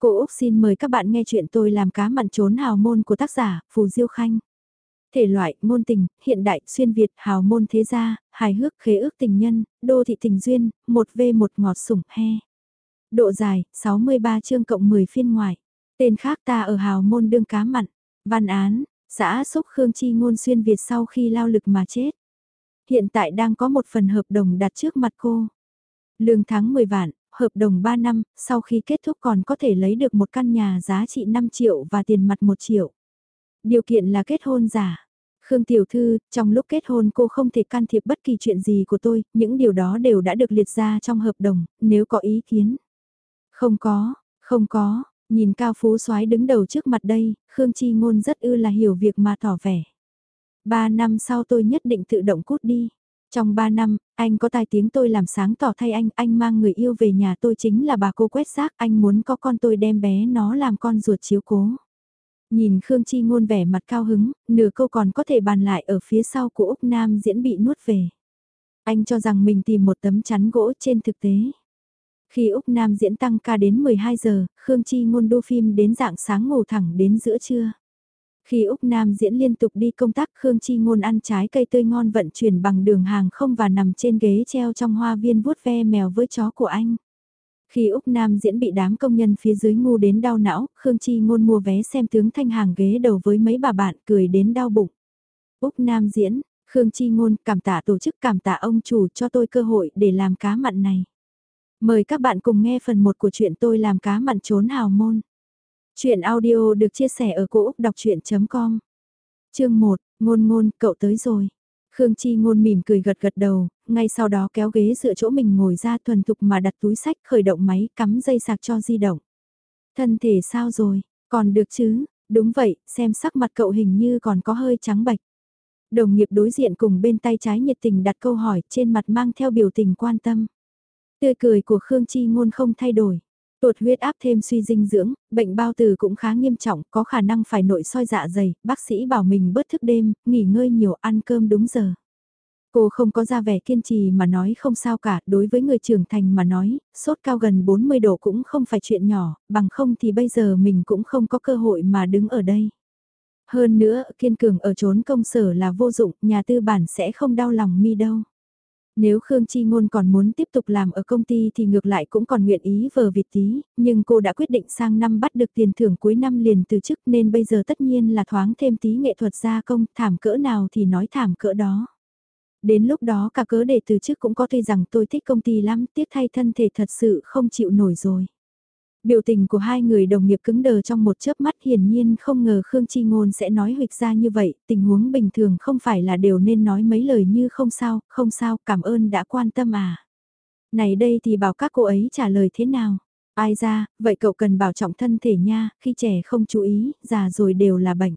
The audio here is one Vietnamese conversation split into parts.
Cô Úc xin mời các bạn nghe chuyện tôi làm cá mặn trốn hào môn của tác giả Phù Diêu Khanh. Thể loại, ngôn tình, hiện đại, xuyên Việt, hào môn thế gia, hài hước, khế ước tình nhân, đô thị tình duyên, 1V1 ngọt sủng, he. Độ dài, 63 chương cộng 10 phiên ngoài. Tên khác ta ở hào môn đương cá mặn. Văn án, xã xúc Khương Chi ngôn xuyên Việt sau khi lao lực mà chết. Hiện tại đang có một phần hợp đồng đặt trước mặt cô. Lương tháng 10 vạn, hợp đồng 3 năm, sau khi kết thúc còn có thể lấy được một căn nhà giá trị 5 triệu và tiền mặt 1 triệu. Điều kiện là kết hôn giả. Khương Tiểu Thư, trong lúc kết hôn cô không thể can thiệp bất kỳ chuyện gì của tôi, những điều đó đều đã được liệt ra trong hợp đồng, nếu có ý kiến. Không có, không có, nhìn Cao Phú soái đứng đầu trước mặt đây, Khương Chi Ngôn rất ư là hiểu việc mà tỏ vẻ. Ba năm sau tôi nhất định tự động cút đi. Trong 3 năm, anh có tai tiếng tôi làm sáng tỏ thay anh, anh mang người yêu về nhà tôi chính là bà cô quét xác, anh muốn có con tôi đem bé nó làm con ruột chiếu cố. Nhìn Khương Chi ngôn vẻ mặt cao hứng, nửa câu còn có thể bàn lại ở phía sau của Úc Nam diễn bị nuốt về. Anh cho rằng mình tìm một tấm chắn gỗ trên thực tế. Khi Úc Nam diễn tăng ca đến 12 giờ, Khương Chi ngôn đô phim đến dạng sáng ngủ thẳng đến giữa trưa. Khi Úc Nam diễn liên tục đi công tác Khương Chi Ngôn ăn trái cây tươi ngon vận chuyển bằng đường hàng không và nằm trên ghế treo trong hoa viên vuốt ve mèo với chó của anh. Khi Úc Nam diễn bị đám công nhân phía dưới ngu đến đau não, Khương Chi Ngôn mua vé xem tướng thanh hàng ghế đầu với mấy bà bạn cười đến đau bụng. Úc Nam diễn, Khương Chi Ngôn cảm tạ tổ chức cảm tạ ông chủ cho tôi cơ hội để làm cá mặn này. Mời các bạn cùng nghe phần 1 của chuyện tôi làm cá mặn trốn hào môn. Chuyện audio được chia sẻ ở cỗ đọc chuyện.com Chương 1, ngôn ngôn, cậu tới rồi. Khương Chi ngôn mỉm cười gật gật đầu, ngay sau đó kéo ghế dựa chỗ mình ngồi ra thuần thục mà đặt túi sách khởi động máy cắm dây sạc cho di động. Thân thể sao rồi, còn được chứ, đúng vậy, xem sắc mặt cậu hình như còn có hơi trắng bạch. Đồng nghiệp đối diện cùng bên tay trái nhiệt tình đặt câu hỏi trên mặt mang theo biểu tình quan tâm. Tươi cười của Khương Chi ngôn không thay đổi. Tuột huyết áp thêm suy dinh dưỡng, bệnh bao tử cũng khá nghiêm trọng, có khả năng phải nội soi dạ dày, bác sĩ bảo mình bớt thức đêm, nghỉ ngơi nhiều, ăn cơm đúng giờ. Cô không có ra vẻ kiên trì mà nói không sao cả, đối với người trưởng thành mà nói, sốt cao gần 40 độ cũng không phải chuyện nhỏ, bằng không thì bây giờ mình cũng không có cơ hội mà đứng ở đây. Hơn nữa, kiên cường ở trốn công sở là vô dụng, nhà tư bản sẽ không đau lòng mi đâu. Nếu Khương Chi Ngôn còn muốn tiếp tục làm ở công ty thì ngược lại cũng còn nguyện ý vờ vịt tí, nhưng cô đã quyết định sang năm bắt được tiền thưởng cuối năm liền từ chức nên bây giờ tất nhiên là thoáng thêm tí nghệ thuật gia công, thảm cỡ nào thì nói thảm cỡ đó. Đến lúc đó cả cớ để từ chức cũng có tuy rằng tôi thích công ty lắm, tiếc thay thân thể thật sự không chịu nổi rồi. Biểu tình của hai người đồng nghiệp cứng đờ trong một chớp mắt hiển nhiên không ngờ Khương Chi Ngôn sẽ nói huỵch ra như vậy, tình huống bình thường không phải là đều nên nói mấy lời như không sao, không sao, cảm ơn đã quan tâm à. Này đây thì bảo các cô ấy trả lời thế nào? Ai ra, vậy cậu cần bảo trọng thân thể nha, khi trẻ không chú ý, già rồi đều là bệnh.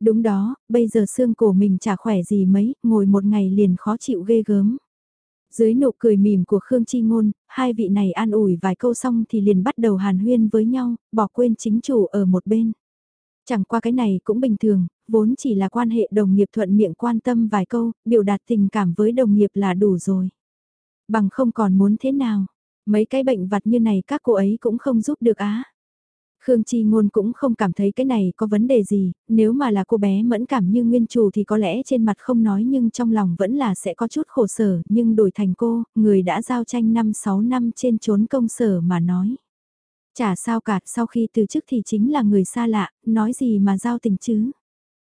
Đúng đó, bây giờ xương cổ mình chả khỏe gì mấy, ngồi một ngày liền khó chịu ghê gớm. Dưới nụ cười mỉm của Khương Chi Ngôn, hai vị này an ủi vài câu xong thì liền bắt đầu hàn huyên với nhau, bỏ quên chính chủ ở một bên. Chẳng qua cái này cũng bình thường, vốn chỉ là quan hệ đồng nghiệp thuận miệng quan tâm vài câu, biểu đạt tình cảm với đồng nghiệp là đủ rồi. Bằng không còn muốn thế nào, mấy cái bệnh vặt như này các cô ấy cũng không giúp được á. Khương Chi Ngôn cũng không cảm thấy cái này có vấn đề gì, nếu mà là cô bé mẫn cảm như nguyên chủ thì có lẽ trên mặt không nói nhưng trong lòng vẫn là sẽ có chút khổ sở, nhưng đổi thành cô, người đã giao tranh 5-6 năm trên trốn công sở mà nói. Chả sao cả, sau khi từ chức thì chính là người xa lạ, nói gì mà giao tình chứ.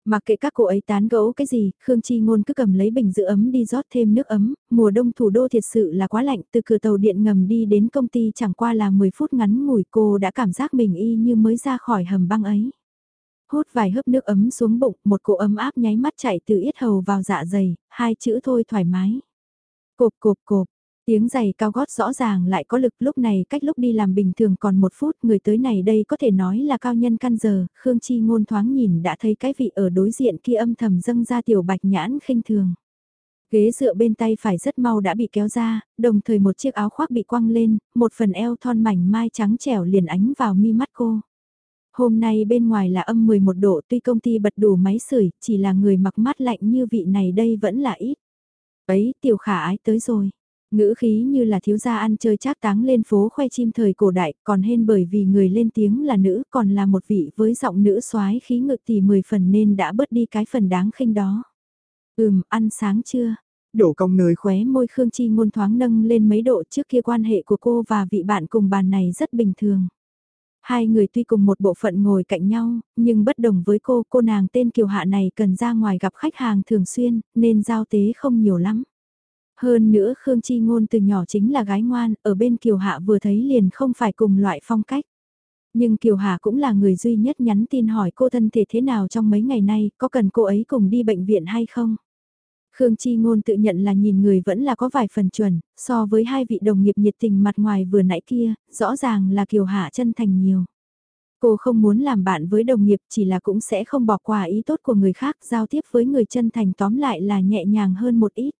Mặc kệ các cô ấy tán gẫu cái gì, Khương Chi Ngôn cứ cầm lấy bình giữ ấm đi rót thêm nước ấm, mùa đông thủ đô thiệt sự là quá lạnh, từ cửa tàu điện ngầm đi đến công ty chẳng qua là 10 phút ngắn ngủi cô đã cảm giác mình y như mới ra khỏi hầm băng ấy. Hút vài hớp nước ấm xuống bụng, một cỗ ấm áp nháy mắt chạy từ yết hầu vào dạ dày, hai chữ thôi thoải mái. Cộp cộp cộp, Tiếng giày cao gót rõ ràng lại có lực lúc này cách lúc đi làm bình thường còn một phút người tới này đây có thể nói là cao nhân căn giờ, Khương Chi ngôn thoáng nhìn đã thấy cái vị ở đối diện kia âm thầm dâng ra tiểu bạch nhãn khinh thường. Ghế dựa bên tay phải rất mau đã bị kéo ra, đồng thời một chiếc áo khoác bị quăng lên, một phần eo thon mảnh mai trắng trẻo liền ánh vào mi mắt cô. Hôm nay bên ngoài là âm 11 độ tuy công ty bật đủ máy sưởi, chỉ là người mặc mát lạnh như vị này đây vẫn là ít. Ấy, tiểu khả ái tới rồi. Ngữ khí như là thiếu gia ăn chơi trác táng lên phố khoe chim thời cổ đại, còn hên bởi vì người lên tiếng là nữ còn là một vị với giọng nữ soái khí ngự tỷ 10 phần nên đã bớt đi cái phần đáng khinh đó. Ừm, ăn sáng chưa? Đổ công nơi khóe môi Khương Chi ngôn thoáng nâng lên mấy độ trước kia quan hệ của cô và vị bạn cùng bàn này rất bình thường. Hai người tuy cùng một bộ phận ngồi cạnh nhau, nhưng bất đồng với cô, cô nàng tên Kiều Hạ này cần ra ngoài gặp khách hàng thường xuyên, nên giao tế không nhiều lắm. Hơn nữa Khương Chi Ngôn từ nhỏ chính là gái ngoan, ở bên Kiều Hạ vừa thấy liền không phải cùng loại phong cách. Nhưng Kiều hà cũng là người duy nhất nhắn tin hỏi cô thân thể thế nào trong mấy ngày nay, có cần cô ấy cùng đi bệnh viện hay không? Khương Chi Ngôn tự nhận là nhìn người vẫn là có vài phần chuẩn, so với hai vị đồng nghiệp nhiệt tình mặt ngoài vừa nãy kia, rõ ràng là Kiều Hạ chân thành nhiều. Cô không muốn làm bạn với đồng nghiệp chỉ là cũng sẽ không bỏ qua ý tốt của người khác, giao tiếp với người chân thành tóm lại là nhẹ nhàng hơn một ít.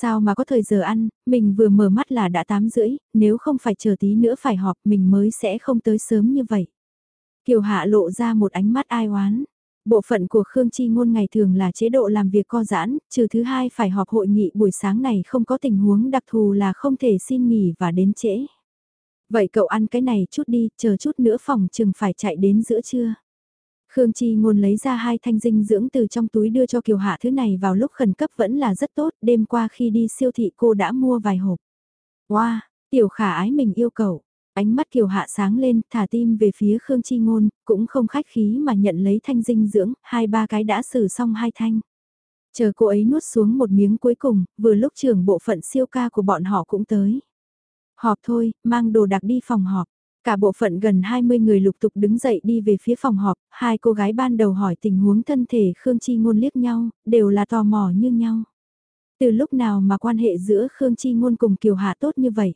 Sao mà có thời giờ ăn, mình vừa mở mắt là đã 8 rưỡi, nếu không phải chờ tí nữa phải họp mình mới sẽ không tới sớm như vậy. Kiều Hạ lộ ra một ánh mắt ai oán. Bộ phận của Khương Chi Ngôn ngày thường là chế độ làm việc co giãn, trừ thứ hai phải họp hội nghị buổi sáng này không có tình huống đặc thù là không thể xin nghỉ và đến trễ. Vậy cậu ăn cái này chút đi, chờ chút nữa phòng chừng phải chạy đến giữa trưa. Khương Chi Ngôn lấy ra hai thanh dinh dưỡng từ trong túi đưa cho Kiều Hạ thứ này vào lúc khẩn cấp vẫn là rất tốt, đêm qua khi đi siêu thị cô đã mua vài hộp. Wow, tiểu khả ái mình yêu cầu. Ánh mắt Kiều Hạ sáng lên, thả tim về phía Khương Chi Ngôn, cũng không khách khí mà nhận lấy thanh dinh dưỡng, hai ba cái đã xử xong hai thanh. Chờ cô ấy nuốt xuống một miếng cuối cùng, vừa lúc trưởng bộ phận siêu ca của bọn họ cũng tới. Họp thôi, mang đồ đặc đi phòng họp. Cả bộ phận gần 20 người lục tục đứng dậy đi về phía phòng họp, hai cô gái ban đầu hỏi tình huống thân thể Khương Chi Ngôn liếc nhau, đều là tò mò như nhau. Từ lúc nào mà quan hệ giữa Khương Chi Ngôn cùng Kiều Hạ tốt như vậy?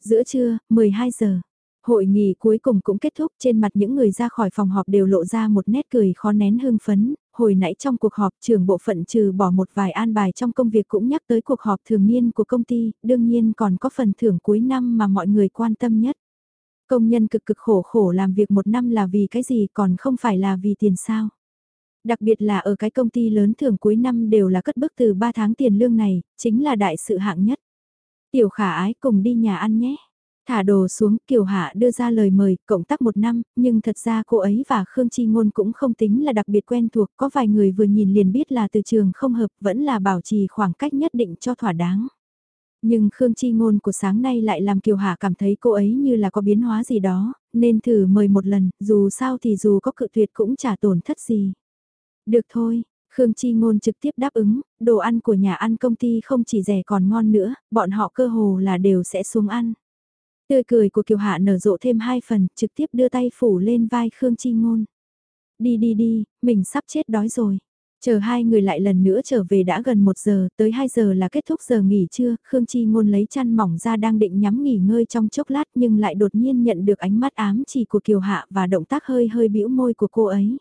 Giữa trưa, 12 giờ. Hội nghị cuối cùng cũng kết thúc trên mặt những người ra khỏi phòng họp đều lộ ra một nét cười khó nén hưng phấn. Hồi nãy trong cuộc họp trưởng bộ phận trừ bỏ một vài an bài trong công việc cũng nhắc tới cuộc họp thường niên của công ty, đương nhiên còn có phần thưởng cuối năm mà mọi người quan tâm nhất. Công nhân cực cực khổ khổ làm việc một năm là vì cái gì còn không phải là vì tiền sao. Đặc biệt là ở cái công ty lớn thường cuối năm đều là cất bức từ 3 tháng tiền lương này, chính là đại sự hạng nhất. Tiểu khả ái cùng đi nhà ăn nhé. Thả đồ xuống, Kiều Hạ đưa ra lời mời, cộng tác một năm, nhưng thật ra cô ấy và Khương Chi Ngôn cũng không tính là đặc biệt quen thuộc, có vài người vừa nhìn liền biết là từ trường không hợp, vẫn là bảo trì khoảng cách nhất định cho thỏa đáng. Nhưng Khương Chi Ngôn của sáng nay lại làm Kiều Hạ cảm thấy cô ấy như là có biến hóa gì đó, nên thử mời một lần, dù sao thì dù có cự tuyệt cũng chả tổn thất gì. Được thôi, Khương Chi Ngôn trực tiếp đáp ứng, đồ ăn của nhà ăn công ty không chỉ rẻ còn ngon nữa, bọn họ cơ hồ là đều sẽ xuống ăn. Tươi cười của Kiều Hạ nở rộ thêm hai phần, trực tiếp đưa tay phủ lên vai Khương Chi Ngôn. Đi đi đi, mình sắp chết đói rồi. Chờ hai người lại lần nữa trở về đã gần một giờ, tới 2 giờ là kết thúc giờ nghỉ trưa, Khương Chi Ngôn lấy chăn mỏng ra đang định nhắm nghỉ ngơi trong chốc lát nhưng lại đột nhiên nhận được ánh mắt ám chỉ của Kiều Hạ và động tác hơi hơi bĩu môi của cô ấy.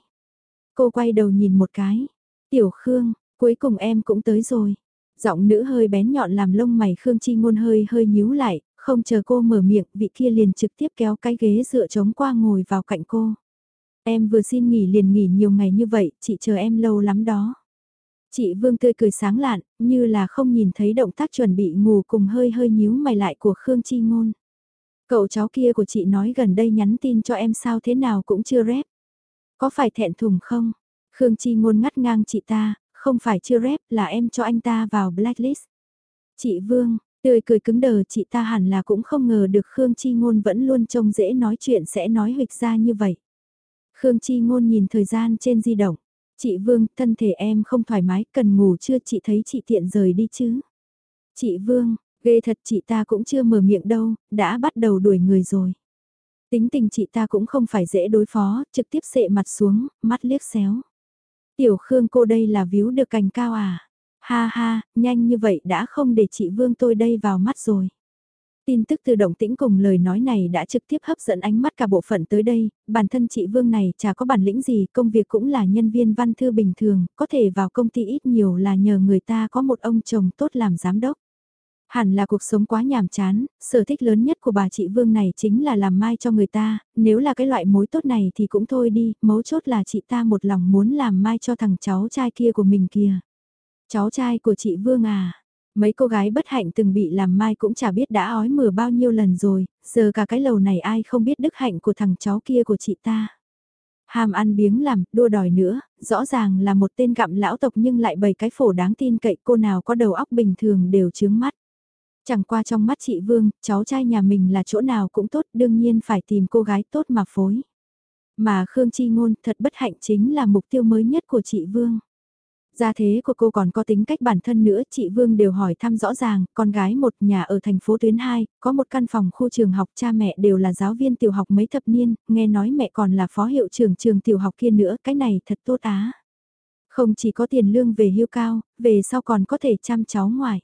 Cô quay đầu nhìn một cái. Tiểu Khương, cuối cùng em cũng tới rồi. Giọng nữ hơi bén nhọn làm lông mày Khương Chi Ngôn hơi hơi nhíu lại, không chờ cô mở miệng vị kia liền trực tiếp kéo cái ghế dựa trống qua ngồi vào cạnh cô. Em vừa xin nghỉ liền nghỉ nhiều ngày như vậy, chị chờ em lâu lắm đó. Chị Vương tươi cười sáng lạn, như là không nhìn thấy động tác chuẩn bị ngủ cùng hơi hơi nhíu mày lại của Khương Chi Ngôn. Cậu cháu kia của chị nói gần đây nhắn tin cho em sao thế nào cũng chưa rép Có phải thẹn thùng không? Khương Chi Ngôn ngắt ngang chị ta, không phải chưa rép là em cho anh ta vào blacklist. Chị Vương, tươi cười cứng đờ chị ta hẳn là cũng không ngờ được Khương Chi Ngôn vẫn luôn trông dễ nói chuyện sẽ nói huỵch ra như vậy. Khương Chi Ngôn nhìn thời gian trên di động. Chị Vương, thân thể em không thoải mái, cần ngủ chưa chị thấy chị tiện rời đi chứ? Chị Vương, ghê thật chị ta cũng chưa mở miệng đâu, đã bắt đầu đuổi người rồi. Tính tình chị ta cũng không phải dễ đối phó, trực tiếp sệ mặt xuống, mắt liếc xéo. Tiểu Khương cô đây là víu được cành cao à? Ha ha, nhanh như vậy đã không để chị Vương tôi đây vào mắt rồi. Tin tức từ động tĩnh cùng lời nói này đã trực tiếp hấp dẫn ánh mắt cả bộ phận tới đây, bản thân chị Vương này chả có bản lĩnh gì, công việc cũng là nhân viên văn thư bình thường, có thể vào công ty ít nhiều là nhờ người ta có một ông chồng tốt làm giám đốc. Hẳn là cuộc sống quá nhàm chán, sở thích lớn nhất của bà chị Vương này chính là làm mai cho người ta, nếu là cái loại mối tốt này thì cũng thôi đi, mấu chốt là chị ta một lòng muốn làm mai cho thằng cháu trai kia của mình kìa. Cháu trai của chị Vương à, Mấy cô gái bất hạnh từng bị làm mai cũng chả biết đã ói mửa bao nhiêu lần rồi, giờ cả cái lầu này ai không biết đức hạnh của thằng cháu kia của chị ta. Hàm ăn biếng làm, đua đòi nữa, rõ ràng là một tên gặm lão tộc nhưng lại bày cái phổ đáng tin cậy cô nào có đầu óc bình thường đều chướng mắt. Chẳng qua trong mắt chị Vương, cháu trai nhà mình là chỗ nào cũng tốt đương nhiên phải tìm cô gái tốt mà phối. Mà Khương Chi Ngôn thật bất hạnh chính là mục tiêu mới nhất của chị Vương. Gia thế của cô còn có tính cách bản thân nữa, chị Vương đều hỏi thăm rõ ràng, con gái một nhà ở thành phố tuyến 2, có một căn phòng khu trường học, cha mẹ đều là giáo viên tiểu học mấy thập niên, nghe nói mẹ còn là phó hiệu trưởng trường tiểu học kia nữa, cái này thật tốt á. Không chỉ có tiền lương về hưu cao, về sau còn có thể chăm cháu ngoài.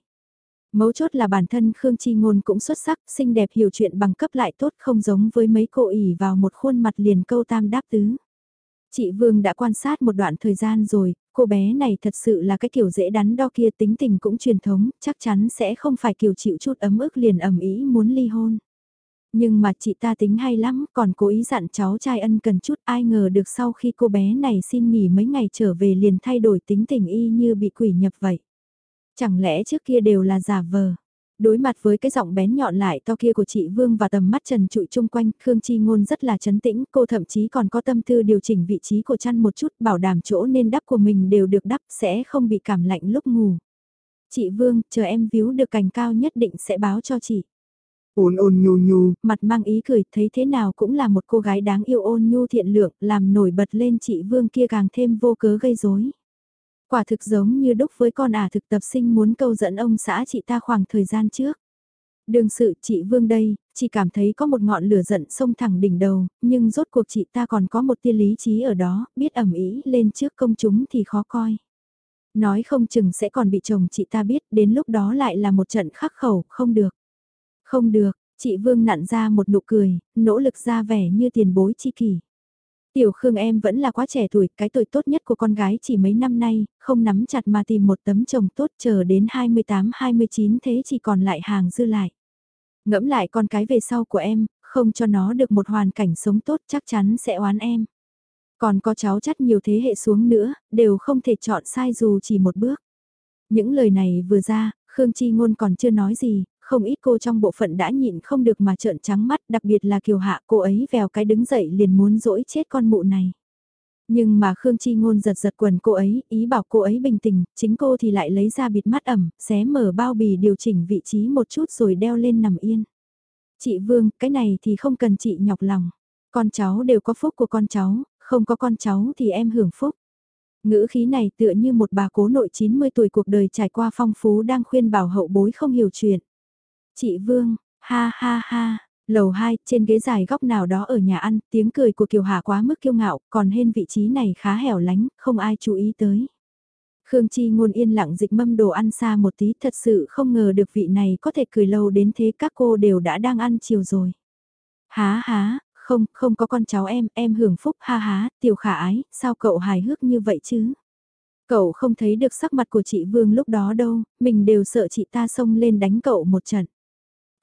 Mấu chốt là bản thân Khương Chi Ngôn cũng xuất sắc, xinh đẹp hiểu chuyện bằng cấp lại tốt không giống với mấy cô ỉ vào một khuôn mặt liền câu tam đáp tứ. Chị Vương đã quan sát một đoạn thời gian rồi, cô bé này thật sự là cái kiểu dễ đắn đo kia tính tình cũng truyền thống, chắc chắn sẽ không phải kiểu chịu chút ấm ức liền ẩm ý muốn ly hôn. Nhưng mà chị ta tính hay lắm, còn cố ý dặn cháu trai ân cần chút ai ngờ được sau khi cô bé này xin nghỉ mấy ngày trở về liền thay đổi tính tình y như bị quỷ nhập vậy. Chẳng lẽ trước kia đều là giả vờ. Đối mặt với cái giọng bén nhọn lại to kia của chị Vương và tầm mắt trần trụi chung quanh, Khương Chi Ngôn rất là chấn tĩnh, cô thậm chí còn có tâm tư điều chỉnh vị trí của chăn một chút, bảo đảm chỗ nên đắp của mình đều được đắp, sẽ không bị cảm lạnh lúc ngủ. Chị Vương, chờ em víu được cành cao nhất định sẽ báo cho chị. Ôn ôn nhu nhu, mặt mang ý cười, thấy thế nào cũng là một cô gái đáng yêu ôn nhu thiện lượng, làm nổi bật lên chị Vương kia càng thêm vô cớ gây rối. Quả thực giống như đúc với con ả thực tập sinh muốn câu dẫn ông xã chị ta khoảng thời gian trước. Đường sự chị Vương đây, chị cảm thấy có một ngọn lửa giận sông thẳng đỉnh đầu, nhưng rốt cuộc chị ta còn có một tia lý trí ở đó, biết ẩm ý lên trước công chúng thì khó coi. Nói không chừng sẽ còn bị chồng chị ta biết, đến lúc đó lại là một trận khắc khẩu, không được. Không được, chị Vương nặn ra một nụ cười, nỗ lực ra vẻ như tiền bối chi kỷ. Tiểu Khương em vẫn là quá trẻ tuổi, cái tuổi tốt nhất của con gái chỉ mấy năm nay, không nắm chặt mà tìm một tấm chồng tốt chờ đến 28-29 thế chỉ còn lại hàng dư lại. Ngẫm lại con cái về sau của em, không cho nó được một hoàn cảnh sống tốt chắc chắn sẽ oán em. Còn có cháu chắt nhiều thế hệ xuống nữa, đều không thể chọn sai dù chỉ một bước. Những lời này vừa ra, Khương Chi Ngôn còn chưa nói gì, không ít cô trong bộ phận đã nhịn không được mà trợn trắng mắt, đặc biệt là Kiều Hạ cô ấy vèo cái đứng dậy liền muốn dỗi chết con mụ này. Nhưng mà Khương Chi Ngôn giật giật quần cô ấy, ý bảo cô ấy bình tĩnh, chính cô thì lại lấy ra bịt mắt ẩm, xé mở bao bì điều chỉnh vị trí một chút rồi đeo lên nằm yên. Chị Vương, cái này thì không cần chị nhọc lòng. Con cháu đều có phúc của con cháu, không có con cháu thì em hưởng phúc. Ngữ khí này tựa như một bà cố nội 90 tuổi cuộc đời trải qua phong phú đang khuyên bảo hậu bối không hiểu chuyện. Chị Vương, ha ha ha, lầu 2, trên ghế dài góc nào đó ở nhà ăn, tiếng cười của Kiều Hà quá mức kiêu ngạo, còn hên vị trí này khá hẻo lánh, không ai chú ý tới. Khương Chi ngôn yên lặng dịch mâm đồ ăn xa một tí, thật sự không ngờ được vị này có thể cười lâu đến thế các cô đều đã đang ăn chiều rồi. Há há, không, không có con cháu em, em hưởng phúc ha há, tiểu khả ái, sao cậu hài hước như vậy chứ? Cậu không thấy được sắc mặt của chị Vương lúc đó đâu, mình đều sợ chị ta xông lên đánh cậu một trận.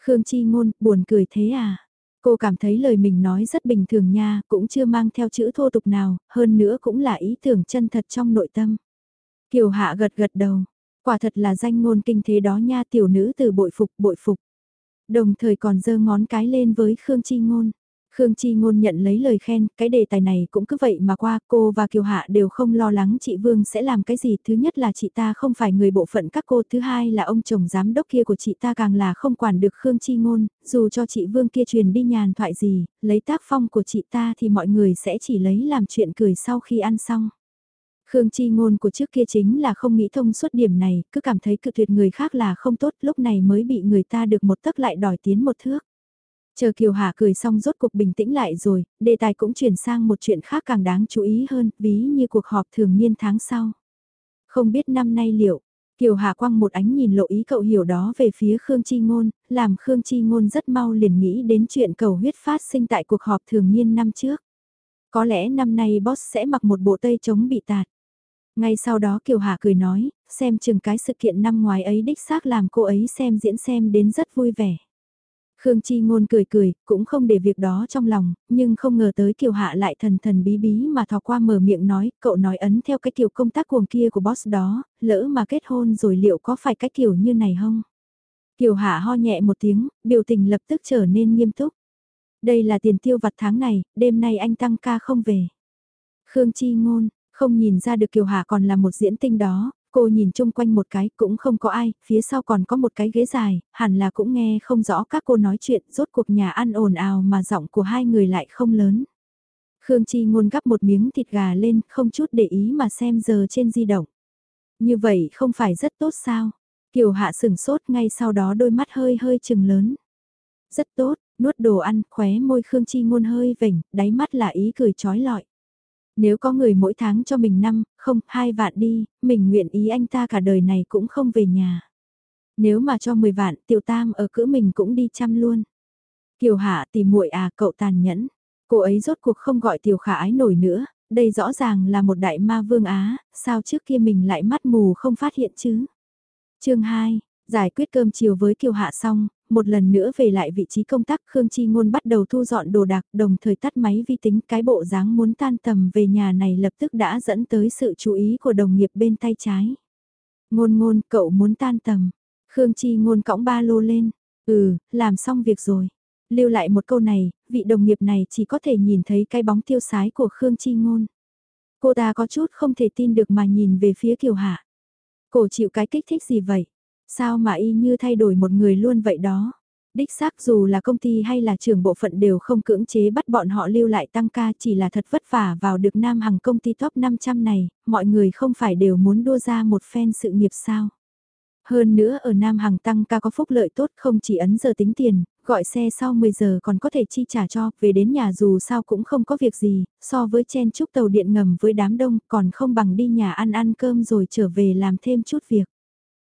Khương Chi Ngôn, buồn cười thế à? Cô cảm thấy lời mình nói rất bình thường nha, cũng chưa mang theo chữ thô tục nào, hơn nữa cũng là ý tưởng chân thật trong nội tâm. Kiều Hạ gật gật đầu, quả thật là danh ngôn kinh thế đó nha tiểu nữ từ bội phục bội phục. Đồng thời còn giơ ngón cái lên với Khương Chi Ngôn. Khương Chi Ngôn nhận lấy lời khen, cái đề tài này cũng cứ vậy mà qua, cô và Kiều Hạ đều không lo lắng chị Vương sẽ làm cái gì. Thứ nhất là chị ta không phải người bộ phận các cô, thứ hai là ông chồng giám đốc kia của chị ta càng là không quản được Khương Chi Ngôn, dù cho chị Vương kia truyền đi nhàn thoại gì, lấy tác phong của chị ta thì mọi người sẽ chỉ lấy làm chuyện cười sau khi ăn xong. Khương Chi Ngôn của trước kia chính là không nghĩ thông suốt điểm này, cứ cảm thấy cự tuyệt người khác là không tốt, lúc này mới bị người ta được một tấc lại đòi tiến một thước. Chờ Kiều Hà cười xong rốt cuộc bình tĩnh lại rồi, đề tài cũng chuyển sang một chuyện khác càng đáng chú ý hơn, ví như cuộc họp thường niên tháng sau. Không biết năm nay liệu, Kiều Hà quăng một ánh nhìn lộ ý cậu hiểu đó về phía Khương Chi Ngôn, làm Khương Chi Ngôn rất mau liền nghĩ đến chuyện cầu huyết phát sinh tại cuộc họp thường niên năm trước. Có lẽ năm nay boss sẽ mặc một bộ tây chống bị tạt. Ngay sau đó Kiều Hà cười nói, xem chừng cái sự kiện năm ngoái ấy đích xác làm cô ấy xem diễn xem đến rất vui vẻ. Khương Chi Ngôn cười cười, cũng không để việc đó trong lòng, nhưng không ngờ tới Kiều Hạ lại thần thần bí bí mà thò qua mở miệng nói, cậu nói ấn theo cái kiểu công tác cuồng kia của boss đó, lỡ mà kết hôn rồi liệu có phải cái kiểu như này không? Kiều Hạ ho nhẹ một tiếng, biểu tình lập tức trở nên nghiêm túc. Đây là tiền tiêu vặt tháng này, đêm nay anh tăng ca không về. Khương Chi Ngôn, không nhìn ra được Kiều Hạ còn là một diễn tinh đó, Cô nhìn chung quanh một cái cũng không có ai, phía sau còn có một cái ghế dài, hẳn là cũng nghe không rõ các cô nói chuyện, rốt cuộc nhà ăn ồn ào mà giọng của hai người lại không lớn. Khương Chi ngôn gắp một miếng thịt gà lên, không chút để ý mà xem giờ trên di động. Như vậy không phải rất tốt sao? Kiều Hạ sửng sốt ngay sau đó đôi mắt hơi hơi chừng lớn. Rất tốt, nuốt đồ ăn, khóe môi Khương Chi ngôn hơi vểnh, đáy mắt là ý cười trói lọi. Nếu có người mỗi tháng cho mình năm, không, hai vạn đi, mình nguyện ý anh ta cả đời này cũng không về nhà. Nếu mà cho 10 vạn, tiểu tam ở cữ mình cũng đi chăm luôn. Kiều Hạ tìm muội à, cậu tàn nhẫn. Cô ấy rốt cuộc không gọi tiểu khả ái nổi nữa, đây rõ ràng là một đại ma vương Á, sao trước kia mình lại mắt mù không phát hiện chứ. chương 2, giải quyết cơm chiều với Kiều Hạ xong, một lần nữa về lại vị trí công tác Khương Chi Ngôn bắt đầu thu dọn đồ đạc đồng thời tắt máy vi tính cái bộ dáng muốn tan tầm về nhà này lập tức đã dẫn tới sự chú ý của đồng nghiệp bên tay trái. Ngôn ngôn cậu muốn tan tầm. Khương Chi Ngôn cõng ba lô lên. Ừ, làm xong việc rồi. Lưu lại một câu này, vị đồng nghiệp này chỉ có thể nhìn thấy cái bóng tiêu sái của Khương Chi Ngôn. Cô ta có chút không thể tin được mà nhìn về phía Kiều Hạ. Cổ chịu cái kích thích gì vậy? Sao mà y như thay đổi một người luôn vậy đó? Đích xác dù là công ty hay là trưởng bộ phận đều không cưỡng chế bắt bọn họ lưu lại tăng ca chỉ là thật vất vả vào được Nam Hằng công ty top 500 này, mọi người không phải đều muốn đua ra một phen sự nghiệp sao. Hơn nữa ở Nam Hằng tăng ca có phúc lợi tốt không chỉ ấn giờ tính tiền, gọi xe sau 10 giờ còn có thể chi trả cho, về đến nhà dù sao cũng không có việc gì, so với chen chúc tàu điện ngầm với đám đông còn không bằng đi nhà ăn ăn cơm rồi trở về làm thêm chút việc.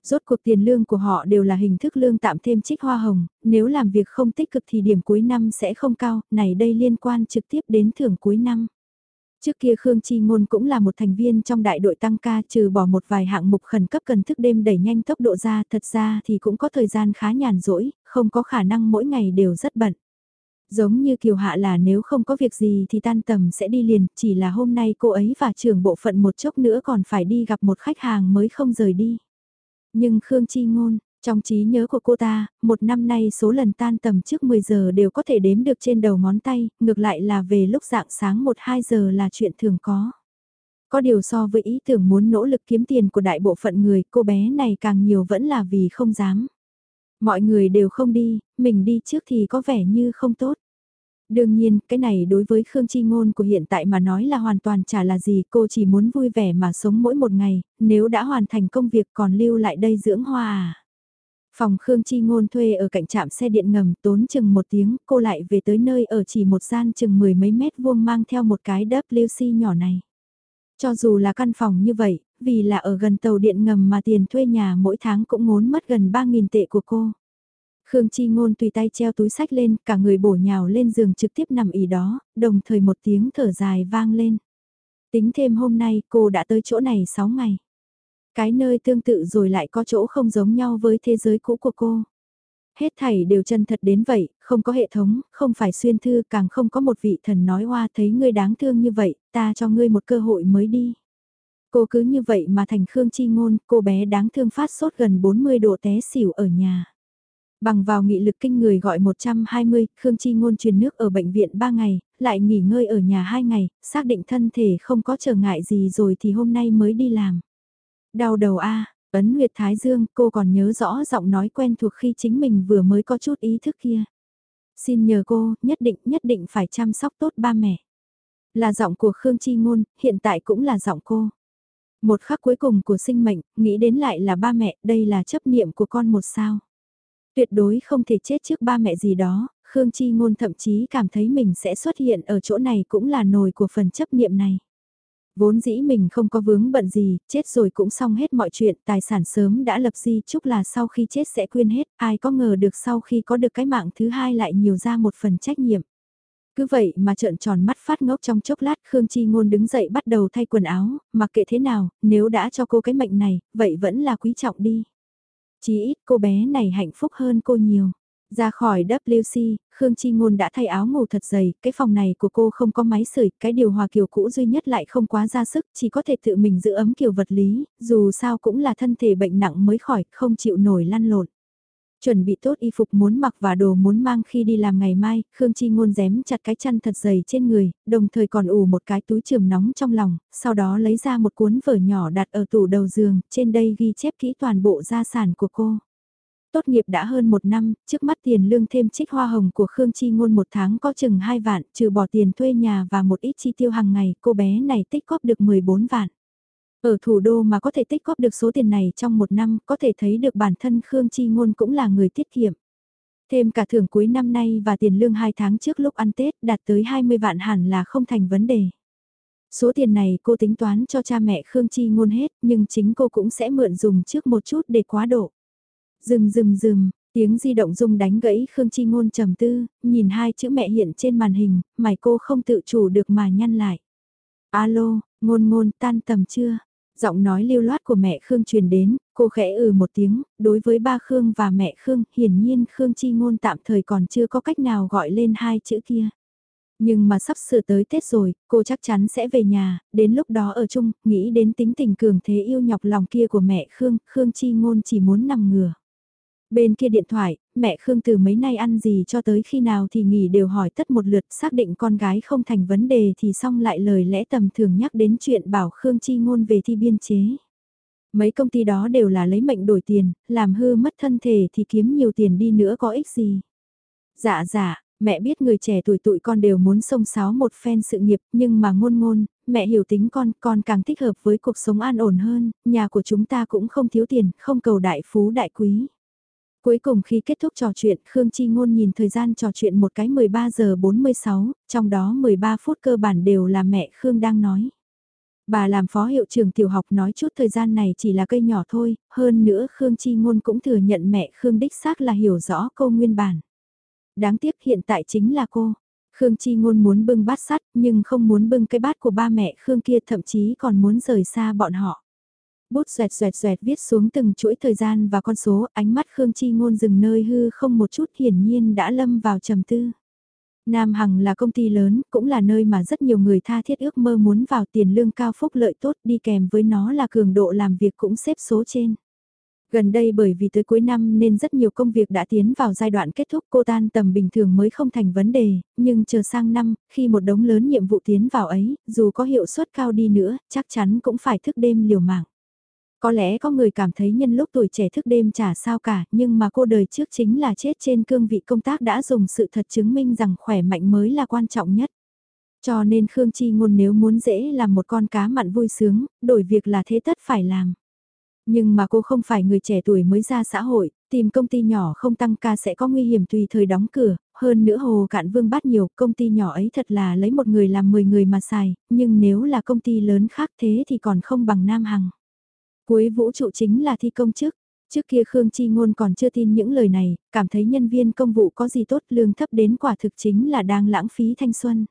Rốt cuộc tiền lương của họ đều là hình thức lương tạm thêm trích hoa hồng, nếu làm việc không tích cực thì điểm cuối năm sẽ không cao, này đây liên quan trực tiếp đến thưởng cuối năm. Trước kia Khương Chi Ngôn cũng là một thành viên trong đại đội tăng ca trừ bỏ một vài hạng mục khẩn cấp cần thức đêm đẩy nhanh tốc độ ra thật ra thì cũng có thời gian khá nhàn rỗi, không có khả năng mỗi ngày đều rất bận. Giống như Kiều Hạ là nếu không có việc gì thì tan tầm sẽ đi liền, chỉ là hôm nay cô ấy và trưởng bộ phận một chốc nữa còn phải đi gặp một khách hàng mới không rời đi. Nhưng Khương Chi Ngôn, trong trí nhớ của cô ta, một năm nay số lần tan tầm trước 10 giờ đều có thể đếm được trên đầu ngón tay, ngược lại là về lúc dạng sáng 1-2 giờ là chuyện thường có. Có điều so với ý tưởng muốn nỗ lực kiếm tiền của đại bộ phận người, cô bé này càng nhiều vẫn là vì không dám. Mọi người đều không đi, mình đi trước thì có vẻ như không tốt. Đương nhiên, cái này đối với Khương Chi Ngôn của hiện tại mà nói là hoàn toàn chả là gì, cô chỉ muốn vui vẻ mà sống mỗi một ngày, nếu đã hoàn thành công việc còn lưu lại đây dưỡng hoa à. Phòng Khương Chi Ngôn thuê ở cạnh trạm xe điện ngầm tốn chừng một tiếng, cô lại về tới nơi ở chỉ một gian chừng mười mấy mét vuông mang theo một cái WC nhỏ này. Cho dù là căn phòng như vậy, vì là ở gần tàu điện ngầm mà tiền thuê nhà mỗi tháng cũng ngốn mất gần 3.000 tệ của cô. Khương Chi Ngôn tùy tay treo túi sách lên, cả người bổ nhào lên giường trực tiếp nằm ỉ đó, đồng thời một tiếng thở dài vang lên. Tính thêm hôm nay cô đã tới chỗ này 6 ngày. Cái nơi tương tự rồi lại có chỗ không giống nhau với thế giới cũ của cô. Hết thảy đều chân thật đến vậy, không có hệ thống, không phải xuyên thư, càng không có một vị thần nói hoa thấy ngươi đáng thương như vậy, ta cho ngươi một cơ hội mới đi. Cô cứ như vậy mà thành Khương Chi Ngôn, cô bé đáng thương phát sốt gần 40 độ té xỉu ở nhà. Bằng vào nghị lực kinh người gọi 120, Khương Chi Ngôn truyền nước ở bệnh viện 3 ngày, lại nghỉ ngơi ở nhà 2 ngày, xác định thân thể không có trở ngại gì rồi thì hôm nay mới đi làm. Đau đầu A, ấn huyệt thái dương, cô còn nhớ rõ giọng nói quen thuộc khi chính mình vừa mới có chút ý thức kia. Xin nhờ cô, nhất định, nhất định phải chăm sóc tốt ba mẹ. Là giọng của Khương Chi Ngôn, hiện tại cũng là giọng cô. Một khắc cuối cùng của sinh mệnh, nghĩ đến lại là ba mẹ, đây là chấp niệm của con một sao. Tuyệt đối không thể chết trước ba mẹ gì đó, Khương Chi Ngôn thậm chí cảm thấy mình sẽ xuất hiện ở chỗ này cũng là nồi của phần chấp niệm này. Vốn dĩ mình không có vướng bận gì, chết rồi cũng xong hết mọi chuyện, tài sản sớm đã lập di chúc là sau khi chết sẽ quyên hết, ai có ngờ được sau khi có được cái mạng thứ hai lại nhiều ra một phần trách nhiệm. Cứ vậy mà trợn tròn mắt phát ngốc trong chốc lát Khương Chi Ngôn đứng dậy bắt đầu thay quần áo, mặc kệ thế nào, nếu đã cho cô cái mệnh này, vậy vẫn là quý trọng đi. Chí ít cô bé này hạnh phúc hơn cô nhiều. Ra khỏi WC, Khương Chi Ngôn đã thay áo ngủ thật dày, cái phòng này của cô không có máy sưởi, cái điều hòa kiểu cũ duy nhất lại không quá ra sức, chỉ có thể tự mình giữ ấm kiểu vật lý, dù sao cũng là thân thể bệnh nặng mới khỏi, không chịu nổi lăn lộn. Chuẩn bị tốt y phục muốn mặc và đồ muốn mang khi đi làm ngày mai, Khương Chi Ngôn dém chặt cái chăn thật dày trên người, đồng thời còn ủ một cái túi trường nóng trong lòng, sau đó lấy ra một cuốn vở nhỏ đặt ở tủ đầu giường, trên đây ghi chép kỹ toàn bộ gia sản của cô. Tốt nghiệp đã hơn một năm, trước mắt tiền lương thêm trích hoa hồng của Khương Chi Ngôn một tháng có chừng 2 vạn, trừ bỏ tiền thuê nhà và một ít chi tiêu hàng ngày, cô bé này tích góp được 14 vạn. Ở thủ đô mà có thể tích góp được số tiền này trong một năm, có thể thấy được bản thân Khương Chi Ngôn cũng là người tiết kiệm. Thêm cả thưởng cuối năm nay và tiền lương 2 tháng trước lúc ăn Tết đạt tới 20 vạn hẳn là không thành vấn đề. Số tiền này cô tính toán cho cha mẹ Khương Chi Ngôn hết nhưng chính cô cũng sẽ mượn dùng trước một chút để quá độ. Dừng dừng dừng, tiếng di động rung đánh gãy Khương Chi Ngôn trầm tư, nhìn hai chữ mẹ hiện trên màn hình, mày cô không tự chủ được mà nhăn lại. Alo, ngôn ngôn tan tầm chưa? Giọng nói lưu loát của mẹ Khương truyền đến, cô khẽ ừ một tiếng, đối với ba Khương và mẹ Khương, hiển nhiên Khương Chi Ngôn tạm thời còn chưa có cách nào gọi lên hai chữ kia. Nhưng mà sắp sửa tới Tết rồi, cô chắc chắn sẽ về nhà, đến lúc đó ở chung, nghĩ đến tính tình cường thế yêu nhọc lòng kia của mẹ Khương, Khương Chi Ngôn chỉ muốn nằm ngửa. Bên kia điện thoại, mẹ Khương từ mấy nay ăn gì cho tới khi nào thì nghỉ đều hỏi tất một lượt xác định con gái không thành vấn đề thì xong lại lời lẽ tầm thường nhắc đến chuyện bảo Khương chi ngôn về thi biên chế. Mấy công ty đó đều là lấy mệnh đổi tiền, làm hư mất thân thể thì kiếm nhiều tiền đi nữa có ích gì. Dạ dạ, mẹ biết người trẻ tuổi tụi con đều muốn sông sáo một phen sự nghiệp nhưng mà ngôn ngôn, mẹ hiểu tính con, con càng thích hợp với cuộc sống an ổn hơn, nhà của chúng ta cũng không thiếu tiền, không cầu đại phú đại quý. Cuối cùng khi kết thúc trò chuyện, Khương Chi Ngôn nhìn thời gian trò chuyện một cái 13 giờ 46, trong đó 13 phút cơ bản đều là mẹ Khương đang nói. Bà làm phó hiệu trưởng tiểu học nói chút thời gian này chỉ là cây nhỏ thôi, hơn nữa Khương Chi Ngôn cũng thừa nhận mẹ Khương đích xác là hiểu rõ câu nguyên bản. Đáng tiếc hiện tại chính là cô. Khương Chi Ngôn muốn bưng bát sắt nhưng không muốn bưng cái bát của ba mẹ Khương kia thậm chí còn muốn rời xa bọn họ. Bút xoẹt xoẹt xoẹt viết xuống từng chuỗi thời gian và con số, ánh mắt Khương Chi Ngôn dừng nơi hư không một chút hiển nhiên đã lâm vào trầm tư. Nam Hằng là công ty lớn, cũng là nơi mà rất nhiều người tha thiết ước mơ muốn vào tiền lương cao phúc lợi tốt đi kèm với nó là cường độ làm việc cũng xếp số trên. Gần đây bởi vì tới cuối năm nên rất nhiều công việc đã tiến vào giai đoạn kết thúc cô tan tầm bình thường mới không thành vấn đề, nhưng chờ sang năm, khi một đống lớn nhiệm vụ tiến vào ấy, dù có hiệu suất cao đi nữa, chắc chắn cũng phải thức đêm liều mạng. Có lẽ có người cảm thấy nhân lúc tuổi trẻ thức đêm chả sao cả, nhưng mà cô đời trước chính là chết trên cương vị công tác đã dùng sự thật chứng minh rằng khỏe mạnh mới là quan trọng nhất. Cho nên Khương Chi Ngôn nếu muốn dễ làm một con cá mặn vui sướng, đổi việc là thế tất phải làm. Nhưng mà cô không phải người trẻ tuổi mới ra xã hội, tìm công ty nhỏ không tăng ca sẽ có nguy hiểm tùy thời đóng cửa, hơn nữa hồ cạn vương bát nhiều, công ty nhỏ ấy thật là lấy một người làm 10 người mà xài, nhưng nếu là công ty lớn khác thế thì còn không bằng Nam Hằng. Cuối vũ trụ chính là thi công chức. Trước kia Khương Chi Ngôn còn chưa tin những lời này, cảm thấy nhân viên công vụ có gì tốt lương thấp đến quả thực chính là đang lãng phí thanh xuân.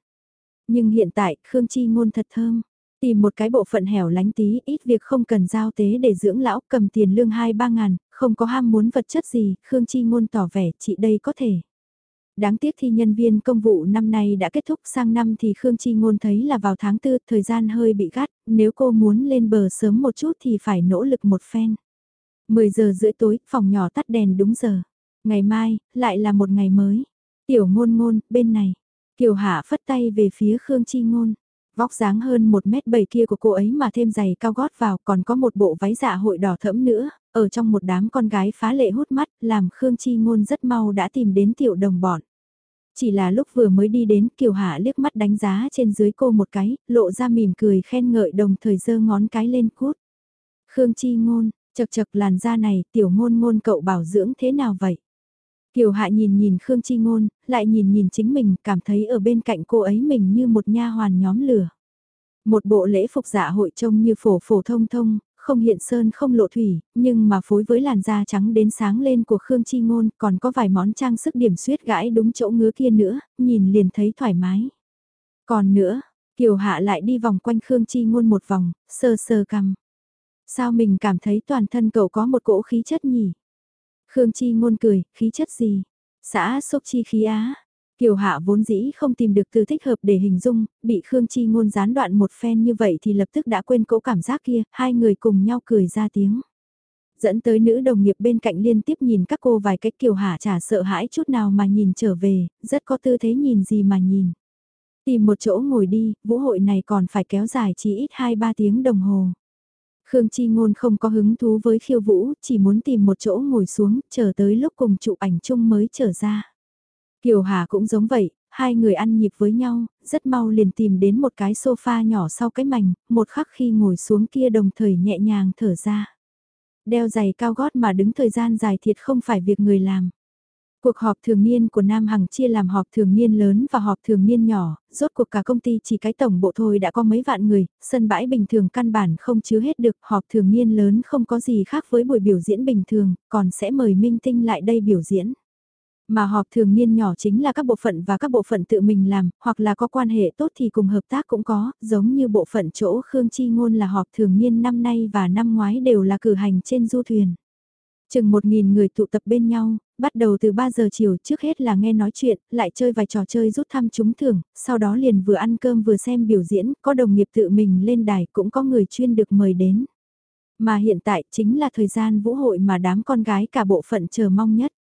Nhưng hiện tại, Khương Chi Ngôn thật thơm. Tìm một cái bộ phận hẻo lánh tí, ít việc không cần giao tế để dưỡng lão, cầm tiền lương 2-3 ngàn, không có ham muốn vật chất gì, Khương Chi Ngôn tỏ vẻ chị đây có thể đáng tiếc thi nhân viên công vụ năm nay đã kết thúc sang năm thì Khương Chi Ngôn thấy là vào tháng tư thời gian hơi bị gắt, nếu cô muốn lên bờ sớm một chút thì phải nỗ lực một phen. 10 giờ rưỡi tối, phòng nhỏ tắt đèn đúng giờ. Ngày mai, lại là một ngày mới. Tiểu ngôn ngôn, bên này. Kiều Hạ phất tay về phía Khương Chi Ngôn. Vóc dáng hơn 1 mét 7 kia của cô ấy mà thêm giày cao gót vào còn có một bộ váy dạ hội đỏ thẫm nữa, ở trong một đám con gái phá lệ hút mắt làm Khương Chi Ngôn rất mau đã tìm đến tiểu đồng bọn. Chỉ là lúc vừa mới đi đến Kiều Hạ liếc mắt đánh giá trên dưới cô một cái, lộ ra mỉm cười khen ngợi đồng thời giơ ngón cái lên cút. Khương Chi Ngôn, chật chật làn da này tiểu ngôn ngôn cậu bảo dưỡng thế nào vậy? Kiều Hạ nhìn nhìn Khương Chi Ngôn, lại nhìn nhìn chính mình, cảm thấy ở bên cạnh cô ấy mình như một nha hoàn nhóm lửa. Một bộ lễ phục dạ hội trông như phổ phổ thông thông, không hiện sơn không lộ thủy, nhưng mà phối với làn da trắng đến sáng lên của Khương Chi Ngôn còn có vài món trang sức điểm suyết gãi đúng chỗ ngứa kia nữa, nhìn liền thấy thoải mái. Còn nữa, Kiều Hạ lại đi vòng quanh Khương Chi Ngôn một vòng, sơ sơ cằm. Sao mình cảm thấy toàn thân cậu có một cỗ khí chất nhỉ? Khương Chi Ngôn cười, khí chất gì? Xã Sốc Chi Khí Á. Kiều Hạ vốn dĩ không tìm được từ thích hợp để hình dung, bị Khương Chi ngôn gián đoạn một phen như vậy thì lập tức đã quên cỗ cảm giác kia, hai người cùng nhau cười ra tiếng. Dẫn tới nữ đồng nghiệp bên cạnh liên tiếp nhìn các cô vài cách Kiều Hạ chả sợ hãi chút nào mà nhìn trở về, rất có tư thế nhìn gì mà nhìn. Tìm một chỗ ngồi đi, vũ hội này còn phải kéo dài chỉ ít 2-3 tiếng đồng hồ. Khương Chi Ngôn không có hứng thú với khiêu vũ, chỉ muốn tìm một chỗ ngồi xuống, chờ tới lúc cùng chụp ảnh chung mới trở ra. Kiều Hà cũng giống vậy, hai người ăn nhịp với nhau, rất mau liền tìm đến một cái sofa nhỏ sau cái mảnh, một khắc khi ngồi xuống kia đồng thời nhẹ nhàng thở ra. Đeo giày cao gót mà đứng thời gian dài thiệt không phải việc người làm. Cuộc họp thường niên của Nam Hằng chia làm họp thường niên lớn và họp thường niên nhỏ, rốt cuộc cả công ty chỉ cái tổng bộ thôi đã có mấy vạn người, sân bãi bình thường căn bản không chứa hết được, họp thường niên lớn không có gì khác với buổi biểu diễn bình thường, còn sẽ mời minh tinh lại đây biểu diễn. Mà họp thường niên nhỏ chính là các bộ phận và các bộ phận tự mình làm, hoặc là có quan hệ tốt thì cùng hợp tác cũng có, giống như bộ phận chỗ Khương Chi Ngôn là họp thường niên năm nay và năm ngoái đều là cử hành trên du thuyền. Chừng một nghìn người tụ tập bên nhau, bắt đầu từ 3 giờ chiều trước hết là nghe nói chuyện, lại chơi vài trò chơi rút thăm trúng thưởng, sau đó liền vừa ăn cơm vừa xem biểu diễn, có đồng nghiệp tự mình lên đài cũng có người chuyên được mời đến. Mà hiện tại chính là thời gian vũ hội mà đám con gái cả bộ phận chờ mong nhất.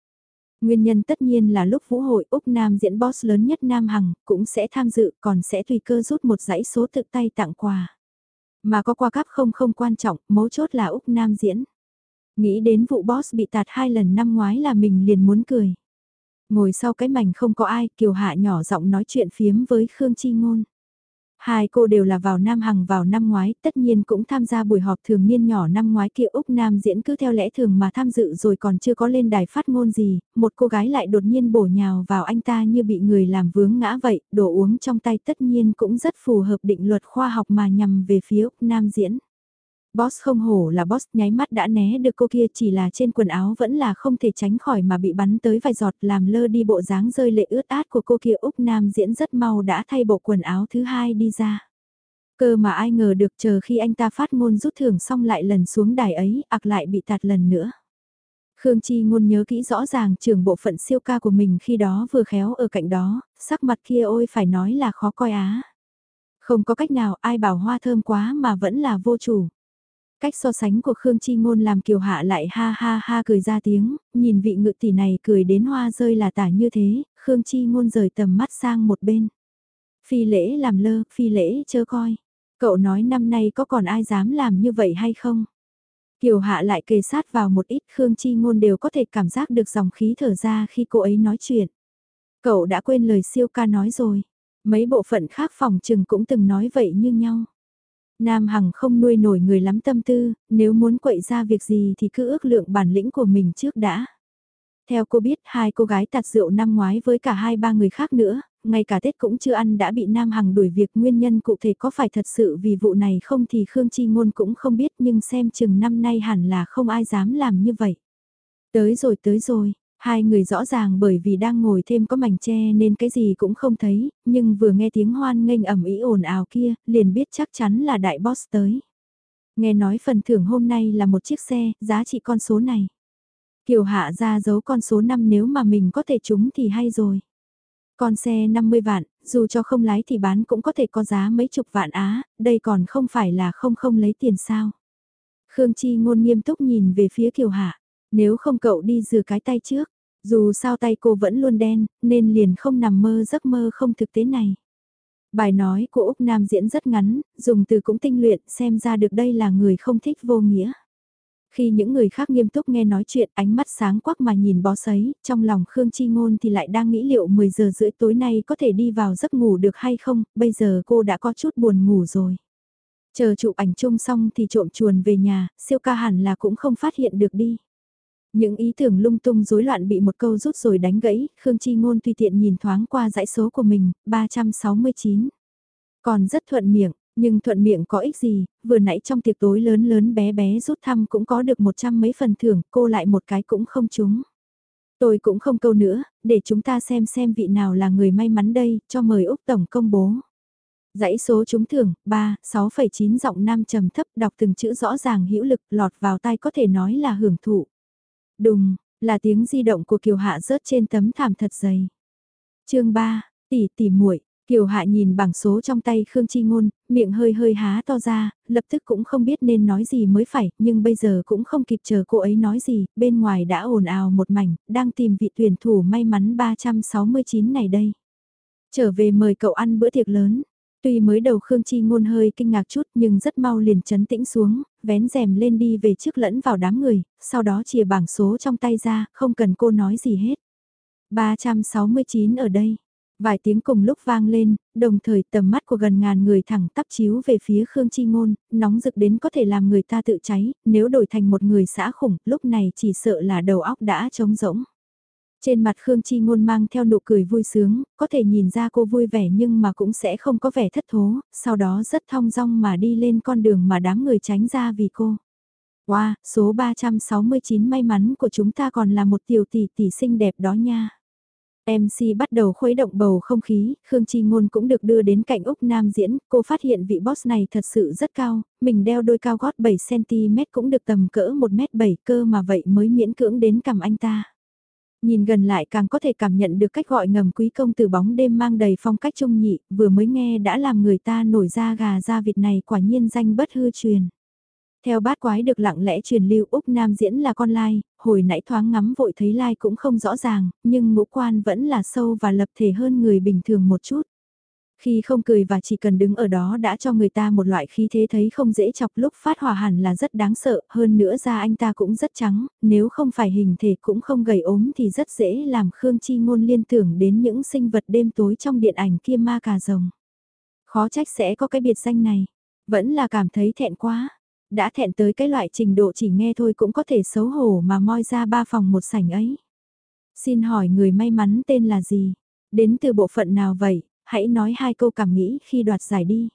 Nguyên nhân tất nhiên là lúc vũ hội Úc Nam diễn boss lớn nhất Nam Hằng cũng sẽ tham dự còn sẽ tùy cơ rút một dãy số tự tay tặng quà. Mà có qua cáp không không quan trọng, mấu chốt là Úc Nam diễn. Nghĩ đến vụ boss bị tạt hai lần năm ngoái là mình liền muốn cười. Ngồi sau cái mảnh không có ai, Kiều Hạ nhỏ giọng nói chuyện phiếm với Khương Chi Ngôn. Hai cô đều là vào Nam Hằng vào năm ngoái, tất nhiên cũng tham gia buổi họp thường niên nhỏ năm ngoái kia Úc Nam diễn cứ theo lẽ thường mà tham dự rồi còn chưa có lên đài phát ngôn gì, một cô gái lại đột nhiên bổ nhào vào anh ta như bị người làm vướng ngã vậy, đồ uống trong tay tất nhiên cũng rất phù hợp định luật khoa học mà nhằm về phía Úc Nam diễn. Boss không hổ là boss nháy mắt đã né được cô kia chỉ là trên quần áo vẫn là không thể tránh khỏi mà bị bắn tới vài giọt làm lơ đi bộ dáng rơi lệ ướt át của cô kia Úc Nam diễn rất mau đã thay bộ quần áo thứ hai đi ra. Cơ mà ai ngờ được chờ khi anh ta phát ngôn rút thưởng xong lại lần xuống đài ấy, ạc lại bị tạt lần nữa. Khương Chi ngôn nhớ kỹ rõ ràng trường bộ phận siêu ca của mình khi đó vừa khéo ở cạnh đó, sắc mặt kia ôi phải nói là khó coi á. Không có cách nào ai bảo hoa thơm quá mà vẫn là vô chủ. Cách so sánh của Khương Chi Ngôn làm Kiều Hạ lại ha ha ha cười ra tiếng, nhìn vị ngự tỷ này cười đến hoa rơi là tả như thế, Khương Chi Ngôn rời tầm mắt sang một bên. Phi lễ làm lơ, phi lễ chớ coi. Cậu nói năm nay có còn ai dám làm như vậy hay không? Kiều Hạ lại kề sát vào một ít Khương Chi Ngôn đều có thể cảm giác được dòng khí thở ra khi cô ấy nói chuyện. Cậu đã quên lời siêu ca nói rồi. Mấy bộ phận khác phòng trừng cũng từng nói vậy như nhau. Nam Hằng không nuôi nổi người lắm tâm tư, nếu muốn quậy ra việc gì thì cứ ước lượng bản lĩnh của mình trước đã. Theo cô biết hai cô gái tạt rượu năm ngoái với cả hai ba người khác nữa, ngay cả Tết cũng chưa ăn đã bị Nam Hằng đuổi việc nguyên nhân cụ thể có phải thật sự vì vụ này không thì Khương Chi Ngôn cũng không biết nhưng xem chừng năm nay hẳn là không ai dám làm như vậy. Tới rồi tới rồi, Hai người rõ ràng bởi vì đang ngồi thêm có mảnh tre nên cái gì cũng không thấy, nhưng vừa nghe tiếng hoan nghênh ẩm ý ồn ào kia, liền biết chắc chắn là đại boss tới. Nghe nói phần thưởng hôm nay là một chiếc xe, giá trị con số này. Kiều hạ ra giấu con số 5 nếu mà mình có thể trúng thì hay rồi. Con xe 50 vạn, dù cho không lái thì bán cũng có thể có giá mấy chục vạn á, đây còn không phải là không không lấy tiền sao. Khương Chi ngôn nghiêm túc nhìn về phía Kiều Hạ. Nếu không cậu đi rửa cái tay trước, dù sao tay cô vẫn luôn đen, nên liền không nằm mơ giấc mơ không thực tế này. Bài nói của Úc Nam diễn rất ngắn, dùng từ cũng tinh luyện xem ra được đây là người không thích vô nghĩa. Khi những người khác nghiêm túc nghe nói chuyện ánh mắt sáng quắc mà nhìn bó sấy, trong lòng Khương Chi Ngôn thì lại đang nghĩ liệu 10 giờ rưỡi tối nay có thể đi vào giấc ngủ được hay không, bây giờ cô đã có chút buồn ngủ rồi. Chờ chụp ảnh chung xong thì trộm chuồn về nhà, siêu ca hẳn là cũng không phát hiện được đi. Những ý tưởng lung tung rối loạn bị một câu rút rồi đánh gãy, Khương Chi Ngôn tùy tiện nhìn thoáng qua dãy số của mình, 369. Còn rất thuận miệng, nhưng thuận miệng có ích gì, vừa nãy trong tiệc tối lớn lớn bé bé rút thăm cũng có được một trăm mấy phần thưởng, cô lại một cái cũng không trúng. Tôi cũng không câu nữa, để chúng ta xem xem vị nào là người may mắn đây, cho mời Úc Tổng công bố. Dãy số trúng thưởng, 3, 6,9 giọng nam trầm thấp đọc từng chữ rõ ràng hữu lực lọt vào tai có thể nói là hưởng thụ. Đùng, Là tiếng di động của Kiều Hạ rớt trên tấm thảm thật dày. chương 3, tỷ tỷ muội Kiều Hạ nhìn bảng số trong tay Khương Chi Ngôn, miệng hơi hơi há to ra, lập tức cũng không biết nên nói gì mới phải, nhưng bây giờ cũng không kịp chờ cô ấy nói gì, bên ngoài đã ồn ào một mảnh, đang tìm vị tuyển thủ may mắn 369 này đây. Trở về mời cậu ăn bữa tiệc lớn. Tuy mới đầu Khương Chi Ngôn hơi kinh ngạc chút nhưng rất mau liền chấn tĩnh xuống, vén rèm lên đi về trước lẫn vào đám người, sau đó chìa bảng số trong tay ra, không cần cô nói gì hết. 369 ở đây. Vài tiếng cùng lúc vang lên, đồng thời tầm mắt của gần ngàn người thẳng tắp chiếu về phía Khương Chi Ngôn, nóng rực đến có thể làm người ta tự cháy, nếu đổi thành một người xã khủng, lúc này chỉ sợ là đầu óc đã trống rỗng. Trên mặt Khương Chi Ngôn mang theo nụ cười vui sướng, có thể nhìn ra cô vui vẻ nhưng mà cũng sẽ không có vẻ thất thố, sau đó rất thong dong mà đi lên con đường mà đám người tránh ra vì cô. Wow, số 369 may mắn của chúng ta còn là một tiểu tỷ tỷ xinh đẹp đó nha. MC bắt đầu khuấy động bầu không khí, Khương Chi Ngôn cũng được đưa đến cạnh Úc Nam diễn, cô phát hiện vị boss này thật sự rất cao, mình đeo đôi cao gót 7cm cũng được tầm cỡ 1m7 cơ mà vậy mới miễn cưỡng đến cầm anh ta. Nhìn gần lại càng có thể cảm nhận được cách gọi ngầm quý công từ bóng đêm mang đầy phong cách trung nhị, vừa mới nghe đã làm người ta nổi da gà da vịt này quả nhiên danh bất hư truyền. Theo bát quái được lặng lẽ truyền lưu Úc Nam diễn là con lai, hồi nãy thoáng ngắm vội thấy lai cũng không rõ ràng, nhưng ngũ quan vẫn là sâu và lập thể hơn người bình thường một chút. Khi không cười và chỉ cần đứng ở đó đã cho người ta một loại khí thế thấy không dễ chọc lúc phát hỏa hẳn là rất đáng sợ, hơn nữa ra anh ta cũng rất trắng, nếu không phải hình thể cũng không gầy ốm thì rất dễ làm Khương Chi Ngôn liên tưởng đến những sinh vật đêm tối trong điện ảnh kia ma cà rồng. Khó trách sẽ có cái biệt danh này, vẫn là cảm thấy thẹn quá, đã thẹn tới cái loại trình độ chỉ nghe thôi cũng có thể xấu hổ mà moi ra ba phòng một sảnh ấy. Xin hỏi người may mắn tên là gì? Đến từ bộ phận nào vậy? Hãy nói hai câu cảm nghĩ khi đoạt giải đi.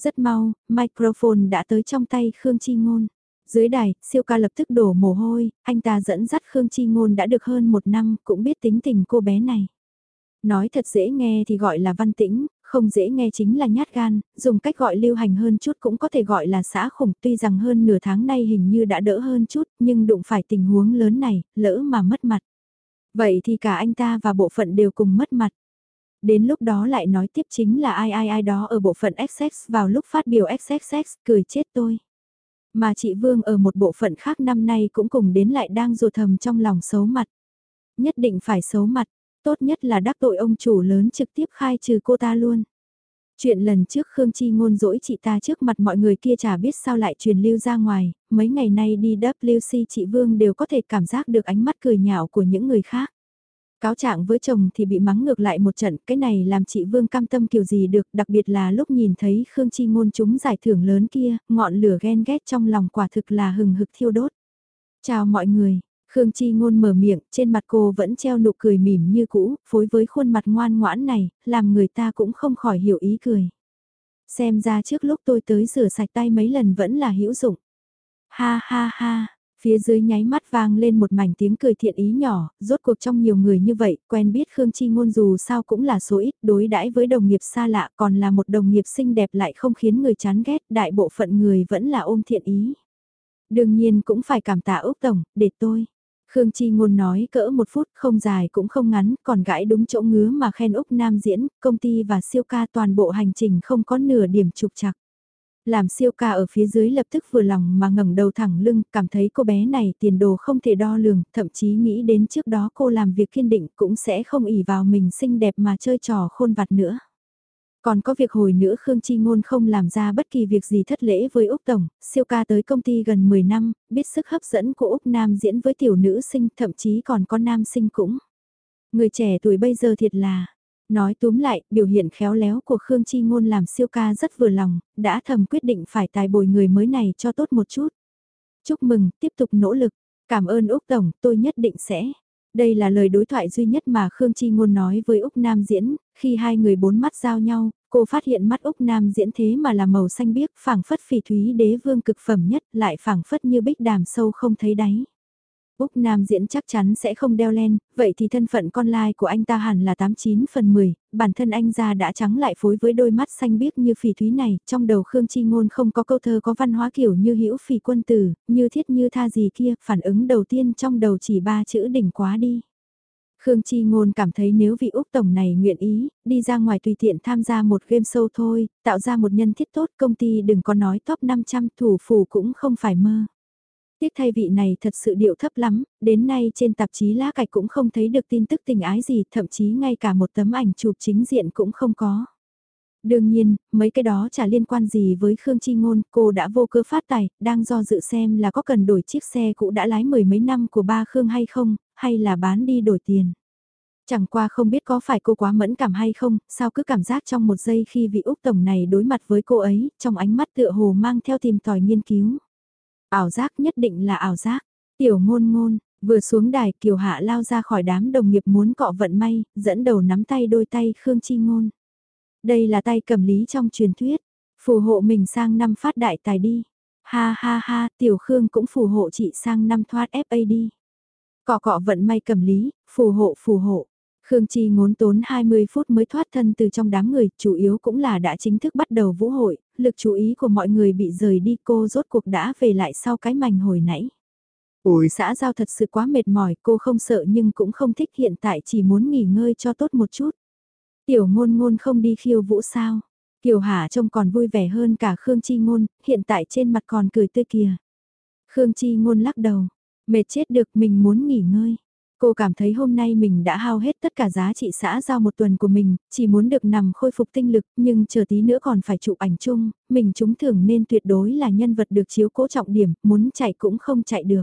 Rất mau, microphone đã tới trong tay Khương Chi Ngôn. Dưới đài, siêu ca lập tức đổ mồ hôi, anh ta dẫn dắt Khương Chi Ngôn đã được hơn một năm, cũng biết tính tình cô bé này. Nói thật dễ nghe thì gọi là văn tĩnh, không dễ nghe chính là nhát gan, dùng cách gọi lưu hành hơn chút cũng có thể gọi là xã khủng tuy rằng hơn nửa tháng nay hình như đã đỡ hơn chút nhưng đụng phải tình huống lớn này, lỡ mà mất mặt. Vậy thì cả anh ta và bộ phận đều cùng mất mặt đến lúc đó lại nói tiếp chính là ai ai ai đó ở bộ phận XX vào lúc phát biểu XXX, cười chết tôi. Mà chị Vương ở một bộ phận khác năm nay cũng cùng đến lại đang rùa thầm trong lòng xấu mặt. Nhất định phải xấu mặt, tốt nhất là đắc tội ông chủ lớn trực tiếp khai trừ cô ta luôn. Chuyện lần trước Khương Chi ngôn dỗi chị ta trước mặt mọi người kia chả biết sao lại truyền lưu ra ngoài, mấy ngày nay đi WC chị Vương đều có thể cảm giác được ánh mắt cười nhạo của những người khác. Cáo trạng với chồng thì bị mắng ngược lại một trận, cái này làm chị Vương cam tâm kiểu gì được, đặc biệt là lúc nhìn thấy Khương Chi ngôn chúng giải thưởng lớn kia, ngọn lửa ghen ghét trong lòng quả thực là hừng hực thiêu đốt. Chào mọi người, Khương Chi ngôn mở miệng, trên mặt cô vẫn treo nụ cười mỉm như cũ, phối với khuôn mặt ngoan ngoãn này, làm người ta cũng không khỏi hiểu ý cười. Xem ra trước lúc tôi tới rửa sạch tay mấy lần vẫn là hữu dụng. Ha ha ha, Phía dưới nháy mắt vang lên một mảnh tiếng cười thiện ý nhỏ, rốt cuộc trong nhiều người như vậy, quen biết Khương Chi Ngôn dù sao cũng là số ít, đối đãi với đồng nghiệp xa lạ còn là một đồng nghiệp xinh đẹp lại không khiến người chán ghét, đại bộ phận người vẫn là ôm thiện ý. Đương nhiên cũng phải cảm tạ Úc Tổng, để tôi. Khương Chi Ngôn nói cỡ một phút không dài cũng không ngắn, còn gãi đúng chỗ ngứa mà khen Úc Nam diễn, công ty và siêu ca toàn bộ hành trình không có nửa điểm trục trặc. Làm siêu ca ở phía dưới lập tức vừa lòng mà ngẩng đầu thẳng lưng, cảm thấy cô bé này tiền đồ không thể đo lường, thậm chí nghĩ đến trước đó cô làm việc kiên định cũng sẽ không ỉ vào mình xinh đẹp mà chơi trò khôn vặt nữa. Còn có việc hồi nữa Khương Chi Ngôn không làm ra bất kỳ việc gì thất lễ với Úc Tổng, siêu ca tới công ty gần 10 năm, biết sức hấp dẫn của Úc Nam diễn với tiểu nữ sinh thậm chí còn có nam sinh cũng. Người trẻ tuổi bây giờ thiệt là, Nói túm lại, biểu hiện khéo léo của Khương Chi Ngôn làm siêu ca rất vừa lòng, đã thầm quyết định phải tài bồi người mới này cho tốt một chút. Chúc mừng, tiếp tục nỗ lực. Cảm ơn Úc Tổng, tôi nhất định sẽ. Đây là lời đối thoại duy nhất mà Khương Chi Ngôn nói với Úc Nam Diễn, khi hai người bốn mắt giao nhau, cô phát hiện mắt Úc Nam Diễn thế mà là màu xanh biếc phảng phất phỉ thúy đế vương cực phẩm nhất lại phảng phất như bích đàm sâu không thấy đáy. Úc Nam diễn chắc chắn sẽ không đeo len, vậy thì thân phận con lai của anh ta hẳn là 89 phần 10, bản thân anh ra đã trắng lại phối với đôi mắt xanh biếc như phỉ thúy này, trong đầu Khương Chi Ngôn không có câu thơ có văn hóa kiểu như hữu phỉ quân tử, như thiết như tha gì kia, phản ứng đầu tiên trong đầu chỉ ba chữ đỉnh quá đi. Khương Chi Ngôn cảm thấy nếu vị Úc Tổng này nguyện ý, đi ra ngoài tùy tiện tham gia một game show thôi, tạo ra một nhân thiết tốt công ty đừng có nói top 500 thủ phủ cũng không phải mơ. Tiếc thay vị này thật sự điệu thấp lắm, đến nay trên tạp chí lá cạch cũng không thấy được tin tức tình ái gì, thậm chí ngay cả một tấm ảnh chụp chính diện cũng không có. Đương nhiên, mấy cái đó chả liên quan gì với Khương Chi Ngôn, cô đã vô cơ phát tài, đang do dự xem là có cần đổi chiếc xe cũ đã lái mười mấy năm của ba Khương hay không, hay là bán đi đổi tiền. Chẳng qua không biết có phải cô quá mẫn cảm hay không, sao cứ cảm giác trong một giây khi vị Úc Tổng này đối mặt với cô ấy, trong ánh mắt tựa hồ mang theo tìm tòi nghiên cứu. Ảo giác nhất định là ảo giác. Tiểu ngôn ngôn, vừa xuống đài Kiều Hạ lao ra khỏi đám đồng nghiệp muốn cọ vận may, dẫn đầu nắm tay đôi tay Khương Chi Ngôn. Đây là tay cầm lý trong truyền thuyết, phù hộ mình sang năm phát đại tài đi. Ha ha ha, Tiểu Khương cũng phù hộ chị sang năm thoát FA đi. Cọ cọ vận may cầm lý, phù hộ phù hộ. Khương Chi ngốn tốn 20 phút mới thoát thân từ trong đám người, chủ yếu cũng là đã chính thức bắt đầu vũ hội, lực chú ý của mọi người bị rời đi cô rốt cuộc đã về lại sau cái mảnh hồi nãy. Ủi xã giao thật sự quá mệt mỏi, cô không sợ nhưng cũng không thích hiện tại chỉ muốn nghỉ ngơi cho tốt một chút. Tiểu ngôn ngôn không đi khiêu vũ sao? Kiều Hà trông còn vui vẻ hơn cả Khương Chi ngôn, hiện tại trên mặt còn cười tươi kìa. Khương Chi ngôn lắc đầu, mệt chết được mình muốn nghỉ ngơi. Cô cảm thấy hôm nay mình đã hao hết tất cả giá trị xã giao một tuần của mình, chỉ muốn được nằm khôi phục tinh lực, nhưng chờ tí nữa còn phải chụp ảnh chung, mình chúng thường nên tuyệt đối là nhân vật được chiếu cố trọng điểm, muốn chạy cũng không chạy được.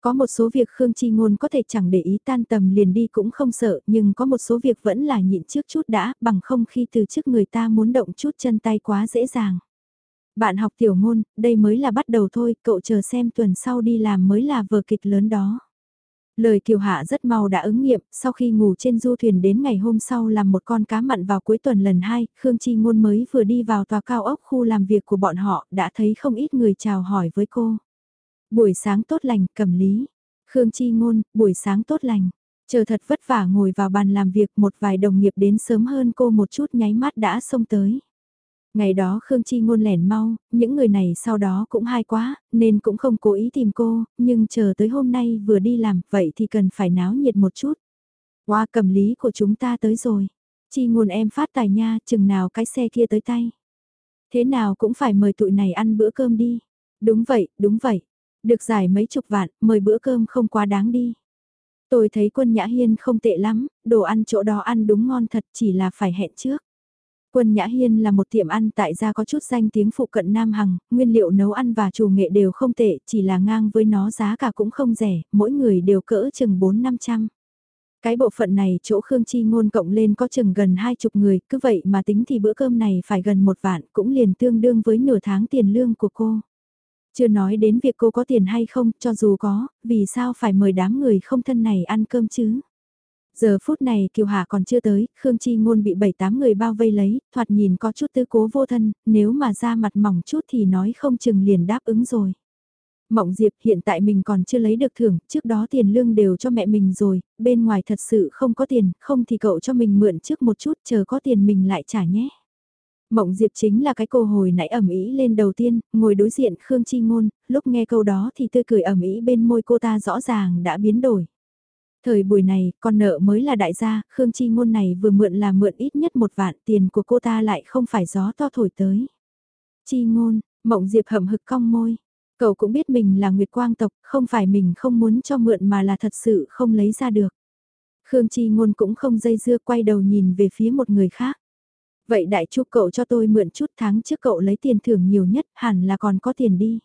Có một số việc Khương Chi Ngôn có thể chẳng để ý tan tầm liền đi cũng không sợ, nhưng có một số việc vẫn là nhịn trước chút đã, bằng không khi từ trước người ta muốn động chút chân tay quá dễ dàng. Bạn học tiểu ngôn, đây mới là bắt đầu thôi, cậu chờ xem tuần sau đi làm mới là vở kịch lớn đó. Lời Kiều Hạ rất mau đã ứng nghiệm, sau khi ngủ trên du thuyền đến ngày hôm sau làm một con cá mặn vào cuối tuần lần hai, Khương Chi Ngôn mới vừa đi vào tòa cao ốc khu làm việc của bọn họ, đã thấy không ít người chào hỏi với cô. Buổi sáng tốt lành, cầm lý. Khương Chi Ngôn, buổi sáng tốt lành. Chờ thật vất vả ngồi vào bàn làm việc một vài đồng nghiệp đến sớm hơn cô một chút nháy mắt đã xông tới. Ngày đó Khương Chi ngôn lẻn mau, những người này sau đó cũng hay quá, nên cũng không cố ý tìm cô, nhưng chờ tới hôm nay vừa đi làm, vậy thì cần phải náo nhiệt một chút. Qua cầm lý của chúng ta tới rồi. Chi ngôn em phát tài nha, chừng nào cái xe kia tới tay. Thế nào cũng phải mời tụi này ăn bữa cơm đi. Đúng vậy, đúng vậy. Được giải mấy chục vạn, mời bữa cơm không quá đáng đi. Tôi thấy quân Nhã Hiên không tệ lắm, đồ ăn chỗ đó ăn đúng ngon thật chỉ là phải hẹn trước. Quân Nhã Hiên là một tiệm ăn tại gia có chút danh tiếng phụ cận Nam Hằng, nguyên liệu nấu ăn và chủ nghệ đều không tệ, chỉ là ngang với nó giá cả cũng không rẻ, mỗi người đều cỡ chừng 4-500. Cái bộ phận này chỗ Khương Chi Ngôn cộng lên có chừng gần hai chục người, cứ vậy mà tính thì bữa cơm này phải gần một vạn, cũng liền tương đương với nửa tháng tiền lương của cô. Chưa nói đến việc cô có tiền hay không, cho dù có, vì sao phải mời đám người không thân này ăn cơm chứ? Giờ phút này Kiều hà còn chưa tới, Khương Chi Ngôn bị 7-8 người bao vây lấy, thoạt nhìn có chút tư cố vô thân, nếu mà ra mặt mỏng chút thì nói không chừng liền đáp ứng rồi. Mộng Diệp hiện tại mình còn chưa lấy được thưởng, trước đó tiền lương đều cho mẹ mình rồi, bên ngoài thật sự không có tiền, không thì cậu cho mình mượn trước một chút chờ có tiền mình lại trả nhé. Mộng Diệp chính là cái cô hồi nãy ẩm ý lên đầu tiên, ngồi đối diện Khương Chi Ngôn, lúc nghe câu đó thì tươi cười ẩm ý bên môi cô ta rõ ràng đã biến đổi. Thời buổi này, con nợ mới là đại gia, Khương Chi Ngôn này vừa mượn là mượn ít nhất một vạn tiền của cô ta lại không phải gió to thổi tới. Chi Ngôn, Mộng Diệp hậm hực cong môi. Cậu cũng biết mình là Nguyệt Quang tộc, không phải mình không muốn cho mượn mà là thật sự không lấy ra được. Khương Chi Ngôn cũng không dây dưa quay đầu nhìn về phía một người khác. Vậy đại chú cậu cho tôi mượn chút tháng trước cậu lấy tiền thưởng nhiều nhất hẳn là còn có tiền đi.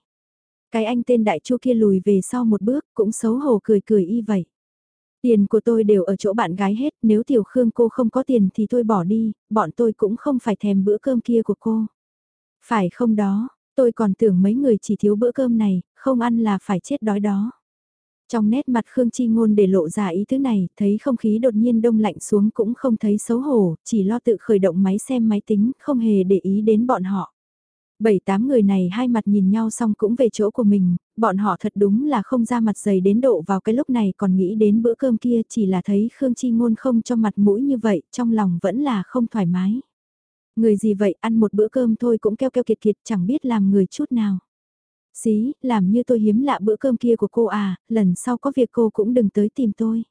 Cái anh tên đại chu kia lùi về sau một bước cũng xấu hổ cười cười y vậy. Tiền của tôi đều ở chỗ bạn gái hết, nếu tiểu khương cô không có tiền thì tôi bỏ đi, bọn tôi cũng không phải thèm bữa cơm kia của cô. Phải không đó, tôi còn tưởng mấy người chỉ thiếu bữa cơm này, không ăn là phải chết đói đó. Trong nét mặt Khương Chi Ngôn để lộ ra ý thứ này, thấy không khí đột nhiên đông lạnh xuống cũng không thấy xấu hổ, chỉ lo tự khởi động máy xem máy tính, không hề để ý đến bọn họ. Bảy tám người này hai mặt nhìn nhau xong cũng về chỗ của mình, bọn họ thật đúng là không ra mặt dày đến độ vào cái lúc này còn nghĩ đến bữa cơm kia chỉ là thấy Khương Chi Ngôn không cho mặt mũi như vậy, trong lòng vẫn là không thoải mái. Người gì vậy ăn một bữa cơm thôi cũng keo keo kiệt kiệt chẳng biết làm người chút nào. Xí, làm như tôi hiếm lạ bữa cơm kia của cô à, lần sau có việc cô cũng đừng tới tìm tôi.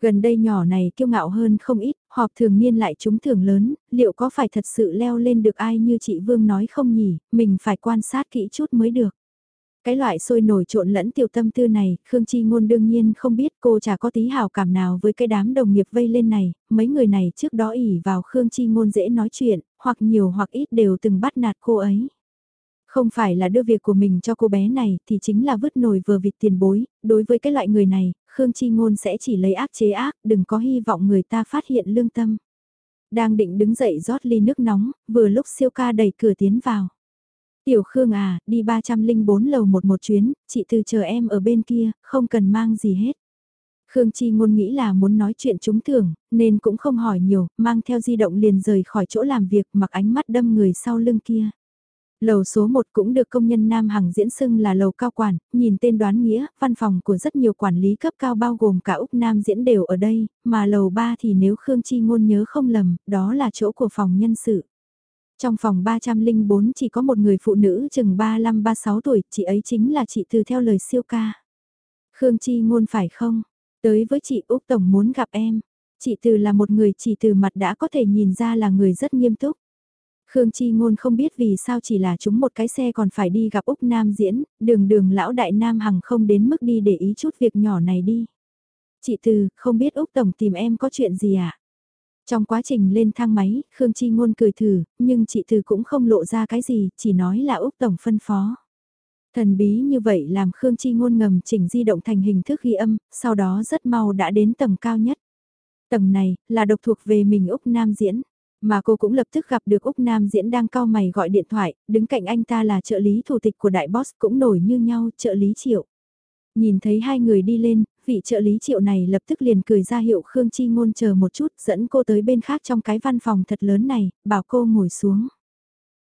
Gần đây nhỏ này kiêu ngạo hơn không ít, họp thường niên lại trúng thưởng lớn, liệu có phải thật sự leo lên được ai như chị Vương nói không nhỉ, mình phải quan sát kỹ chút mới được. Cái loại sôi nổi trộn lẫn tiểu tâm tư này, Khương Chi Ngôn đương nhiên không biết cô chả có tí hào cảm nào với cái đám đồng nghiệp vây lên này, mấy người này trước đó ỉ vào Khương Chi Ngôn dễ nói chuyện, hoặc nhiều hoặc ít đều từng bắt nạt cô ấy. Không phải là đưa việc của mình cho cô bé này thì chính là vứt nồi vừa vịt tiền bối, đối với cái loại người này, Khương Chi Ngôn sẽ chỉ lấy ác chế ác, đừng có hy vọng người ta phát hiện lương tâm. Đang định đứng dậy rót ly nước nóng, vừa lúc siêu ca đẩy cửa tiến vào. Tiểu Khương à, đi 304 lầu một một chuyến, chị từ chờ em ở bên kia, không cần mang gì hết. Khương Chi ngôn nghĩ là muốn nói chuyện trúng thưởng, nên cũng không hỏi nhiều, mang theo di động liền rời khỏi chỗ làm việc mặc ánh mắt đâm người sau lưng kia. Lầu số 1 cũng được công nhân Nam Hằng diễn xưng là lầu cao quản, nhìn tên đoán nghĩa, văn phòng của rất nhiều quản lý cấp cao bao gồm cả Úc Nam diễn đều ở đây, mà lầu 3 thì nếu Khương Chi ngôn nhớ không lầm, đó là chỗ của phòng nhân sự. Trong phòng 304 chỉ có một người phụ nữ chừng 35-36 tuổi, chị ấy chính là chị Từ theo lời siêu ca. Khương Chi ngôn phải không? Tới với chị Úc Tổng muốn gặp em. Chị Từ là một người chỉ từ mặt đã có thể nhìn ra là người rất nghiêm túc. Khương Chi Ngôn không biết vì sao chỉ là chúng một cái xe còn phải đi gặp Úc Nam diễn, đường đường lão đại Nam Hằng không đến mức đi để ý chút việc nhỏ này đi. Chị Từ, không biết Úc Tổng tìm em có chuyện gì ạ? À? Trong quá trình lên thang máy, Khương Chi Ngôn cười thử, nhưng chị Từ cũng không lộ ra cái gì, chỉ nói là Úc Tổng phân phó. Thần bí như vậy làm Khương Chi Ngôn ngầm chỉnh di động thành hình thức ghi âm, sau đó rất mau đã đến tầng cao nhất. Tầng này, là độc thuộc về mình Úc Nam diễn. Mà cô cũng lập tức gặp được Úc Nam diễn đang cao mày gọi điện thoại, đứng cạnh anh ta là trợ lý thủ tịch của đại boss cũng nổi như nhau, trợ lý triệu. Nhìn thấy hai người đi lên, vị trợ lý triệu này lập tức liền cười ra hiệu Khương Chi Ngôn chờ một chút dẫn cô tới bên khác trong cái văn phòng thật lớn này, bảo cô ngồi xuống.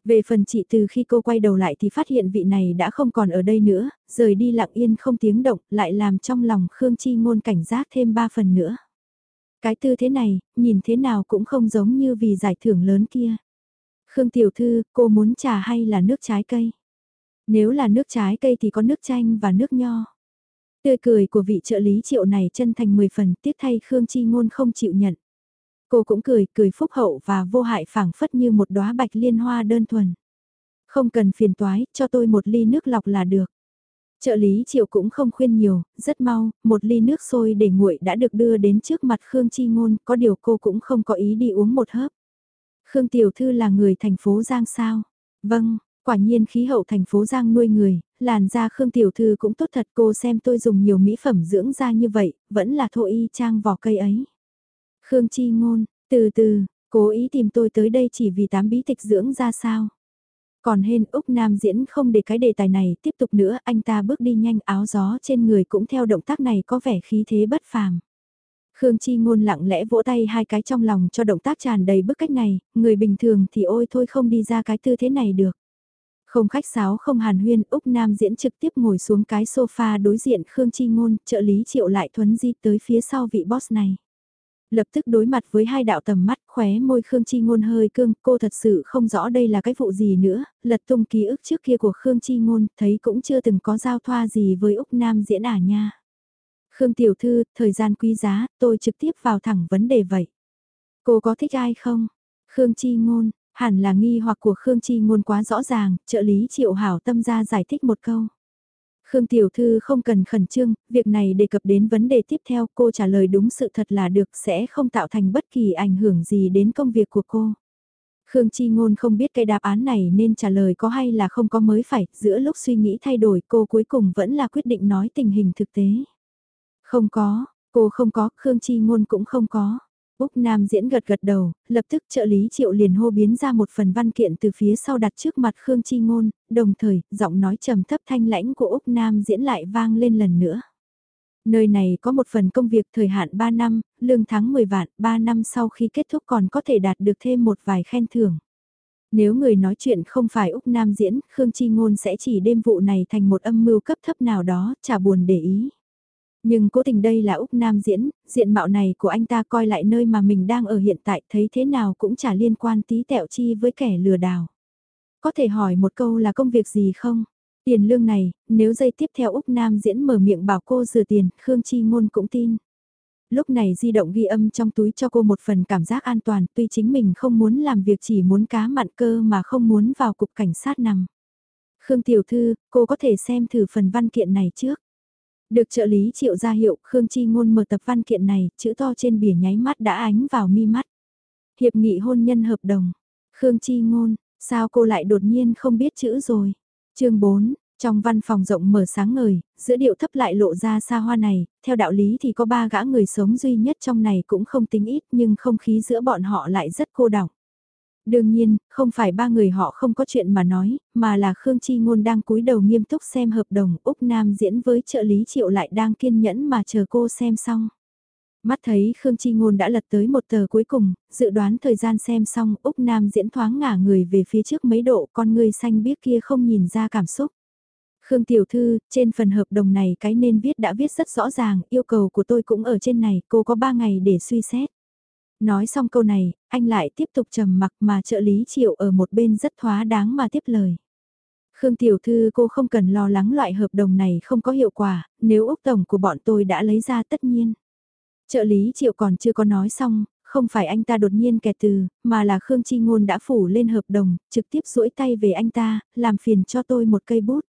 Về phần chị từ khi cô quay đầu lại thì phát hiện vị này đã không còn ở đây nữa, rời đi lặng yên không tiếng động lại làm trong lòng Khương Chi Ngôn cảnh giác thêm ba phần nữa. Cái tư thế này, nhìn thế nào cũng không giống như vì giải thưởng lớn kia. Khương Tiểu Thư, cô muốn trà hay là nước trái cây? Nếu là nước trái cây thì có nước chanh và nước nho. Tươi cười của vị trợ lý triệu này chân thành 10 phần tiếc thay Khương Chi Ngôn không chịu nhận. Cô cũng cười, cười phúc hậu và vô hại phảng phất như một đóa bạch liên hoa đơn thuần. Không cần phiền toái, cho tôi một ly nước lọc là được. Trợ lý triệu cũng không khuyên nhiều, rất mau, một ly nước sôi để nguội đã được đưa đến trước mặt Khương Chi Ngôn, có điều cô cũng không có ý đi uống một hớp. Khương Tiểu Thư là người thành phố Giang sao? Vâng, quả nhiên khí hậu thành phố Giang nuôi người, làn da Khương Tiểu Thư cũng tốt thật cô xem tôi dùng nhiều mỹ phẩm dưỡng da như vậy, vẫn là thô y trang vỏ cây ấy. Khương Chi Ngôn, từ từ, cố ý tìm tôi tới đây chỉ vì tám bí tịch dưỡng da sao? Còn hên Úc Nam diễn không để cái đề tài này tiếp tục nữa, anh ta bước đi nhanh áo gió trên người cũng theo động tác này có vẻ khí thế bất phàm. Khương Chi ngôn lặng lẽ vỗ tay hai cái trong lòng cho động tác tràn đầy bức cách này, người bình thường thì ôi thôi không đi ra cái tư thế này được. Không khách sáo không hàn huyên, Úc Nam diễn trực tiếp ngồi xuống cái sofa đối diện Khương Chi ngôn, trợ lý triệu lại thuấn di tới phía sau vị boss này. Lập tức đối mặt với hai đạo tầm mắt khóe môi Khương Chi Ngôn hơi cương, cô thật sự không rõ đây là cái vụ gì nữa, lật tung ký ức trước kia của Khương Chi Ngôn, thấy cũng chưa từng có giao thoa gì với Úc Nam diễn ả nha. Khương Tiểu Thư, thời gian quý giá, tôi trực tiếp vào thẳng vấn đề vậy. Cô có thích ai không? Khương Chi Ngôn, hẳn là nghi hoặc của Khương Chi Ngôn quá rõ ràng, trợ lý Triệu Hảo Tâm ra giải thích một câu. Khương Tiểu Thư không cần khẩn trương, việc này đề cập đến vấn đề tiếp theo cô trả lời đúng sự thật là được sẽ không tạo thành bất kỳ ảnh hưởng gì đến công việc của cô. Khương Chi Ngôn không biết cái đáp án này nên trả lời có hay là không có mới phải, giữa lúc suy nghĩ thay đổi cô cuối cùng vẫn là quyết định nói tình hình thực tế. Không có, cô không có, Khương Chi Ngôn cũng không có. Úc Nam diễn gật gật đầu, lập tức trợ lý triệu liền hô biến ra một phần văn kiện từ phía sau đặt trước mặt Khương Chi Ngôn, đồng thời, giọng nói trầm thấp thanh lãnh của Úc Nam diễn lại vang lên lần nữa. Nơi này có một phần công việc thời hạn 3 năm, lương tháng 10 vạn, 3 năm sau khi kết thúc còn có thể đạt được thêm một vài khen thưởng. Nếu người nói chuyện không phải Úc Nam diễn, Khương Chi Ngôn sẽ chỉ đêm vụ này thành một âm mưu cấp thấp nào đó, chả buồn để ý. Nhưng cố tình đây là Úc Nam diễn, diện mạo này của anh ta coi lại nơi mà mình đang ở hiện tại thấy thế nào cũng chả liên quan tí tẹo chi với kẻ lừa đảo. Có thể hỏi một câu là công việc gì không? Tiền lương này, nếu dây tiếp theo Úc Nam diễn mở miệng bảo cô rửa tiền, Khương Chi Ngôn cũng tin. Lúc này di động ghi âm trong túi cho cô một phần cảm giác an toàn, tuy chính mình không muốn làm việc chỉ muốn cá mặn cơ mà không muốn vào cục cảnh sát nằm. Khương Tiểu Thư, cô có thể xem thử phần văn kiện này trước. Được trợ lý triệu ra hiệu, Khương Chi Ngôn mở tập văn kiện này, chữ to trên bìa nháy mắt đã ánh vào mi mắt. Hiệp nghị hôn nhân hợp đồng. Khương Chi Ngôn, sao cô lại đột nhiên không biết chữ rồi? chương 4, trong văn phòng rộng mở sáng ngời, giữa điệu thấp lại lộ ra xa hoa này, theo đạo lý thì có ba gã người sống duy nhất trong này cũng không tính ít nhưng không khí giữa bọn họ lại rất cô đọng. Đương nhiên, không phải ba người họ không có chuyện mà nói, mà là Khương Chi Ngôn đang cúi đầu nghiêm túc xem hợp đồng Úc Nam diễn với trợ lý Triệu lại đang kiên nhẫn mà chờ cô xem xong. Mắt thấy Khương Chi Ngôn đã lật tới một tờ cuối cùng, dự đoán thời gian xem xong Úc Nam diễn thoáng ngả người về phía trước mấy độ con người xanh biếc kia không nhìn ra cảm xúc. Khương Tiểu Thư, trên phần hợp đồng này cái nên viết đã viết rất rõ ràng, yêu cầu của tôi cũng ở trên này, cô có 3 ngày để suy xét. Nói xong câu này, anh lại tiếp tục trầm mặc mà trợ lý Triệu ở một bên rất thoá đáng mà tiếp lời. Khương Tiểu Thư cô không cần lo lắng loại hợp đồng này không có hiệu quả, nếu Úc Tổng của bọn tôi đã lấy ra tất nhiên. Trợ lý Triệu còn chưa có nói xong, không phải anh ta đột nhiên kẹt từ, mà là Khương Chi Ngôn đã phủ lên hợp đồng, trực tiếp duỗi tay về anh ta, làm phiền cho tôi một cây bút.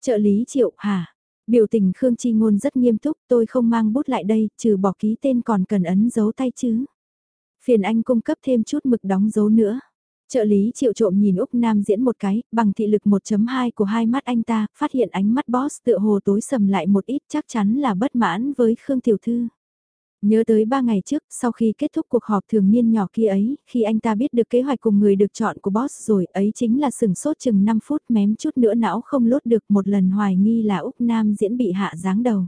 Trợ lý Triệu hả? Biểu tình Khương Chi Ngôn rất nghiêm túc, tôi không mang bút lại đây, trừ bỏ ký tên còn cần ấn dấu tay chứ. Phiền anh cung cấp thêm chút mực đóng dấu nữa. Trợ lý Triệu trộm nhìn Úc Nam diễn một cái, bằng thị lực 1.2 của hai mắt anh ta, phát hiện ánh mắt boss tựa hồ tối sầm lại một ít chắc chắn là bất mãn với Khương Tiểu Thư. Nhớ tới ba ngày trước, sau khi kết thúc cuộc họp thường niên nhỏ kia ấy, khi anh ta biết được kế hoạch cùng người được chọn của boss rồi, ấy chính là sừng sốt chừng 5 phút mém chút nữa não không lốt được một lần hoài nghi là Úc Nam diễn bị hạ dáng đầu.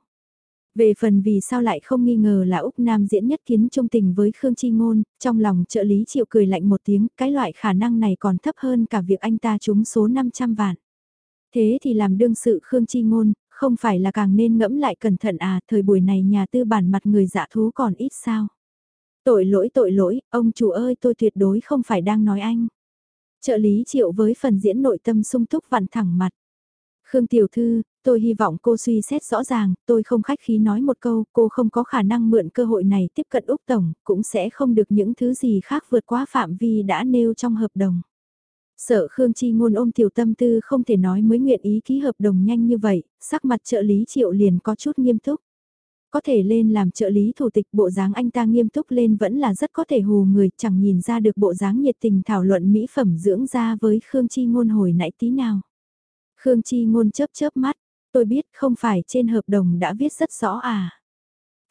Về phần vì sao lại không nghi ngờ là Úc Nam diễn nhất kiến trung tình với Khương Chi Ngôn, trong lòng trợ lý chịu cười lạnh một tiếng, cái loại khả năng này còn thấp hơn cả việc anh ta trúng số 500 vạn. Thế thì làm đương sự Khương Chi Ngôn, không phải là càng nên ngẫm lại cẩn thận à, thời buổi này nhà tư bản mặt người dạ thú còn ít sao. Tội lỗi tội lỗi, ông chủ ơi tôi tuyệt đối không phải đang nói anh. Trợ lý triệu với phần diễn nội tâm sung túc vặn thẳng mặt. Khương Tiểu Thư, tôi hy vọng cô suy xét rõ ràng, tôi không khách khí nói một câu, cô không có khả năng mượn cơ hội này tiếp cận Úc Tổng, cũng sẽ không được những thứ gì khác vượt quá phạm vi đã nêu trong hợp đồng. Sợ Khương Chi ngôn ôm tiểu tâm tư không thể nói mới nguyện ý ký hợp đồng nhanh như vậy, sắc mặt trợ lý triệu liền có chút nghiêm túc. Có thể lên làm trợ lý thủ tịch bộ dáng anh ta nghiêm túc lên vẫn là rất có thể hù người chẳng nhìn ra được bộ dáng nhiệt tình thảo luận mỹ phẩm dưỡng da với Khương Chi ngôn hồi nãy tí nào. Khương Chi ngôn chớp chớp mắt, tôi biết không phải trên hợp đồng đã viết rất rõ à.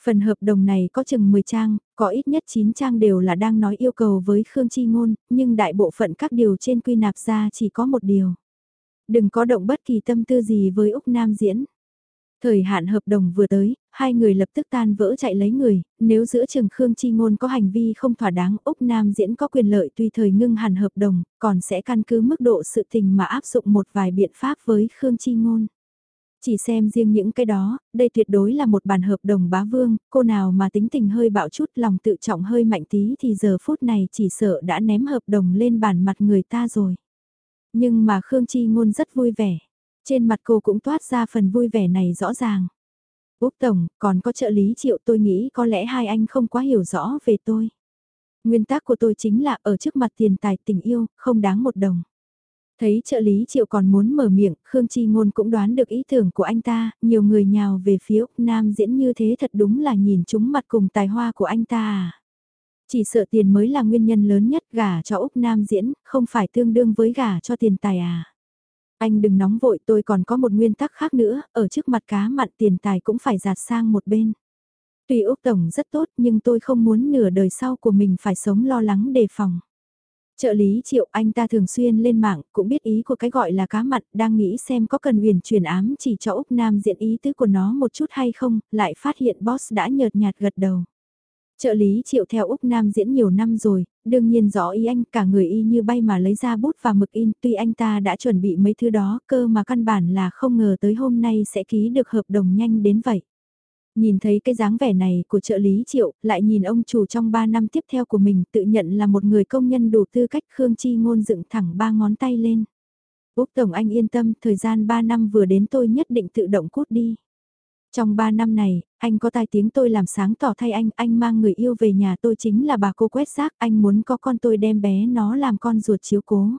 Phần hợp đồng này có chừng 10 trang, có ít nhất 9 trang đều là đang nói yêu cầu với Khương Chi Ngôn, nhưng đại bộ phận các điều trên quy nạp ra chỉ có một điều. Đừng có động bất kỳ tâm tư gì với Úc Nam diễn. Thời hạn hợp đồng vừa tới, hai người lập tức tan vỡ chạy lấy người, nếu giữa trường Khương Chi Ngôn có hành vi không thỏa đáng Úc Nam diễn có quyền lợi tùy thời ngưng hẳn hợp đồng, còn sẽ căn cứ mức độ sự tình mà áp dụng một vài biện pháp với Khương Chi Ngôn. Chỉ xem riêng những cái đó, đây tuyệt đối là một bản hợp đồng bá vương, cô nào mà tính tình hơi bạo chút lòng tự trọng hơi mạnh tí thì giờ phút này chỉ sợ đã ném hợp đồng lên bản mặt người ta rồi. Nhưng mà Khương Chi Ngôn rất vui vẻ. Trên mặt cô cũng toát ra phần vui vẻ này rõ ràng. Úc Tổng, còn có trợ lý triệu tôi nghĩ có lẽ hai anh không quá hiểu rõ về tôi. Nguyên tắc của tôi chính là ở trước mặt tiền tài tình yêu, không đáng một đồng. Thấy trợ lý triệu còn muốn mở miệng, Khương Chi Ngôn cũng đoán được ý tưởng của anh ta, nhiều người nhào về phía Úc Nam diễn như thế thật đúng là nhìn chúng mặt cùng tài hoa của anh ta à. Chỉ sợ tiền mới là nguyên nhân lớn nhất gả cho Úc Nam diễn, không phải tương đương với gả cho tiền tài à. Anh đừng nóng vội tôi còn có một nguyên tắc khác nữa, ở trước mặt cá mặn tiền tài cũng phải giạt sang một bên. Tuy Úc Tổng rất tốt nhưng tôi không muốn nửa đời sau của mình phải sống lo lắng đề phòng. Trợ lý triệu anh ta thường xuyên lên mạng cũng biết ý của cái gọi là cá mặn đang nghĩ xem có cần huyền truyền ám chỉ cho Úc Nam diện ý tứ của nó một chút hay không, lại phát hiện boss đã nhợt nhạt gật đầu. Trợ lý triệu theo Úc Nam diễn nhiều năm rồi, đương nhiên rõ ý anh cả người y như bay mà lấy ra bút và mực in tuy anh ta đã chuẩn bị mấy thứ đó cơ mà căn bản là không ngờ tới hôm nay sẽ ký được hợp đồng nhanh đến vậy. Nhìn thấy cái dáng vẻ này của trợ lý triệu, lại nhìn ông chủ trong 3 năm tiếp theo của mình tự nhận là một người công nhân đủ tư cách Khương Chi ngôn dựng thẳng ba ngón tay lên. Úc Tổng anh yên tâm, thời gian 3 năm vừa đến tôi nhất định tự động cút đi. Trong 3 năm này, anh có tai tiếng tôi làm sáng tỏ thay anh, anh mang người yêu về nhà tôi chính là bà cô quét rác, anh muốn có con tôi đem bé nó làm con ruột chiếu cố.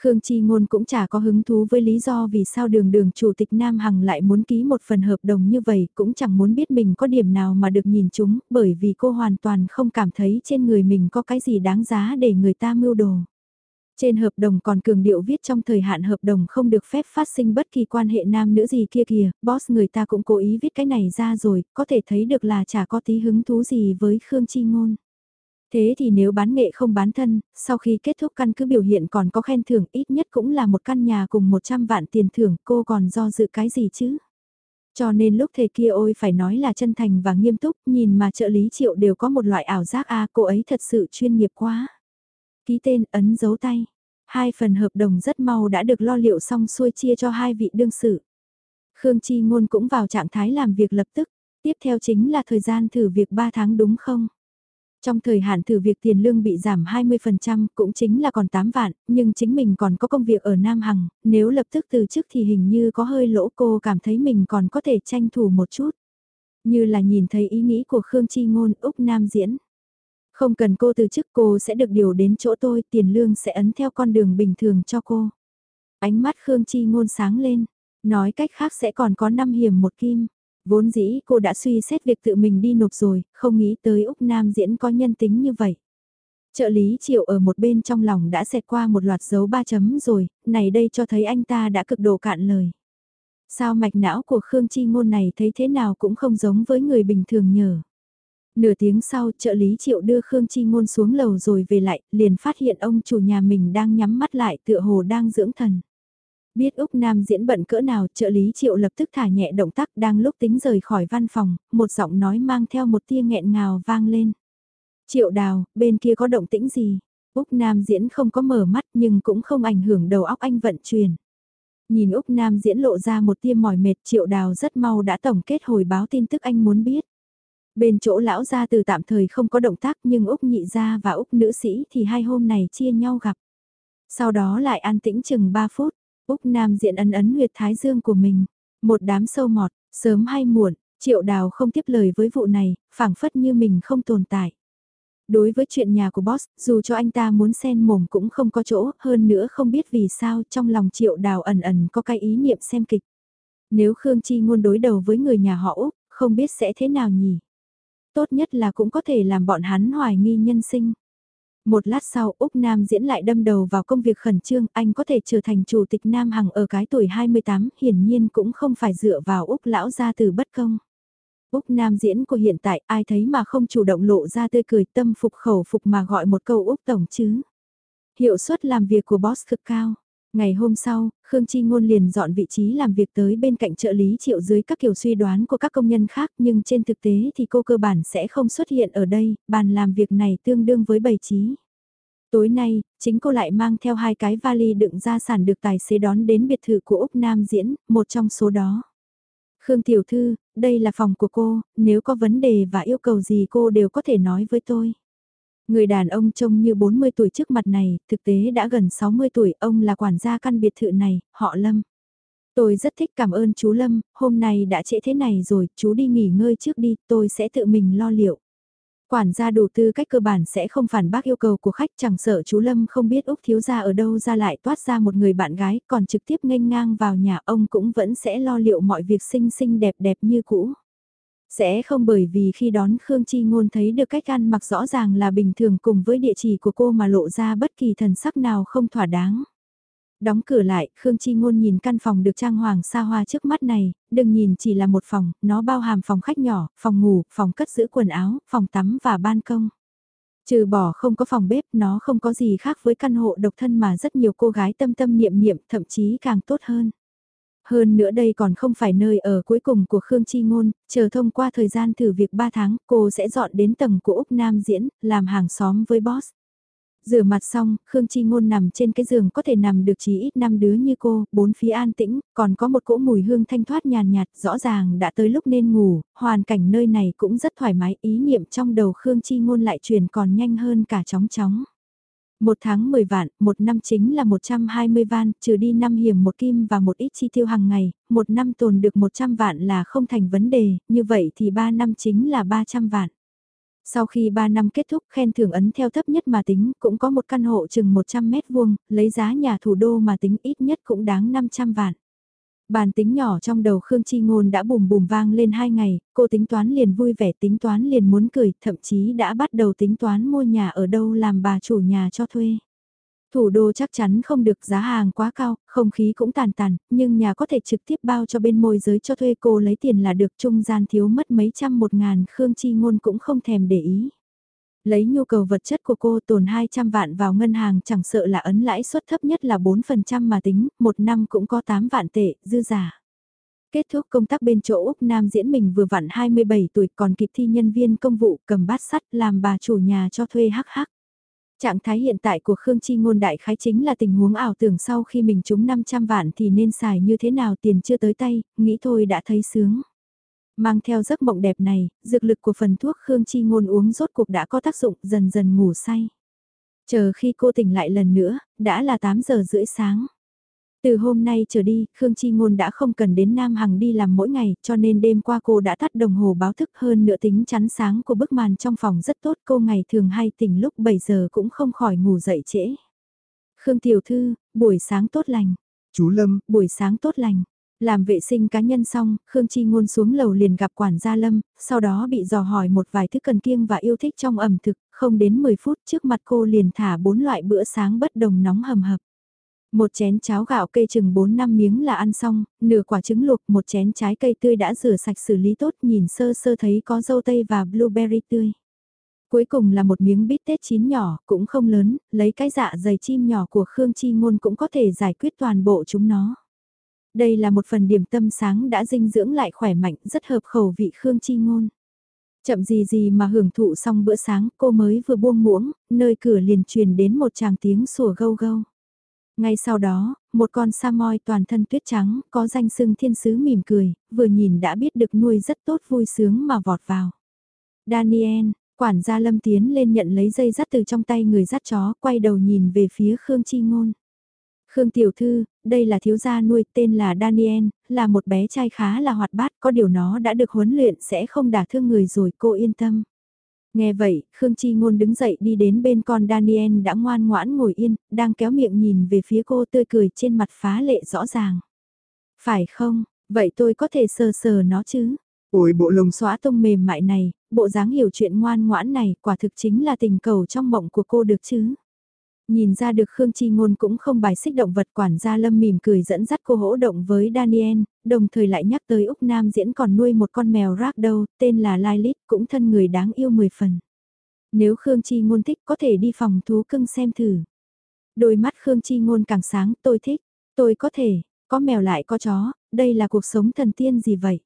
Khương Chi Ngôn cũng chả có hứng thú với lý do vì sao đường đường chủ tịch Nam Hằng lại muốn ký một phần hợp đồng như vậy, cũng chẳng muốn biết mình có điểm nào mà được nhìn chúng, bởi vì cô hoàn toàn không cảm thấy trên người mình có cái gì đáng giá để người ta mưu đồ. Trên hợp đồng còn cường điệu viết trong thời hạn hợp đồng không được phép phát sinh bất kỳ quan hệ nam nữ gì kia kìa, boss người ta cũng cố ý viết cái này ra rồi, có thể thấy được là chả có tí hứng thú gì với Khương Chi Ngôn. Thế thì nếu bán nghệ không bán thân, sau khi kết thúc căn cứ biểu hiện còn có khen thưởng ít nhất cũng là một căn nhà cùng 100 vạn tiền thưởng cô còn do dự cái gì chứ? Cho nên lúc thầy kia ôi phải nói là chân thành và nghiêm túc, nhìn mà trợ lý triệu đều có một loại ảo giác a cô ấy thật sự chuyên nghiệp quá. Ký tên ấn dấu tay. Hai phần hợp đồng rất mau đã được lo liệu xong xuôi chia cho hai vị đương sự. Khương Chi Ngôn cũng vào trạng thái làm việc lập tức. Tiếp theo chính là thời gian thử việc 3 tháng đúng không? Trong thời hạn thử việc tiền lương bị giảm 20% cũng chính là còn 8 vạn, nhưng chính mình còn có công việc ở Nam Hằng, nếu lập tức từ chức thì hình như có hơi lỗ cô cảm thấy mình còn có thể tranh thủ một chút. Như là nhìn thấy ý nghĩ của Khương Chi Ngôn Úc Nam diễn. Không cần cô từ chức cô sẽ được điều đến chỗ tôi, tiền lương sẽ ấn theo con đường bình thường cho cô. Ánh mắt Khương Chi ngôn sáng lên, nói cách khác sẽ còn có năm hiểm một kim. Vốn dĩ cô đã suy xét việc tự mình đi nộp rồi, không nghĩ tới Úc Nam diễn có nhân tính như vậy. Trợ lý triệu ở một bên trong lòng đã xẹt qua một loạt dấu ba chấm rồi, này đây cho thấy anh ta đã cực độ cạn lời. Sao mạch não của Khương Chi Ngôn này thấy thế nào cũng không giống với người bình thường nhờ. Nửa tiếng sau, trợ lý triệu đưa Khương Chi Ngôn xuống lầu rồi về lại, liền phát hiện ông chủ nhà mình đang nhắm mắt lại tựa hồ đang dưỡng thần. Biết Úc Nam diễn bận cỡ nào, trợ lý triệu lập tức thả nhẹ động tác đang lúc tính rời khỏi văn phòng, một giọng nói mang theo một tia nghẹn ngào vang lên. Triệu đào, bên kia có động tĩnh gì? Úc Nam diễn không có mở mắt nhưng cũng không ảnh hưởng đầu óc anh vận chuyển. Nhìn Úc Nam diễn lộ ra một tia mỏi mệt triệu đào rất mau đã tổng kết hồi báo tin tức anh muốn biết. Bên chỗ lão gia từ tạm thời không có động tác nhưng Úc nhị gia và Úc nữ sĩ thì hai hôm này chia nhau gặp. Sau đó lại an tĩnh chừng 3 phút, Úc Nam diện ấn ấn huyệt thái dương của mình. Một đám sâu mọt, sớm hay muộn, triệu đào không tiếp lời với vụ này, phảng phất như mình không tồn tại. Đối với chuyện nhà của boss, dù cho anh ta muốn xen mồm cũng không có chỗ, hơn nữa không biết vì sao trong lòng triệu đào ẩn ẩn có cái ý niệm xem kịch. Nếu Khương Chi ngôn đối đầu với người nhà họ Úc, không biết sẽ thế nào nhỉ? tốt nhất là cũng có thể làm bọn hắn hoài nghi nhân sinh. Một lát sau Úc Nam diễn lại đâm đầu vào công việc khẩn trương, anh có thể trở thành chủ tịch Nam Hằng ở cái tuổi 28, hiển nhiên cũng không phải dựa vào Úc lão ra từ bất công. Úc Nam diễn của hiện tại ai thấy mà không chủ động lộ ra tươi cười tâm phục khẩu phục mà gọi một câu Úc Tổng chứ. Hiệu suất làm việc của boss cực cao. Ngày hôm sau, Khương Chi Ngôn liền dọn vị trí làm việc tới bên cạnh trợ lý triệu dưới các kiểu suy đoán của các công nhân khác nhưng trên thực tế thì cô cơ bản sẽ không xuất hiện ở đây, bàn làm việc này tương đương với bày trí. Tối nay, chính cô lại mang theo hai cái vali đựng gia sản được tài xế đón đến biệt thự của Úc Nam Diễn, một trong số đó. Khương Tiểu Thư, đây là phòng của cô, nếu có vấn đề và yêu cầu gì cô đều có thể nói với tôi. Người đàn ông trông như 40 tuổi trước mặt này, thực tế đã gần 60 tuổi, ông là quản gia căn biệt thự này, họ Lâm. Tôi rất thích cảm ơn chú Lâm, hôm nay đã trễ thế này rồi, chú đi nghỉ ngơi trước đi, tôi sẽ tự mình lo liệu. Quản gia đủ tư cách cơ bản sẽ không phản bác yêu cầu của khách chẳng sợ chú Lâm không biết Úc thiếu gia ở đâu ra lại toát ra một người bạn gái còn trực tiếp nghênh ngang vào nhà ông cũng vẫn sẽ lo liệu mọi việc xinh xinh đẹp đẹp như cũ. Sẽ không bởi vì khi đón Khương Chi Ngôn thấy được cách ăn mặc rõ ràng là bình thường cùng với địa chỉ của cô mà lộ ra bất kỳ thần sắc nào không thỏa đáng. Đóng cửa lại, Khương Chi Ngôn nhìn căn phòng được trang hoàng xa hoa trước mắt này, đừng nhìn chỉ là một phòng, nó bao hàm phòng khách nhỏ, phòng ngủ, phòng cất giữ quần áo, phòng tắm và ban công. Trừ bỏ không có phòng bếp, nó không có gì khác với căn hộ độc thân mà rất nhiều cô gái tâm tâm niệm niệm, thậm chí càng tốt hơn. Hơn nữa đây còn không phải nơi ở cuối cùng của Khương Chi Ngôn, chờ thông qua thời gian thử việc 3 tháng, cô sẽ dọn đến tầng của Úc Nam Diễn, làm hàng xóm với boss. Rửa mặt xong, Khương Chi Ngôn nằm trên cái giường có thể nằm được chỉ ít năm đứa như cô, bốn phía an tĩnh, còn có một cỗ mùi hương thanh thoát nhàn nhạt, rõ ràng đã tới lúc nên ngủ, hoàn cảnh nơi này cũng rất thoải mái, ý niệm trong đầu Khương Chi Ngôn lại truyền còn nhanh hơn cả chóng chóng. Một tháng 10 vạn, một năm chính là 120 van, trừ đi năm hiểm một kim và một ít chi tiêu hàng ngày, một năm tồn được 100 vạn là không thành vấn đề, như vậy thì 3 năm chính là 300 vạn. Sau khi 3 năm kết thúc khen thưởng ấn theo thấp nhất mà tính, cũng có một căn hộ chừng 100 mét vuông, lấy giá nhà thủ đô mà tính ít nhất cũng đáng 500 vạn. Bàn tính nhỏ trong đầu Khương Chi Ngôn đã bùm bùm vang lên hai ngày, cô tính toán liền vui vẻ tính toán liền muốn cười, thậm chí đã bắt đầu tính toán mua nhà ở đâu làm bà chủ nhà cho thuê. Thủ đô chắc chắn không được giá hàng quá cao, không khí cũng tàn tàn, nhưng nhà có thể trực tiếp bao cho bên môi giới cho thuê cô lấy tiền là được trung gian thiếu mất mấy trăm một ngàn Khương Chi Ngôn cũng không thèm để ý. Lấy nhu cầu vật chất của cô tồn 200 vạn vào ngân hàng chẳng sợ là ấn lãi suất thấp nhất là 4% mà tính, một năm cũng có 8 vạn tệ, dư giả. Kết thúc công tác bên chỗ Úc Nam diễn mình vừa vặn 27 tuổi còn kịp thi nhân viên công vụ cầm bát sắt làm bà chủ nhà cho thuê hắc hắc. Trạng thái hiện tại của Khương Chi Ngôn đại khái chính là tình huống ảo tưởng sau khi mình trúng 500 vạn thì nên xài như thế nào tiền chưa tới tay, nghĩ thôi đã thấy sướng. Mang theo giấc mộng đẹp này, dược lực của phần thuốc Khương Chi Ngôn uống rốt cuộc đã có tác dụng dần dần ngủ say. Chờ khi cô tỉnh lại lần nữa, đã là 8 giờ rưỡi sáng. Từ hôm nay trở đi, Khương Chi Ngôn đã không cần đến Nam Hằng đi làm mỗi ngày, cho nên đêm qua cô đã tắt đồng hồ báo thức hơn nữa tính chắn sáng của bức màn trong phòng rất tốt. Cô ngày thường hay tỉnh lúc 7 giờ cũng không khỏi ngủ dậy trễ. Khương Tiểu Thư, buổi sáng tốt lành. Chú Lâm, buổi sáng tốt lành. Làm vệ sinh cá nhân xong, Khương Chi Ngôn xuống lầu liền gặp quản gia Lâm, sau đó bị dò hỏi một vài thứ cần kiêng và yêu thích trong ẩm thực, không đến 10 phút trước mặt cô liền thả bốn loại bữa sáng bất đồng nóng hầm hập. Một chén cháo gạo cây chừng 4 năm miếng là ăn xong, nửa quả trứng luộc, một chén trái cây tươi đã rửa sạch xử lý tốt nhìn sơ sơ thấy có dâu tây và blueberry tươi. Cuối cùng là một miếng bít tết chín nhỏ, cũng không lớn, lấy cái dạ dày chim nhỏ của Khương Chi Ngôn cũng có thể giải quyết toàn bộ chúng nó. Đây là một phần điểm tâm sáng đã dinh dưỡng lại khỏe mạnh, rất hợp khẩu vị Khương Chi Ngôn. Chậm gì gì mà hưởng thụ xong bữa sáng, cô mới vừa buông muỗng, nơi cửa liền truyền đến một tràng tiếng sủa gâu gâu. Ngay sau đó, một con sa moi toàn thân tuyết trắng, có danh sưng thiên sứ mỉm cười, vừa nhìn đã biết được nuôi rất tốt vui sướng mà vọt vào. Daniel, quản gia lâm tiến lên nhận lấy dây dắt từ trong tay người dắt chó, quay đầu nhìn về phía Khương Chi Ngôn. Khương Tiểu Thư, đây là thiếu gia nuôi tên là Daniel, là một bé trai khá là hoạt bát, có điều nó đã được huấn luyện sẽ không đả thương người rồi cô yên tâm. Nghe vậy, Khương Chi Ngôn đứng dậy đi đến bên con Daniel đã ngoan ngoãn ngồi yên, đang kéo miệng nhìn về phía cô tươi cười trên mặt phá lệ rõ ràng. Phải không, vậy tôi có thể sờ sờ nó chứ? Ôi bộ lông xóa tông mềm mại này, bộ dáng hiểu chuyện ngoan ngoãn này quả thực chính là tình cầu trong mộng của cô được chứ? Nhìn ra được Khương Chi Ngôn cũng không bài xích động vật quản gia Lâm mỉm cười dẫn dắt cô hỗ động với Daniel, đồng thời lại nhắc tới Úc Nam diễn còn nuôi một con mèo rác đâu, tên là Lilith, cũng thân người đáng yêu mười phần. Nếu Khương Chi Ngôn thích có thể đi phòng thú cưng xem thử. Đôi mắt Khương Chi Ngôn càng sáng, tôi thích, tôi có thể, có mèo lại có chó, đây là cuộc sống thần tiên gì vậy?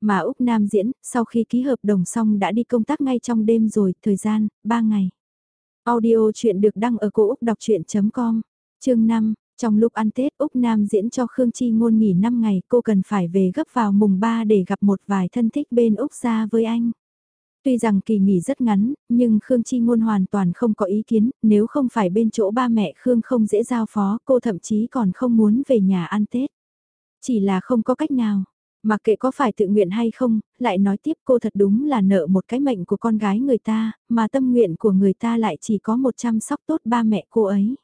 Mà Úc Nam diễn, sau khi ký hợp đồng xong đã đi công tác ngay trong đêm rồi, thời gian, 3 ngày. Audio chuyện được đăng ở cổ Úc đọc chuyện.com, chương 5. Trong lúc ăn Tết Úc Nam diễn cho Khương Chi ngôn nghỉ 5 ngày cô cần phải về gấp vào mùng 3 để gặp một vài thân thích bên Úc ra với anh. Tuy rằng kỳ nghỉ rất ngắn, nhưng Khương Chi ngôn hoàn toàn không có ý kiến, nếu không phải bên chỗ ba mẹ Khương không dễ giao phó cô thậm chí còn không muốn về nhà ăn Tết. Chỉ là không có cách nào. Mặc kệ có phải tự nguyện hay không, lại nói tiếp cô thật đúng là nợ một cái mệnh của con gái người ta, mà tâm nguyện của người ta lại chỉ có một chăm sóc tốt ba mẹ cô ấy.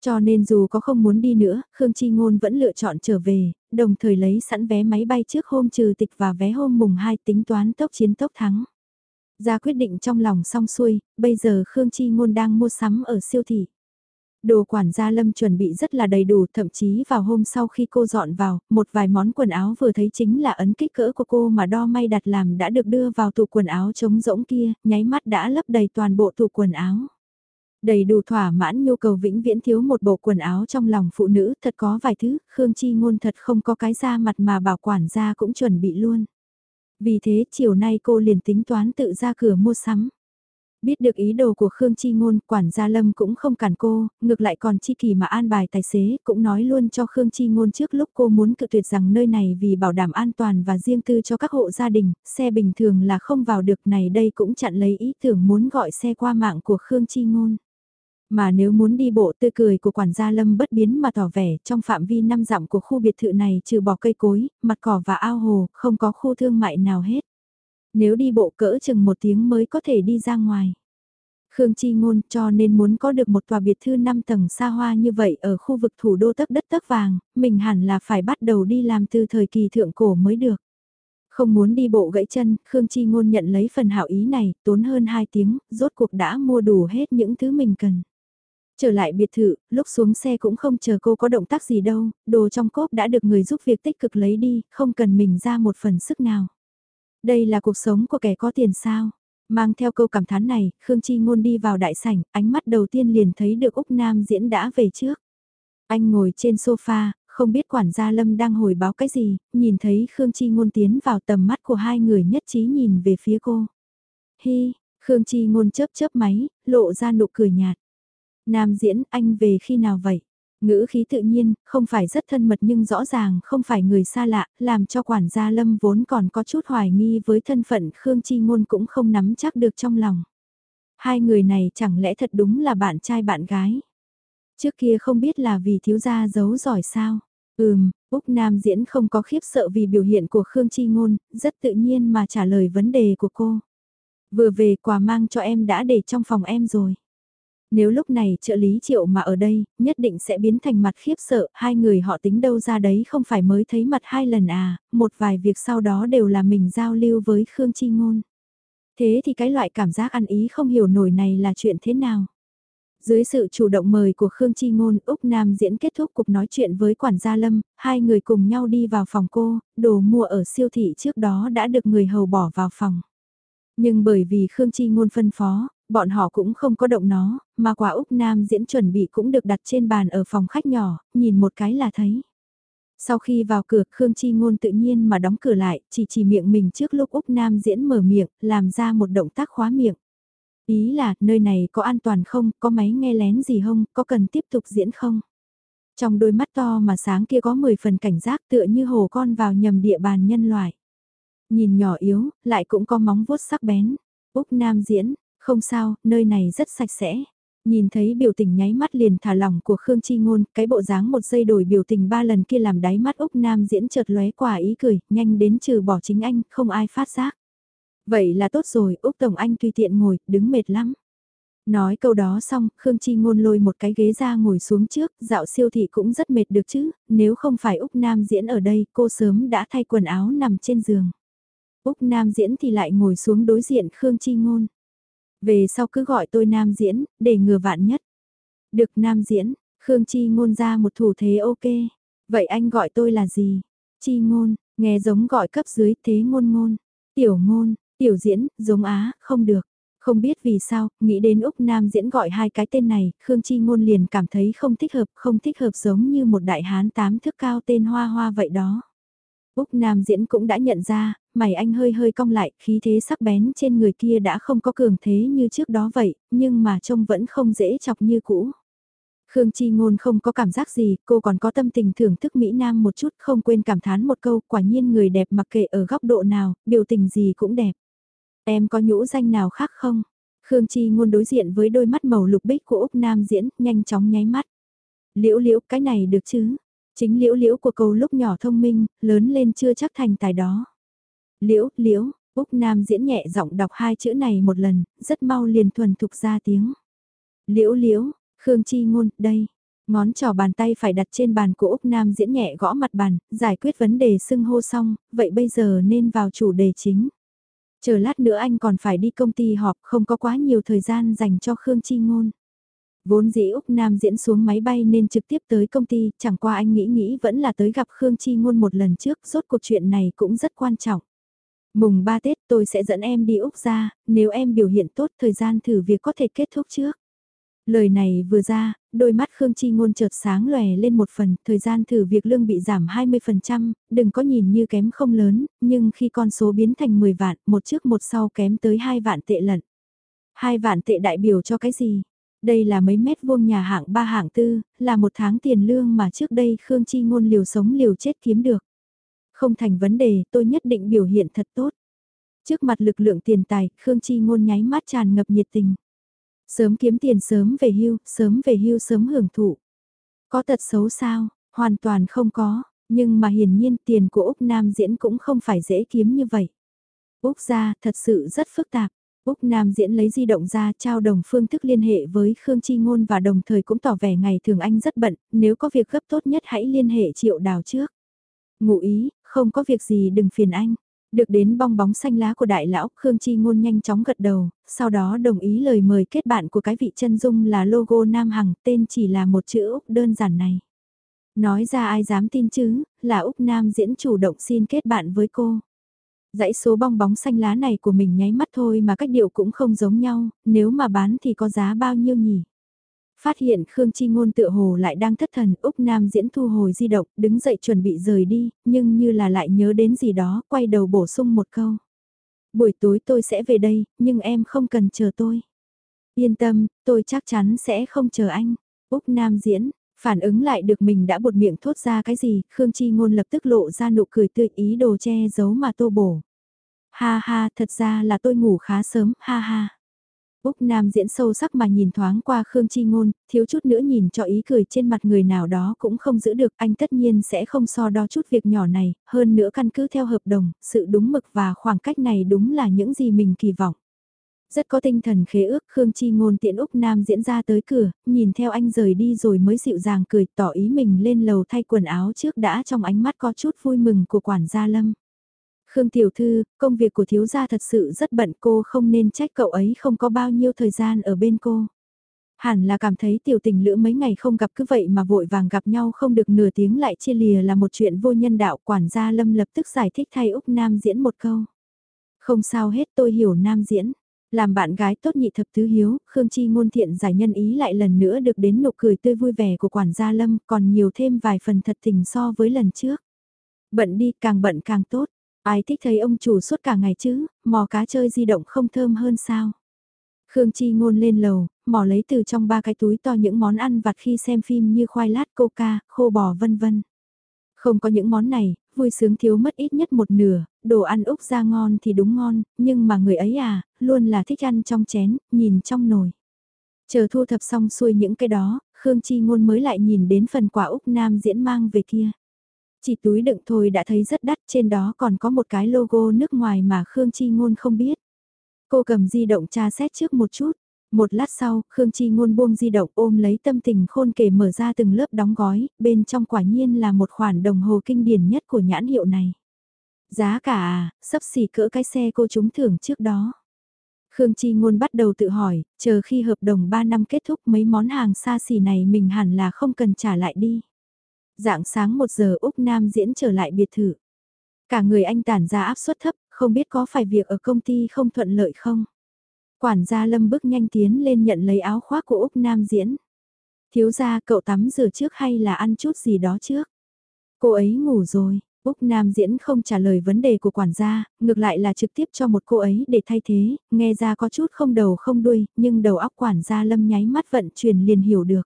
Cho nên dù có không muốn đi nữa, Khương Chi Ngôn vẫn lựa chọn trở về, đồng thời lấy sẵn vé máy bay trước hôm trừ tịch và vé hôm mùng 2 tính toán tốc chiến tốc thắng. Ra quyết định trong lòng xong xuôi, bây giờ Khương Chi Ngôn đang mua sắm ở siêu thị. Đồ quản gia Lâm chuẩn bị rất là đầy đủ, thậm chí vào hôm sau khi cô dọn vào, một vài món quần áo vừa thấy chính là ấn kích cỡ của cô mà đo may đặt làm đã được đưa vào tủ quần áo trống rỗng kia, nháy mắt đã lấp đầy toàn bộ tủ quần áo. Đầy đủ thỏa mãn nhu cầu vĩnh viễn thiếu một bộ quần áo trong lòng phụ nữ, thật có vài thứ, Khương Chi ngôn thật không có cái da mặt mà bảo quản gia cũng chuẩn bị luôn. Vì thế chiều nay cô liền tính toán tự ra cửa mua sắm. Biết được ý đồ của Khương Chi Ngôn, quản gia Lâm cũng không cản cô, ngược lại còn chi kỳ mà an bài tài xế, cũng nói luôn cho Khương Chi Ngôn trước lúc cô muốn cự tuyệt rằng nơi này vì bảo đảm an toàn và riêng tư cho các hộ gia đình, xe bình thường là không vào được này đây cũng chặn lấy ý tưởng muốn gọi xe qua mạng của Khương Chi Ngôn. Mà nếu muốn đi bộ tươi cười của quản gia Lâm bất biến mà tỏ vẻ trong phạm vi năm dặm của khu biệt thự này trừ bỏ cây cối, mặt cỏ và ao hồ, không có khu thương mại nào hết. Nếu đi bộ cỡ chừng một tiếng mới có thể đi ra ngoài. Khương Chi Ngôn cho nên muốn có được một tòa biệt thư 5 tầng xa hoa như vậy ở khu vực thủ đô tấc đất tấc vàng, mình hẳn là phải bắt đầu đi làm từ thời kỳ thượng cổ mới được. Không muốn đi bộ gãy chân, Khương Chi Ngôn nhận lấy phần hảo ý này, tốn hơn 2 tiếng, rốt cuộc đã mua đủ hết những thứ mình cần. Trở lại biệt thự, lúc xuống xe cũng không chờ cô có động tác gì đâu, đồ trong cốp đã được người giúp việc tích cực lấy đi, không cần mình ra một phần sức nào. Đây là cuộc sống của kẻ có tiền sao? Mang theo câu cảm thán này, Khương Chi Ngôn đi vào đại sảnh, ánh mắt đầu tiên liền thấy được Úc Nam diễn đã về trước. Anh ngồi trên sofa, không biết quản gia Lâm đang hồi báo cái gì, nhìn thấy Khương Chi Ngôn tiến vào tầm mắt của hai người nhất trí nhìn về phía cô. Hi, Khương Chi Ngôn chớp chớp máy, lộ ra nụ cười nhạt. Nam diễn, anh về khi nào vậy? Ngữ khí tự nhiên, không phải rất thân mật nhưng rõ ràng không phải người xa lạ, làm cho quản gia Lâm vốn còn có chút hoài nghi với thân phận Khương Chi Ngôn cũng không nắm chắc được trong lòng. Hai người này chẳng lẽ thật đúng là bạn trai bạn gái? Trước kia không biết là vì thiếu gia giấu giỏi sao? Ừm, Úc Nam diễn không có khiếp sợ vì biểu hiện của Khương Chi Ngôn, rất tự nhiên mà trả lời vấn đề của cô. Vừa về quà mang cho em đã để trong phòng em rồi. Nếu lúc này trợ lý triệu mà ở đây, nhất định sẽ biến thành mặt khiếp sợ, hai người họ tính đâu ra đấy không phải mới thấy mặt hai lần à, một vài việc sau đó đều là mình giao lưu với Khương Chi Ngôn. Thế thì cái loại cảm giác ăn ý không hiểu nổi này là chuyện thế nào? Dưới sự chủ động mời của Khương Chi Ngôn, Úc Nam diễn kết thúc cuộc nói chuyện với quản gia Lâm, hai người cùng nhau đi vào phòng cô, đồ mua ở siêu thị trước đó đã được người hầu bỏ vào phòng. Nhưng bởi vì Khương Chi Ngôn phân phó, bọn họ cũng không có động nó, mà quả Úc Nam diễn chuẩn bị cũng được đặt trên bàn ở phòng khách nhỏ, nhìn một cái là thấy. Sau khi vào cửa, Khương Chi Ngôn tự nhiên mà đóng cửa lại, chỉ chỉ miệng mình trước lúc Úc Nam diễn mở miệng, làm ra một động tác khóa miệng. Ý là, nơi này có an toàn không, có máy nghe lén gì không, có cần tiếp tục diễn không? Trong đôi mắt to mà sáng kia có 10 phần cảnh giác tựa như hồ con vào nhầm địa bàn nhân loại. Nhìn nhỏ yếu, lại cũng có móng vuốt sắc bén. Úc Nam diễn, không sao, nơi này rất sạch sẽ. Nhìn thấy biểu tình nháy mắt liền thả lỏng của Khương Chi Ngôn, cái bộ dáng một giây đổi biểu tình ba lần kia làm đáy mắt Úc Nam diễn chợt lóe quả ý cười, nhanh đến trừ bỏ chính anh, không ai phát giác. Vậy là tốt rồi, Úc Tổng Anh tùy tiện ngồi, đứng mệt lắm. Nói câu đó xong, Khương Chi Ngôn lôi một cái ghế ra ngồi xuống trước, dạo siêu thị cũng rất mệt được chứ, nếu không phải Úc Nam diễn ở đây, cô sớm đã thay quần áo nằm trên giường. Úc Nam diễn thì lại ngồi xuống đối diện Khương Chi Ngôn. Về sau cứ gọi tôi Nam diễn, để ngừa vạn nhất. Được Nam diễn, Khương Chi Ngôn ra một thủ thế ok. Vậy anh gọi tôi là gì? Chi Ngôn, nghe giống gọi cấp dưới thế ngôn ngôn. Tiểu ngôn, tiểu diễn, giống á, không được. Không biết vì sao, nghĩ đến Úc Nam diễn gọi hai cái tên này, Khương Chi Ngôn liền cảm thấy không thích hợp, không thích hợp giống như một đại hán tám thước cao tên Hoa Hoa vậy đó. Úc Nam diễn cũng đã nhận ra, mày anh hơi hơi cong lại, khí thế sắc bén trên người kia đã không có cường thế như trước đó vậy, nhưng mà trông vẫn không dễ chọc như cũ. Khương Chi Ngôn không có cảm giác gì, cô còn có tâm tình thưởng thức Mỹ Nam một chút, không quên cảm thán một câu, quả nhiên người đẹp mặc kệ ở góc độ nào, biểu tình gì cũng đẹp. Em có nhũ danh nào khác không? Khương Chi Ngôn đối diện với đôi mắt màu lục bích của Úc Nam diễn, nhanh chóng nháy mắt. Liễu liễu, cái này được chứ? Chính liễu liễu của câu lúc nhỏ thông minh, lớn lên chưa chắc thành tài đó. Liễu, liễu, Úc Nam diễn nhẹ giọng đọc hai chữ này một lần, rất mau liền thuần thục ra tiếng. Liễu liễu, Khương Chi Ngôn, đây. Ngón trỏ bàn tay phải đặt trên bàn của Úc Nam diễn nhẹ gõ mặt bàn, giải quyết vấn đề xưng hô xong, vậy bây giờ nên vào chủ đề chính. Chờ lát nữa anh còn phải đi công ty họp không có quá nhiều thời gian dành cho Khương Chi Ngôn. Vốn dĩ Úc Nam diễn xuống máy bay nên trực tiếp tới công ty, chẳng qua anh nghĩ nghĩ vẫn là tới gặp Khương Chi Ngôn một lần trước, rốt cuộc chuyện này cũng rất quan trọng. Mùng 3 Tết tôi sẽ dẫn em đi Úc ra, nếu em biểu hiện tốt thời gian thử việc có thể kết thúc trước. Lời này vừa ra, đôi mắt Khương Chi Ngôn chợt sáng lòe lên một phần, thời gian thử việc lương bị giảm 20%, đừng có nhìn như kém không lớn, nhưng khi con số biến thành 10 vạn, một trước một sau kém tới 2 vạn tệ lận. Hai vạn tệ đại biểu cho cái gì? Đây là mấy mét vuông nhà hạng ba hạng tư, là một tháng tiền lương mà trước đây Khương Chi Ngôn liều sống liều chết kiếm được. Không thành vấn đề, tôi nhất định biểu hiện thật tốt. Trước mặt lực lượng tiền tài, Khương Chi Ngôn nháy mắt tràn ngập nhiệt tình. Sớm kiếm tiền sớm về hưu, sớm về hưu sớm hưởng thụ. Có tật xấu sao? Hoàn toàn không có, nhưng mà hiển nhiên tiền của Úc Nam diễn cũng không phải dễ kiếm như vậy. Úc ra thật sự rất phức tạp. Úc Nam diễn lấy di động ra trao đồng phương thức liên hệ với Khương Chi Ngôn và đồng thời cũng tỏ vẻ ngày thường anh rất bận, nếu có việc gấp tốt nhất hãy liên hệ triệu đào trước. Ngụ ý, không có việc gì đừng phiền anh. Được đến bong bóng xanh lá của đại lão, Khương Chi Ngôn nhanh chóng gật đầu, sau đó đồng ý lời mời kết bạn của cái vị chân dung là logo Nam Hằng, tên chỉ là một chữ Úc đơn giản này. Nói ra ai dám tin chứ, là Úc Nam diễn chủ động xin kết bạn với cô. Dãy số bong bóng xanh lá này của mình nháy mắt thôi mà cách điệu cũng không giống nhau, nếu mà bán thì có giá bao nhiêu nhỉ? Phát hiện Khương Chi Ngôn tựa hồ lại đang thất thần, Úc Nam diễn thu hồi di động, đứng dậy chuẩn bị rời đi, nhưng như là lại nhớ đến gì đó, quay đầu bổ sung một câu. Buổi tối tôi sẽ về đây, nhưng em không cần chờ tôi. Yên tâm, tôi chắc chắn sẽ không chờ anh. Úc Nam diễn, phản ứng lại được mình đã buột miệng thốt ra cái gì, Khương Chi Ngôn lập tức lộ ra nụ cười tươi ý đồ che giấu mà tô bổ. Ha ha, thật ra là tôi ngủ khá sớm, ha ha. Úc Nam diễn sâu sắc mà nhìn thoáng qua Khương Chi Ngôn, thiếu chút nữa nhìn cho ý cười trên mặt người nào đó cũng không giữ được, anh tất nhiên sẽ không so đo chút việc nhỏ này, hơn nữa căn cứ theo hợp đồng, sự đúng mực và khoảng cách này đúng là những gì mình kỳ vọng. Rất có tinh thần khế ước Khương Chi Ngôn tiện Úc Nam diễn ra tới cửa, nhìn theo anh rời đi rồi mới dịu dàng cười tỏ ý mình lên lầu thay quần áo trước đã trong ánh mắt có chút vui mừng của quản gia Lâm. Khương Tiểu Thư, công việc của thiếu gia thật sự rất bận cô không nên trách cậu ấy không có bao nhiêu thời gian ở bên cô. Hẳn là cảm thấy tiểu tình lữ mấy ngày không gặp cứ vậy mà vội vàng gặp nhau không được nửa tiếng lại chia lìa là một chuyện vô nhân đạo quản gia Lâm lập tức giải thích thay Úc Nam diễn một câu. Không sao hết tôi hiểu Nam diễn. Làm bạn gái tốt nhị thập tứ hiếu, Khương Chi ngôn thiện giải nhân ý lại lần nữa được đến nụ cười tươi vui vẻ của quản gia Lâm còn nhiều thêm vài phần thật tình so với lần trước. Bận đi càng bận càng tốt, Ai thích thấy ông chủ suốt cả ngày chứ, mò cá chơi di động không thơm hơn sao? Khương Chi ngôn lên lầu, mò lấy từ trong ba cái túi to những món ăn vặt khi xem phim như khoai lát coca, khô bò vân vân. Không có những món này, vui sướng thiếu mất ít nhất một nửa, đồ ăn Úc ra ngon thì đúng ngon, nhưng mà người ấy à, luôn là thích ăn trong chén, nhìn trong nồi. Chờ thu thập xong xuôi những cái đó, Khương Chi ngôn mới lại nhìn đến phần quả Úc Nam diễn mang về kia. Chỉ túi đựng thôi đã thấy rất đắt, trên đó còn có một cái logo nước ngoài mà Khương Chi Ngôn không biết. Cô cầm di động tra xét trước một chút. Một lát sau, Khương Chi Ngôn buông di động ôm lấy tâm tình khôn kể mở ra từng lớp đóng gói, bên trong quả nhiên là một khoản đồng hồ kinh điển nhất của nhãn hiệu này. Giá cả à, sắp xỉ cỡ cái xe cô trúng thưởng trước đó. Khương Chi Ngôn bắt đầu tự hỏi, chờ khi hợp đồng 3 năm kết thúc mấy món hàng xa xỉ này mình hẳn là không cần trả lại đi. Dạng sáng 1 giờ Úc Nam diễn trở lại biệt thự. Cả người anh tản ra áp suất thấp, không biết có phải việc ở công ty không thuận lợi không. Quản gia Lâm bước nhanh tiến lên nhận lấy áo khoác của Úc Nam diễn. Thiếu gia cậu tắm rửa trước hay là ăn chút gì đó trước? Cô ấy ngủ rồi, Úc Nam diễn không trả lời vấn đề của quản gia, ngược lại là trực tiếp cho một cô ấy để thay thế, nghe ra có chút không đầu không đuôi, nhưng đầu óc quản gia Lâm nháy mắt vận chuyển liền hiểu được.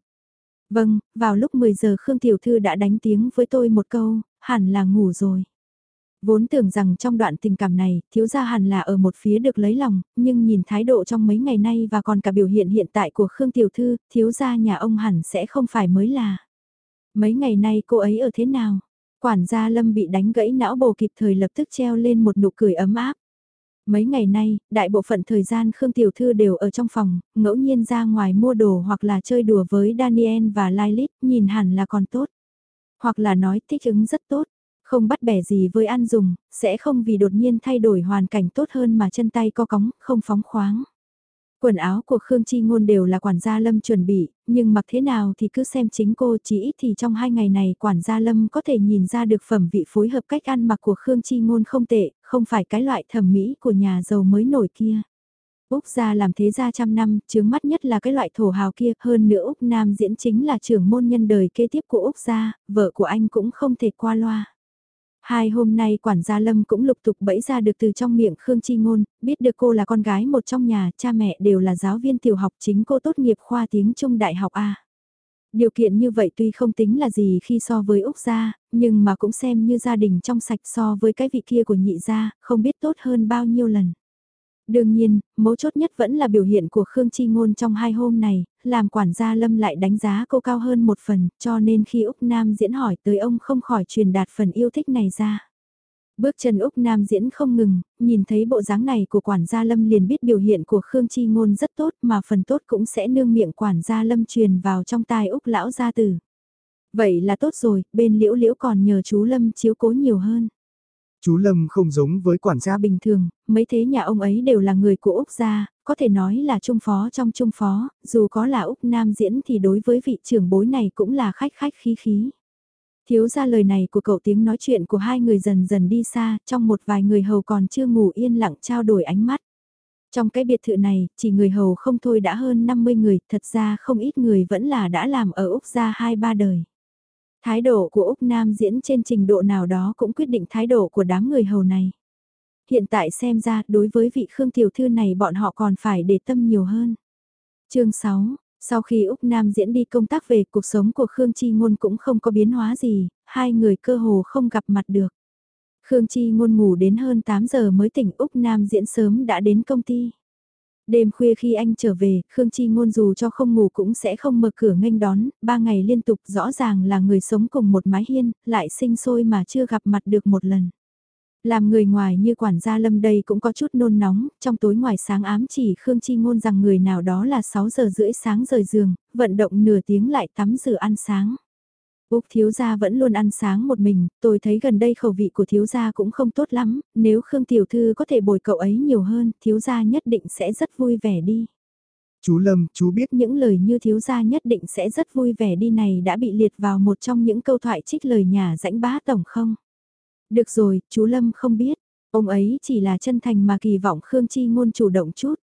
Vâng, vào lúc 10 giờ Khương Tiểu Thư đã đánh tiếng với tôi một câu, hẳn là ngủ rồi. Vốn tưởng rằng trong đoạn tình cảm này, thiếu gia hẳn là ở một phía được lấy lòng, nhưng nhìn thái độ trong mấy ngày nay và còn cả biểu hiện hiện tại của Khương Tiểu Thư, thiếu gia nhà ông hẳn sẽ không phải mới là. Mấy ngày nay cô ấy ở thế nào? Quản gia Lâm bị đánh gãy não bồ kịp thời lập tức treo lên một nụ cười ấm áp. Mấy ngày nay, đại bộ phận thời gian Khương Tiểu Thư đều ở trong phòng, ngẫu nhiên ra ngoài mua đồ hoặc là chơi đùa với Daniel và Lilith, nhìn hẳn là còn tốt. Hoặc là nói thích ứng rất tốt, không bắt bẻ gì với ăn dùng, sẽ không vì đột nhiên thay đổi hoàn cảnh tốt hơn mà chân tay co cóng, không phóng khoáng. Quần áo của Khương Chi Ngôn đều là quản gia Lâm chuẩn bị, nhưng mặc thế nào thì cứ xem chính cô chỉ ít thì trong hai ngày này quản gia Lâm có thể nhìn ra được phẩm vị phối hợp cách ăn mặc của Khương Chi Ngôn không tệ, không phải cái loại thẩm mỹ của nhà giàu mới nổi kia. Úc gia làm thế gia trăm năm, chướng mắt nhất là cái loại thổ hào kia, hơn nữa Úc Nam diễn chính là trưởng môn nhân đời kế tiếp của Úc gia, vợ của anh cũng không thể qua loa. Hai hôm nay quản gia Lâm cũng lục tục bẫy ra được từ trong miệng Khương Chi Ngôn, biết được cô là con gái một trong nhà, cha mẹ đều là giáo viên tiểu học chính cô tốt nghiệp khoa tiếng Trung Đại học A. Điều kiện như vậy tuy không tính là gì khi so với Úc gia, nhưng mà cũng xem như gia đình trong sạch so với cái vị kia của nhị gia, không biết tốt hơn bao nhiêu lần. Đương nhiên, mấu chốt nhất vẫn là biểu hiện của Khương Chi Ngôn trong hai hôm này, làm quản gia Lâm lại đánh giá cô cao hơn một phần, cho nên khi Úc Nam diễn hỏi tới ông không khỏi truyền đạt phần yêu thích này ra. Bước chân Úc Nam diễn không ngừng, nhìn thấy bộ dáng này của quản gia Lâm liền biết biểu hiện của Khương Chi Ngôn rất tốt mà phần tốt cũng sẽ nương miệng quản gia Lâm truyền vào trong tai Úc lão gia tử. Vậy là tốt rồi, bên liễu liễu còn nhờ chú Lâm chiếu cố nhiều hơn. Chú Lâm không giống với quản gia bình thường, mấy thế nhà ông ấy đều là người của Úc gia, có thể nói là trung phó trong trung phó, dù có là Úc Nam diễn thì đối với vị trưởng bối này cũng là khách khách khí khí. Thiếu ra lời này của cậu tiếng nói chuyện của hai người dần dần đi xa, trong một vài người hầu còn chưa ngủ yên lặng trao đổi ánh mắt. Trong cái biệt thự này, chỉ người hầu không thôi đã hơn 50 người, thật ra không ít người vẫn là đã làm ở Úc gia hai ba đời. Thái độ của Úc Nam diễn trên trình độ nào đó cũng quyết định thái độ của đám người hầu này. Hiện tại xem ra đối với vị Khương Tiểu Thư này bọn họ còn phải để tâm nhiều hơn. chương 6, sau khi Úc Nam diễn đi công tác về cuộc sống của Khương Chi Ngôn cũng không có biến hóa gì, hai người cơ hồ không gặp mặt được. Khương Chi Ngôn ngủ đến hơn 8 giờ mới tỉnh Úc Nam diễn sớm đã đến công ty. Đêm khuya khi anh trở về, Khương Chi Ngôn dù cho không ngủ cũng sẽ không mở cửa nghênh đón, ba ngày liên tục rõ ràng là người sống cùng một mái hiên, lại sinh sôi mà chưa gặp mặt được một lần. Làm người ngoài như quản gia lâm đây cũng có chút nôn nóng, trong tối ngoài sáng ám chỉ Khương Chi Ngôn rằng người nào đó là 6 giờ rưỡi sáng rời giường, vận động nửa tiếng lại tắm rửa ăn sáng. Úc thiếu gia vẫn luôn ăn sáng một mình, tôi thấy gần đây khẩu vị của thiếu gia cũng không tốt lắm, nếu Khương Tiểu Thư có thể bồi cậu ấy nhiều hơn, thiếu gia nhất định sẽ rất vui vẻ đi. Chú Lâm, chú biết những lời như thiếu gia nhất định sẽ rất vui vẻ đi này đã bị liệt vào một trong những câu thoại trích lời nhà rãnh bá tổng không? Được rồi, chú Lâm không biết, ông ấy chỉ là chân thành mà kỳ vọng Khương Chi ngôn chủ động chút.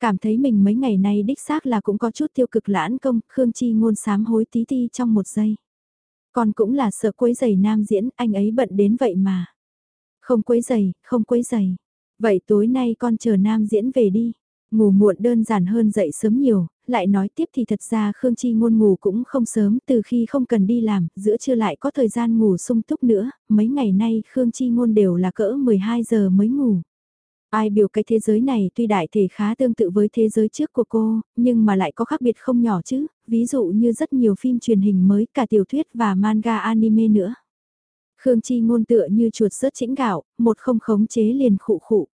Cảm thấy mình mấy ngày nay đích xác là cũng có chút tiêu cực lãn công, Khương Chi ngôn sám hối tí ti trong một giây. Còn cũng là sợ quấy giày nam diễn, anh ấy bận đến vậy mà. Không quấy giày, không quấy giày. Vậy tối nay con chờ nam diễn về đi. Ngủ muộn đơn giản hơn dậy sớm nhiều, lại nói tiếp thì thật ra Khương Chi ngôn ngủ cũng không sớm, từ khi không cần đi làm, giữa trưa lại có thời gian ngủ sung túc nữa, mấy ngày nay Khương Chi ngôn đều là cỡ 12 giờ mới ngủ. Ai biểu cái thế giới này tuy đại thể khá tương tự với thế giới trước của cô, nhưng mà lại có khác biệt không nhỏ chứ, ví dụ như rất nhiều phim truyền hình mới, cả tiểu thuyết và manga anime nữa. Khương Chi ngôn tựa như chuột rớt chĩnh gạo, một không khống chế liền khụ khụ.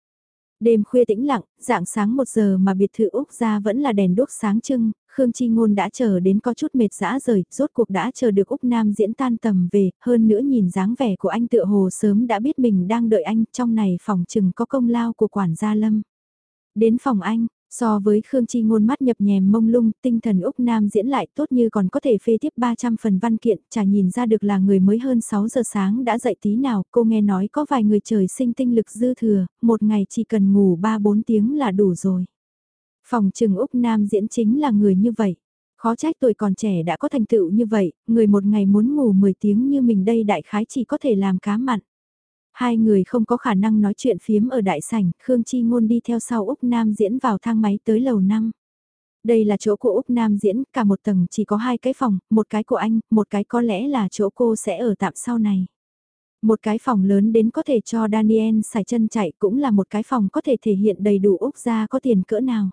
Đêm khuya tĩnh lặng, dạng sáng một giờ mà biệt thự Úc ra vẫn là đèn đốt sáng trưng, Khương Chi Ngôn đã chờ đến có chút mệt dã rời, rốt cuộc đã chờ được Úc Nam diễn tan tầm về, hơn nữa nhìn dáng vẻ của anh tựa hồ sớm đã biết mình đang đợi anh, trong này phòng chừng có công lao của quản gia Lâm. Đến phòng anh, So với Khương Chi ngôn mắt nhập nhèm mông lung, tinh thần Úc Nam diễn lại tốt như còn có thể phê tiếp 300 phần văn kiện, chả nhìn ra được là người mới hơn 6 giờ sáng đã dậy tí nào, cô nghe nói có vài người trời sinh tinh lực dư thừa, một ngày chỉ cần ngủ 3-4 tiếng là đủ rồi. Phòng trừng Úc Nam diễn chính là người như vậy. Khó trách tuổi còn trẻ đã có thành tựu như vậy, người một ngày muốn ngủ 10 tiếng như mình đây đại khái chỉ có thể làm cá mặn. Hai người không có khả năng nói chuyện phiếm ở đại sảnh, Khương Chi Ngôn đi theo sau Úc Nam diễn vào thang máy tới lầu 5. Đây là chỗ của Úc Nam diễn, cả một tầng chỉ có hai cái phòng, một cái của anh, một cái có lẽ là chỗ cô sẽ ở tạm sau này. Một cái phòng lớn đến có thể cho Daniel xài chân chạy cũng là một cái phòng có thể thể hiện đầy đủ Úc gia có tiền cỡ nào.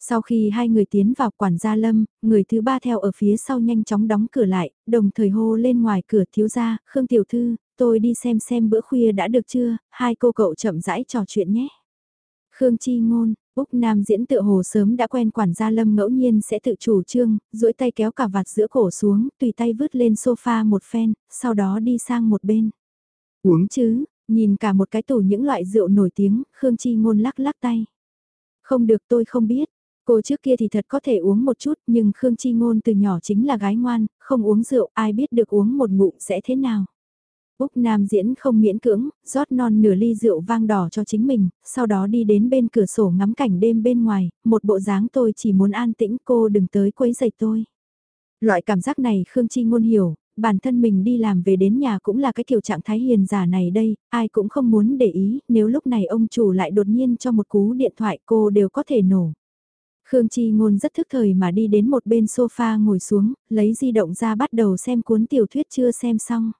Sau khi hai người tiến vào quản gia lâm, người thứ ba theo ở phía sau nhanh chóng đóng cửa lại, đồng thời hô lên ngoài cửa thiếu gia, Khương Tiểu Thư, tôi đi xem xem bữa khuya đã được chưa, hai cô cậu chậm rãi trò chuyện nhé. Khương Chi Ngôn, Úc Nam diễn tự hồ sớm đã quen quản gia Lâm ngẫu nhiên sẽ tự chủ trương, duỗi tay kéo cả vạt giữa cổ xuống, tùy tay vứt lên sofa một phen, sau đó đi sang một bên. Uống chứ, nhìn cả một cái tủ những loại rượu nổi tiếng, Khương Chi Ngôn lắc lắc tay. Không được tôi không biết, cô trước kia thì thật có thể uống một chút nhưng Khương Chi Ngôn từ nhỏ chính là gái ngoan, không uống rượu ai biết được uống một ngụm sẽ thế nào. Úc Nam diễn không miễn cưỡng, rót non nửa ly rượu vang đỏ cho chính mình, sau đó đi đến bên cửa sổ ngắm cảnh đêm bên ngoài, một bộ dáng tôi chỉ muốn an tĩnh cô đừng tới quấy giày tôi. Loại cảm giác này Khương Chi Ngôn hiểu, bản thân mình đi làm về đến nhà cũng là cái kiểu trạng thái hiền giả này đây, ai cũng không muốn để ý, nếu lúc này ông chủ lại đột nhiên cho một cú điện thoại cô đều có thể nổ. Khương Chi Ngôn rất thức thời mà đi đến một bên sofa ngồi xuống, lấy di động ra bắt đầu xem cuốn tiểu thuyết chưa xem xong.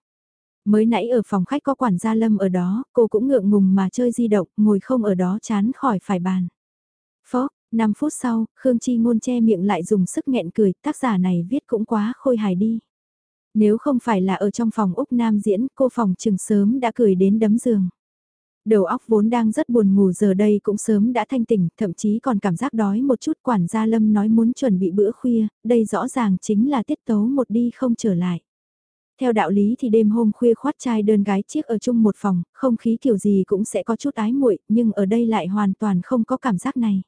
Mới nãy ở phòng khách có quản gia Lâm ở đó, cô cũng ngượng ngùng mà chơi di động, ngồi không ở đó chán khỏi phải bàn. Phó, 5 phút sau, Khương Chi Ngôn che miệng lại dùng sức nghẹn cười, tác giả này viết cũng quá khôi hài đi. Nếu không phải là ở trong phòng Úc Nam diễn, cô phòng trường sớm đã cười đến đấm giường. Đầu óc vốn đang rất buồn ngủ giờ đây cũng sớm đã thanh tỉnh, thậm chí còn cảm giác đói một chút quản gia Lâm nói muốn chuẩn bị bữa khuya, đây rõ ràng chính là tiết tấu một đi không trở lại. Theo đạo lý thì đêm hôm khuya khoát trai đơn gái chiếc ở chung một phòng, không khí kiểu gì cũng sẽ có chút ái muội, nhưng ở đây lại hoàn toàn không có cảm giác này.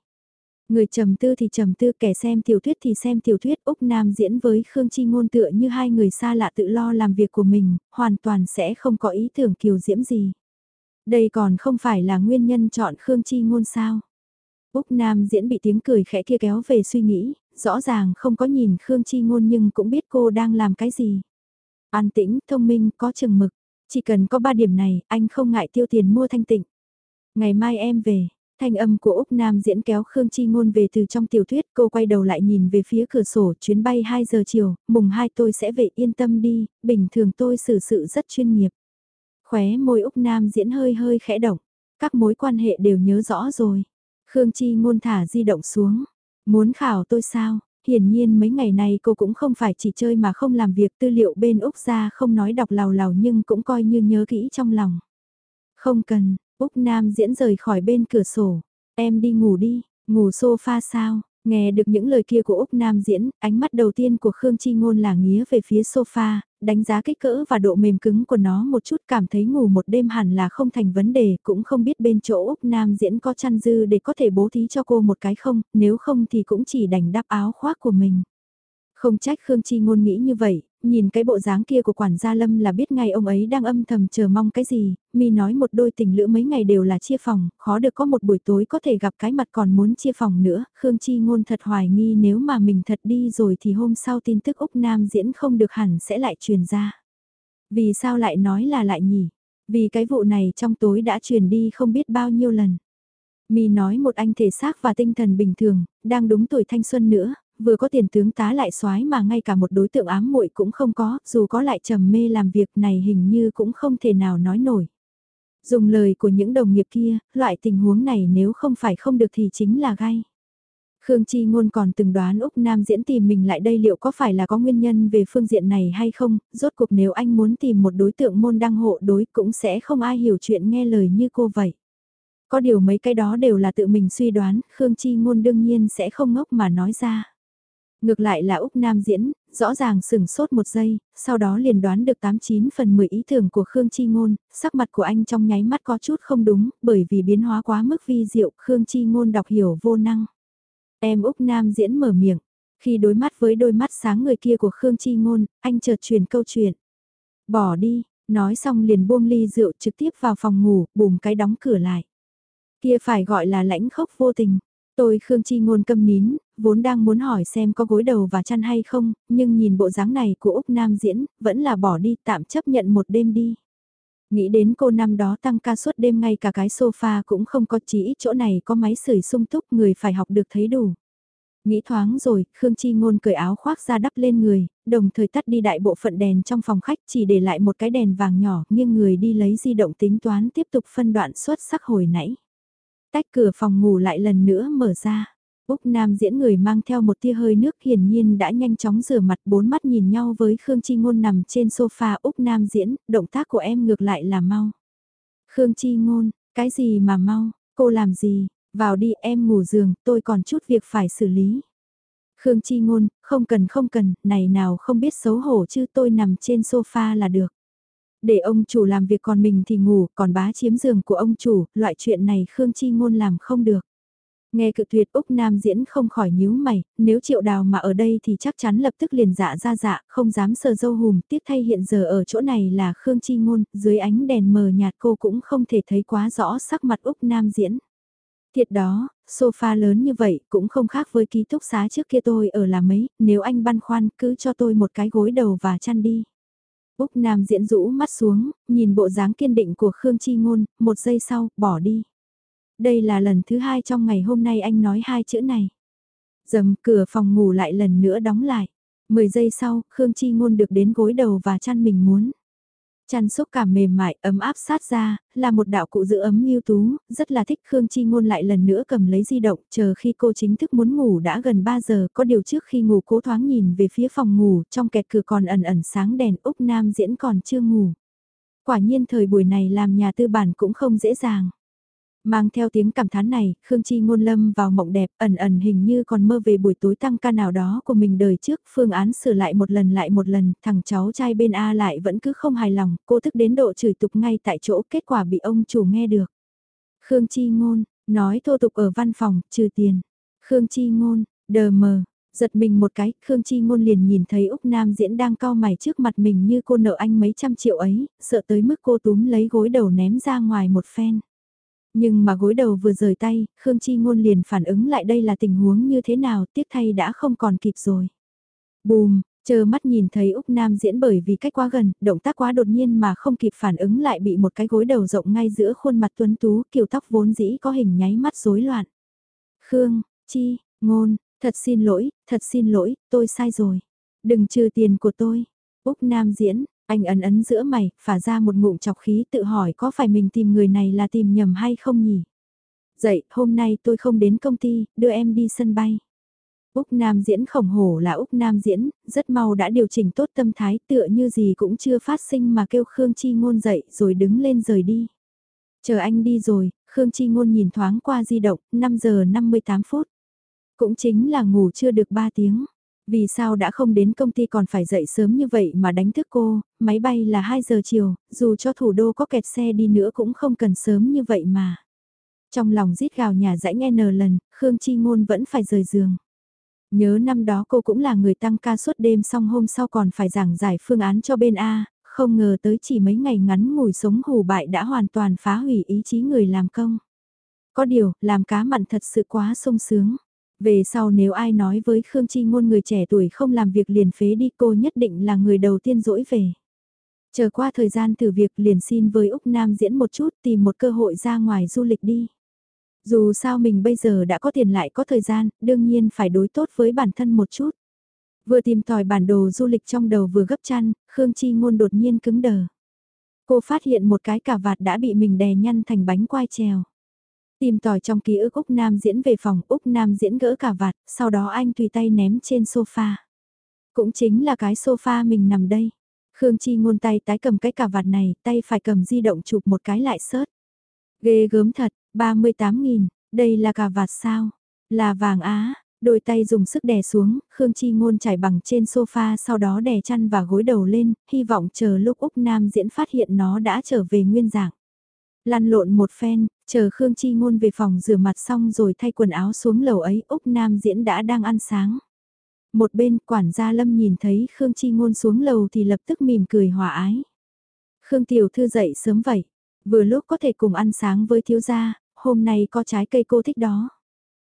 Người trầm tư thì trầm tư kẻ xem tiểu thuyết thì xem tiểu thuyết Úc Nam diễn với Khương Chi Ngôn tựa như hai người xa lạ tự lo làm việc của mình, hoàn toàn sẽ không có ý tưởng kiều diễm gì. Đây còn không phải là nguyên nhân chọn Khương Chi Ngôn sao. Úc Nam diễn bị tiếng cười khẽ kia kéo về suy nghĩ, rõ ràng không có nhìn Khương Chi Ngôn nhưng cũng biết cô đang làm cái gì. An tĩnh, thông minh, có chừng mực. Chỉ cần có ba điểm này, anh không ngại tiêu tiền mua thanh tịnh. Ngày mai em về, thanh âm của Úc Nam diễn kéo Khương Chi Ngôn về từ trong tiểu thuyết, cô quay đầu lại nhìn về phía cửa sổ, chuyến bay 2 giờ chiều, mùng 2 tôi sẽ về yên tâm đi, bình thường tôi xử sự rất chuyên nghiệp. Khóe môi Úc Nam diễn hơi hơi khẽ động, các mối quan hệ đều nhớ rõ rồi. Khương Chi Ngôn thả di động xuống, muốn khảo tôi sao, hiển nhiên mấy ngày này cô cũng không phải chỉ chơi mà không làm việc tư liệu bên Úc ra không nói đọc lào lào nhưng cũng coi như nhớ kỹ trong lòng. Không cần, Úc Nam diễn rời khỏi bên cửa sổ, em đi ngủ đi, ngủ sofa sao, Nghe được những lời kia của Úc Nam diễn, ánh mắt đầu tiên của Khương Chi Ngôn là nghía về phía sofa, đánh giá kích cỡ và độ mềm cứng của nó một chút cảm thấy ngủ một đêm hẳn là không thành vấn đề, cũng không biết bên chỗ Úc Nam diễn có chăn dư để có thể bố thí cho cô một cái không, nếu không thì cũng chỉ đành đắp áo khoác của mình. Không trách Khương Chi Ngôn nghĩ như vậy, nhìn cái bộ dáng kia của quản gia Lâm là biết ngay ông ấy đang âm thầm chờ mong cái gì, mi nói một đôi tình lữ mấy ngày đều là chia phòng, khó được có một buổi tối có thể gặp cái mặt còn muốn chia phòng nữa, Khương Chi Ngôn thật hoài nghi nếu mà mình thật đi rồi thì hôm sau tin tức Úc Nam diễn không được hẳn sẽ lại truyền ra. Vì sao lại nói là lại nhỉ? Vì cái vụ này trong tối đã truyền đi không biết bao nhiêu lần. Mi nói một anh thể xác và tinh thần bình thường, đang đúng tuổi thanh xuân nữa, vừa có tiền tướng tá lại soái mà ngay cả một đối tượng ám muội cũng không có, dù có lại trầm mê làm việc này hình như cũng không thể nào nói nổi. Dùng lời của những đồng nghiệp kia, loại tình huống này nếu không phải không được thì chính là gai. Khương Chi Ngôn còn từng đoán Úc Nam diễn tìm mình lại đây liệu có phải là có nguyên nhân về phương diện này hay không, rốt cuộc nếu anh muốn tìm một đối tượng môn đăng hộ đối cũng sẽ không ai hiểu chuyện nghe lời như cô vậy. Có điều mấy cái đó đều là tự mình suy đoán, Khương Chi Ngôn đương nhiên sẽ không ngốc mà nói ra. Ngược lại là Úc Nam diễn, rõ ràng sừng sốt một giây, sau đó liền đoán được 89 phần 10 ý tưởng của Khương Chi Ngôn, sắc mặt của anh trong nháy mắt có chút không đúng, bởi vì biến hóa quá mức vi diệu, Khương Chi Ngôn đọc hiểu vô năng. Em Úc Nam diễn mở miệng, khi đối mắt với đôi mắt sáng người kia của Khương Chi Ngôn, anh chợt truyền câu chuyện. Bỏ đi, nói xong liền buông ly rượu trực tiếp vào phòng ngủ, bùm cái đóng cửa lại. Kia phải gọi là lãnh khốc vô tình. Tôi Khương Chi Ngôn câm nín, vốn đang muốn hỏi xem có gối đầu và chăn hay không, nhưng nhìn bộ dáng này của Úc Nam diễn, vẫn là bỏ đi tạm chấp nhận một đêm đi. Nghĩ đến cô năm đó tăng ca suốt đêm ngay cả cái sofa cũng không có chỉ ít chỗ này có máy sưởi sung túc người phải học được thấy đủ. Nghĩ thoáng rồi, Khương Chi Ngôn cởi áo khoác ra đắp lên người, đồng thời tắt đi đại bộ phận đèn trong phòng khách chỉ để lại một cái đèn vàng nhỏ nghiêng người đi lấy di động tính toán tiếp tục phân đoạn xuất sắc hồi nãy. Tách cửa phòng ngủ lại lần nữa mở ra. Úc Nam diễn người mang theo một tia hơi nước hiển nhiên đã nhanh chóng rửa mặt bốn mắt nhìn nhau với Khương Chi Ngôn nằm trên sofa Úc Nam diễn, động tác của em ngược lại là mau. Khương Chi Ngôn, cái gì mà mau, cô làm gì, vào đi em ngủ giường, tôi còn chút việc phải xử lý. Khương Chi Ngôn, không cần không cần, này nào không biết xấu hổ chứ tôi nằm trên sofa là được. Để ông chủ làm việc còn mình thì ngủ, còn bá chiếm giường của ông chủ, loại chuyện này Khương Chi Ngôn làm không được. Nghe cự tuyệt Úc Nam diễn không khỏi nhíu mày, nếu triệu đào mà ở đây thì chắc chắn lập tức liền dạ ra dạ, không dám sờ dâu hùm, tiếc thay hiện giờ ở chỗ này là Khương Chi Ngôn, dưới ánh đèn mờ nhạt cô cũng không thể thấy quá rõ sắc mặt Úc Nam diễn. Thiệt đó, sofa lớn như vậy cũng không khác với ký túc xá trước kia tôi ở là mấy, nếu anh băn khoăn cứ cho tôi một cái gối đầu và chăn đi. Úc Nam diễn rũ mắt xuống, nhìn bộ dáng kiên định của Khương Chi Ngôn, một giây sau, bỏ đi. Đây là lần thứ hai trong ngày hôm nay anh nói hai chữ này. Dầm cửa phòng ngủ lại lần nữa đóng lại. Mười giây sau, Khương Chi Ngôn được đến gối đầu và chăn mình muốn. Chăn xúc cảm mềm mại, ấm áp sát ra, là một đạo cụ giữ ấm yêu tú, rất là thích Khương Chi Ngôn lại lần nữa cầm lấy di động, chờ khi cô chính thức muốn ngủ đã gần 3 giờ, có điều trước khi ngủ cố thoáng nhìn về phía phòng ngủ, trong kẹt cửa còn ẩn ẩn sáng đèn, Úc Nam diễn còn chưa ngủ. Quả nhiên thời buổi này làm nhà tư bản cũng không dễ dàng. Mang theo tiếng cảm thán này, Khương Chi ngôn lâm vào mộng đẹp, ẩn ẩn hình như còn mơ về buổi tối tăng ca nào đó của mình đời trước, phương án sửa lại một lần lại một lần, thằng cháu trai bên A lại vẫn cứ không hài lòng, cô thức đến độ chửi tục ngay tại chỗ, kết quả bị ông chủ nghe được. Khương Chi ngôn, nói thô tục ở văn phòng, trừ tiền. Khương Chi ngôn, đờ mờ, giật mình một cái, Khương Chi ngôn liền nhìn thấy Úc Nam diễn đang cao mày trước mặt mình như cô nợ anh mấy trăm triệu ấy, sợ tới mức cô túm lấy gối đầu ném ra ngoài một phen. Nhưng mà gối đầu vừa rời tay, Khương Chi Ngôn liền phản ứng lại đây là tình huống như thế nào, tiếc thay đã không còn kịp rồi. Bùm, chờ mắt nhìn thấy Úc Nam diễn bởi vì cách quá gần, động tác quá đột nhiên mà không kịp phản ứng lại bị một cái gối đầu rộng ngay giữa khuôn mặt tuấn tú, kiểu tóc vốn dĩ có hình nháy mắt rối loạn. Khương, Chi, Ngôn, thật xin lỗi, thật xin lỗi, tôi sai rồi. Đừng trừ tiền của tôi. Úc Nam diễn, anh ấn ấn giữa mày, phả ra một ngụm chọc khí tự hỏi có phải mình tìm người này là tìm nhầm hay không nhỉ? Dậy, hôm nay tôi không đến công ty, đưa em đi sân bay. Úc Nam diễn khổng hổ là Úc Nam diễn, rất mau đã điều chỉnh tốt tâm thái tựa như gì cũng chưa phát sinh mà kêu Khương Chi Ngôn dậy rồi đứng lên rời đi. Chờ anh đi rồi, Khương Chi Ngôn nhìn thoáng qua di động, 5 giờ 58 phút. Cũng chính là ngủ chưa được 3 tiếng. Vì sao đã không đến công ty còn phải dậy sớm như vậy mà đánh thức cô, máy bay là 2 giờ chiều, dù cho thủ đô có kẹt xe đi nữa cũng không cần sớm như vậy mà. Trong lòng rít gào nhà dãy nghe nờ lần, Khương Chi Ngôn vẫn phải rời giường. Nhớ năm đó cô cũng là người tăng ca suốt đêm xong hôm sau còn phải giảng giải phương án cho bên A, không ngờ tới chỉ mấy ngày ngắn ngủi sống hù bại đã hoàn toàn phá hủy ý chí người làm công. Có điều, làm cá mặn thật sự quá sung sướng. Về sau nếu ai nói với Khương Chi Ngôn người trẻ tuổi không làm việc liền phế đi cô nhất định là người đầu tiên dỗi về. Chờ qua thời gian thử việc liền xin với Úc Nam diễn một chút tìm một cơ hội ra ngoài du lịch đi. Dù sao mình bây giờ đã có tiền lại có thời gian, đương nhiên phải đối tốt với bản thân một chút. Vừa tìm tòi bản đồ du lịch trong đầu vừa gấp chăn, Khương Chi Ngôn đột nhiên cứng đờ. Cô phát hiện một cái cà vạt đã bị mình đè nhăn thành bánh quai trèo. Tìm tòi trong ký ức Úc Nam diễn về phòng, Úc Nam diễn gỡ cả vạt, sau đó anh tùy tay ném trên sofa. Cũng chính là cái sofa mình nằm đây. Khương Chi ngôn tay tái cầm cái cà vạt này, tay phải cầm di động chụp một cái lại sớt. Ghê gớm thật, 38.000, đây là cà vạt sao? Là vàng á, đôi tay dùng sức đè xuống, Khương Chi ngôn trải bằng trên sofa sau đó đè chăn và gối đầu lên, hy vọng chờ lúc Úc Nam diễn phát hiện nó đã trở về nguyên dạng. Lăn lộn một phen, chờ Khương Chi Ngôn về phòng rửa mặt xong rồi thay quần áo xuống lầu ấy, Úc Nam Diễn đã đang ăn sáng. Một bên quản gia Lâm nhìn thấy Khương Chi Ngôn xuống lầu thì lập tức mỉm cười hòa ái. Khương Tiểu Thư dậy sớm vậy, vừa lúc có thể cùng ăn sáng với thiếu gia, hôm nay có trái cây cô thích đó.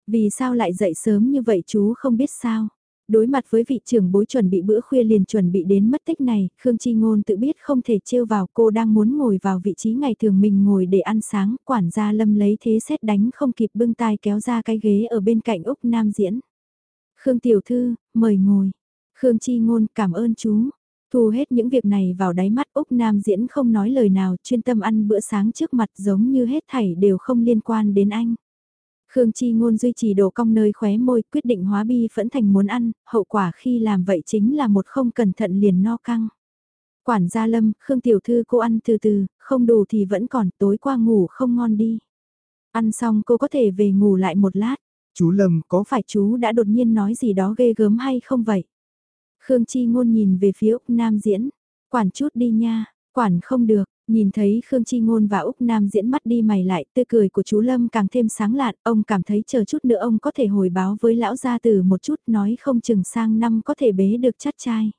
Vì sao lại dậy sớm như vậy chú không biết sao? Đối mặt với vị trưởng bối chuẩn bị bữa khuya liền chuẩn bị đến mất tích này, Khương Chi Ngôn tự biết không thể trêu vào cô đang muốn ngồi vào vị trí ngày thường mình ngồi để ăn sáng, quản gia lâm lấy thế xét đánh không kịp bưng tai kéo ra cái ghế ở bên cạnh Úc Nam diễn. Khương Tiểu Thư, mời ngồi. Khương Chi Ngôn cảm ơn chú. Thu hết những việc này vào đáy mắt Úc Nam diễn không nói lời nào chuyên tâm ăn bữa sáng trước mặt giống như hết thảy đều không liên quan đến anh. Khương Chi Ngôn duy trì độ cong nơi khóe môi quyết định hóa bi phẫn thành muốn ăn, hậu quả khi làm vậy chính là một không cẩn thận liền no căng. Quản gia Lâm, Khương Tiểu Thư cô ăn từ từ, không đủ thì vẫn còn tối qua ngủ không ngon đi. Ăn xong cô có thể về ngủ lại một lát. Chú Lâm có phải chú đã đột nhiên nói gì đó ghê gớm hay không vậy? Khương Chi Ngôn nhìn về phía Úc Nam diễn. Quản chút đi nha, quản không được, Nhìn thấy Khương Chi Ngôn và Úc Nam diễn mắt đi mày lại, tươi cười của chú Lâm càng thêm sáng lạn, ông cảm thấy chờ chút nữa ông có thể hồi báo với lão gia tử một chút nói không chừng sang năm có thể bế được chắt trai.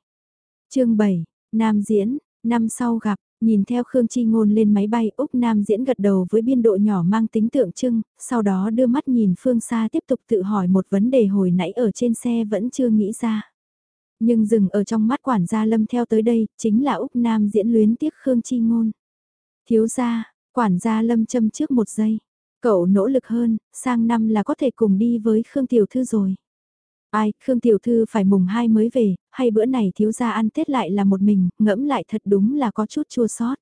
chương 7, Nam diễn, năm sau gặp, nhìn theo Khương Chi Ngôn lên máy bay Úc Nam diễn gật đầu với biên độ nhỏ mang tính tượng trưng, sau đó đưa mắt nhìn phương xa tiếp tục tự hỏi một vấn đề hồi nãy ở trên xe vẫn chưa nghĩ ra. Nhưng dừng ở trong mắt quản gia Lâm theo tới đây, chính là Úc Nam diễn luyến tiếc Khương Chi Ngôn. Thiếu gia, quản gia Lâm châm trước một giây. Cậu nỗ lực hơn, sang năm là có thể cùng đi với Khương Tiểu Thư rồi. Ai, Khương Tiểu Thư phải mùng hai mới về, hay bữa này thiếu gia ăn Tết lại là một mình, ngẫm lại thật đúng là có chút chua sót.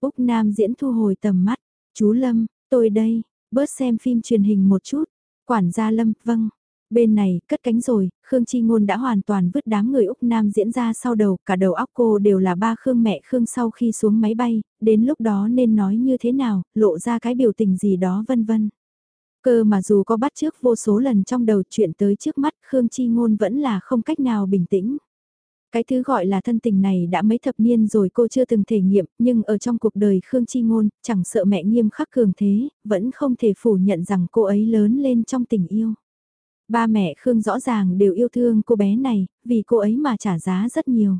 Úc Nam diễn thu hồi tầm mắt, chú Lâm, tôi đây, bớt xem phim truyền hình một chút. Quản gia Lâm, vâng. Bên này, cất cánh rồi, Khương Chi Ngôn đã hoàn toàn vứt đám người Úc Nam diễn ra sau đầu, cả đầu óc cô đều là ba Khương mẹ Khương sau khi xuống máy bay, đến lúc đó nên nói như thế nào, lộ ra cái biểu tình gì đó vân vân. Cơ mà dù có bắt trước vô số lần trong đầu chuyện tới trước mắt Khương Chi Ngôn vẫn là không cách nào bình tĩnh. Cái thứ gọi là thân tình này đã mấy thập niên rồi cô chưa từng thể nghiệm, nhưng ở trong cuộc đời Khương Chi Ngôn, chẳng sợ mẹ nghiêm khắc cường thế, vẫn không thể phủ nhận rằng cô ấy lớn lên trong tình yêu. Ba mẹ Khương rõ ràng đều yêu thương cô bé này, vì cô ấy mà trả giá rất nhiều.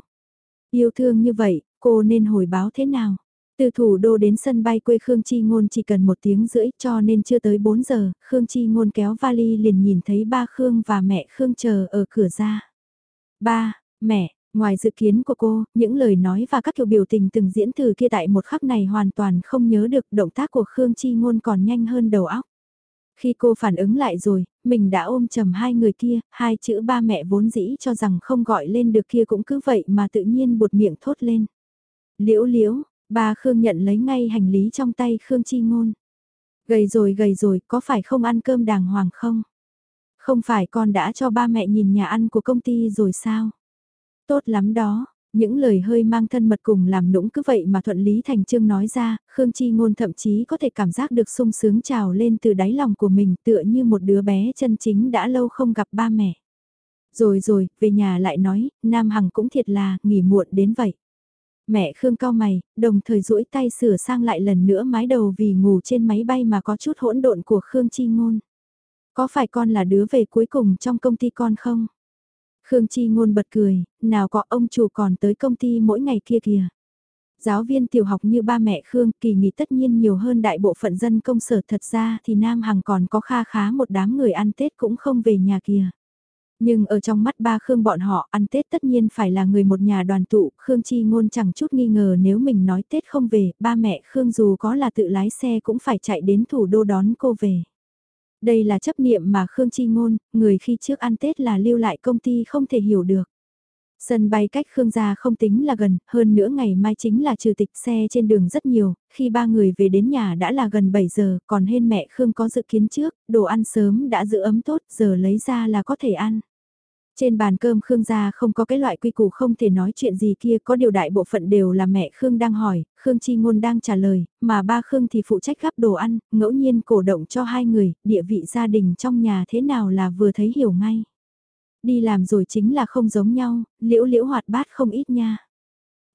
Yêu thương như vậy, cô nên hồi báo thế nào? Từ thủ đô đến sân bay quê Khương Chi Ngôn chỉ cần một tiếng rưỡi cho nên chưa tới 4 giờ, Khương Chi Ngôn kéo vali liền nhìn thấy ba Khương và mẹ Khương chờ ở cửa ra. Ba, mẹ, ngoài dự kiến của cô, những lời nói và các kiểu biểu tình từng diễn từ kia tại một khắc này hoàn toàn không nhớ được động tác của Khương Chi Ngôn còn nhanh hơn đầu óc. Khi cô phản ứng lại rồi, mình đã ôm chầm hai người kia, hai chữ ba mẹ vốn dĩ cho rằng không gọi lên được kia cũng cứ vậy mà tự nhiên buột miệng thốt lên. Liễu liễu, Ba Khương nhận lấy ngay hành lý trong tay Khương Chi Ngôn. Gầy rồi gầy rồi, có phải không ăn cơm đàng hoàng không? Không phải con đã cho ba mẹ nhìn nhà ăn của công ty rồi sao? Tốt lắm đó, những lời hơi mang thân mật cùng làm nũng cứ vậy mà thuận lý thành trương nói ra, Khương Chi Ngôn thậm chí có thể cảm giác được sung sướng trào lên từ đáy lòng của mình tựa như một đứa bé chân chính đã lâu không gặp ba mẹ. Rồi rồi, về nhà lại nói, Nam Hằng cũng thiệt là, nghỉ muộn đến vậy mẹ Khương cao mày, đồng thời duỗi tay sửa sang lại lần nữa mái đầu vì ngủ trên máy bay mà có chút hỗn độn của Khương Chi Ngôn. Có phải con là đứa về cuối cùng trong công ty con không? Khương Chi Ngôn bật cười, nào có ông chủ còn tới công ty mỗi ngày kia kìa. Giáo viên tiểu học như ba mẹ Khương kỳ nghỉ tất nhiên nhiều hơn đại bộ phận dân công sở thật ra thì Nam Hằng còn có kha khá một đám người ăn Tết cũng không về nhà kìa. Nhưng ở trong mắt ba Khương bọn họ ăn Tết tất nhiên phải là người một nhà đoàn tụ, Khương Chi Ngôn chẳng chút nghi ngờ nếu mình nói Tết không về, ba mẹ Khương dù có là tự lái xe cũng phải chạy đến thủ đô đón cô về. Đây là chấp niệm mà Khương Chi Ngôn, người khi trước ăn Tết là lưu lại công ty không thể hiểu được. Sân bay cách Khương gia không tính là gần, hơn nữa ngày mai chính là trừ tịch xe trên đường rất nhiều, khi ba người về đến nhà đã là gần 7 giờ, còn hên mẹ Khương có dự kiến trước, đồ ăn sớm đã giữ ấm tốt, giờ lấy ra là có thể ăn. Trên bàn cơm Khương gia không có cái loại quy củ không thể nói chuyện gì kia có điều đại bộ phận đều là mẹ Khương đang hỏi, Khương Chi Ngôn đang trả lời, mà ba Khương thì phụ trách gắp đồ ăn, ngẫu nhiên cổ động cho hai người, địa vị gia đình trong nhà thế nào là vừa thấy hiểu ngay. Đi làm rồi chính là không giống nhau, liễu liễu hoạt bát không ít nha.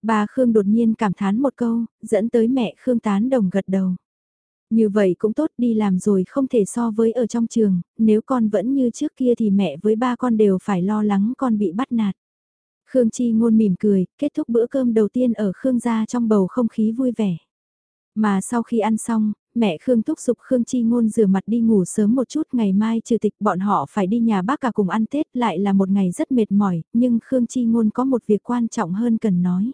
Bà Khương đột nhiên cảm thán một câu, dẫn tới mẹ Khương tán đồng gật đầu. Như vậy cũng tốt đi làm rồi không thể so với ở trong trường, nếu con vẫn như trước kia thì mẹ với ba con đều phải lo lắng con bị bắt nạt. Khương Chi ngôn mỉm cười, kết thúc bữa cơm đầu tiên ở Khương gia trong bầu không khí vui vẻ. Mà sau khi ăn xong, mẹ Khương thúc giục Khương Chi ngôn rửa mặt đi ngủ sớm một chút ngày mai trừ tịch bọn họ phải đi nhà bác cả cùng ăn Tết lại là một ngày rất mệt mỏi, nhưng Khương Chi ngôn có một việc quan trọng hơn cần nói.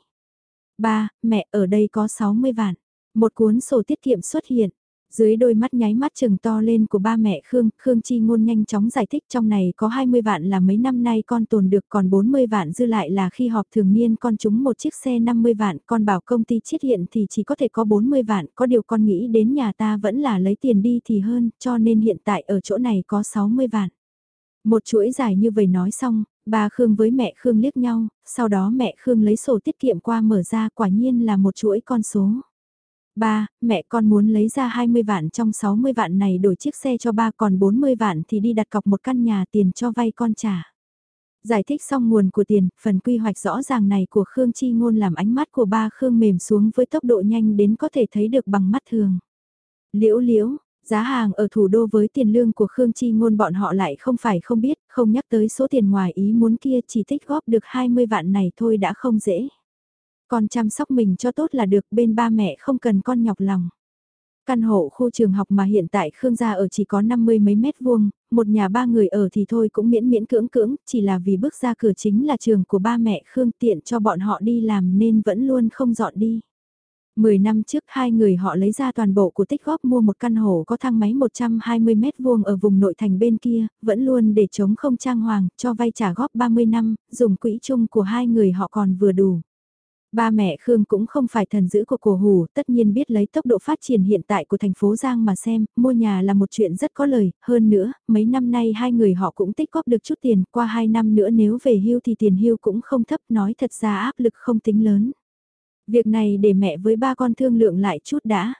Ba, mẹ ở đây có 60 vạn. Một cuốn sổ tiết kiệm xuất hiện. Dưới đôi mắt nháy mắt chừng to lên của ba mẹ Khương, Khương Chi Ngôn nhanh chóng giải thích trong này có 20 vạn là mấy năm nay con tồn được còn 40 vạn dư lại là khi họp thường niên con trúng một chiếc xe 50 vạn, con bảo công ty chiết hiện thì chỉ có thể có 40 vạn, có điều con nghĩ đến nhà ta vẫn là lấy tiền đi thì hơn, cho nên hiện tại ở chỗ này có 60 vạn. Một chuỗi dài như vậy nói xong, bà Khương với mẹ Khương liếc nhau, sau đó mẹ Khương lấy sổ tiết kiệm qua mở ra quả nhiên là một chuỗi con số. Ba, mẹ con muốn lấy ra 20 vạn trong 60 vạn này đổi chiếc xe cho ba còn 40 vạn thì đi đặt cọc một căn nhà tiền cho vay con trả. Giải thích xong nguồn của tiền, phần quy hoạch rõ ràng này của Khương Chi Ngôn làm ánh mắt của ba Khương mềm xuống với tốc độ nhanh đến có thể thấy được bằng mắt thường. Liễu liễu, giá hàng ở thủ đô với tiền lương của Khương Chi Ngôn bọn họ lại không phải không biết, không nhắc tới số tiền ngoài ý muốn kia chỉ tích góp được 20 vạn này thôi đã không dễ. Con chăm sóc mình cho tốt là được bên ba mẹ không cần con nhọc lòng. Căn hộ khu trường học mà hiện tại Khương gia ở chỉ có 50 mấy mét vuông, một nhà ba người ở thì thôi cũng miễn miễn cưỡng cưỡng, chỉ là vì bước ra cửa chính là trường của ba mẹ Khương tiện cho bọn họ đi làm nên vẫn luôn không dọn đi. Mười năm trước hai người họ lấy ra toàn bộ của tích góp mua một căn hộ có thang máy 120 mét vuông ở vùng nội thành bên kia, vẫn luôn để chống không trang hoàng, cho vay trả góp 30 năm, dùng quỹ chung của hai người họ còn vừa đủ. Ba mẹ Khương cũng không phải thần dữ của cổ hủ, tất nhiên biết lấy tốc độ phát triển hiện tại của thành phố Giang mà xem, mua nhà là một chuyện rất có lời, hơn nữa, mấy năm nay hai người họ cũng tích góp được chút tiền, qua hai năm nữa nếu về hưu thì tiền hưu cũng không thấp, nói thật ra áp lực không tính lớn. Việc này để mẹ với ba con thương lượng lại chút đã.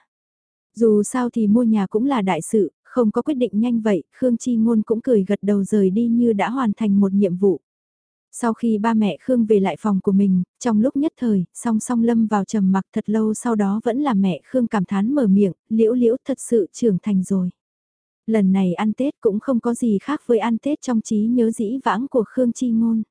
Dù sao thì mua nhà cũng là đại sự, không có quyết định nhanh vậy, Khương Chi Ngôn cũng cười gật đầu rời đi như đã hoàn thành một nhiệm vụ. Sau khi ba mẹ Khương về lại phòng của mình, trong lúc nhất thời, song song lâm vào trầm mặc thật lâu sau đó vẫn là mẹ Khương cảm thán mở miệng, liễu liễu thật sự trưởng thành rồi. Lần này ăn Tết cũng không có gì khác với ăn Tết trong trí nhớ dĩ vãng của Khương Chi Ngôn.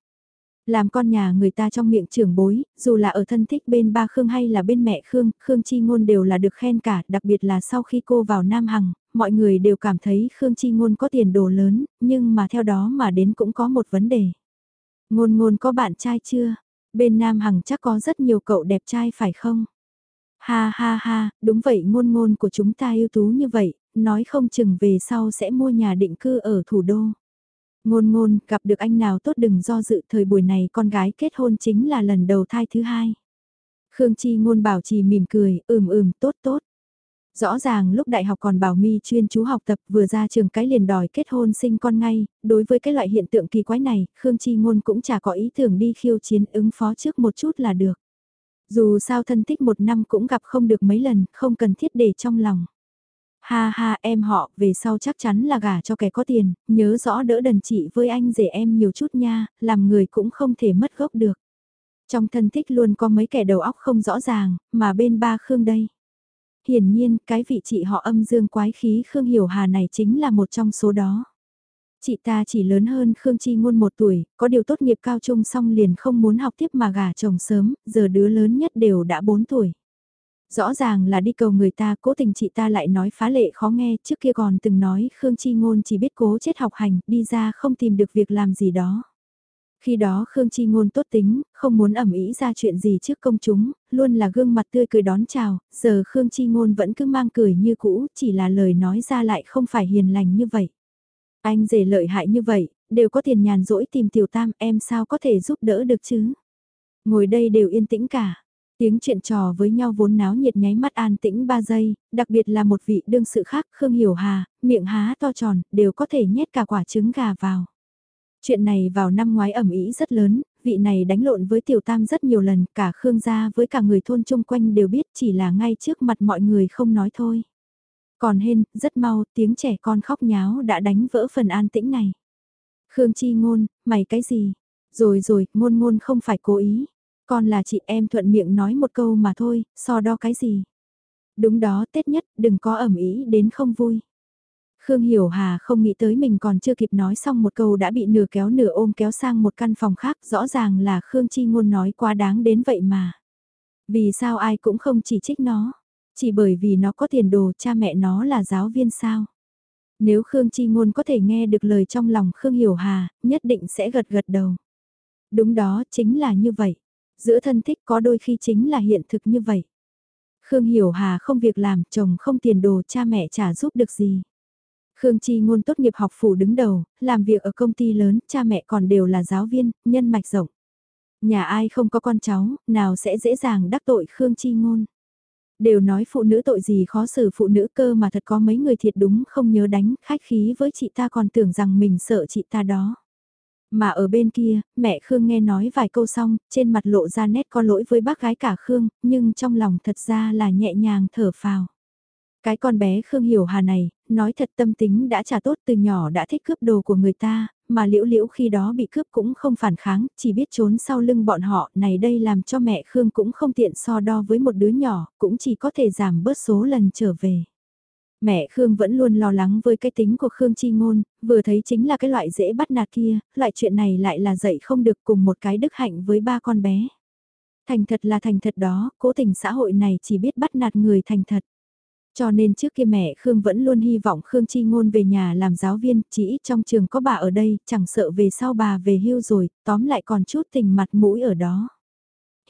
Làm con nhà người ta trong miệng trưởng bối, dù là ở thân thích bên ba Khương hay là bên mẹ Khương, Khương Chi Ngôn đều là được khen cả, đặc biệt là sau khi cô vào Nam Hằng, mọi người đều cảm thấy Khương Chi Ngôn có tiền đồ lớn, nhưng mà theo đó mà đến cũng có một vấn đề. Ngôn ngôn có bạn trai chưa? Bên Nam Hằng chắc có rất nhiều cậu đẹp trai phải không? Ha ha ha, đúng vậy ngôn ngôn của chúng ta ưu tú như vậy, nói không chừng về sau sẽ mua nhà định cư ở thủ đô. Ngôn ngôn, gặp được anh nào tốt đừng do dự thời buổi này con gái kết hôn chính là lần đầu thai thứ hai. Khương Chi ngôn bảo trì mỉm cười, ừm ừm, tốt tốt. Rõ ràng lúc đại học còn bảo mi chuyên chú học tập vừa ra trường cái liền đòi kết hôn sinh con ngay, đối với cái loại hiện tượng kỳ quái này, Khương Chi Ngôn cũng chả có ý tưởng đi khiêu chiến ứng phó trước một chút là được. Dù sao thân thích một năm cũng gặp không được mấy lần, không cần thiết để trong lòng. Ha ha em họ, về sau chắc chắn là gả cho kẻ có tiền, nhớ rõ đỡ đần chị với anh rể em nhiều chút nha, làm người cũng không thể mất gốc được. Trong thân thích luôn có mấy kẻ đầu óc không rõ ràng, mà bên ba Khương đây. Hiển nhiên, cái vị chị họ âm dương quái khí Khương Hiểu Hà này chính là một trong số đó. Chị ta chỉ lớn hơn Khương Chi Ngôn một tuổi, có điều tốt nghiệp cao trung xong liền không muốn học tiếp mà gả chồng sớm, giờ đứa lớn nhất đều đã 4 tuổi. Rõ ràng là đi cầu người ta, cố tình chị ta lại nói phá lệ khó nghe, trước kia còn từng nói Khương Chi Ngôn chỉ biết cố chết học hành, đi ra không tìm được việc làm gì đó. Khi đó Khương Chi Ngôn tốt tính, không muốn ẩm ý ra chuyện gì trước công chúng, luôn là gương mặt tươi cười đón chào, giờ Khương Chi Ngôn vẫn cứ mang cười như cũ, chỉ là lời nói ra lại không phải hiền lành như vậy. Anh rể lợi hại như vậy, đều có tiền nhàn rỗi tìm tiểu tam em sao có thể giúp đỡ được chứ. Ngồi đây đều yên tĩnh cả. Tiếng chuyện trò với nhau vốn náo nhiệt nháy mắt an tĩnh 3 giây, đặc biệt là một vị đương sự khác Khương Hiểu Hà, miệng há to tròn, đều có thể nhét cả quả trứng gà vào. Chuyện này vào năm ngoái ẩm ý rất lớn, vị này đánh lộn với tiểu tam rất nhiều lần, cả Khương gia với cả người thôn chung quanh đều biết chỉ là ngay trước mặt mọi người không nói thôi. Còn hên, rất mau, tiếng trẻ con khóc nháo đã đánh vỡ phần an tĩnh này. Khương Chi ngôn, mày cái gì? Rồi rồi, ngôn ngôn không phải cố ý. Con là chị em thuận miệng nói một câu mà thôi, so đo cái gì? Đúng đó, Tết nhất, đừng có ẩm ý đến không vui. Khương Hiểu Hà không nghĩ tới mình còn chưa kịp nói xong một câu đã bị nửa kéo nửa ôm kéo sang một căn phòng khác, rõ ràng là Khương Chi Ngôn nói quá đáng đến vậy mà. Vì sao ai cũng không chỉ trích nó, chỉ bởi vì nó có tiền đồ cha mẹ nó là giáo viên sao. Nếu Khương Chi Ngôn có thể nghe được lời trong lòng Khương Hiểu Hà, nhất định sẽ gật gật đầu. Đúng đó, chính là như vậy. Giữa thân thích có đôi khi chính là hiện thực như vậy. Khương Hiểu Hà không việc làm, chồng không tiền đồ, cha mẹ chả giúp được gì. Khương Chi ngôn tốt nghiệp học phủ đứng đầu, làm việc ở công ty lớn, cha mẹ còn đều là giáo viên, nhân mạch rộng. Nhà ai không có con cháu, nào sẽ dễ dàng đắc tội Khương Chi ngôn. Đều nói phụ nữ tội gì khó xử phụ nữ cơ mà thật có mấy người thiệt đúng không nhớ đánh, khách khí với chị ta còn tưởng rằng mình sợ chị ta đó. Mà ở bên kia, mẹ Khương nghe nói vài câu xong, trên mặt lộ ra nét có lỗi với bác gái cả Khương, nhưng trong lòng thật ra là nhẹ nhàng thở phào. Cái con bé Khương Hiểu Hà này, nói thật tâm tính đã trả tốt từ nhỏ đã thích cướp đồ của người ta, mà liễu liễu khi đó bị cướp cũng không phản kháng, chỉ biết trốn sau lưng bọn họ này đây làm cho mẹ Khương cũng không tiện so đo với một đứa nhỏ, cũng chỉ có thể giảm bớt số lần trở về. Mẹ Khương vẫn luôn lo lắng với cái tính của Khương Chi Ngôn, vừa thấy chính là cái loại dễ bắt nạt kia, loại chuyện này lại là dạy không được cùng một cái đức hạnh với ba con bé. Thành thật là thành thật đó, cố tình xã hội này chỉ biết bắt nạt người thành thật. Cho nên trước kia mẹ Khương vẫn luôn hy vọng Khương Chi Ngôn về nhà làm giáo viên, chỉ ít trong trường có bà ở đây, chẳng sợ về sau bà về hưu rồi, tóm lại còn chút tình mặt mũi ở đó.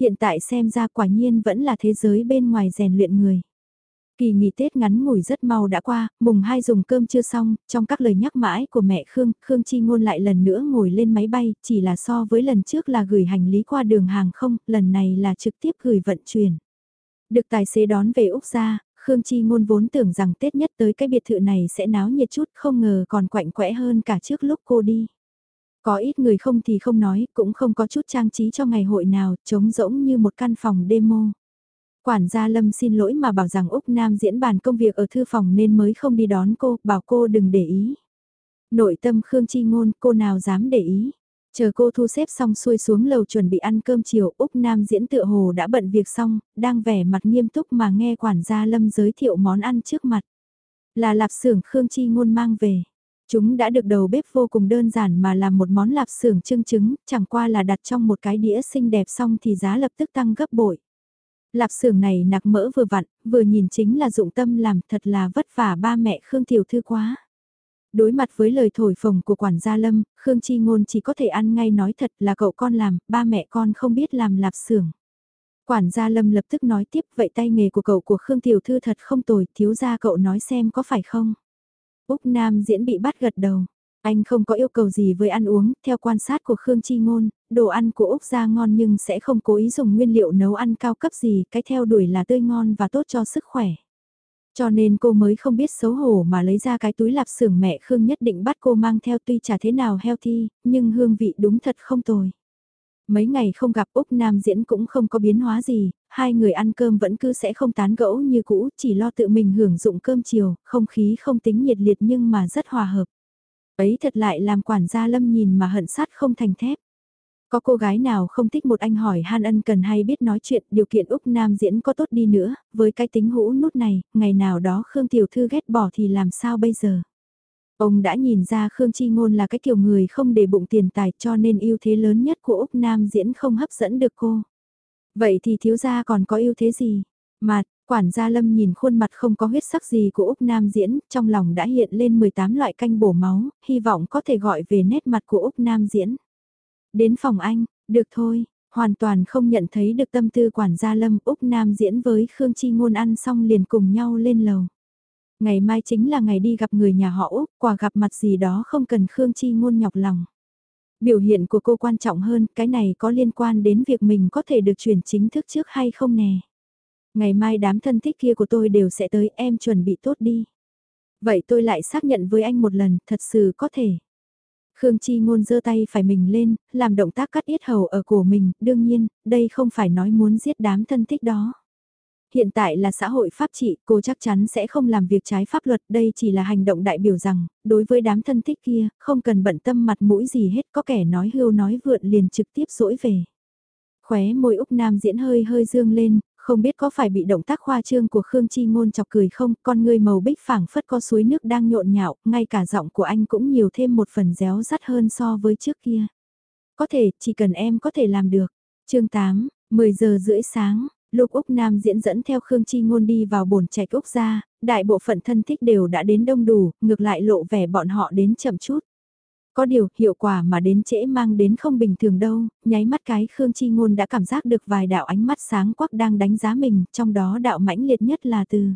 Hiện tại xem ra quả nhiên vẫn là thế giới bên ngoài rèn luyện người. Kỳ nghỉ Tết ngắn ngủi rất mau đã qua, mùng 2 dùng cơm chưa xong, trong các lời nhắc mãi của mẹ Khương, Khương Chi Ngôn lại lần nữa ngồi lên máy bay, chỉ là so với lần trước là gửi hành lý qua đường hàng không, lần này là trực tiếp gửi vận chuyển. Được tài xế đón về Úc ra, Khương Chi Ngôn vốn tưởng rằng Tết nhất tới cái biệt thự này sẽ náo nhiệt chút, không ngờ còn quạnh quẽ hơn cả trước lúc cô đi. Có ít người không thì không nói, cũng không có chút trang trí cho ngày hội nào, trống rỗng như một căn phòng demo. Quản gia Lâm xin lỗi mà bảo rằng Úc Nam diễn bàn công việc ở thư phòng nên mới không đi đón cô, bảo cô đừng để ý. Nội tâm Khương Chi Ngôn, cô nào dám để ý. Chờ cô thu xếp xong xuôi xuống lầu chuẩn bị ăn cơm chiều, Úc Nam diễn tựa hồ đã bận việc xong, đang vẻ mặt nghiêm túc mà nghe quản gia Lâm giới thiệu món ăn trước mặt. Là lạp xưởng Khương Chi Ngôn mang về. Chúng đã được đầu bếp vô cùng đơn giản mà làm một món lạp xưởng trưng trứng, chẳng qua là đặt trong một cái đĩa xinh đẹp xong thì giá lập tức tăng gấp bội. Lạp xưởng này nạc mỡ vừa vặn, vừa nhìn chính là dụng tâm làm thật là vất vả ba mẹ Khương Tiểu Thư quá. Đối mặt với lời thổi phồng của quản gia Lâm, Khương Chi Ngôn chỉ có thể ăn ngay nói thật là cậu con làm, ba mẹ con không biết làm lạp xưởng. Quản gia Lâm lập tức nói tiếp vậy tay nghề của cậu của Khương Tiểu Thư thật không tồi, thiếu gia cậu nói xem có phải không. Úc Nam diễn bị bắt gật đầu. Anh không có yêu cầu gì với ăn uống, theo quan sát của Khương Chi Ngôn, đồ ăn của Úc ra ngon nhưng sẽ không cố ý dùng nguyên liệu nấu ăn cao cấp gì, cái theo đuổi là tươi ngon và tốt cho sức khỏe. Cho nên cô mới không biết xấu hổ mà lấy ra cái túi lạp xưởng mẹ Khương nhất định bắt cô mang theo tuy chả thế nào healthy, nhưng hương vị đúng thật không tồi. Mấy ngày không gặp Úc Nam diễn cũng không có biến hóa gì, hai người ăn cơm vẫn cứ sẽ không tán gẫu như cũ, chỉ lo tự mình hưởng dụng cơm chiều, không khí không tính nhiệt liệt nhưng mà rất hòa hợp. Ấy thật lại làm quản gia Lâm nhìn mà hận sát không thành thép. Có cô gái nào không thích một anh hỏi han ân cần hay biết nói chuyện, điều kiện Úc Nam diễn có tốt đi nữa, với cái tính hũ nút này, ngày nào đó Khương Tiểu Thư ghét bỏ thì làm sao bây giờ? Ông đã nhìn ra Khương Chi Ngôn là cái kiểu người không để bụng tiền tài cho nên ưu thế lớn nhất của Úc Nam diễn không hấp dẫn được cô. Vậy thì thiếu gia còn có ưu thế gì? Mà, quản gia Lâm nhìn khuôn mặt không có huyết sắc gì của Úc Nam diễn, trong lòng đã hiện lên 18 loại canh bổ máu, hy vọng có thể gọi về nét mặt của Úc Nam diễn. Đến phòng anh, được thôi, hoàn toàn không nhận thấy được tâm tư quản gia Lâm Úc Nam diễn với Khương Chi Ngôn ăn xong liền cùng nhau lên lầu. Ngày mai chính là ngày đi gặp người nhà họ Úc, quà gặp mặt gì đó không cần Khương Chi Ngôn nhọc lòng. Biểu hiện của cô quan trọng hơn, cái này có liên quan đến việc mình có thể được chuyển chính thức trước hay không nè. Ngày mai đám thân thích kia của tôi đều sẽ tới, em chuẩn bị tốt đi. Vậy tôi lại xác nhận với anh một lần, thật sự có thể. Khương Chi Ngôn giơ tay phải mình lên, làm động tác cắt yết hầu ở cổ mình, đương nhiên, đây không phải nói muốn giết đám thân thích đó. Hiện tại là xã hội pháp trị, cô chắc chắn sẽ không làm việc trái pháp luật, đây chỉ là hành động đại biểu rằng, đối với đám thân thích kia, không cần bận tâm mặt mũi gì hết, có kẻ nói hưu nói vượn liền trực tiếp dỗi về. Khóe môi Úc Nam diễn hơi hơi dương lên, không biết có phải bị động tác khoa trương của Khương Chi Ngôn chọc cười không, con người màu bích phảng phất có suối nước đang nhộn nhạo, ngay cả giọng của anh cũng nhiều thêm một phần réo rắt hơn so với trước kia. Có thể, chỉ cần em có thể làm được. chương 8, 10 giờ rưỡi sáng, Lục Úc Nam diễn dẫn theo Khương Chi Ngôn đi vào bồn trạch Úc ra, đại bộ phận thân thích đều đã đến đông đủ, ngược lại lộ vẻ bọn họ đến chậm chút. Có điều, hiệu quả mà đến trễ mang đến không bình thường đâu, nháy mắt cái Khương Chi Ngôn đã cảm giác được vài đạo ánh mắt sáng quắc đang đánh giá mình, trong đó đạo mãnh liệt nhất là từ.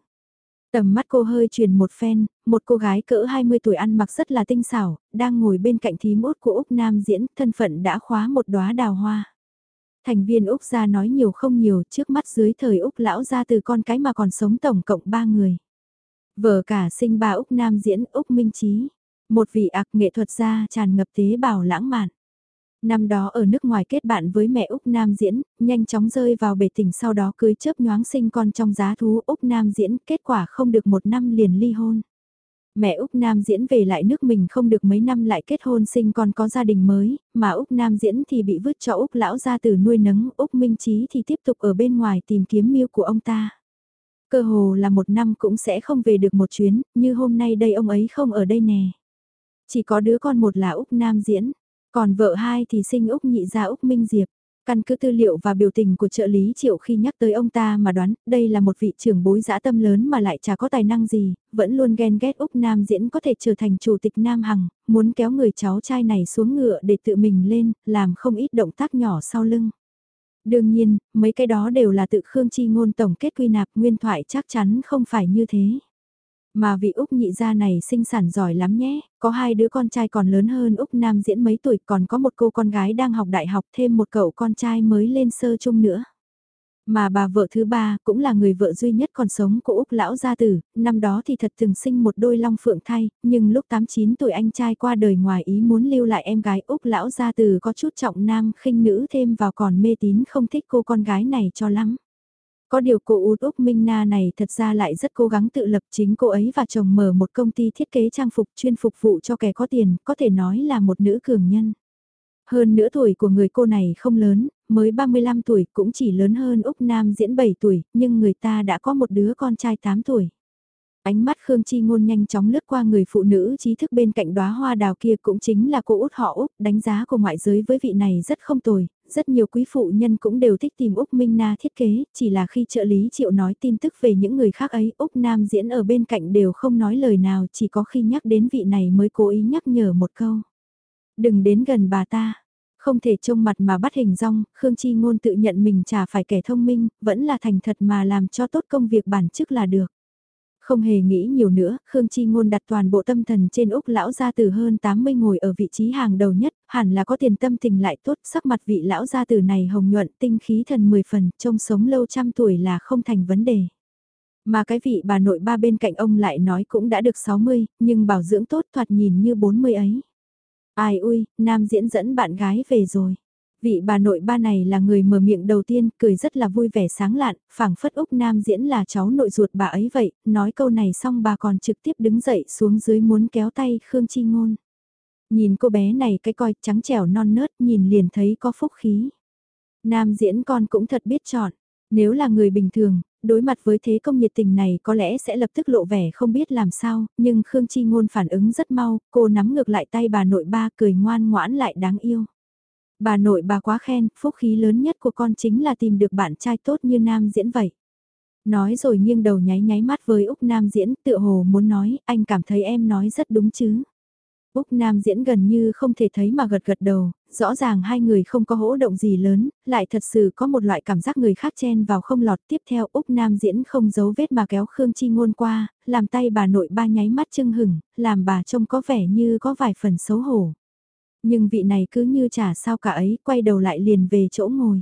Tầm mắt cô hơi truyền một phen, một cô gái cỡ 20 tuổi ăn mặc rất là tinh xảo, đang ngồi bên cạnh thím út của Úc Nam diễn, thân phận đã khóa một đóa đào hoa. Thành viên Úc gia nói nhiều không nhiều, trước mắt dưới thời Úc lão gia từ con cái mà còn sống tổng cộng 3 người. Vợ cả sinh ba Úc Nam diễn Úc Minh Trí. Một vị ạc nghệ thuật gia tràn ngập tế bào lãng mạn. Năm đó ở nước ngoài kết bạn với mẹ Úc Nam Diễn, nhanh chóng rơi vào bể tình sau đó cưới chớp nhoáng sinh con trong giá thú Úc Nam Diễn, kết quả không được một năm liền ly hôn. Mẹ Úc Nam Diễn về lại nước mình không được mấy năm lại kết hôn sinh con có gia đình mới, mà Úc Nam Diễn thì bị vứt cho Úc lão ra từ nuôi nấng, Úc Minh Trí thì tiếp tục ở bên ngoài tìm kiếm miêu của ông ta. Cơ hồ là một năm cũng sẽ không về được một chuyến, như hôm nay đây ông ấy không ở đây nè. Chỉ có đứa con một là Úc Nam Diễn, còn vợ hai thì sinh Úc nhị ra Úc Minh Diệp. Căn cứ tư liệu và biểu tình của trợ lý triệu khi nhắc tới ông ta mà đoán, đây là một vị trưởng bối dã tâm lớn mà lại chả có tài năng gì, vẫn luôn ghen ghét Úc Nam diễn có thể trở thành chủ tịch Nam Hằng, muốn kéo người cháu trai này xuống ngựa để tự mình lên, làm không ít động tác nhỏ sau lưng. Đương nhiên, mấy cái đó đều là tự Khương Chi ngôn tổng kết quy nạp nguyên thoại chắc chắn không phải như thế. Mà vị Úc nhị gia này sinh sản giỏi lắm nhé, có hai đứa con trai còn lớn hơn Úc Nam diễn mấy tuổi còn có một cô con gái đang học đại học thêm một cậu con trai mới lên sơ chung nữa. Mà bà vợ thứ ba cũng là người vợ duy nhất còn sống của Úc lão gia tử, năm đó thì thật từng sinh một đôi long phượng thay, nhưng lúc 8-9 tuổi anh trai qua đời ngoài ý muốn lưu lại em gái Úc lão gia tử có chút trọng nam khinh nữ thêm vào còn mê tín không thích cô con gái này cho lắm. Có điều cô Út Úc Minh Na này thật ra lại rất cố gắng tự lập chính cô ấy và chồng mở một công ty thiết kế trang phục chuyên phục vụ cho kẻ có tiền, có thể nói là một nữ cường nhân. Hơn nữa tuổi của người cô này không lớn, mới 35 tuổi cũng chỉ lớn hơn Úc Nam diễn 7 tuổi, nhưng người ta đã có một đứa con trai 8 tuổi. Ánh mắt Khương Chi Ngôn nhanh chóng lướt qua người phụ nữ trí thức bên cạnh đóa hoa đào kia cũng chính là cô út họ Úc, đánh giá của ngoại giới với vị này rất không tồi, rất nhiều quý phụ nhân cũng đều thích tìm Úc Minh Na thiết kế, chỉ là khi trợ lý chịu nói tin tức về những người khác ấy, Úc Nam diễn ở bên cạnh đều không nói lời nào, chỉ có khi nhắc đến vị này mới cố ý nhắc nhở một câu. Đừng đến gần bà ta. Không thể trông mặt mà bắt hình rong, Khương Chi Ngôn tự nhận mình chả phải kẻ thông minh, vẫn là thành thật mà làm cho tốt công việc bản chức là được. Không hề nghĩ nhiều nữa, Khương Chi Ngôn đặt toàn bộ tâm thần trên Úc lão gia từ hơn 80 ngồi ở vị trí hàng đầu nhất, hẳn là có tiền tâm tình lại tốt, sắc mặt vị lão gia từ này hồng nhuận tinh khí thần 10 phần, trông sống lâu trăm tuổi là không thành vấn đề. Mà cái vị bà nội ba bên cạnh ông lại nói cũng đã được 60, nhưng bảo dưỡng tốt thoạt nhìn như 40 ấy. Ai ui, nam diễn dẫn bạn gái về rồi. Vị bà nội ba này là người mở miệng đầu tiên, cười rất là vui vẻ sáng lạn, phảng phất Úc Nam diễn là cháu nội ruột bà ấy vậy, nói câu này xong bà còn trực tiếp đứng dậy xuống dưới muốn kéo tay Khương Chi Ngôn. Nhìn cô bé này cái coi trắng trẻo non nớt nhìn liền thấy có phúc khí. Nam diễn con cũng thật biết chọn, nếu là người bình thường, đối mặt với thế công nhiệt tình này có lẽ sẽ lập tức lộ vẻ không biết làm sao, nhưng Khương Chi Ngôn phản ứng rất mau, cô nắm ngược lại tay bà nội ba cười ngoan ngoãn lại đáng yêu. Bà nội bà quá khen, phúc khí lớn nhất của con chính là tìm được bạn trai tốt như Nam diễn vậy. Nói rồi nghiêng đầu nháy nháy mắt với Úc Nam diễn, tựa hồ muốn nói, anh cảm thấy em nói rất đúng chứ. Úc Nam diễn gần như không thể thấy mà gật gật đầu, rõ ràng hai người không có hỗ động gì lớn, lại thật sự có một loại cảm giác người khác chen vào không lọt. Tiếp theo Úc Nam diễn không giấu vết mà kéo Khương Chi Ngôn qua, làm tay bà nội ba nháy mắt chưng hửng, làm bà trông có vẻ như có vài phần xấu hổ. Nhưng vị này cứ như chả sao cả ấy, quay đầu lại liền về chỗ ngồi.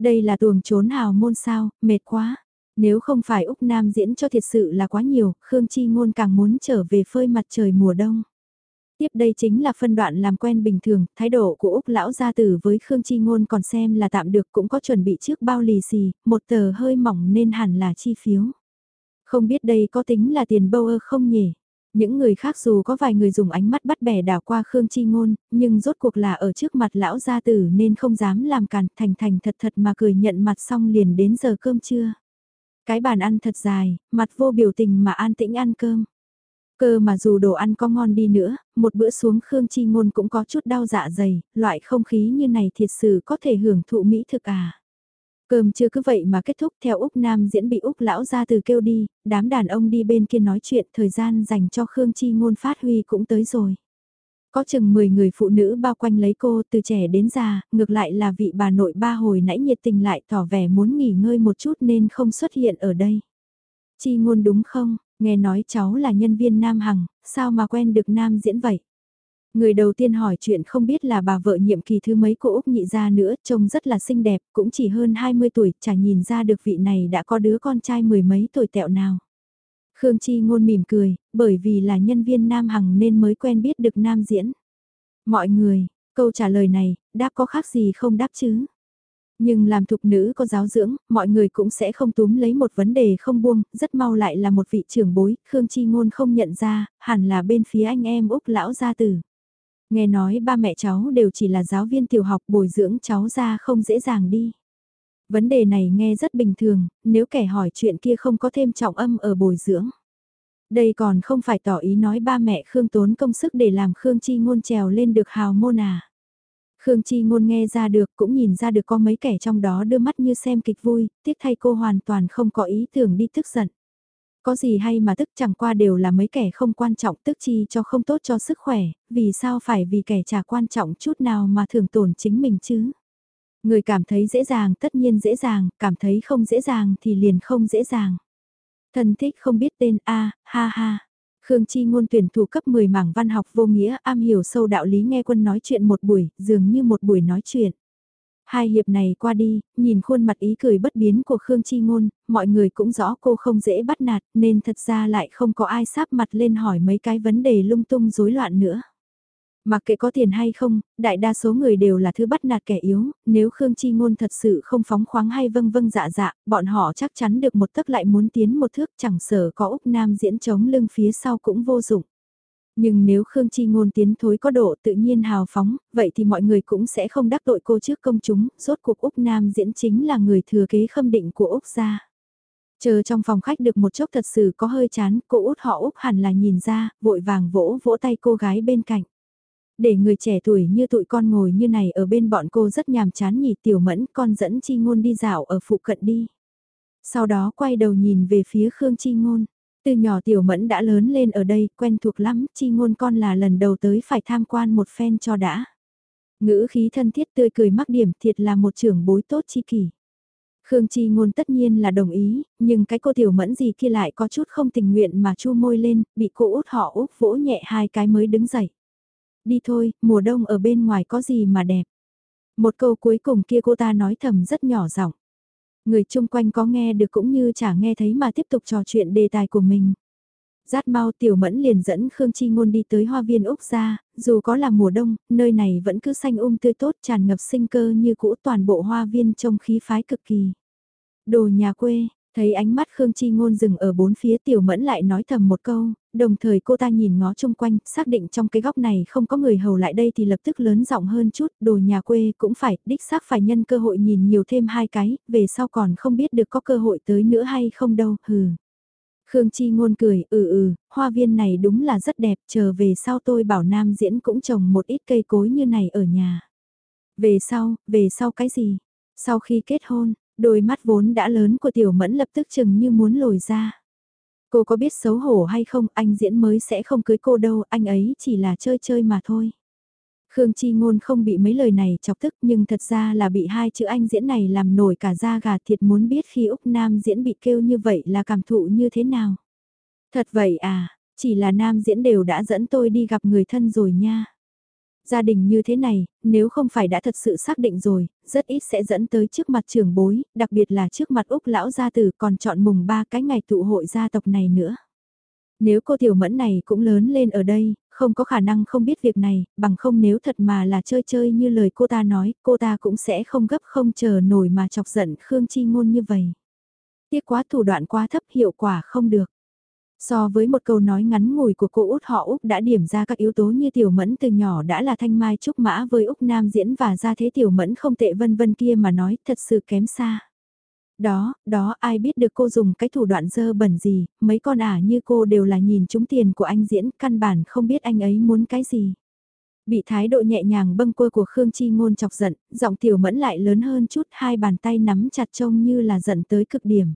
Đây là tuồng trốn hào môn sao, mệt quá. Nếu không phải Úc Nam diễn cho thiệt sự là quá nhiều, Khương Chi Ngôn càng muốn trở về phơi mặt trời mùa đông. Tiếp đây chính là phân đoạn làm quen bình thường, thái độ của Úc lão gia tử với Khương Chi Ngôn còn xem là tạm được cũng có chuẩn bị trước bao lì xì, một tờ hơi mỏng nên hẳn là chi phiếu. Không biết đây có tính là tiền bâu ơ không nhỉ? Những người khác dù có vài người dùng ánh mắt bắt bẻ đảo qua Khương Chi Ngôn, nhưng rốt cuộc là ở trước mặt lão gia tử nên không dám làm càn thành thành thật thật mà cười nhận mặt xong liền đến giờ cơm trưa. Cái bàn ăn thật dài, mặt vô biểu tình mà an tĩnh ăn cơm. Cơ mà dù đồ ăn có ngon đi nữa, một bữa xuống Khương Chi Ngôn cũng có chút đau dạ dày, loại không khí như này thiệt sự có thể hưởng thụ mỹ thực à. Cơm chưa cứ vậy mà kết thúc theo Úc Nam diễn bị Úc lão ra từ kêu đi, đám đàn ông đi bên kia nói chuyện thời gian dành cho Khương Chi Ngôn phát huy cũng tới rồi. Có chừng 10 người phụ nữ bao quanh lấy cô từ trẻ đến già, ngược lại là vị bà nội ba hồi nãy nhiệt tình lại tỏ vẻ muốn nghỉ ngơi một chút nên không xuất hiện ở đây. Chi Ngôn đúng không, nghe nói cháu là nhân viên Nam Hằng, sao mà quen được Nam diễn vậy? Người đầu tiên hỏi chuyện không biết là bà vợ nhiệm kỳ thứ mấy của Úc nhị gia nữa, trông rất là xinh đẹp, cũng chỉ hơn 20 tuổi, chả nhìn ra được vị này đã có đứa con trai mười mấy tuổi tẹo nào. Khương Chi ngôn mỉm cười, bởi vì là nhân viên Nam Hằng nên mới quen biết được Nam diễn. Mọi người, câu trả lời này, đáp có khác gì không đáp chứ? Nhưng làm thục nữ có giáo dưỡng, mọi người cũng sẽ không túm lấy một vấn đề không buông, rất mau lại là một vị trưởng bối, Khương Chi Ngôn không nhận ra, hẳn là bên phía anh em Úc lão gia tử. Nghe nói ba mẹ cháu đều chỉ là giáo viên tiểu học bồi dưỡng cháu ra không dễ dàng đi. Vấn đề này nghe rất bình thường, nếu kẻ hỏi chuyện kia không có thêm trọng âm ở bồi dưỡng. Đây còn không phải tỏ ý nói ba mẹ Khương tốn công sức để làm Khương Chi ngôn trèo lên được hào môn à. Khương Chi Ngôn nghe ra được cũng nhìn ra được có mấy kẻ trong đó đưa mắt như xem kịch vui, tiếc thay cô hoàn toàn không có ý tưởng đi tức giận. Có gì hay mà tức chẳng qua đều là mấy kẻ không quan trọng tức chi cho không tốt cho sức khỏe, vì sao phải vì kẻ chả quan trọng chút nào mà thường tổn chính mình chứ. Người cảm thấy dễ dàng tất nhiên dễ dàng, cảm thấy không dễ dàng thì liền không dễ dàng. Thân thích không biết tên A, ha ha. Khương Chi ngôn tuyển thủ cấp 10 mảng văn học vô nghĩa am hiểu sâu đạo lý nghe quân nói chuyện một buổi, dường như một buổi nói chuyện. Hai hiệp này qua đi, nhìn khuôn mặt ý cười bất biến của Khương Chi Ngôn, mọi người cũng rõ cô không dễ bắt nạt nên thật ra lại không có ai sáp mặt lên hỏi mấy cái vấn đề lung tung rối loạn nữa. Mặc kệ có tiền hay không, đại đa số người đều là thứ bắt nạt kẻ yếu, nếu Khương Chi Ngôn thật sự không phóng khoáng hay vâng vâng dạ dạ, bọn họ chắc chắn được một tấc lại muốn tiến một thước chẳng sở có Úc Nam diễn chống lưng phía sau cũng vô dụng. Nhưng nếu Khương Chi Ngôn tiến thối có độ tự nhiên hào phóng, vậy thì mọi người cũng sẽ không đắc tội cô trước công chúng, rốt cuộc Úc Nam diễn chính là người thừa kế khâm định của Úc gia. Chờ trong phòng khách được một chốc thật sự có hơi chán, cô út họ Úc hẳn là nhìn ra, vội vàng vỗ vỗ tay cô gái bên cạnh. Để người trẻ tuổi như tụi con ngồi như này ở bên bọn cô rất nhàm chán nhỉ tiểu mẫn con dẫn chi ngôn đi dạo ở phụ cận đi. Sau đó quay đầu nhìn về phía Khương Chi Ngôn. Từ nhỏ tiểu mẫn đã lớn lên ở đây, quen thuộc lắm, chi ngôn con là lần đầu tới phải tham quan một phen cho đã. Ngữ khí thân thiết tươi cười mắc điểm thiệt là một trưởng bối tốt chi kỷ. Khương Chi ngôn tất nhiên là đồng ý, nhưng cái cô tiểu mẫn gì kia lại có chút không tình nguyện mà chu môi lên, bị cô út họ úp vỗ nhẹ hai cái mới đứng dậy. Đi thôi, mùa đông ở bên ngoài có gì mà đẹp. Một câu cuối cùng kia cô ta nói thầm rất nhỏ giọng. Người chung quanh có nghe được cũng như chả nghe thấy mà tiếp tục trò chuyện đề tài của mình. Rát mau tiểu mẫn liền dẫn Khương Chi Ngôn đi tới hoa viên Úc ra, dù có là mùa đông, nơi này vẫn cứ xanh um tươi tốt tràn ngập sinh cơ như cũ toàn bộ hoa viên trông khí phái cực kỳ. Đồ nhà quê, Thấy ánh mắt Khương Chi Ngôn dừng ở bốn phía tiểu mẫn lại nói thầm một câu, đồng thời cô ta nhìn ngó chung quanh, xác định trong cái góc này không có người hầu lại đây thì lập tức lớn giọng hơn chút, đồ nhà quê cũng phải, đích xác phải nhân cơ hội nhìn nhiều thêm hai cái, về sau còn không biết được có cơ hội tới nữa hay không đâu, hừ. Khương Chi Ngôn cười, ừ ừ, hoa viên này đúng là rất đẹp, chờ về sau tôi bảo Nam Diễn cũng trồng một ít cây cối như này ở nhà. Về sau, về sau cái gì? Sau khi kết hôn, Đôi mắt vốn đã lớn của tiểu mẫn lập tức chừng như muốn lồi ra. Cô có biết xấu hổ hay không, anh diễn mới sẽ không cưới cô đâu, anh ấy chỉ là chơi chơi mà thôi. Khương Chi Ngôn không bị mấy lời này chọc tức nhưng thật ra là bị hai chữ anh diễn này làm nổi cả da gà thiệt muốn biết khi Úc Nam diễn bị kêu như vậy là cảm thụ như thế nào. Thật vậy à, chỉ là Nam diễn đều đã dẫn tôi đi gặp người thân rồi nha. Gia đình như thế này, nếu không phải đã thật sự xác định rồi, rất ít sẽ dẫn tới trước mặt trưởng bối, đặc biệt là trước mặt Úc lão gia tử còn chọn mùng ba cái ngày tụ hội gia tộc này nữa. Nếu cô tiểu mẫn này cũng lớn lên ở đây, không có khả năng không biết việc này, bằng không nếu thật mà là chơi chơi như lời cô ta nói, cô ta cũng sẽ không gấp không chờ nổi mà chọc giận Khương Chi Ngôn như vậy. Tiếc quá thủ đoạn quá thấp hiệu quả không được. So với một câu nói ngắn ngủi của cô út họ Úc đã điểm ra các yếu tố như tiểu mẫn từ nhỏ đã là thanh mai trúc mã với Úc Nam diễn và ra thế tiểu mẫn không tệ vân vân kia mà nói thật sự kém xa. Đó, đó ai biết được cô dùng cái thủ đoạn dơ bẩn gì, mấy con ả như cô đều là nhìn trúng tiền của anh diễn, căn bản không biết anh ấy muốn cái gì. Bị thái độ nhẹ nhàng bâng quơ của Khương Chi Ngôn chọc giận, giọng tiểu mẫn lại lớn hơn chút hai bàn tay nắm chặt trông như là giận tới cực điểm.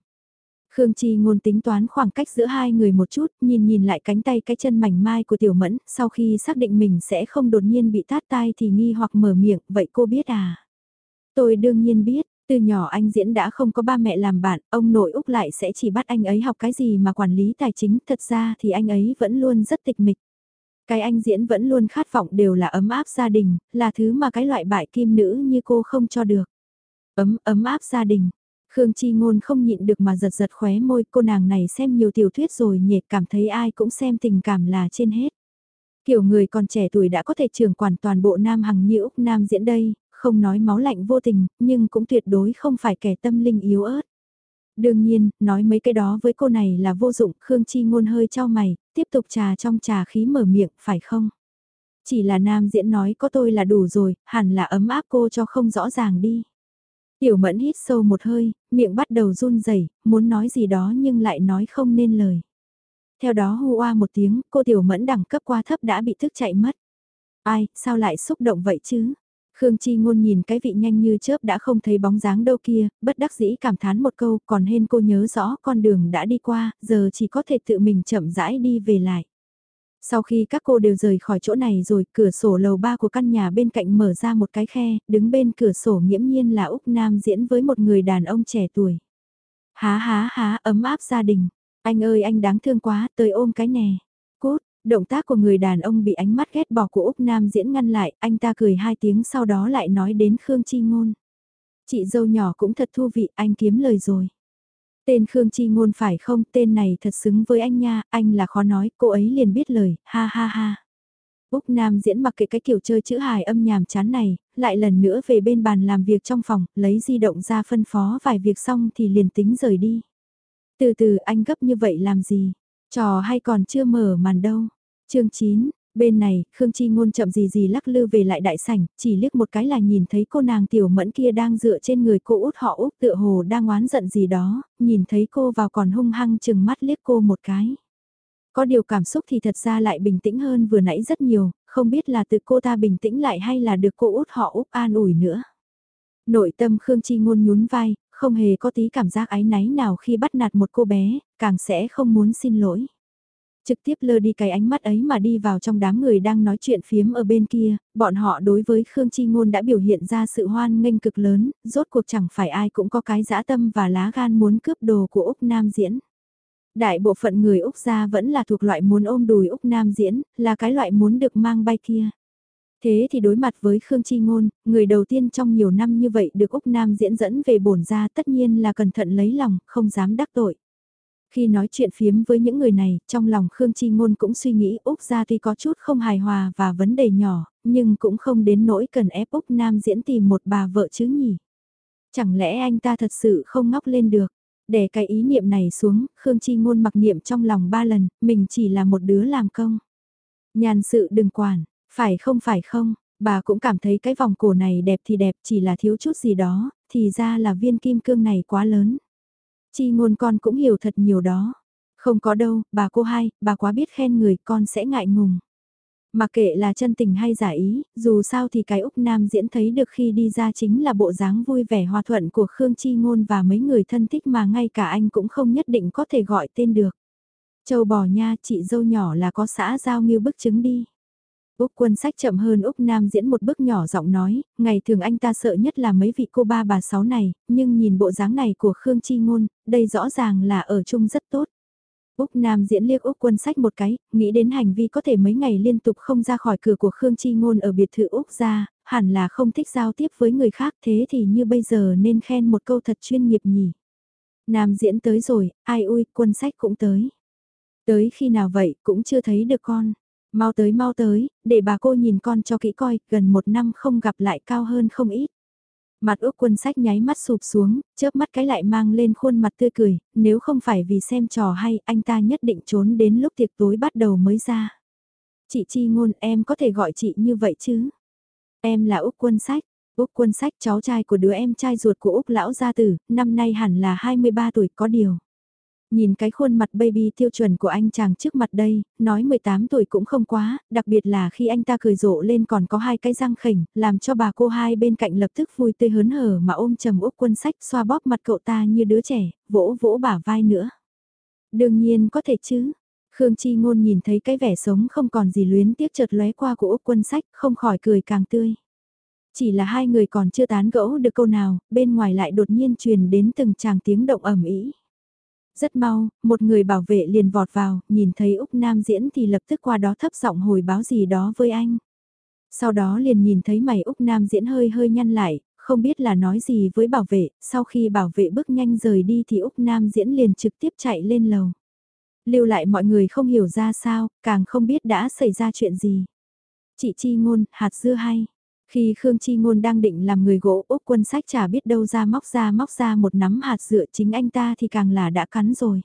Khương Chi ngôn tính toán khoảng cách giữa hai người một chút, nhìn nhìn lại cánh tay cái chân mảnh mai của Tiểu Mẫn, sau khi xác định mình sẽ không đột nhiên bị tát tai thì nghi hoặc mở miệng, vậy cô biết à? Tôi đương nhiên biết, từ nhỏ anh diễn đã không có ba mẹ làm bạn, ông nội Úc lại sẽ chỉ bắt anh ấy học cái gì mà quản lý tài chính, thật ra thì anh ấy vẫn luôn rất tịch mịch. Cái anh diễn vẫn luôn khát vọng đều là ấm áp gia đình, là thứ mà cái loại bại kim nữ như cô không cho được. Ấm, ấm áp gia đình, Khương Chi Ngôn không nhịn được mà giật giật khóe môi cô nàng này xem nhiều tiểu thuyết rồi nhệt cảm thấy ai cũng xem tình cảm là trên hết. Kiểu người còn trẻ tuổi đã có thể trưởng quản toàn bộ Nam Hằng như Úc Nam diễn đây, không nói máu lạnh vô tình, nhưng cũng tuyệt đối không phải kẻ tâm linh yếu ớt. Đương nhiên, nói mấy cái đó với cô này là vô dụng, Khương Chi Ngôn hơi cho mày, tiếp tục trà trong trà khí mở miệng, phải không? Chỉ là nam diễn nói có tôi là đủ rồi, hẳn là ấm áp cô cho không rõ ràng đi. Tiểu mẫn hít sâu một hơi, miệng bắt đầu run rẩy, muốn nói gì đó nhưng lại nói không nên lời. Theo đó hu oa một tiếng, cô tiểu mẫn đẳng cấp qua thấp đã bị thức chạy mất. Ai, sao lại xúc động vậy chứ? Khương Chi Ngôn nhìn cái vị nhanh như chớp đã không thấy bóng dáng đâu kia, bất đắc dĩ cảm thán một câu, còn hên cô nhớ rõ con đường đã đi qua, giờ chỉ có thể tự mình chậm rãi đi về lại. Sau khi các cô đều rời khỏi chỗ này rồi, cửa sổ lầu ba của căn nhà bên cạnh mở ra một cái khe, đứng bên cửa sổ nghiễm nhiên là Úc Nam diễn với một người đàn ông trẻ tuổi. Há há há, ấm áp gia đình. Anh ơi anh đáng thương quá, tới ôm cái nè. Cút, động tác của người đàn ông bị ánh mắt ghét bỏ của Úc Nam diễn ngăn lại, anh ta cười hai tiếng sau đó lại nói đến Khương Chi Ngôn. Chị dâu nhỏ cũng thật thú vị, anh kiếm lời rồi. Tên Khương Chi Ngôn phải không, tên này thật xứng với anh nha, anh là khó nói, cô ấy liền biết lời, ha ha ha. Úc Nam diễn mặc kệ cái kiểu chơi chữ hài âm nhàm chán này, lại lần nữa về bên bàn làm việc trong phòng, lấy di động ra phân phó vài việc xong thì liền tính rời đi. Từ từ anh gấp như vậy làm gì? Trò hay còn chưa mở màn đâu. chương 9, Bên này, Khương Chi Ngôn chậm gì gì lắc lư về lại đại sảnh, chỉ liếc một cái là nhìn thấy cô nàng tiểu mẫn kia đang dựa trên người cô út họ út tựa hồ đang oán giận gì đó, nhìn thấy cô vào còn hung hăng chừng mắt liếc cô một cái. Có điều cảm xúc thì thật ra lại bình tĩnh hơn vừa nãy rất nhiều, không biết là tự cô ta bình tĩnh lại hay là được cô út họ út an ủi nữa. Nội tâm Khương Chi Ngôn nhún vai, không hề có tí cảm giác ái náy nào khi bắt nạt một cô bé, càng sẽ không muốn xin lỗi trực tiếp lơ đi cái ánh mắt ấy mà đi vào trong đám người đang nói chuyện phiếm ở bên kia, bọn họ đối với Khương Chi Ngôn đã biểu hiện ra sự hoan nghênh cực lớn, rốt cuộc chẳng phải ai cũng có cái dã tâm và lá gan muốn cướp đồ của Úc Nam Diễn. Đại bộ phận người Úc gia vẫn là thuộc loại muốn ôm đùi Úc Nam Diễn, là cái loại muốn được mang bay kia. Thế thì đối mặt với Khương Chi Ngôn, người đầu tiên trong nhiều năm như vậy được Úc Nam diễn dẫn về bổn ra tất nhiên là cẩn thận lấy lòng, không dám đắc tội. Khi nói chuyện phiếm với những người này, trong lòng Khương Chi Ngôn cũng suy nghĩ Úc ra tuy có chút không hài hòa và vấn đề nhỏ, nhưng cũng không đến nỗi cần ép Úc Nam diễn tìm một bà vợ chứ nhỉ. Chẳng lẽ anh ta thật sự không ngóc lên được? Để cái ý niệm này xuống, Khương Chi Ngôn mặc niệm trong lòng ba lần, mình chỉ là một đứa làm công. Nhàn sự đừng quản, phải không phải không, bà cũng cảm thấy cái vòng cổ này đẹp thì đẹp chỉ là thiếu chút gì đó, thì ra là viên kim cương này quá lớn. Chi ngôn con cũng hiểu thật nhiều đó. Không có đâu, bà cô hai, bà quá biết khen người con sẽ ngại ngùng. Mà kệ là chân tình hay giả ý, dù sao thì cái Úc Nam diễn thấy được khi đi ra chính là bộ dáng vui vẻ hòa thuận của Khương Chi Ngôn và mấy người thân thích mà ngay cả anh cũng không nhất định có thể gọi tên được. Châu bò nha, chị dâu nhỏ là có xã giao nghiêu bức chứng đi. Úc quân sách chậm hơn Úc Nam diễn một bước nhỏ giọng nói, ngày thường anh ta sợ nhất là mấy vị cô ba bà sáu này, nhưng nhìn bộ dáng này của Khương Chi Ngôn, đây rõ ràng là ở chung rất tốt. Úc Nam diễn liếc Úc quân sách một cái, nghĩ đến hành vi có thể mấy ngày liên tục không ra khỏi cửa của Khương Chi Ngôn ở biệt thự Úc ra, hẳn là không thích giao tiếp với người khác thế thì như bây giờ nên khen một câu thật chuyên nghiệp nhỉ. Nam diễn tới rồi, ai ui, quân sách cũng tới. Tới khi nào vậy cũng chưa thấy được con. Mau tới mau tới, để bà cô nhìn con cho kỹ coi, gần một năm không gặp lại cao hơn không ít. Mặt Úc quân sách nháy mắt sụp xuống, chớp mắt cái lại mang lên khuôn mặt tươi cười, nếu không phải vì xem trò hay anh ta nhất định trốn đến lúc tiệc tối bắt đầu mới ra. Chị Chi ngôn em có thể gọi chị như vậy chứ? Em là Úc quân sách, Úc quân sách cháu trai của đứa em trai ruột của Úc lão gia tử, năm nay hẳn là 23 tuổi có điều. Nhìn cái khuôn mặt baby tiêu chuẩn của anh chàng trước mặt đây, nói 18 tuổi cũng không quá, đặc biệt là khi anh ta cười rộ lên còn có hai cái răng khỉnh, làm cho bà cô hai bên cạnh lập tức vui tươi hớn hở mà ôm trầm úc quân sách xoa bóp mặt cậu ta như đứa trẻ, vỗ vỗ bả vai nữa. Đương nhiên có thể chứ. Khương Chi Ngôn nhìn thấy cái vẻ sống không còn gì luyến tiếc chợt lóe qua của Úc Quân Sách, không khỏi cười càng tươi. Chỉ là hai người còn chưa tán gẫu được câu nào, bên ngoài lại đột nhiên truyền đến từng tràng tiếng động ẩm ý. Rất mau, một người bảo vệ liền vọt vào, nhìn thấy Úc Nam diễn thì lập tức qua đó thấp giọng hồi báo gì đó với anh. Sau đó liền nhìn thấy mày Úc Nam diễn hơi hơi nhăn lại, không biết là nói gì với bảo vệ, sau khi bảo vệ bước nhanh rời đi thì Úc Nam diễn liền trực tiếp chạy lên lầu. Lưu lại mọi người không hiểu ra sao, càng không biết đã xảy ra chuyện gì. Chị Chi ngôn, hạt dưa hay. Khi Khương Chi Ngôn đang định làm người gỗ Úc quân sách chả biết đâu ra móc ra móc ra một nắm hạt dựa chính anh ta thì càng là đã cắn rồi.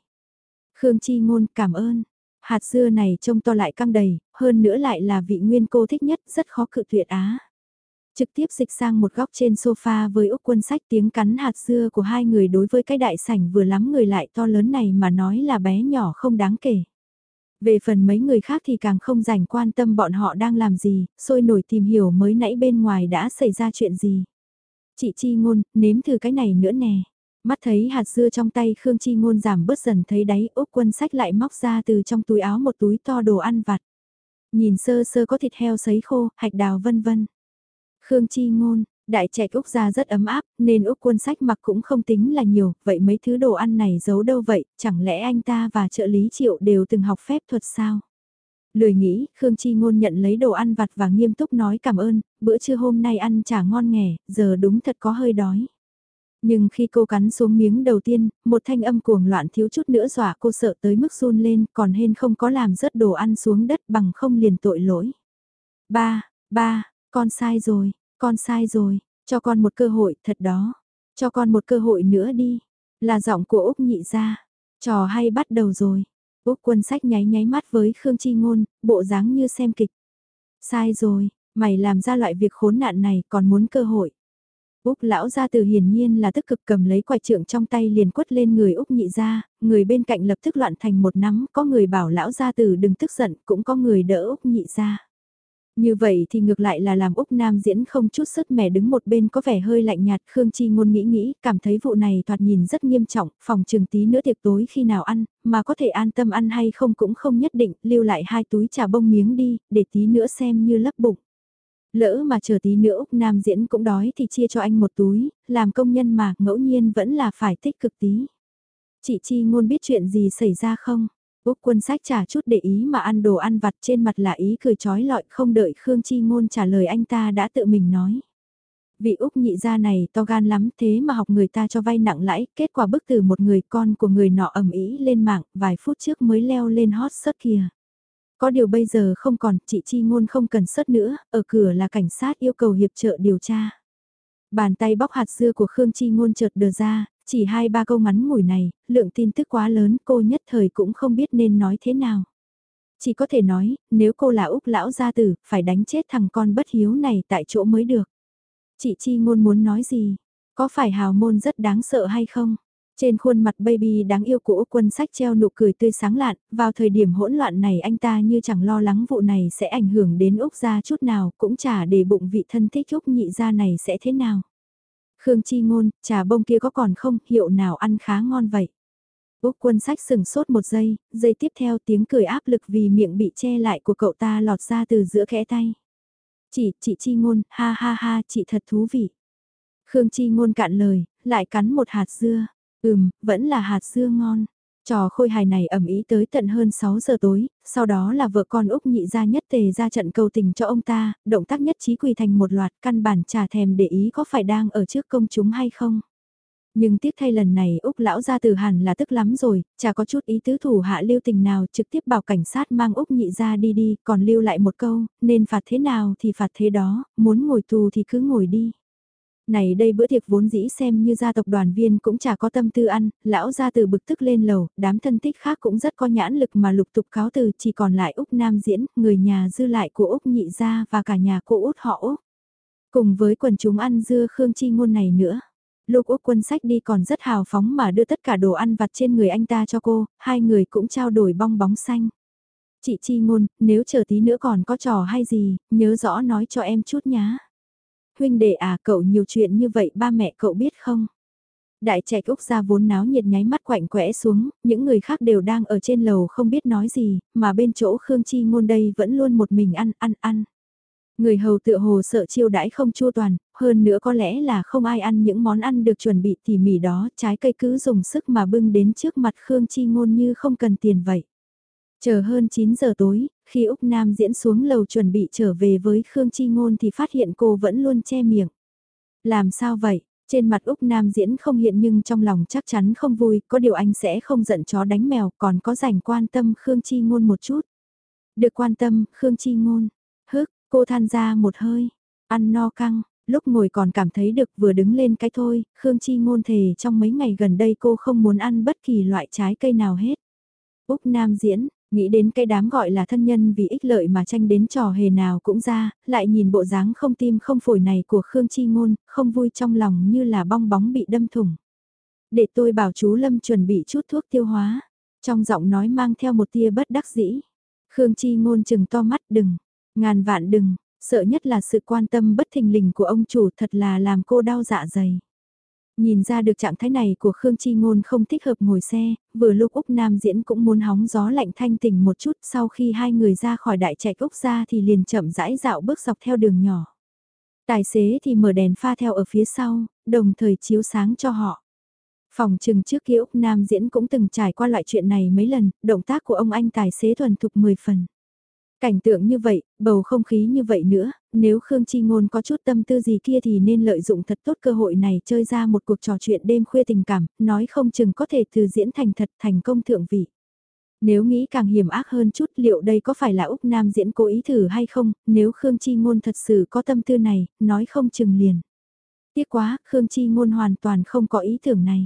Khương Chi Ngôn cảm ơn. Hạt dưa này trông to lại căng đầy, hơn nữa lại là vị nguyên cô thích nhất, rất khó cự tuyệt á. Trực tiếp dịch sang một góc trên sofa với Úc quân sách tiếng cắn hạt dưa của hai người đối với cái đại sảnh vừa lắm người lại to lớn này mà nói là bé nhỏ không đáng kể. Về phần mấy người khác thì càng không dành quan tâm bọn họ đang làm gì, sôi nổi tìm hiểu mới nãy bên ngoài đã xảy ra chuyện gì. Chị Chi Ngôn, nếm thử cái này nữa nè. Mắt thấy hạt dưa trong tay Khương Chi Ngôn giảm bớt dần thấy đáy Úc quân sách lại móc ra từ trong túi áo một túi to đồ ăn vặt. Nhìn sơ sơ có thịt heo sấy khô, hạch đào vân vân. Khương Chi Ngôn, đại trạch Úc ra rất ấm áp, nên Úc quân sách mặc cũng không tính là nhiều, vậy mấy thứ đồ ăn này giấu đâu vậy, chẳng lẽ anh ta và trợ lý triệu đều từng học phép thuật sao? Lười nghĩ, Khương Chi Ngôn nhận lấy đồ ăn vặt và nghiêm túc nói cảm ơn, bữa trưa hôm nay ăn chả ngon nghẻ, giờ đúng thật có hơi đói. Nhưng khi cô cắn xuống miếng đầu tiên, một thanh âm cuồng loạn thiếu chút nữa dọa cô sợ tới mức run lên, còn hên không có làm rớt đồ ăn xuống đất bằng không liền tội lỗi. Ba, ba, con sai rồi, con sai rồi, cho con một cơ hội, thật đó. Cho con một cơ hội nữa đi. Là giọng của Úc nhị ra. Trò hay bắt đầu rồi. Úc quân sách nháy nháy mắt với Khương Chi Ngôn, bộ dáng như xem kịch. Sai rồi, mày làm ra loại việc khốn nạn này còn muốn cơ hội. Úc lão gia từ hiển nhiên là tức cực cầm lấy quài trượng trong tay liền quất lên người Úc nhị gia, người bên cạnh lập tức loạn thành một nắm, có người bảo lão gia từ đừng tức giận, cũng có người đỡ Úc nhị gia. Như vậy thì ngược lại là làm Úc Nam diễn không chút sức mẻ đứng một bên có vẻ hơi lạnh nhạt, Khương Chi ngôn nghĩ nghĩ, cảm thấy vụ này thoạt nhìn rất nghiêm trọng, phòng trường tí nữa tiệc tối khi nào ăn, mà có thể an tâm ăn hay không cũng không nhất định, lưu lại hai túi trà bông miếng đi, để tí nữa xem như lấp bụng. Lỡ mà chờ tí nữa Úc Nam diễn cũng đói thì chia cho anh một túi, làm công nhân mà ngẫu nhiên vẫn là phải tích cực tí. Chị Chi ngôn biết chuyện gì xảy ra không? Úc quân sách trả chút để ý mà ăn đồ ăn vặt trên mặt là ý cười trói lọi không đợi Khương Chi ngôn trả lời anh ta đã tự mình nói. Vị Úc nhị gia này to gan lắm thế mà học người ta cho vay nặng lãi, kết quả bức từ một người con của người nọ ẩm ý lên mạng, vài phút trước mới leo lên hot sớt kia. Có điều bây giờ không còn, chị Chi Ngôn không cần sớt nữa, ở cửa là cảnh sát yêu cầu hiệp trợ điều tra. Bàn tay bóc hạt dưa của Khương Chi Ngôn chợt đưa ra, chỉ hai ba câu ngắn ngủi này, lượng tin tức quá lớn cô nhất thời cũng không biết nên nói thế nào. Chỉ có thể nói, nếu cô là Úc lão gia tử, phải đánh chết thằng con bất hiếu này tại chỗ mới được. Chị Chi Ngôn muốn nói gì? Có phải hào môn rất đáng sợ hay không? Trên khuôn mặt baby đáng yêu của Úc quân sách treo nụ cười tươi sáng lạn, vào thời điểm hỗn loạn này anh ta như chẳng lo lắng vụ này sẽ ảnh hưởng đến Úc gia chút nào, cũng chả để bụng vị thân thích Úc nhị gia này sẽ thế nào. Khương Chi Ngôn, trà bông kia có còn không, hiệu nào ăn khá ngon vậy. Úc quân sách sừng sốt một giây, giây tiếp theo tiếng cười áp lực vì miệng bị che lại của cậu ta lọt ra từ giữa khẽ tay. Chị, chị Chi Ngôn, ha ha ha, chị thật thú vị. Khương Chi Ngôn cạn lời, lại cắn một hạt dưa. Ừm, vẫn là hạt dưa ngon. Trò khôi hài này ẩm ý tới tận hơn 6 giờ tối, sau đó là vợ con Úc nhị ra nhất tề ra trận cầu tình cho ông ta, động tác nhất trí quỳ thành một loạt căn bản trả thèm để ý có phải đang ở trước công chúng hay không. Nhưng tiếc thay lần này Úc lão ra từ hẳn là tức lắm rồi, chả có chút ý tứ thủ hạ lưu tình nào trực tiếp bảo cảnh sát mang Úc nhị ra đi đi, còn lưu lại một câu, nên phạt thế nào thì phạt thế đó, muốn ngồi tù thì cứ ngồi đi. Này đây bữa tiệc vốn dĩ xem như gia tộc đoàn viên cũng chả có tâm tư ăn, lão gia từ bực tức lên lầu, đám thân thích khác cũng rất có nhãn lực mà lục tục cáo từ chỉ còn lại Úc Nam diễn, người nhà dư lại của Úc nhị gia và cả nhà cô Út họ Úc. Cùng với quần chúng ăn dưa Khương Chi Ngôn này nữa. lục Úc quân sách đi còn rất hào phóng mà đưa tất cả đồ ăn vặt trên người anh ta cho cô, hai người cũng trao đổi bong bóng xanh. Chị Chi Ngôn, nếu chờ tí nữa còn có trò hay gì, nhớ rõ nói cho em chút nhá huynh đệ à cậu nhiều chuyện như vậy ba mẹ cậu biết không? Đại trạch Úc ra vốn náo nhiệt nháy mắt quạnh quẽ xuống, những người khác đều đang ở trên lầu không biết nói gì, mà bên chỗ Khương Chi ngôn đây vẫn luôn một mình ăn, ăn, ăn. Người hầu tựa hồ sợ chiêu đãi không chua toàn, hơn nữa có lẽ là không ai ăn những món ăn được chuẩn bị tỉ mỉ đó, trái cây cứ dùng sức mà bưng đến trước mặt Khương Chi ngôn như không cần tiền vậy. Chờ hơn 9 giờ tối, khi Úc Nam diễn xuống lầu chuẩn bị trở về với Khương Chi Ngôn thì phát hiện cô vẫn luôn che miệng. Làm sao vậy? Trên mặt Úc Nam diễn không hiện nhưng trong lòng chắc chắn không vui, có điều anh sẽ không giận chó đánh mèo, còn có dành quan tâm Khương Chi Ngôn một chút. Được quan tâm, Khương Chi Ngôn. Hức, cô than ra một hơi, ăn no căng, lúc ngồi còn cảm thấy được vừa đứng lên cái thôi, Khương Chi Ngôn thề trong mấy ngày gần đây cô không muốn ăn bất kỳ loại trái cây nào hết. Úc Nam diễn, Nghĩ đến cái đám gọi là thân nhân vì ích lợi mà tranh đến trò hề nào cũng ra, lại nhìn bộ dáng không tim không phổi này của Khương Chi Ngôn, không vui trong lòng như là bong bóng bị đâm thủng. Để tôi bảo chú Lâm chuẩn bị chút thuốc tiêu hóa, trong giọng nói mang theo một tia bất đắc dĩ. Khương Chi ngôn chừng to mắt đừng, ngàn vạn đừng, sợ nhất là sự quan tâm bất thình lình của ông chủ thật là làm cô đau dạ dày. Nhìn ra được trạng thái này của Khương Chi Ngôn không thích hợp ngồi xe, vừa lúc Úc Nam Diễn cũng muốn hóng gió lạnh thanh tỉnh một chút sau khi hai người ra khỏi đại trạch Úc ra thì liền chậm rãi dạo bước dọc theo đường nhỏ. Tài xế thì mở đèn pha theo ở phía sau, đồng thời chiếu sáng cho họ. Phòng trừng trước kia Úc Nam Diễn cũng từng trải qua loại chuyện này mấy lần, động tác của ông anh tài xế thuần thục 10 phần. Cảnh tượng như vậy, bầu không khí như vậy nữa, nếu Khương Chi Ngôn có chút tâm tư gì kia thì nên lợi dụng thật tốt cơ hội này chơi ra một cuộc trò chuyện đêm khuya tình cảm, nói không chừng có thể từ diễn thành thật thành công thượng vị. Nếu nghĩ càng hiểm ác hơn chút liệu đây có phải là Úc Nam diễn cố ý thử hay không, nếu Khương Chi Ngôn thật sự có tâm tư này, nói không chừng liền. Tiếc quá, Khương Chi Ngôn hoàn toàn không có ý tưởng này.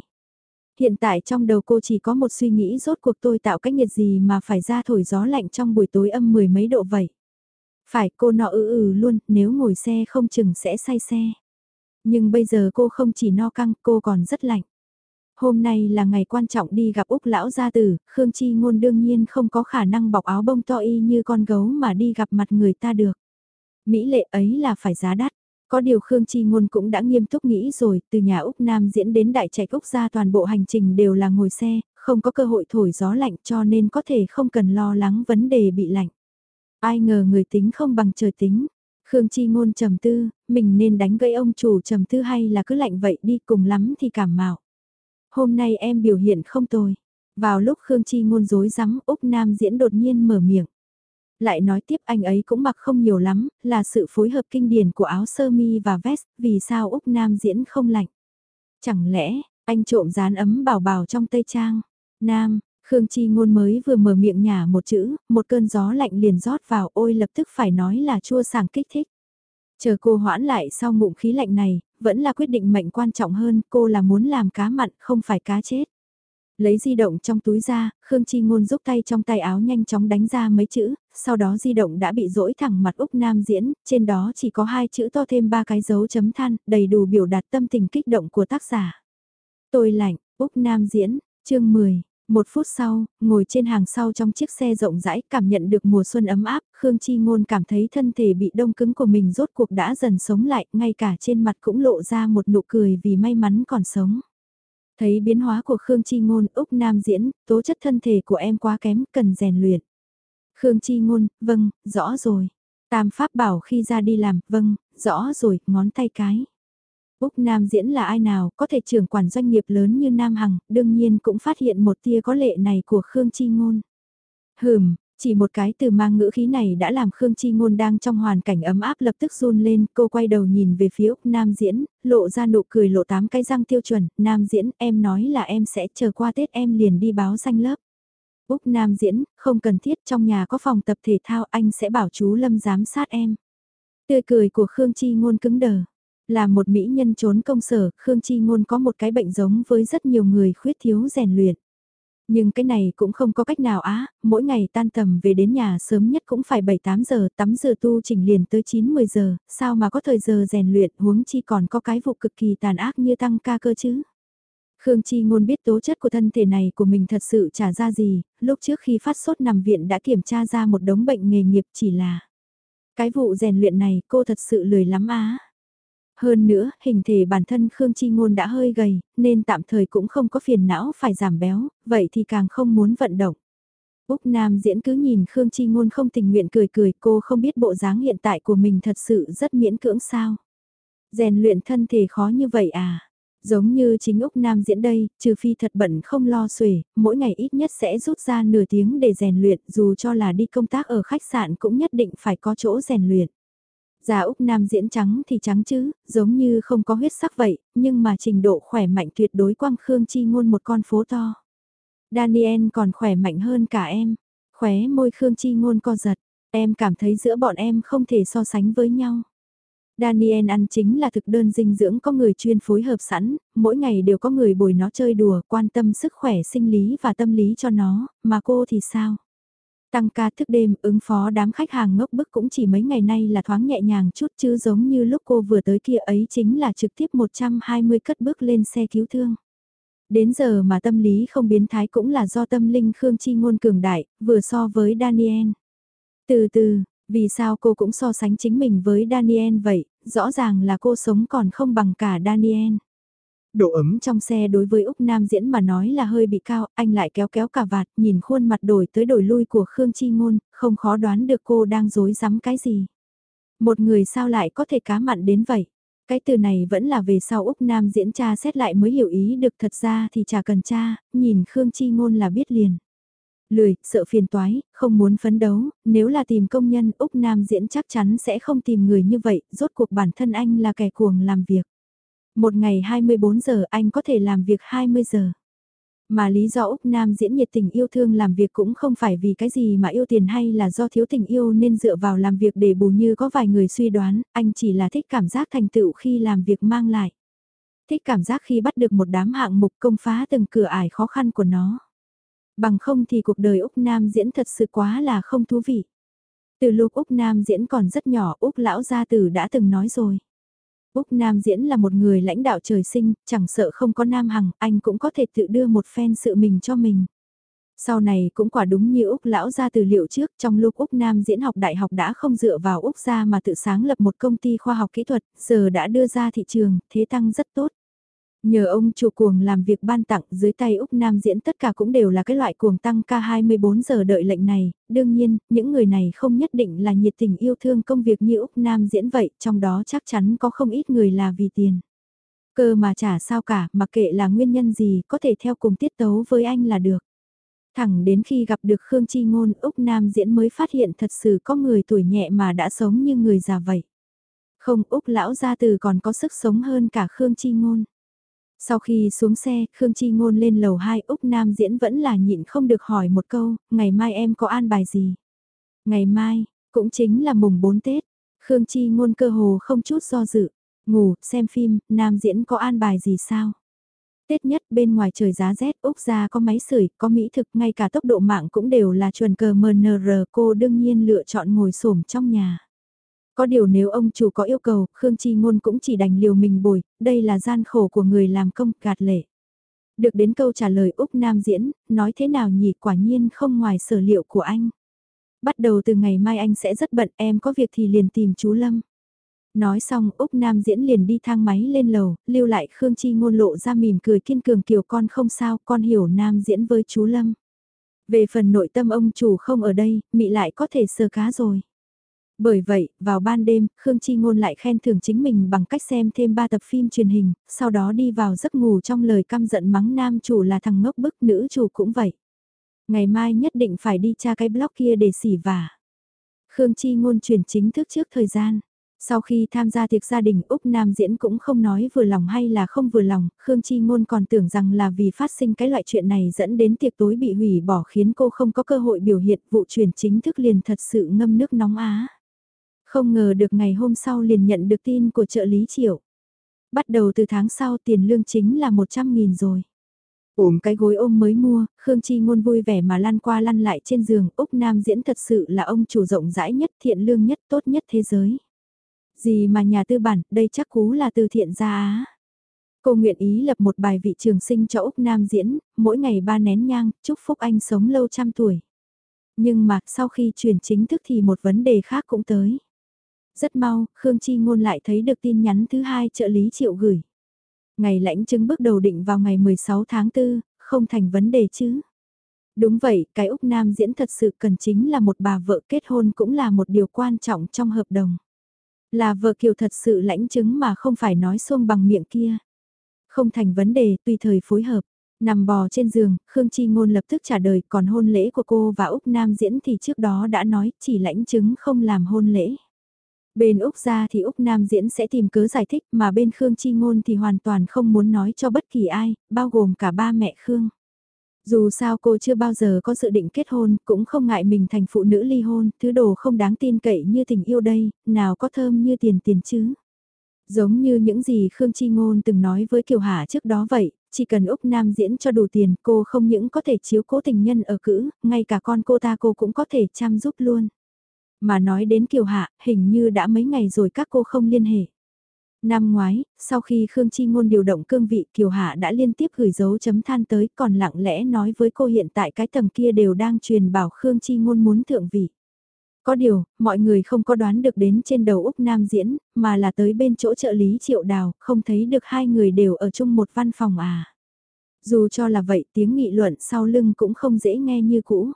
Hiện tại trong đầu cô chỉ có một suy nghĩ rốt cuộc tôi tạo cách nhiệt gì mà phải ra thổi gió lạnh trong buổi tối âm mười mấy độ vậy. Phải cô nọ ư ừ luôn, nếu ngồi xe không chừng sẽ say xe. Nhưng bây giờ cô không chỉ no căng, cô còn rất lạnh. Hôm nay là ngày quan trọng đi gặp Úc lão gia tử, Khương Chi Ngôn đương nhiên không có khả năng bọc áo bông to y như con gấu mà đi gặp mặt người ta được. Mỹ lệ ấy là phải giá đắt. Có điều Khương Chi Ngôn cũng đã nghiêm túc nghĩ rồi, từ nhà Úc Nam diễn đến đại trạch Úc ra toàn bộ hành trình đều là ngồi xe, không có cơ hội thổi gió lạnh cho nên có thể không cần lo lắng vấn đề bị lạnh. Ai ngờ người tính không bằng trời tính. Khương Chi Ngôn trầm tư, mình nên đánh gãy ông chủ trầm tư hay là cứ lạnh vậy đi cùng lắm thì cảm mạo. Hôm nay em biểu hiện không tồi. Vào lúc Khương Chi Ngôn dối rắm Úc Nam diễn đột nhiên mở miệng. Lại nói tiếp anh ấy cũng mặc không nhiều lắm, là sự phối hợp kinh điển của áo sơ mi và vest, vì sao Úc Nam diễn không lạnh. Chẳng lẽ, anh trộm dán ấm bảo bảo trong tây trang. Nam, Khương Chi Ngôn mới vừa mở miệng nhả một chữ, một cơn gió lạnh liền rót vào ôi lập tức phải nói là chua sảng kích thích. Chờ cô hoãn lại sau ngụm khí lạnh này, vẫn là quyết định mệnh quan trọng hơn, cô là muốn làm cá mặn không phải cá chết. Lấy di động trong túi ra, Khương Chi Ngôn rút tay trong tay áo nhanh chóng đánh ra mấy chữ, sau đó di động đã bị rỗi thẳng mặt Úc Nam diễn, trên đó chỉ có hai chữ to thêm ba cái dấu chấm than, đầy đủ biểu đạt tâm tình kích động của tác giả. Tôi lạnh, Úc Nam diễn, chương 10. Một phút sau, ngồi trên hàng sau trong chiếc xe rộng rãi cảm nhận được mùa xuân ấm áp, Khương Chi Ngôn cảm thấy thân thể bị đông cứng của mình rốt cuộc đã dần sống lại, ngay cả trên mặt cũng lộ ra một nụ cười vì may mắn còn sống. Thấy biến hóa của Khương Chi Ngôn, Úc Nam diễn, tố chất thân thể của em quá kém, cần rèn luyện. Khương Chi Ngôn, vâng, rõ rồi. Tam Pháp bảo khi ra đi làm, vâng, rõ rồi, ngón tay cái. Úc Nam diễn là ai nào, có thể trưởng quản doanh nghiệp lớn như Nam Hằng, đương nhiên cũng phát hiện một tia có lệ này của Khương Chi Ngôn. Hừm, chỉ một cái từ mang ngữ khí này đã làm Khương Chi Ngôn đang trong hoàn cảnh ấm áp lập tức run lên, cô quay đầu nhìn về phía Úc Nam Diễn, lộ ra nụ cười lộ tám cái răng tiêu chuẩn, Nam Diễn, em nói là em sẽ chờ qua Tết em liền đi báo danh lớp. Úc Nam Diễn, không cần thiết trong nhà có phòng tập thể thao anh sẽ bảo chú Lâm giám sát em. Tươi cười của Khương Chi Ngôn cứng đờ. Là một mỹ nhân trốn công sở, Khương Chi Ngôn có một cái bệnh giống với rất nhiều người khuyết thiếu rèn luyện. Nhưng cái này cũng không có cách nào á, mỗi ngày tan tầm về đến nhà sớm nhất cũng phải 7-8 giờ, tắm giờ tu chỉnh liền tới 9-10 giờ, sao mà có thời giờ rèn luyện huống chi còn có cái vụ cực kỳ tàn ác như tăng ca cơ chứ. Khương Chi ngôn biết tố chất của thân thể này của mình thật sự trả ra gì, lúc trước khi phát sốt nằm viện đã kiểm tra ra một đống bệnh nghề nghiệp chỉ là. Cái vụ rèn luyện này cô thật sự lười lắm á. Hơn nữa, hình thể bản thân Khương Chi Ngôn đã hơi gầy, nên tạm thời cũng không có phiền não phải giảm béo, vậy thì càng không muốn vận động. Úc Nam diễn cứ nhìn Khương Chi Ngôn không tình nguyện cười cười cô không biết bộ dáng hiện tại của mình thật sự rất miễn cưỡng sao. rèn luyện thân thể khó như vậy à? Giống như chính Úc Nam diễn đây, trừ phi thật bận không lo xuể, mỗi ngày ít nhất sẽ rút ra nửa tiếng để rèn luyện dù cho là đi công tác ở khách sạn cũng nhất định phải có chỗ rèn luyện. Già Úc Nam diễn trắng thì trắng chứ, giống như không có huyết sắc vậy, nhưng mà trình độ khỏe mạnh tuyệt đối quang Khương Chi ngôn một con phố to. Daniel còn khỏe mạnh hơn cả em, khóe môi Khương Chi ngôn co giật, em cảm thấy giữa bọn em không thể so sánh với nhau. Daniel ăn chính là thực đơn dinh dưỡng có người chuyên phối hợp sẵn, mỗi ngày đều có người bồi nó chơi đùa, quan tâm sức khỏe sinh lý và tâm lý cho nó, mà cô thì sao? Tăng ca thức đêm ứng phó đám khách hàng ngốc bức cũng chỉ mấy ngày nay là thoáng nhẹ nhàng chút chứ giống như lúc cô vừa tới kia ấy chính là trực tiếp 120 cất bước lên xe cứu thương. Đến giờ mà tâm lý không biến thái cũng là do tâm linh Khương Chi Ngôn cường đại, vừa so với Daniel. Từ từ, vì sao cô cũng so sánh chính mình với Daniel vậy, rõ ràng là cô sống còn không bằng cả Daniel. Độ ấm trong xe đối với Úc Nam Diễn mà nói là hơi bị cao, anh lại kéo kéo cả vạt, nhìn khuôn mặt đổi tới đổi lui của Khương Chi Ngôn, không khó đoán được cô đang dối rắm cái gì. Một người sao lại có thể cá mặn đến vậy? Cái từ này vẫn là về sau Úc Nam Diễn tra xét lại mới hiểu ý được thật ra thì chả cần cha, nhìn Khương Chi Ngôn là biết liền. Lười, sợ phiền toái, không muốn phấn đấu, nếu là tìm công nhân Úc Nam Diễn chắc chắn sẽ không tìm người như vậy, rốt cuộc bản thân anh là kẻ cuồng làm việc. Một ngày 24 giờ anh có thể làm việc 20 giờ. Mà lý do Úc Nam diễn nhiệt tình yêu thương làm việc cũng không phải vì cái gì mà yêu tiền hay là do thiếu tình yêu nên dựa vào làm việc để bù như có vài người suy đoán, anh chỉ là thích cảm giác thành tựu khi làm việc mang lại. Thích cảm giác khi bắt được một đám hạng mục công phá từng cửa ải khó khăn của nó. Bằng không thì cuộc đời Úc Nam diễn thật sự quá là không thú vị. Từ lúc Úc Nam diễn còn rất nhỏ Úc Lão Gia Tử đã từng nói rồi. Úc Nam diễn là một người lãnh đạo trời sinh, chẳng sợ không có Nam Hằng, anh cũng có thể tự đưa một phen sự mình cho mình. Sau này cũng quả đúng như Úc lão ra từ liệu trước, trong lúc Úc Nam diễn học đại học đã không dựa vào Úc ra mà tự sáng lập một công ty khoa học kỹ thuật, giờ đã đưa ra thị trường, thế tăng rất tốt. Nhờ ông chủ cuồng làm việc ban tặng dưới tay Úc Nam diễn tất cả cũng đều là cái loại cuồng tăng ca 24 giờ đợi lệnh này, đương nhiên, những người này không nhất định là nhiệt tình yêu thương công việc như Úc Nam diễn vậy, trong đó chắc chắn có không ít người là vì tiền. Cơ mà chả sao cả, mặc kệ là nguyên nhân gì, có thể theo cùng tiết tấu với anh là được. Thẳng đến khi gặp được Khương Chi Ngôn, Úc Nam diễn mới phát hiện thật sự có người tuổi nhẹ mà đã sống như người già vậy. Không Úc lão gia từ còn có sức sống hơn cả Khương Chi Ngôn. Sau khi xuống xe, Khương Chi Ngôn lên lầu 2 Úc Nam diễn vẫn là nhịn không được hỏi một câu, ngày mai em có an bài gì? Ngày mai, cũng chính là mùng 4 Tết, Khương Chi Ngôn cơ hồ không chút do dự, ngủ, xem phim, Nam diễn có an bài gì sao? Tết nhất bên ngoài trời giá rét Úc ra có máy sưởi, có mỹ thực, ngay cả tốc độ mạng cũng đều là chuẩn cờ MNR cô đương nhiên lựa chọn ngồi xổm trong nhà. Có điều nếu ông chủ có yêu cầu, Khương Chi Ngôn cũng chỉ đành liều mình bồi, đây là gian khổ của người làm công gạt lệ. Được đến câu trả lời Úc Nam diễn, nói thế nào nhỉ quả nhiên không ngoài sở liệu của anh. Bắt đầu từ ngày mai anh sẽ rất bận em có việc thì liền tìm chú Lâm. Nói xong Úc Nam diễn liền đi thang máy lên lầu, lưu lại Khương Chi ngôn lộ ra mỉm cười kiên cường kiểu con không sao, con hiểu Nam diễn với chú Lâm. Về phần nội tâm ông chủ không ở đây, mị lại có thể sơ cá rồi. Bởi vậy, vào ban đêm, Khương Chi Ngôn lại khen thưởng chính mình bằng cách xem thêm 3 tập phim truyền hình, sau đó đi vào giấc ngủ trong lời căm giận mắng nam chủ là thằng ngốc bức nữ chủ cũng vậy. Ngày mai nhất định phải đi tra cái blog kia để xỉ vả. Khương Chi Ngôn chuyển chính thức trước thời gian. Sau khi tham gia tiệc gia đình Úc Nam diễn cũng không nói vừa lòng hay là không vừa lòng, Khương Chi Ngôn còn tưởng rằng là vì phát sinh cái loại chuyện này dẫn đến tiệc tối bị hủy bỏ khiến cô không có cơ hội biểu hiện vụ chuyển chính thức liền thật sự ngâm nước nóng á. Không ngờ được ngày hôm sau liền nhận được tin của trợ lý triệu. Bắt đầu từ tháng sau tiền lương chính là 100.000 rồi. Ôm cái gối ôm mới mua, Khương Chi ngôn vui vẻ mà lăn qua lăn lại trên giường, Úc Nam diễn thật sự là ông chủ rộng rãi nhất, thiện lương nhất, tốt nhất thế giới. Gì mà nhà tư bản, đây chắc cú là từ thiện gia á. Cô nguyện ý lập một bài vị trường sinh cho Úc Nam diễn, mỗi ngày ba nén nhang, chúc phúc anh sống lâu trăm tuổi. Nhưng mà sau khi chuyển chính thức thì một vấn đề khác cũng tới. Rất mau, Khương Chi Ngôn lại thấy được tin nhắn thứ hai trợ lý triệu gửi. Ngày lãnh chứng bước đầu định vào ngày 16 tháng 4, không thành vấn đề chứ. Đúng vậy, cái Úc Nam diễn thật sự cần chính là một bà vợ kết hôn cũng là một điều quan trọng trong hợp đồng. Là vợ kiều thật sự lãnh chứng mà không phải nói xuông bằng miệng kia. Không thành vấn đề, tùy thời phối hợp. Nằm bò trên giường, Khương Chi Ngôn lập tức trả lời còn hôn lễ của cô và Úc Nam diễn thì trước đó đã nói chỉ lãnh chứng không làm hôn lễ. Bên Úc ra thì Úc Nam diễn sẽ tìm cớ giải thích mà bên Khương Chi Ngôn thì hoàn toàn không muốn nói cho bất kỳ ai, bao gồm cả ba mẹ Khương. Dù sao cô chưa bao giờ có dự định kết hôn, cũng không ngại mình thành phụ nữ ly hôn, thứ đồ không đáng tin cậy như tình yêu đây, nào có thơm như tiền tiền chứ. Giống như những gì Khương Chi Ngôn từng nói với Kiều Hà trước đó vậy, chỉ cần Úc Nam diễn cho đủ tiền cô không những có thể chiếu cố tình nhân ở cữ, ngay cả con cô ta cô cũng có thể chăm giúp luôn. Mà nói đến Kiều Hạ, hình như đã mấy ngày rồi các cô không liên hệ. Năm ngoái, sau khi Khương Chi Ngôn điều động cương vị Kiều Hạ đã liên tiếp gửi dấu chấm than tới còn lặng lẽ nói với cô hiện tại cái tầng kia đều đang truyền bảo Khương Chi Ngôn muốn thượng vị. Có điều, mọi người không có đoán được đến trên đầu Úc Nam diễn, mà là tới bên chỗ trợ lý triệu đào, không thấy được hai người đều ở chung một văn phòng à. Dù cho là vậy tiếng nghị luận sau lưng cũng không dễ nghe như cũ.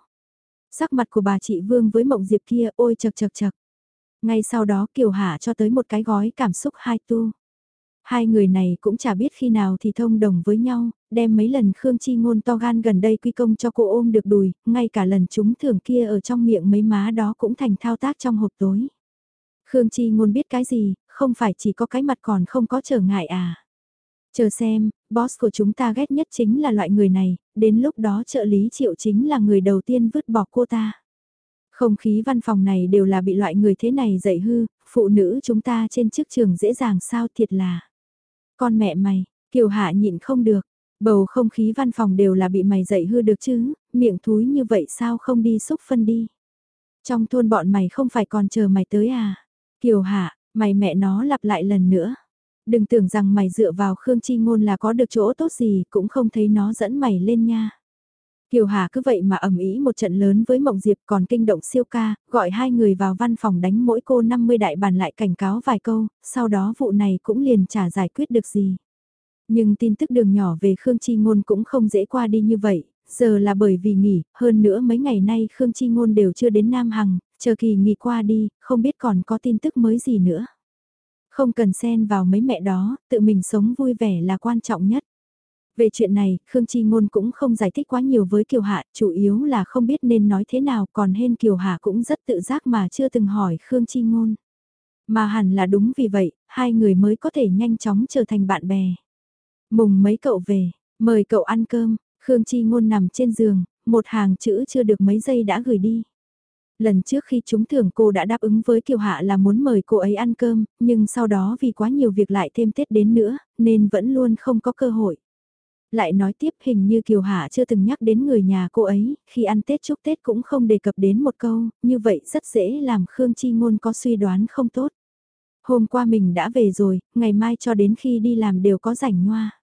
Sắc mặt của bà chị Vương với mộng diệp kia ôi chật chật chật. Ngay sau đó Kiều Hạ cho tới một cái gói cảm xúc hai tu. Hai người này cũng chả biết khi nào thì thông đồng với nhau, đem mấy lần Khương Chi Ngôn to gan gần đây quy công cho cô ôm được đùi, ngay cả lần chúng thưởng kia ở trong miệng mấy má đó cũng thành thao tác trong hộp tối. Khương Chi Ngôn biết cái gì, không phải chỉ có cái mặt còn không có trở ngại à. Chờ xem, boss của chúng ta ghét nhất chính là loại người này, đến lúc đó trợ lý triệu chính là người đầu tiên vứt bỏ cô ta. Không khí văn phòng này đều là bị loại người thế này dạy hư, phụ nữ chúng ta trên chức trường dễ dàng sao thiệt là. Con mẹ mày, Kiều Hạ nhịn không được, bầu không khí văn phòng đều là bị mày dạy hư được chứ, miệng thúi như vậy sao không đi xúc phân đi. Trong thôn bọn mày không phải còn chờ mày tới à? Kiều Hạ, mày mẹ nó lặp lại lần nữa. Đừng tưởng rằng mày dựa vào Khương Chi Ngôn là có được chỗ tốt gì, cũng không thấy nó dẫn mày lên nha. Kiều Hà cứ vậy mà ẩm ý một trận lớn với Mộng Diệp còn kinh động siêu ca, gọi hai người vào văn phòng đánh mỗi cô 50 đại bàn lại cảnh cáo vài câu, sau đó vụ này cũng liền trả giải quyết được gì. Nhưng tin tức đường nhỏ về Khương Chi Ngôn cũng không dễ qua đi như vậy, giờ là bởi vì nghỉ, hơn nữa mấy ngày nay Khương Chi Ngôn đều chưa đến Nam Hằng, chờ kỳ nghỉ qua đi, không biết còn có tin tức mới gì nữa. Không cần xen vào mấy mẹ đó, tự mình sống vui vẻ là quan trọng nhất. Về chuyện này, Khương Chi Ngôn cũng không giải thích quá nhiều với Kiều Hạ, chủ yếu là không biết nên nói thế nào, còn hên Kiều Hạ cũng rất tự giác mà chưa từng hỏi Khương Chi Ngôn. Mà hẳn là đúng vì vậy, hai người mới có thể nhanh chóng trở thành bạn bè. Mùng mấy cậu về, mời cậu ăn cơm, Khương Chi Ngôn nằm trên giường, một hàng chữ chưa được mấy giây đã gửi đi. Lần trước khi chúng thưởng cô đã đáp ứng với Kiều Hạ là muốn mời cô ấy ăn cơm, nhưng sau đó vì quá nhiều việc lại thêm Tết đến nữa, nên vẫn luôn không có cơ hội. Lại nói tiếp hình như Kiều Hạ chưa từng nhắc đến người nhà cô ấy, khi ăn Tết chúc Tết cũng không đề cập đến một câu, như vậy rất dễ làm Khương Chi Ngôn có suy đoán không tốt. Hôm qua mình đã về rồi, ngày mai cho đến khi đi làm đều có rảnh ngoa.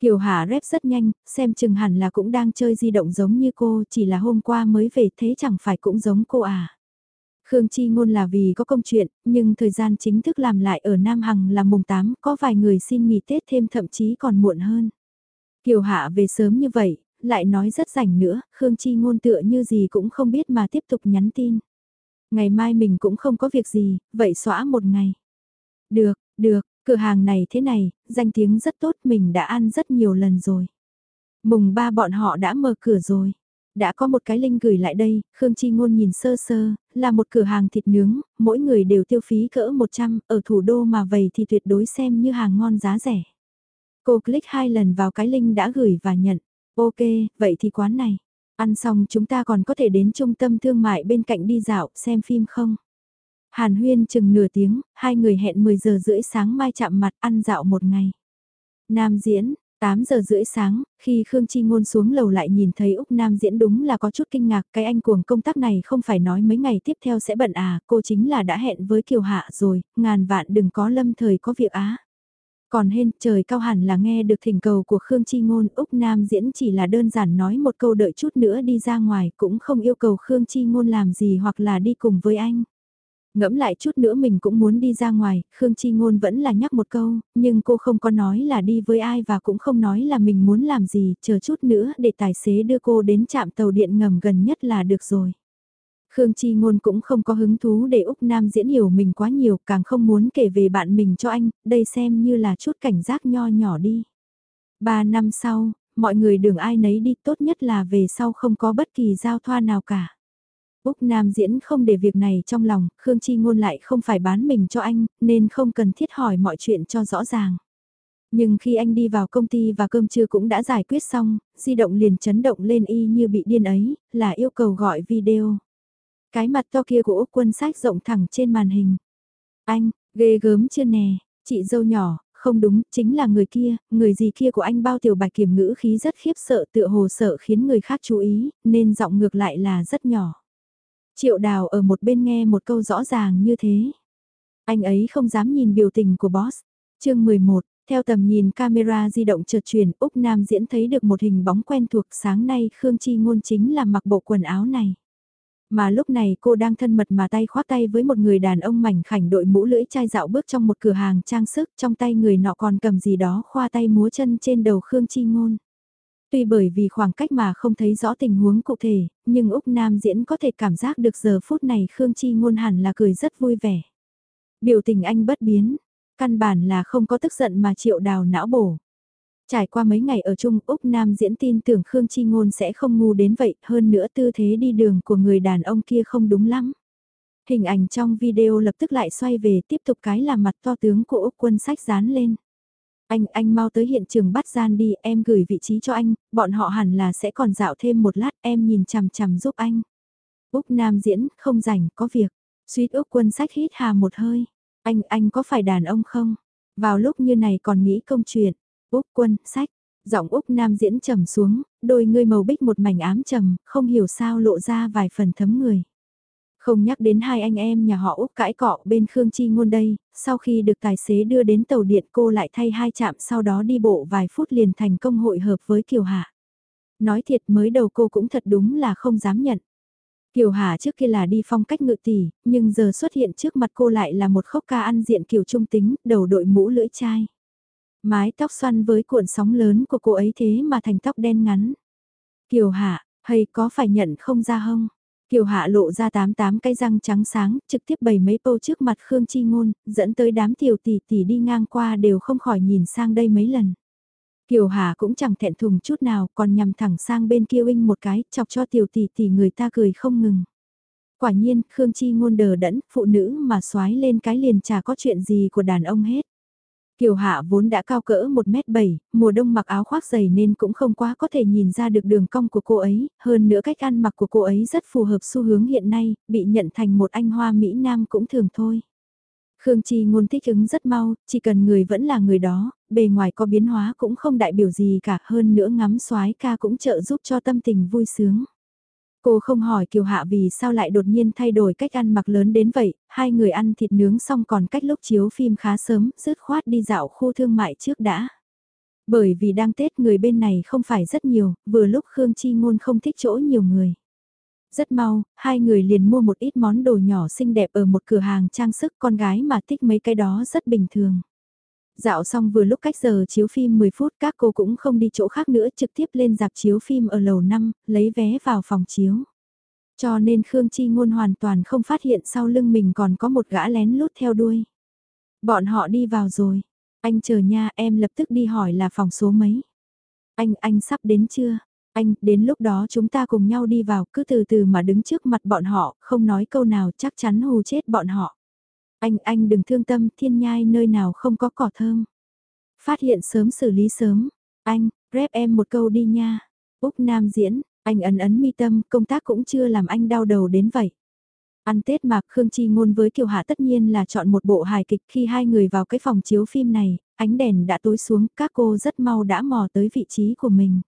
Kiều Hà rep rất nhanh, xem chừng hẳn là cũng đang chơi di động giống như cô, chỉ là hôm qua mới về thế chẳng phải cũng giống cô à. Khương Chi Ngôn là vì có công chuyện, nhưng thời gian chính thức làm lại ở Nam Hằng là mùng 8, có vài người xin nghỉ Tết thêm thậm chí còn muộn hơn. Kiều Hạ về sớm như vậy, lại nói rất rảnh nữa, Khương Chi Ngôn tựa như gì cũng không biết mà tiếp tục nhắn tin. Ngày mai mình cũng không có việc gì, vậy xóa một ngày. Được, được, cửa hàng này thế này, danh tiếng rất tốt mình đã ăn rất nhiều lần rồi. Mùng ba bọn họ đã mở cửa rồi. Đã có một cái link gửi lại đây, Khương Chi Ngôn nhìn sơ sơ, là một cửa hàng thịt nướng, mỗi người đều tiêu phí cỡ 100, ở thủ đô mà vậy thì tuyệt đối xem như hàng ngon giá rẻ. Cô click hai lần vào cái link đã gửi và nhận. Ok, vậy thì quán này. Ăn xong chúng ta còn có thể đến trung tâm thương mại bên cạnh đi dạo, xem phim không? Hàn huyên chừng nửa tiếng, hai người hẹn 10 giờ rưỡi sáng mai chạm mặt ăn dạo một ngày. Nam diễn, 8 giờ rưỡi sáng, khi Khương Chi Ngôn xuống lầu lại nhìn thấy Úc Nam diễn đúng là có chút kinh ngạc, cái anh cuồng công tác này không phải nói mấy ngày tiếp theo sẽ bận à, cô chính là đã hẹn với Kiều Hạ rồi, ngàn vạn đừng có lâm thời có việc á. Còn hên, trời cao hẳn là nghe được thỉnh cầu của Khương Chi Ngôn, Úc Nam diễn chỉ là đơn giản nói một câu đợi chút nữa đi ra ngoài, cũng không yêu cầu Khương Chi Ngôn làm gì hoặc là đi cùng với anh. Ngẫm lại chút nữa mình cũng muốn đi ra ngoài, Khương Chi Ngôn vẫn là nhắc một câu, nhưng cô không có nói là đi với ai và cũng không nói là mình muốn làm gì, chờ chút nữa để tài xế đưa cô đến trạm tàu điện ngầm gần nhất là được rồi. Khương Chi Ngôn cũng không có hứng thú để Úc Nam diễn hiểu mình quá nhiều, càng không muốn kể về bạn mình cho anh, đây xem như là chút cảnh giác nho nhỏ đi. Ba năm sau, mọi người đường ai nấy đi tốt nhất là về sau không có bất kỳ giao thoa nào cả. Úc Nam diễn không để việc này trong lòng, Khương Chi Ngôn lại không phải bán mình cho anh, nên không cần thiết hỏi mọi chuyện cho rõ ràng. Nhưng khi anh đi vào công ty và cơm trưa cũng đã giải quyết xong, di động liền chấn động lên y như bị điên ấy, là yêu cầu gọi video. Cái mặt to kia của Úc quân sách rộng thẳng trên màn hình. Anh, ghê gớm chưa nè, chị dâu nhỏ, không đúng, chính là người kia, người gì kia của anh bao tiểu bạch kiểm ngữ khí rất khiếp sợ tựa hồ sợ khiến người khác chú ý, nên giọng ngược lại là rất nhỏ. Triệu đào ở một bên nghe một câu rõ ràng như thế. Anh ấy không dám nhìn biểu tình của boss. chương 11, theo tầm nhìn camera di động chợt chuyển, Úc Nam diễn thấy được một hình bóng quen thuộc sáng nay Khương Chi Ngôn chính là mặc bộ quần áo này. Mà lúc này cô đang thân mật mà tay khoác tay với một người đàn ông mảnh khảnh đội mũ lưỡi chai dạo bước trong một cửa hàng trang sức trong tay người nọ còn cầm gì đó khoa tay múa chân trên đầu Khương Chi Ngôn. Tuy bởi vì khoảng cách mà không thấy rõ tình huống cụ thể, nhưng Úc Nam diễn có thể cảm giác được giờ phút này Khương Chi Ngôn hẳn là cười rất vui vẻ. Biểu tình anh bất biến, căn bản là không có tức giận mà triệu đào não bổ. Trải qua mấy ngày ở chung Úc Nam diễn tin tưởng Khương Chi Ngôn sẽ không ngu đến vậy, hơn nữa tư thế đi đường của người đàn ông kia không đúng lắm. Hình ảnh trong video lập tức lại xoay về tiếp tục cái là mặt to tướng của Úc quân sách dán lên. Anh, anh mau tới hiện trường bắt gian đi, em gửi vị trí cho anh, bọn họ hẳn là sẽ còn dạo thêm một lát, em nhìn chằm chằm giúp anh. Úc Nam diễn, không rảnh, có việc. Suýt Úc quân sách hít hà một hơi. Anh, anh có phải đàn ông không? Vào lúc như này còn nghĩ công chuyện. Úc quân, sách. Giọng Úc Nam diễn trầm xuống, đôi ngươi màu bích một mảnh ám trầm, không hiểu sao lộ ra vài phần thấm người. Không nhắc đến hai anh em nhà họ Úc cãi cọ bên Khương Chi Ngôn đây, sau khi được tài xế đưa đến tàu điện cô lại thay hai chạm sau đó đi bộ vài phút liền thành công hội hợp với Kiều Hạ. Nói thiệt mới đầu cô cũng thật đúng là không dám nhận. Kiều Hà trước kia là đi phong cách ngự tỷ, nhưng giờ xuất hiện trước mặt cô lại là một khốc ca ăn diện kiểu trung tính, đầu đội mũ lưỡi chai. Mái tóc xoăn với cuộn sóng lớn của cô ấy thế mà thành tóc đen ngắn. Kiều hà hay có phải nhận không ra không? Kiều Hạ lộ ra tám tám cái răng trắng sáng, trực tiếp bày mấy câu trước mặt Khương Chi Ngôn, dẫn tới đám tiểu tỷ tỷ đi ngang qua đều không khỏi nhìn sang đây mấy lần. Kiều Hà cũng chẳng thẹn thùng chút nào, còn nhằm thẳng sang bên kia Vinh một cái, chọc cho tiểu tỷ tỷ người ta cười không ngừng. Quả nhiên, Khương Chi ngôn đờ đẫn, phụ nữ mà xoái lên cái liền chả có chuyện gì của đàn ông hết. Kiều Hạ vốn đã cao cỡ 1m7, mùa đông mặc áo khoác dày nên cũng không quá có thể nhìn ra được đường cong của cô ấy, hơn nữa cách ăn mặc của cô ấy rất phù hợp xu hướng hiện nay, bị nhận thành một anh hoa Mỹ Nam cũng thường thôi. Khương Chi ngôn thích ứng rất mau, chỉ cần người vẫn là người đó, bề ngoài có biến hóa cũng không đại biểu gì cả hơn nữa ngắm soái ca cũng trợ giúp cho tâm tình vui sướng. Cô không hỏi Kiều Hạ vì sao lại đột nhiên thay đổi cách ăn mặc lớn đến vậy, hai người ăn thịt nướng xong còn cách lúc chiếu phim khá sớm, rứt khoát đi dạo khu thương mại trước đã. Bởi vì đang Tết người bên này không phải rất nhiều, vừa lúc Khương Chi Ngôn không thích chỗ nhiều người. Rất mau, hai người liền mua một ít món đồ nhỏ xinh đẹp ở một cửa hàng trang sức con gái mà thích mấy cái đó rất bình thường. Dạo xong vừa lúc cách giờ chiếu phim 10 phút các cô cũng không đi chỗ khác nữa trực tiếp lên dạp chiếu phim ở lầu 5, lấy vé vào phòng chiếu. Cho nên Khương Chi Ngôn hoàn toàn không phát hiện sau lưng mình còn có một gã lén lút theo đuôi. Bọn họ đi vào rồi. Anh chờ nha em lập tức đi hỏi là phòng số mấy. Anh, anh sắp đến chưa? Anh, đến lúc đó chúng ta cùng nhau đi vào, cứ từ từ mà đứng trước mặt bọn họ, không nói câu nào chắc chắn hù chết bọn họ. Anh, anh đừng thương tâm, thiên nhai nơi nào không có cỏ thơm. Phát hiện sớm xử lý sớm. Anh, rep em một câu đi nha. Úc Nam diễn, anh ấn ấn mi tâm, công tác cũng chưa làm anh đau đầu đến vậy. Ăn Tết mà Khương Chi ngôn với Kiều Hạ tất nhiên là chọn một bộ hài kịch khi hai người vào cái phòng chiếu phim này, ánh đèn đã tối xuống, các cô rất mau đã mò tới vị trí của mình.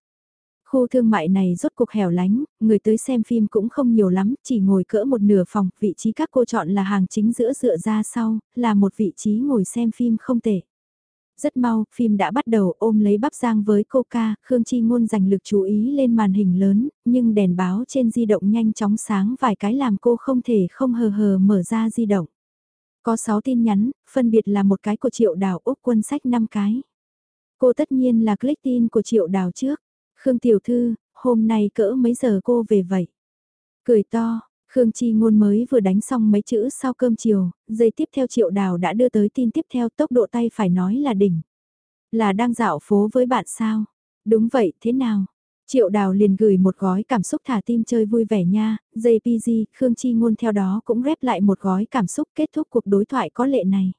Khu thương mại này rốt cuộc hẻo lánh, người tới xem phim cũng không nhiều lắm, chỉ ngồi cỡ một nửa phòng, vị trí các cô chọn là hàng chính giữa dựa ra sau, là một vị trí ngồi xem phim không tệ. Rất mau, phim đã bắt đầu ôm lấy bắp giang với coca, Khương Chi Ngôn dành lực chú ý lên màn hình lớn, nhưng đèn báo trên di động nhanh chóng sáng vài cái làm cô không thể không hờ hờ mở ra di động. Có 6 tin nhắn, phân biệt là một cái của Triệu Đào Úc quân sách 5 cái. Cô tất nhiên là click tin của Triệu Đào trước. Khương Tiểu Thư, hôm nay cỡ mấy giờ cô về vậy? Cười to, Khương Chi Ngôn mới vừa đánh xong mấy chữ sau cơm chiều, giây tiếp theo Triệu Đào đã đưa tới tin tiếp theo tốc độ tay phải nói là đỉnh. Là đang dạo phố với bạn sao? Đúng vậy, thế nào? Triệu Đào liền gửi một gói cảm xúc thả tim chơi vui vẻ nha, JPG, Khương Chi Ngôn theo đó cũng rep lại một gói cảm xúc kết thúc cuộc đối thoại có lệ này.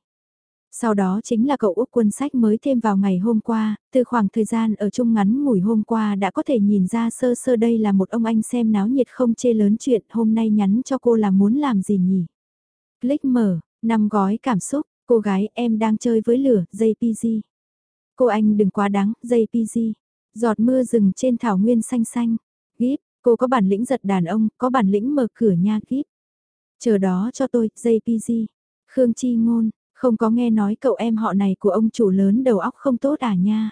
Sau đó chính là cậu Úc quân sách mới thêm vào ngày hôm qua, từ khoảng thời gian ở chung ngắn ngủi hôm qua đã có thể nhìn ra sơ sơ đây là một ông anh xem náo nhiệt không chê lớn chuyện hôm nay nhắn cho cô là muốn làm gì nhỉ. Click mở, năm gói cảm xúc, cô gái em đang chơi với lửa, JPG. Cô anh đừng quá đáng, JPG. Giọt mưa rừng trên thảo nguyên xanh xanh. Gíp, cô có bản lĩnh giật đàn ông, có bản lĩnh mở cửa nha Gíp. Chờ đó cho tôi, JPG. Khương Chi Ngôn, không có nghe nói cậu em họ này của ông chủ lớn đầu óc không tốt à nha.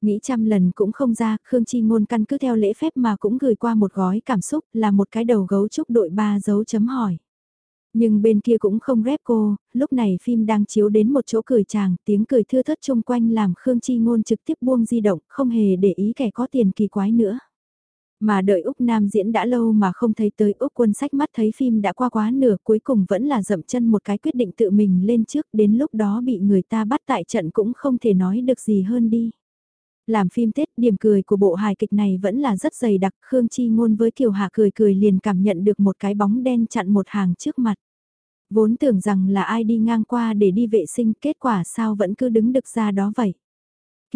Nghĩ trăm lần cũng không ra, Khương Chi Ngôn căn cứ theo lễ phép mà cũng gửi qua một gói cảm xúc là một cái đầu gấu trúc đội ba dấu chấm hỏi. Nhưng bên kia cũng không rep cô, lúc này phim đang chiếu đến một chỗ cười chàng, tiếng cười thưa thất chung quanh làm Khương Chi Ngôn trực tiếp buông di động, không hề để ý kẻ có tiền kỳ quái nữa. Mà đợi Úc Nam diễn đã lâu mà không thấy tới Úc quân sách mắt thấy phim đã qua quá nửa, cuối cùng vẫn là dậm chân một cái quyết định tự mình lên trước, đến lúc đó bị người ta bắt tại trận cũng không thể nói được gì hơn đi. Làm phim Tết, điểm cười của bộ hài kịch này vẫn là rất dày đặc, Khương Chi Ngôn với Kiều Hạ cười cười liền cảm nhận được một cái bóng đen chặn một hàng trước mặt. Vốn tưởng rằng là ai đi ngang qua để đi vệ sinh, kết quả sao vẫn cứ đứng được ra đó vậy.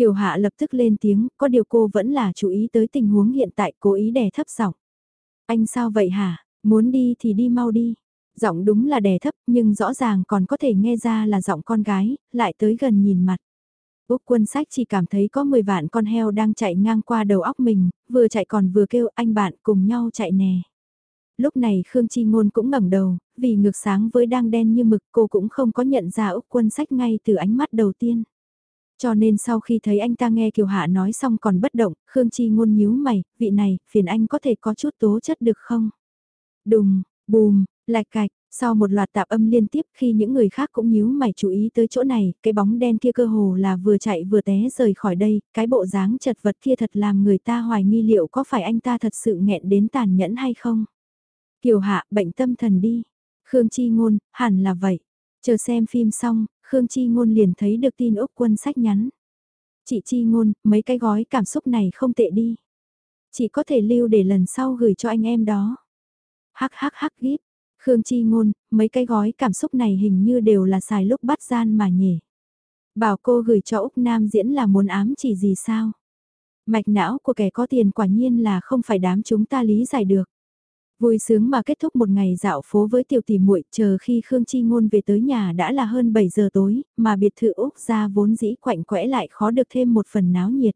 Kiều Hạ lập tức lên tiếng, có điều cô vẫn là chú ý tới tình huống hiện tại cố ý đè thấp giọng. Anh sao vậy hả, muốn đi thì đi mau đi. Giọng đúng là đè thấp nhưng rõ ràng còn có thể nghe ra là giọng con gái, lại tới gần nhìn mặt. Úc quân sách chỉ cảm thấy có 10 vạn con heo đang chạy ngang qua đầu óc mình, vừa chạy còn vừa kêu anh bạn cùng nhau chạy nè. Lúc này Khương Chi Ngôn cũng ngẩng đầu, vì ngược sáng với đang đen như mực cô cũng không có nhận ra Úc quân sách ngay từ ánh mắt đầu tiên. Cho nên sau khi thấy anh ta nghe Kiều Hạ nói xong còn bất động, Khương Chi ngôn nhíu mày, vị này, phiền anh có thể có chút tố chất được không? Đùng, bùm, lạch cạch, sau một loạt tạp âm liên tiếp khi những người khác cũng nhíu mày chú ý tới chỗ này, cái bóng đen kia cơ hồ là vừa chạy vừa té rời khỏi đây, cái bộ dáng chật vật kia thật làm người ta hoài nghi liệu có phải anh ta thật sự nghẹn đến tàn nhẫn hay không? Kiều Hạ, bệnh tâm thần đi. Khương Chi ngôn, hẳn là vậy. Chờ xem phim xong, Khương Chi Ngôn liền thấy được tin Úc Quân sách nhắn. Chị Chi Ngôn, mấy cái gói cảm xúc này không tệ đi. Chị có thể lưu để lần sau gửi cho anh em đó. Hắc hắc hắc gíp. Khương Chi Ngôn, mấy cái gói cảm xúc này hình như đều là xài lúc bắt gian mà nhỉ. Bảo cô gửi cho Úc Nam diễn là muốn ám chỉ gì sao? Mạch não của kẻ có tiền quả nhiên là không phải đám chúng ta lý giải được. Vui sướng mà kết thúc một ngày dạo phố với tiểu tỷ muội, chờ khi Khương Chi Ngôn về tới nhà đã là hơn 7 giờ tối, mà biệt thự Úc gia vốn dĩ quạnh quẽ lại khó được thêm một phần náo nhiệt.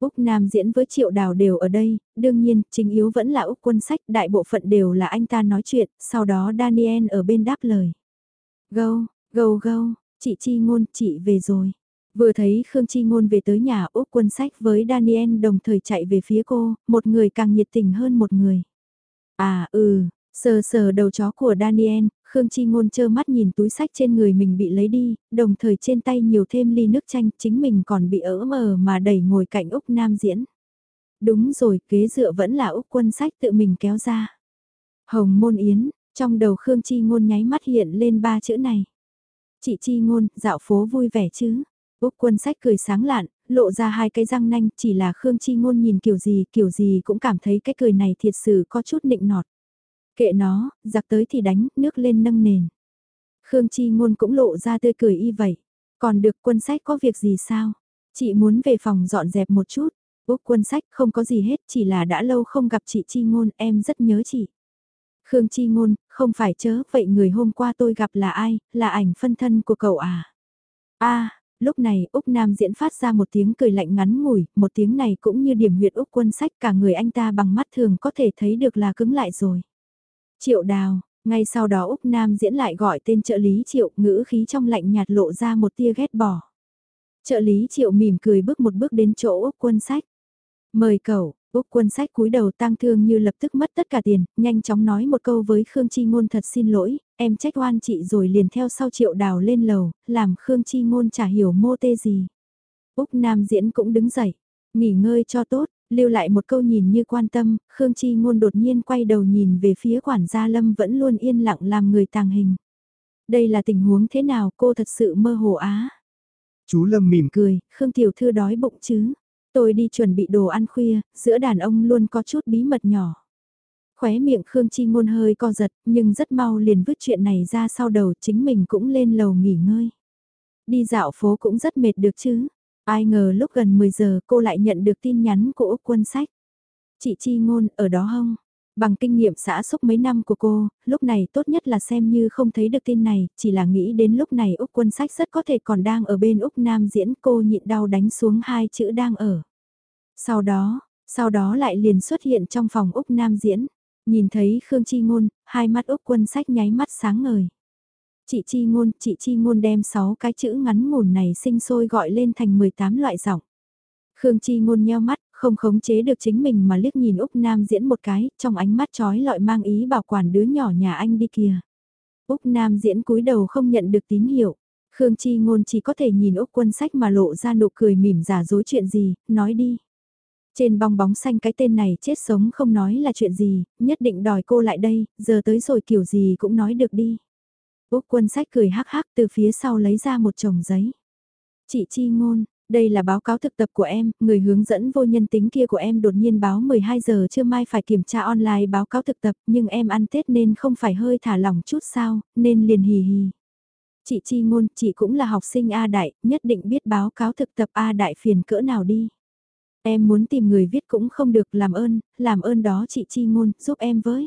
Úc Nam diễn với Triệu Đào đều ở đây, đương nhiên, chính yếu vẫn là Úc quân sách, đại bộ phận đều là anh ta nói chuyện, sau đó Daniel ở bên đáp lời. Gâu, gâu gâu, chị Chi Ngôn, chị về rồi. Vừa thấy Khương Chi Ngôn về tới nhà Úc quân sách với Daniel đồng thời chạy về phía cô, một người càng nhiệt tình hơn một người. À ừ, sờ sờ đầu chó của Daniel, Khương Chi Ngôn chơ mắt nhìn túi sách trên người mình bị lấy đi, đồng thời trên tay nhiều thêm ly nước chanh, chính mình còn bị ỡ mờ mà đẩy ngồi cạnh Úc Nam diễn. Đúng rồi, ghế dựa vẫn là Úc quân sách tự mình kéo ra. Hồng Môn Yến, trong đầu Khương Chi Ngôn nháy mắt hiện lên ba chữ này. Chị Chi Ngôn, dạo phố vui vẻ chứ? Úc quân sách cười sáng lạn, lộ ra hai cái răng nanh, chỉ là Khương Chi Ngôn nhìn kiểu gì, kiểu gì cũng cảm thấy cái cười này thiệt sự có chút nịnh nọt. Kệ nó, giặc tới thì đánh, nước lên nâng nền. Khương Chi Ngôn cũng lộ ra tươi cười y vậy. Còn được quân sách có việc gì sao? Chị muốn về phòng dọn dẹp một chút. Úc quân sách không có gì hết, chỉ là đã lâu không gặp chị Chi Ngôn, em rất nhớ chị. Khương Chi Ngôn, không phải chớ, vậy người hôm qua tôi gặp là ai, là ảnh phân thân của cậu à? a lúc này Úc Nam diễn phát ra một tiếng cười lạnh ngắn ngủi, một tiếng này cũng như điểm huyệt Úc quân sách cả người anh ta bằng mắt thường có thể thấy được là cứng lại rồi. Triệu đào, ngay sau đó Úc Nam diễn lại gọi tên trợ lý Triệu ngữ khí trong lạnh nhạt lộ ra một tia ghét bỏ. Trợ lý Triệu mỉm cười bước một bước đến chỗ Úc quân sách. Mời cậu, Úc quân sách cúi đầu tang thương như lập tức mất tất cả tiền, nhanh chóng nói một câu với Khương Chi Ngôn thật xin lỗi, em trách oan chị rồi liền theo sau triệu đào lên lầu, làm Khương Chi Ngôn chả hiểu mô tê gì. Úc Nam diễn cũng đứng dậy, nghỉ ngơi cho tốt, lưu lại một câu nhìn như quan tâm, Khương Chi Ngôn đột nhiên quay đầu nhìn về phía quản gia Lâm vẫn luôn yên lặng làm người tàng hình. Đây là tình huống thế nào cô thật sự mơ hồ á. Chú Lâm mỉm cười, Khương Tiểu Thư đói bụng chứ. Tôi đi chuẩn bị đồ ăn khuya, giữa đàn ông luôn có chút bí mật nhỏ. Khóe miệng Khương Chi Ngôn hơi co giật, nhưng rất mau liền vứt chuyện này ra sau đầu chính mình cũng lên lầu nghỉ ngơi. Đi dạo phố cũng rất mệt được chứ. Ai ngờ lúc gần 10 giờ cô lại nhận được tin nhắn của Úc Quân Sách. Chị Chi Ngôn ở đó không? Bằng kinh nghiệm xã xúc mấy năm của cô, lúc này tốt nhất là xem như không thấy được tin này, chỉ là nghĩ đến lúc này Úc Quân Sách rất có thể còn đang ở bên Úc Nam diễn cô nhịn đau đánh xuống hai chữ đang ở. Sau đó, sau đó lại liền xuất hiện trong phòng Úc Nam diễn. Nhìn thấy Khương Chi Ngôn, hai mắt Úc quân sách nháy mắt sáng ngời. Chị Chi Ngôn, chị Chi Ngôn đem 6 cái chữ ngắn ngủn này sinh sôi gọi lên thành 18 loại giọng. Khương Chi ngôn nheo mắt, không khống chế được chính mình mà liếc nhìn Úc Nam diễn một cái, trong ánh mắt trói lọi mang ý bảo quản đứa nhỏ nhà anh đi kìa. Úc Nam diễn cúi đầu không nhận được tín hiệu. Khương Chi ngôn chỉ có thể nhìn Úc quân sách mà lộ ra nụ cười mỉm giả dối chuyện gì, nói đi. Trên bong bóng xanh cái tên này chết sống không nói là chuyện gì, nhất định đòi cô lại đây, giờ tới rồi kiểu gì cũng nói được đi. Úc quân sách cười hắc hắc từ phía sau lấy ra một chồng giấy. Chị Chi ngôn, đây là báo cáo thực tập của em, người hướng dẫn vô nhân tính kia của em đột nhiên báo 12 giờ chưa mai phải kiểm tra online báo cáo thực tập nhưng em ăn Tết nên không phải hơi thả lỏng chút sao, nên liền hì hì. Chị Chi Ngôn, chị cũng là học sinh A Đại, nhất định biết báo cáo thực tập A Đại phiền cỡ nào đi. Em muốn tìm người viết cũng không được, làm ơn, làm ơn đó chị Chi Ngôn, giúp em với.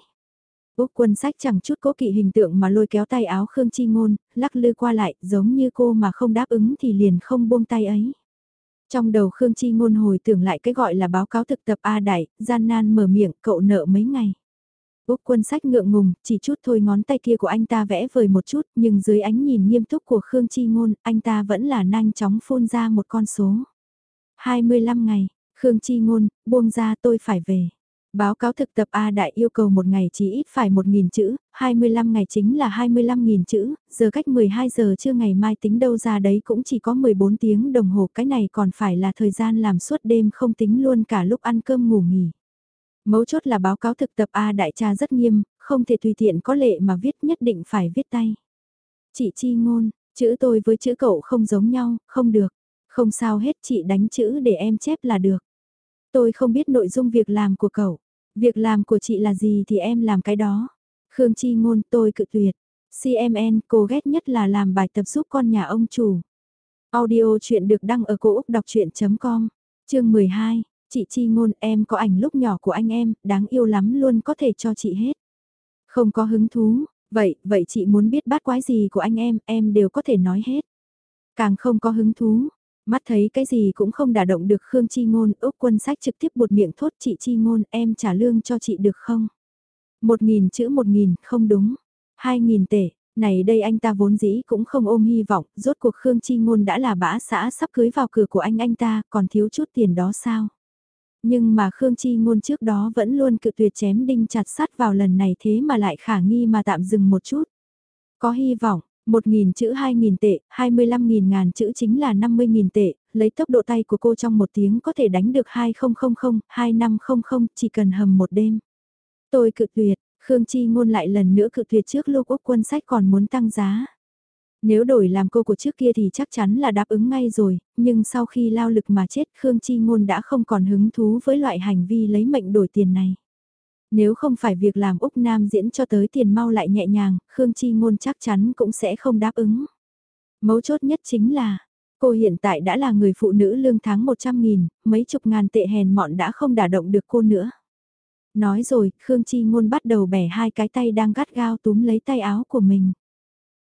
Úc quân sách chẳng chút cố kỵ hình tượng mà lôi kéo tay áo Khương Chi Ngôn, lắc lư qua lại, giống như cô mà không đáp ứng thì liền không buông tay ấy. Trong đầu Khương Chi ngôn hồi tưởng lại cái gọi là báo cáo thực tập A Đại, gian nan mở miệng, cậu nợ mấy ngày. Úc quân sách ngượng ngùng, chỉ chút thôi ngón tay kia của anh ta vẽ vời một chút, nhưng dưới ánh nhìn nghiêm túc của Khương Chi ngôn, anh ta vẫn là nhanh chóng phun ra một con số. 25 ngày, Khương Chi ngôn, buông ra tôi phải về. Báo cáo thực tập A Đại yêu cầu một ngày chỉ ít phải 1.000 chữ, 25 ngày chính là 25.000 chữ, giờ cách 12 giờ chưa ngày mai tính đâu ra đấy cũng chỉ có 14 tiếng đồng hồ cái này còn phải là thời gian làm suốt đêm không tính luôn cả lúc ăn cơm ngủ nghỉ. Mấu chốt là báo cáo thực tập A Đại cha rất nghiêm, không thể tùy tiện có lệ mà viết nhất định phải viết tay. Chị chi ngôn, chữ tôi với chữ cậu không giống nhau, không được. Không sao hết chị đánh chữ để em chép là được. Tôi không biết nội dung việc làm của cậu. Việc làm của chị là gì thì em làm cái đó. Khương Chi ngôn tôi cự tuyệt. CMN cô ghét nhất là làm bài tập giúp con nhà ông chủ. Audio chuyện được đăng ở cổ Úc đọc chuyện.com, chương 12, chị Chi ngôn em có ảnh lúc nhỏ của anh em, đáng yêu lắm luôn có thể cho chị hết. Không có hứng thú, vậy, vậy chị muốn biết bát quái gì của anh em, em đều có thể nói hết. Càng không có hứng thú, Mắt thấy cái gì cũng không đả động được Khương Chi Ngôn, Úc quân sách trực tiếp buột miệng thốt chị Chi Ngôn em trả lương cho chị được không? Một nghìn chữ một nghìn, không đúng. Hai nghìn tệ, này đây anh ta vốn dĩ cũng không ôm hy vọng, rốt cuộc Khương Chi Ngôn đã là bã xã sắp cưới vào cửa của anh anh ta, còn thiếu chút tiền đó sao? Nhưng mà Khương Chi Ngôn trước đó vẫn luôn cự tuyệt chém đinh chặt sắt vào lần này thế mà lại khả nghi mà tạm dừng một chút. Có hy vọng, một nghìn chữ hai nghìn tệ, hai mươi lăm nghìn ngàn chữ chính là năm mươi nghìn tệ, lấy tốc độ tay của cô trong một tiếng có thể đánh được hai không không không, hai năm không không, chỉ cần hầm một đêm. Tôi cự tuyệt, Khương Chi ngôn lại lần nữa cự tuyệt trước lô quốc quân sách còn muốn tăng giá. Nếu đổi làm cô của trước kia thì chắc chắn là đáp ứng ngay rồi, nhưng sau khi lao lực mà chết Khương Chi ngôn đã không còn hứng thú với loại hành vi lấy mệnh đổi tiền này. Nếu không phải việc làm Úc Nam diễn cho tới tiền mau lại nhẹ nhàng, Khương Chi Ngôn chắc chắn cũng sẽ không đáp ứng. Mấu chốt nhất chính là, cô hiện tại đã là người phụ nữ lương tháng 100.000, mấy chục ngàn tệ hèn mọn đã không đả động được cô nữa. Nói rồi, Khương Chi Ngôn bắt đầu bẻ hai cái tay đang gắt gao túm lấy tay áo của mình.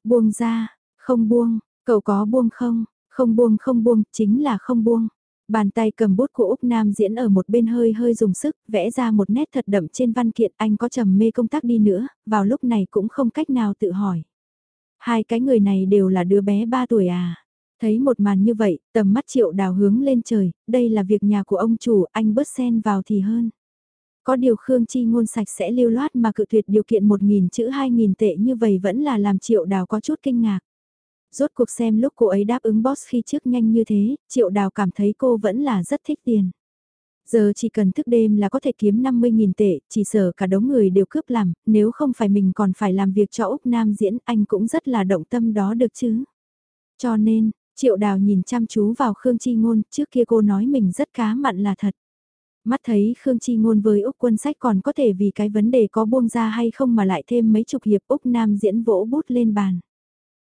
Buông ra, không buông, cậu có buông không? Không buông không buông, chính là không buông. Bàn tay cầm bút của Úc Nam diễn ở một bên hơi hơi dùng sức, vẽ ra một nét thật đậm trên văn kiện anh có trầm mê công tác đi nữa, vào lúc này cũng không cách nào tự hỏi. Hai cái người này đều là đứa bé 3 tuổi à. Thấy một màn như vậy, tầm mắt triệu đào hướng lên trời, đây là việc nhà của ông chủ, anh bớt sen vào thì hơn. Có điều Khương Chi ngôn sạch sẽ lưu loát mà cự tuyệt điều kiện 1.000 chữ 2.000 tệ như vậy vẫn là làm triệu đào có chút kinh ngạc. Rốt cuộc xem lúc cô ấy đáp ứng boss khi trước nhanh như thế, triệu đào cảm thấy cô vẫn là rất thích tiền. Giờ chỉ cần thức đêm là có thể kiếm 50.000 tệ, chỉ sợ cả đống người đều cướp làm, nếu không phải mình còn phải làm việc cho Úc Nam diễn anh cũng rất là động tâm đó được chứ. Cho nên, triệu đào nhìn chăm chú vào Khương Chi Ngôn, trước kia cô nói mình rất cá mặn là thật. Mắt thấy Khương Chi Ngôn với Úc Quân Sách còn có thể vì cái vấn đề có buông ra hay không mà lại thêm mấy chục hiệp Úc Nam diễn vỗ bút lên bàn.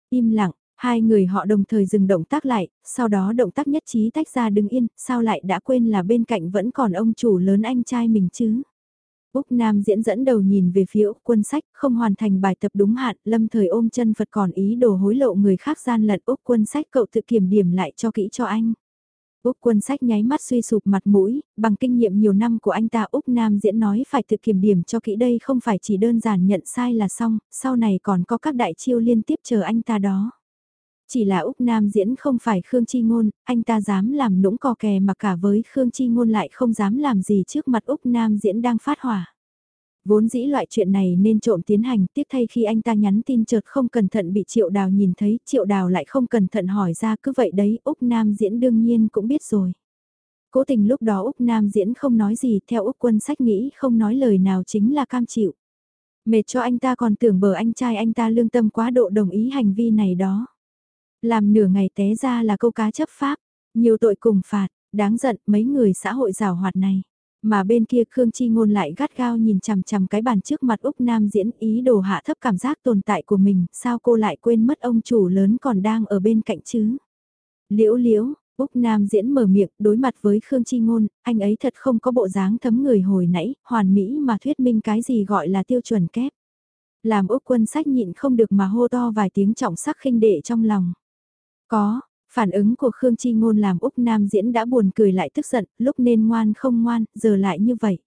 Im lặng, Hai người họ đồng thời dừng động tác lại, sau đó động tác nhất trí tách ra đứng yên, sao lại đã quên là bên cạnh vẫn còn ông chủ lớn anh trai mình chứ. Úc Nam diễn dẫn đầu nhìn về phía Úc quân sách, không hoàn thành bài tập đúng hạn, lâm thời ôm chân Phật còn ý đồ hối lộ người khác gian lận Úc quân sách cậu tự kiểm điểm lại cho kỹ cho anh. Úc quân sách nháy mắt suy sụp mặt mũi, bằng kinh nghiệm nhiều năm của anh ta Úc Nam diễn nói phải tự kiểm điểm cho kỹ đây không phải chỉ đơn giản nhận sai là xong, sau này còn có các đại chiêu liên tiếp chờ anh ta đó. Chỉ là Úc Nam diễn không phải Khương Chi Ngôn, anh ta dám làm nũng cò kè mà cả với Khương Chi Ngôn lại không dám làm gì trước mặt Úc Nam diễn đang phát hỏa. Vốn dĩ loại chuyện này nên trộm tiến hành, tiếp thay khi anh ta nhắn tin chợt không cẩn thận bị Triệu Đào nhìn thấy, Triệu Đào lại không cẩn thận hỏi ra cứ vậy đấy, Úc Nam diễn đương nhiên cũng biết rồi. Cố tình lúc đó Úc Nam diễn không nói gì, theo Úc quân sách nghĩ không nói lời nào chính là cam chịu. Mệt cho anh ta còn tưởng bờ anh trai anh ta lương tâm quá độ đồng ý hành vi này đó. Làm nửa ngày té ra là câu cá chấp pháp, nhiều tội cùng phạt, đáng giận mấy người xã hội rào hoạt này. Mà bên kia Khương Chi Ngôn lại gắt gao nhìn chằm chằm cái bàn trước mặt Úc Nam diễn ý đồ hạ thấp cảm giác tồn tại của mình, sao cô lại quên mất ông chủ lớn còn đang ở bên cạnh chứ? Liễu liễu, Úc Nam diễn mở miệng đối mặt với Khương Chi Ngôn, anh ấy thật không có bộ dáng thấm người hồi nãy, hoàn mỹ mà thuyết minh cái gì gọi là tiêu chuẩn kép. Làm Úc quân sách nhịn không được mà hô to vài tiếng trọng sắc khinh đệ trong lòng. Có, phản ứng của Khương Chi Ngôn làm Úc Nam diễn đã buồn cười lại tức giận, lúc nên ngoan không ngoan, giờ lại như vậy.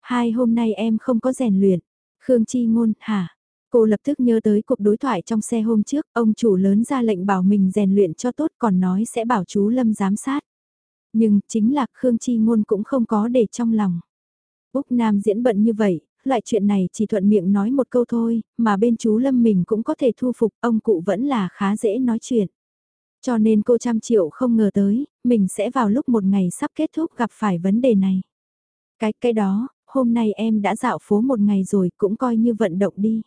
Hai hôm nay em không có rèn luyện. Khương Chi Ngôn, hả? Cô lập tức nhớ tới cuộc đối thoại trong xe hôm trước, ông chủ lớn ra lệnh bảo mình rèn luyện cho tốt còn nói sẽ bảo chú Lâm giám sát. Nhưng chính là Khương Chi Ngôn cũng không có để trong lòng. Úc Nam diễn bận như vậy, loại chuyện này chỉ thuận miệng nói một câu thôi, mà bên chú Lâm mình cũng có thể thu phục, ông cụ vẫn là khá dễ nói chuyện. Cho nên cô trăm triệu không ngờ tới, mình sẽ vào lúc một ngày sắp kết thúc gặp phải vấn đề này. Cái, cái đó, hôm nay em đã dạo phố một ngày rồi cũng coi như vận động đi.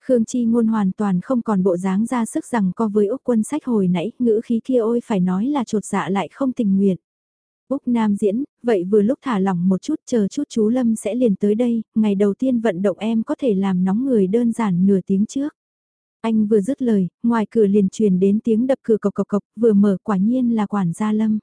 Khương Chi Ngôn hoàn toàn không còn bộ dáng ra sức rằng co với Úc quân sách hồi nãy, ngữ khí kia ôi phải nói là trột dạ lại không tình nguyện. Úc Nam diễn, vậy vừa lúc thả lỏng một chút chờ chút chú Lâm sẽ liền tới đây, ngày đầu tiên vận động em có thể làm nóng người đơn giản nửa tiếng trước. Anh vừa dứt lời, ngoài cửa liền truyền đến tiếng đập cửa cộc cộc cộc, vừa mở quả nhiên là quản gia Lâm.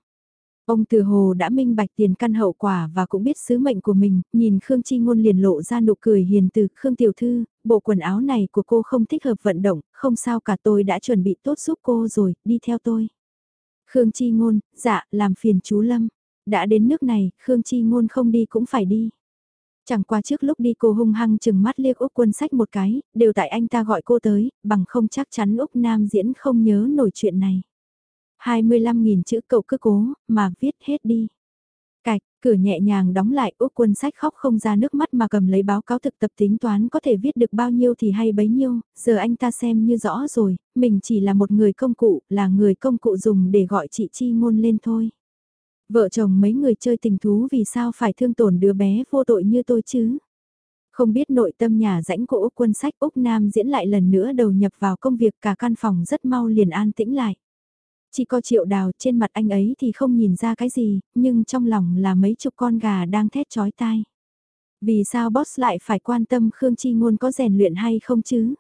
Ông từ hồ đã minh bạch tiền căn hậu quả và cũng biết sứ mệnh của mình, nhìn Khương Chi Ngôn liền lộ ra nụ cười hiền từ Khương Tiểu Thư, bộ quần áo này của cô không thích hợp vận động, không sao cả tôi đã chuẩn bị tốt giúp cô rồi, đi theo tôi. Khương Chi Ngôn, dạ, làm phiền chú Lâm. Đã đến nước này, Khương Chi Ngôn không đi cũng phải đi. Chẳng qua trước lúc đi cô hung hăng chừng mắt liếc Úc quân sách một cái, đều tại anh ta gọi cô tới, bằng không chắc chắn Úc Nam diễn không nhớ nổi chuyện này. 25.000 chữ cậu cứ cố, mà viết hết đi. Cạch, cửa nhẹ nhàng đóng lại Úc quân sách khóc không ra nước mắt mà cầm lấy báo cáo thực tập tính toán có thể viết được bao nhiêu thì hay bấy nhiêu, giờ anh ta xem như rõ rồi, mình chỉ là một người công cụ, là người công cụ dùng để gọi chị Chi ngôn lên thôi. Vợ chồng mấy người chơi tình thú vì sao phải thương tổn đứa bé vô tội như tôi chứ? Không biết nội tâm nhà rãnh của Úc quân sách Úc Nam diễn lại lần nữa đầu nhập vào công việc cả căn phòng rất mau liền an tĩnh lại. Chỉ có triệu đào trên mặt anh ấy thì không nhìn ra cái gì, nhưng trong lòng là mấy chục con gà đang thét chói tai. Vì sao boss lại phải quan tâm Khương Chi Ngôn có rèn luyện hay không chứ?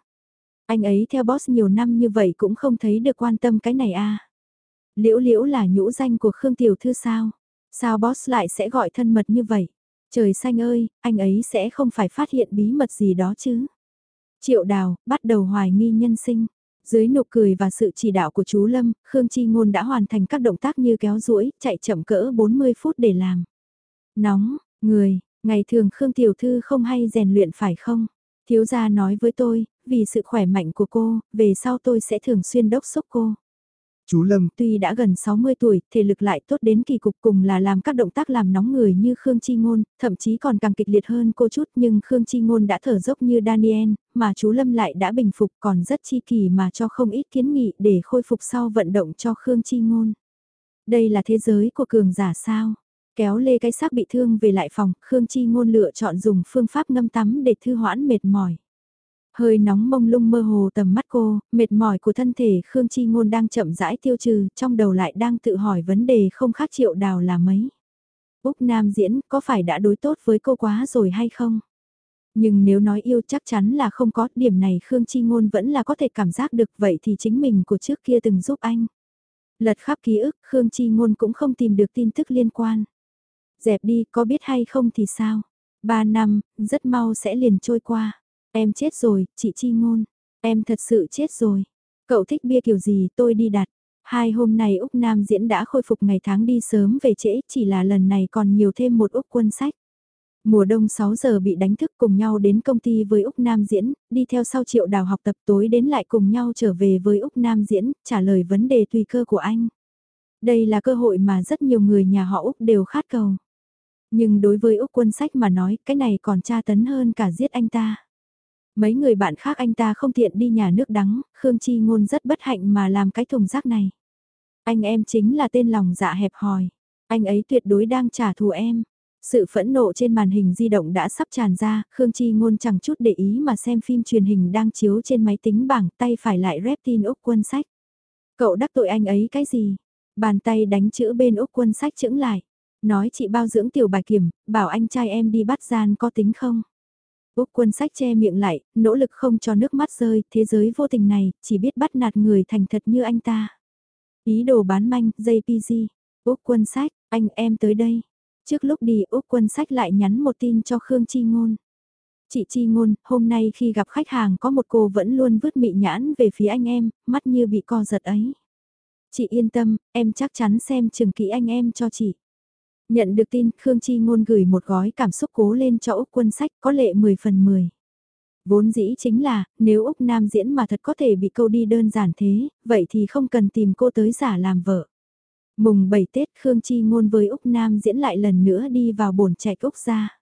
Anh ấy theo boss nhiều năm như vậy cũng không thấy được quan tâm cái này à? Liễu liễu là nhũ danh của Khương Tiểu Thư sao? Sao boss lại sẽ gọi thân mật như vậy? Trời xanh ơi, anh ấy sẽ không phải phát hiện bí mật gì đó chứ? Triệu đào, bắt đầu hoài nghi nhân sinh. Dưới nụ cười và sự chỉ đạo của chú Lâm, Khương Chi Ngôn đã hoàn thành các động tác như kéo duỗi, chạy chậm cỡ 40 phút để làm. Nóng, người, ngày thường Khương Tiểu Thư không hay rèn luyện phải không? Thiếu gia nói với tôi, vì sự khỏe mạnh của cô, về sau tôi sẽ thường xuyên đốc xúc cô. Chú Lâm tuy đã gần 60 tuổi, thể lực lại tốt đến kỳ cục cùng là làm các động tác làm nóng người như Khương Chi Ngôn, thậm chí còn càng kịch liệt hơn cô chút nhưng Khương Chi Ngôn đã thở dốc như Daniel, mà chú Lâm lại đã bình phục còn rất chi kỳ mà cho không ít kiến nghị để khôi phục sau vận động cho Khương Chi Ngôn. Đây là thế giới của cường giả sao? Kéo lê cái xác bị thương về lại phòng, Khương Chi Ngôn lựa chọn dùng phương pháp ngâm tắm để thư hoãn mệt mỏi. Hơi nóng mông lung mơ hồ tầm mắt cô, mệt mỏi của thân thể Khương Chi Ngôn đang chậm rãi tiêu trừ, trong đầu lại đang tự hỏi vấn đề không khác triệu đào là mấy. Úc Nam diễn có phải đã đối tốt với cô quá rồi hay không? Nhưng nếu nói yêu chắc chắn là không có, điểm này Khương Chi Ngôn vẫn là có thể cảm giác được vậy thì chính mình của trước kia từng giúp anh. Lật khắp ký ức, Khương Chi Ngôn cũng không tìm được tin tức liên quan. Dẹp đi, có biết hay không thì sao? Ba năm, rất mau sẽ liền trôi qua. Em chết rồi, chị Chi Ngôn. Em thật sự chết rồi. Cậu thích bia kiểu gì tôi đi đặt. Hai hôm nay Úc Nam diễn đã khôi phục ngày tháng đi sớm về trễ chỉ là lần này còn nhiều thêm một Úc quân sách. Mùa đông 6 giờ bị đánh thức cùng nhau đến công ty với Úc Nam Diễn, đi theo sau triệu đào học tập tối đến lại cùng nhau trở về với Úc Nam Diễn, trả lời vấn đề tùy cơ của anh. Đây là cơ hội mà rất nhiều người nhà họ Úc đều khát cầu. Nhưng đối với Úc quân sách mà nói, cái này còn tra tấn hơn cả giết anh ta. Mấy người bạn khác anh ta không tiện đi nhà nước đắng, Khương Chi Ngôn rất bất hạnh mà làm cái thùng rác này. Anh em chính là tên lòng dạ hẹp hòi. Anh ấy tuyệt đối đang trả thù em. Sự phẫn nộ trên màn hình di động đã sắp tràn ra, Khương Chi Ngôn chẳng chút để ý mà xem phim truyền hình đang chiếu trên máy tính bảng tay phải lại rep tin Úc quân sách. Cậu đắc tội anh ấy cái gì? Bàn tay đánh chữ bên Úc quân sách chững lại. Nói chị bao dưỡng tiểu bài kiểm, bảo anh trai em đi bắt gian có tính không? Úc quân sách che miệng lại, nỗ lực không cho nước mắt rơi, thế giới vô tình này, chỉ biết bắt nạt người thành thật như anh ta. Ý đồ bán manh, JPG. Úc quân sách, anh em tới đây. Trước lúc đi Úc quân sách lại nhắn một tin cho Khương Chi Ngôn. Chị Chi Ngôn, hôm nay khi gặp khách hàng có một cô vẫn luôn vứt mị nhãn về phía anh em, mắt như bị co giật ấy. Chị yên tâm, em chắc chắn xem chừng kỹ anh em cho chị. Nhận được tin, Khương Chi Ngôn gửi một gói cảm xúc cố lên cho Úc quân sách có lệ 10 phần 10. Vốn dĩ chính là, nếu Úc Nam diễn mà thật có thể bị câu đi đơn giản thế, vậy thì không cần tìm cô tới giả làm vợ. Mùng 7 Tết Khương Chi Ngôn với Úc Nam diễn lại lần nữa đi vào bổn trạch Úc ra.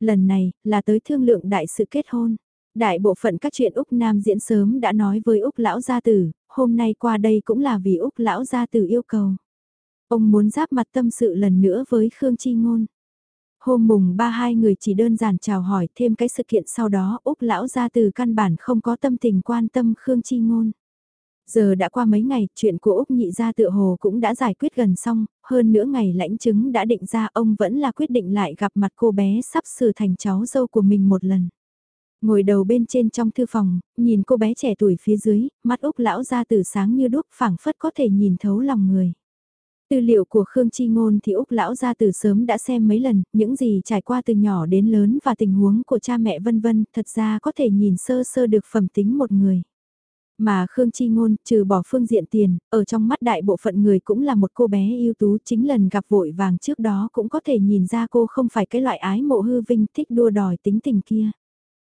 Lần này, là tới thương lượng đại sự kết hôn. Đại bộ phận các chuyện Úc Nam diễn sớm đã nói với Úc Lão Gia Tử, hôm nay qua đây cũng là vì Úc Lão Gia Tử yêu cầu. Ông muốn giáp mặt tâm sự lần nữa với Khương Chi Ngôn. Hôm mùng ba hai người chỉ đơn giản chào hỏi thêm cái sự kiện sau đó Úc Lão Gia từ căn bản không có tâm tình quan tâm Khương Chi Ngôn. Giờ đã qua mấy ngày, chuyện của Úc Nhị gia tự hồ cũng đã giải quyết gần xong, hơn nữa ngày lãnh chứng đã định ra ông vẫn là quyết định lại gặp mặt cô bé sắp sửa thành cháu dâu của mình một lần. Ngồi đầu bên trên trong thư phòng, nhìn cô bé trẻ tuổi phía dưới, mắt Úc lão ra từ sáng như đúc phảng phất có thể nhìn thấu lòng người. Tư liệu của Khương Chi Ngôn thì Úc lão ra từ sớm đã xem mấy lần, những gì trải qua từ nhỏ đến lớn và tình huống của cha mẹ vân vân, thật ra có thể nhìn sơ sơ được phẩm tính một người. Mà Khương Chi Ngôn, trừ bỏ phương diện tiền, ở trong mắt đại bộ phận người cũng là một cô bé ưu tú chính lần gặp vội vàng trước đó cũng có thể nhìn ra cô không phải cái loại ái mộ hư vinh thích đua đòi tính tình kia.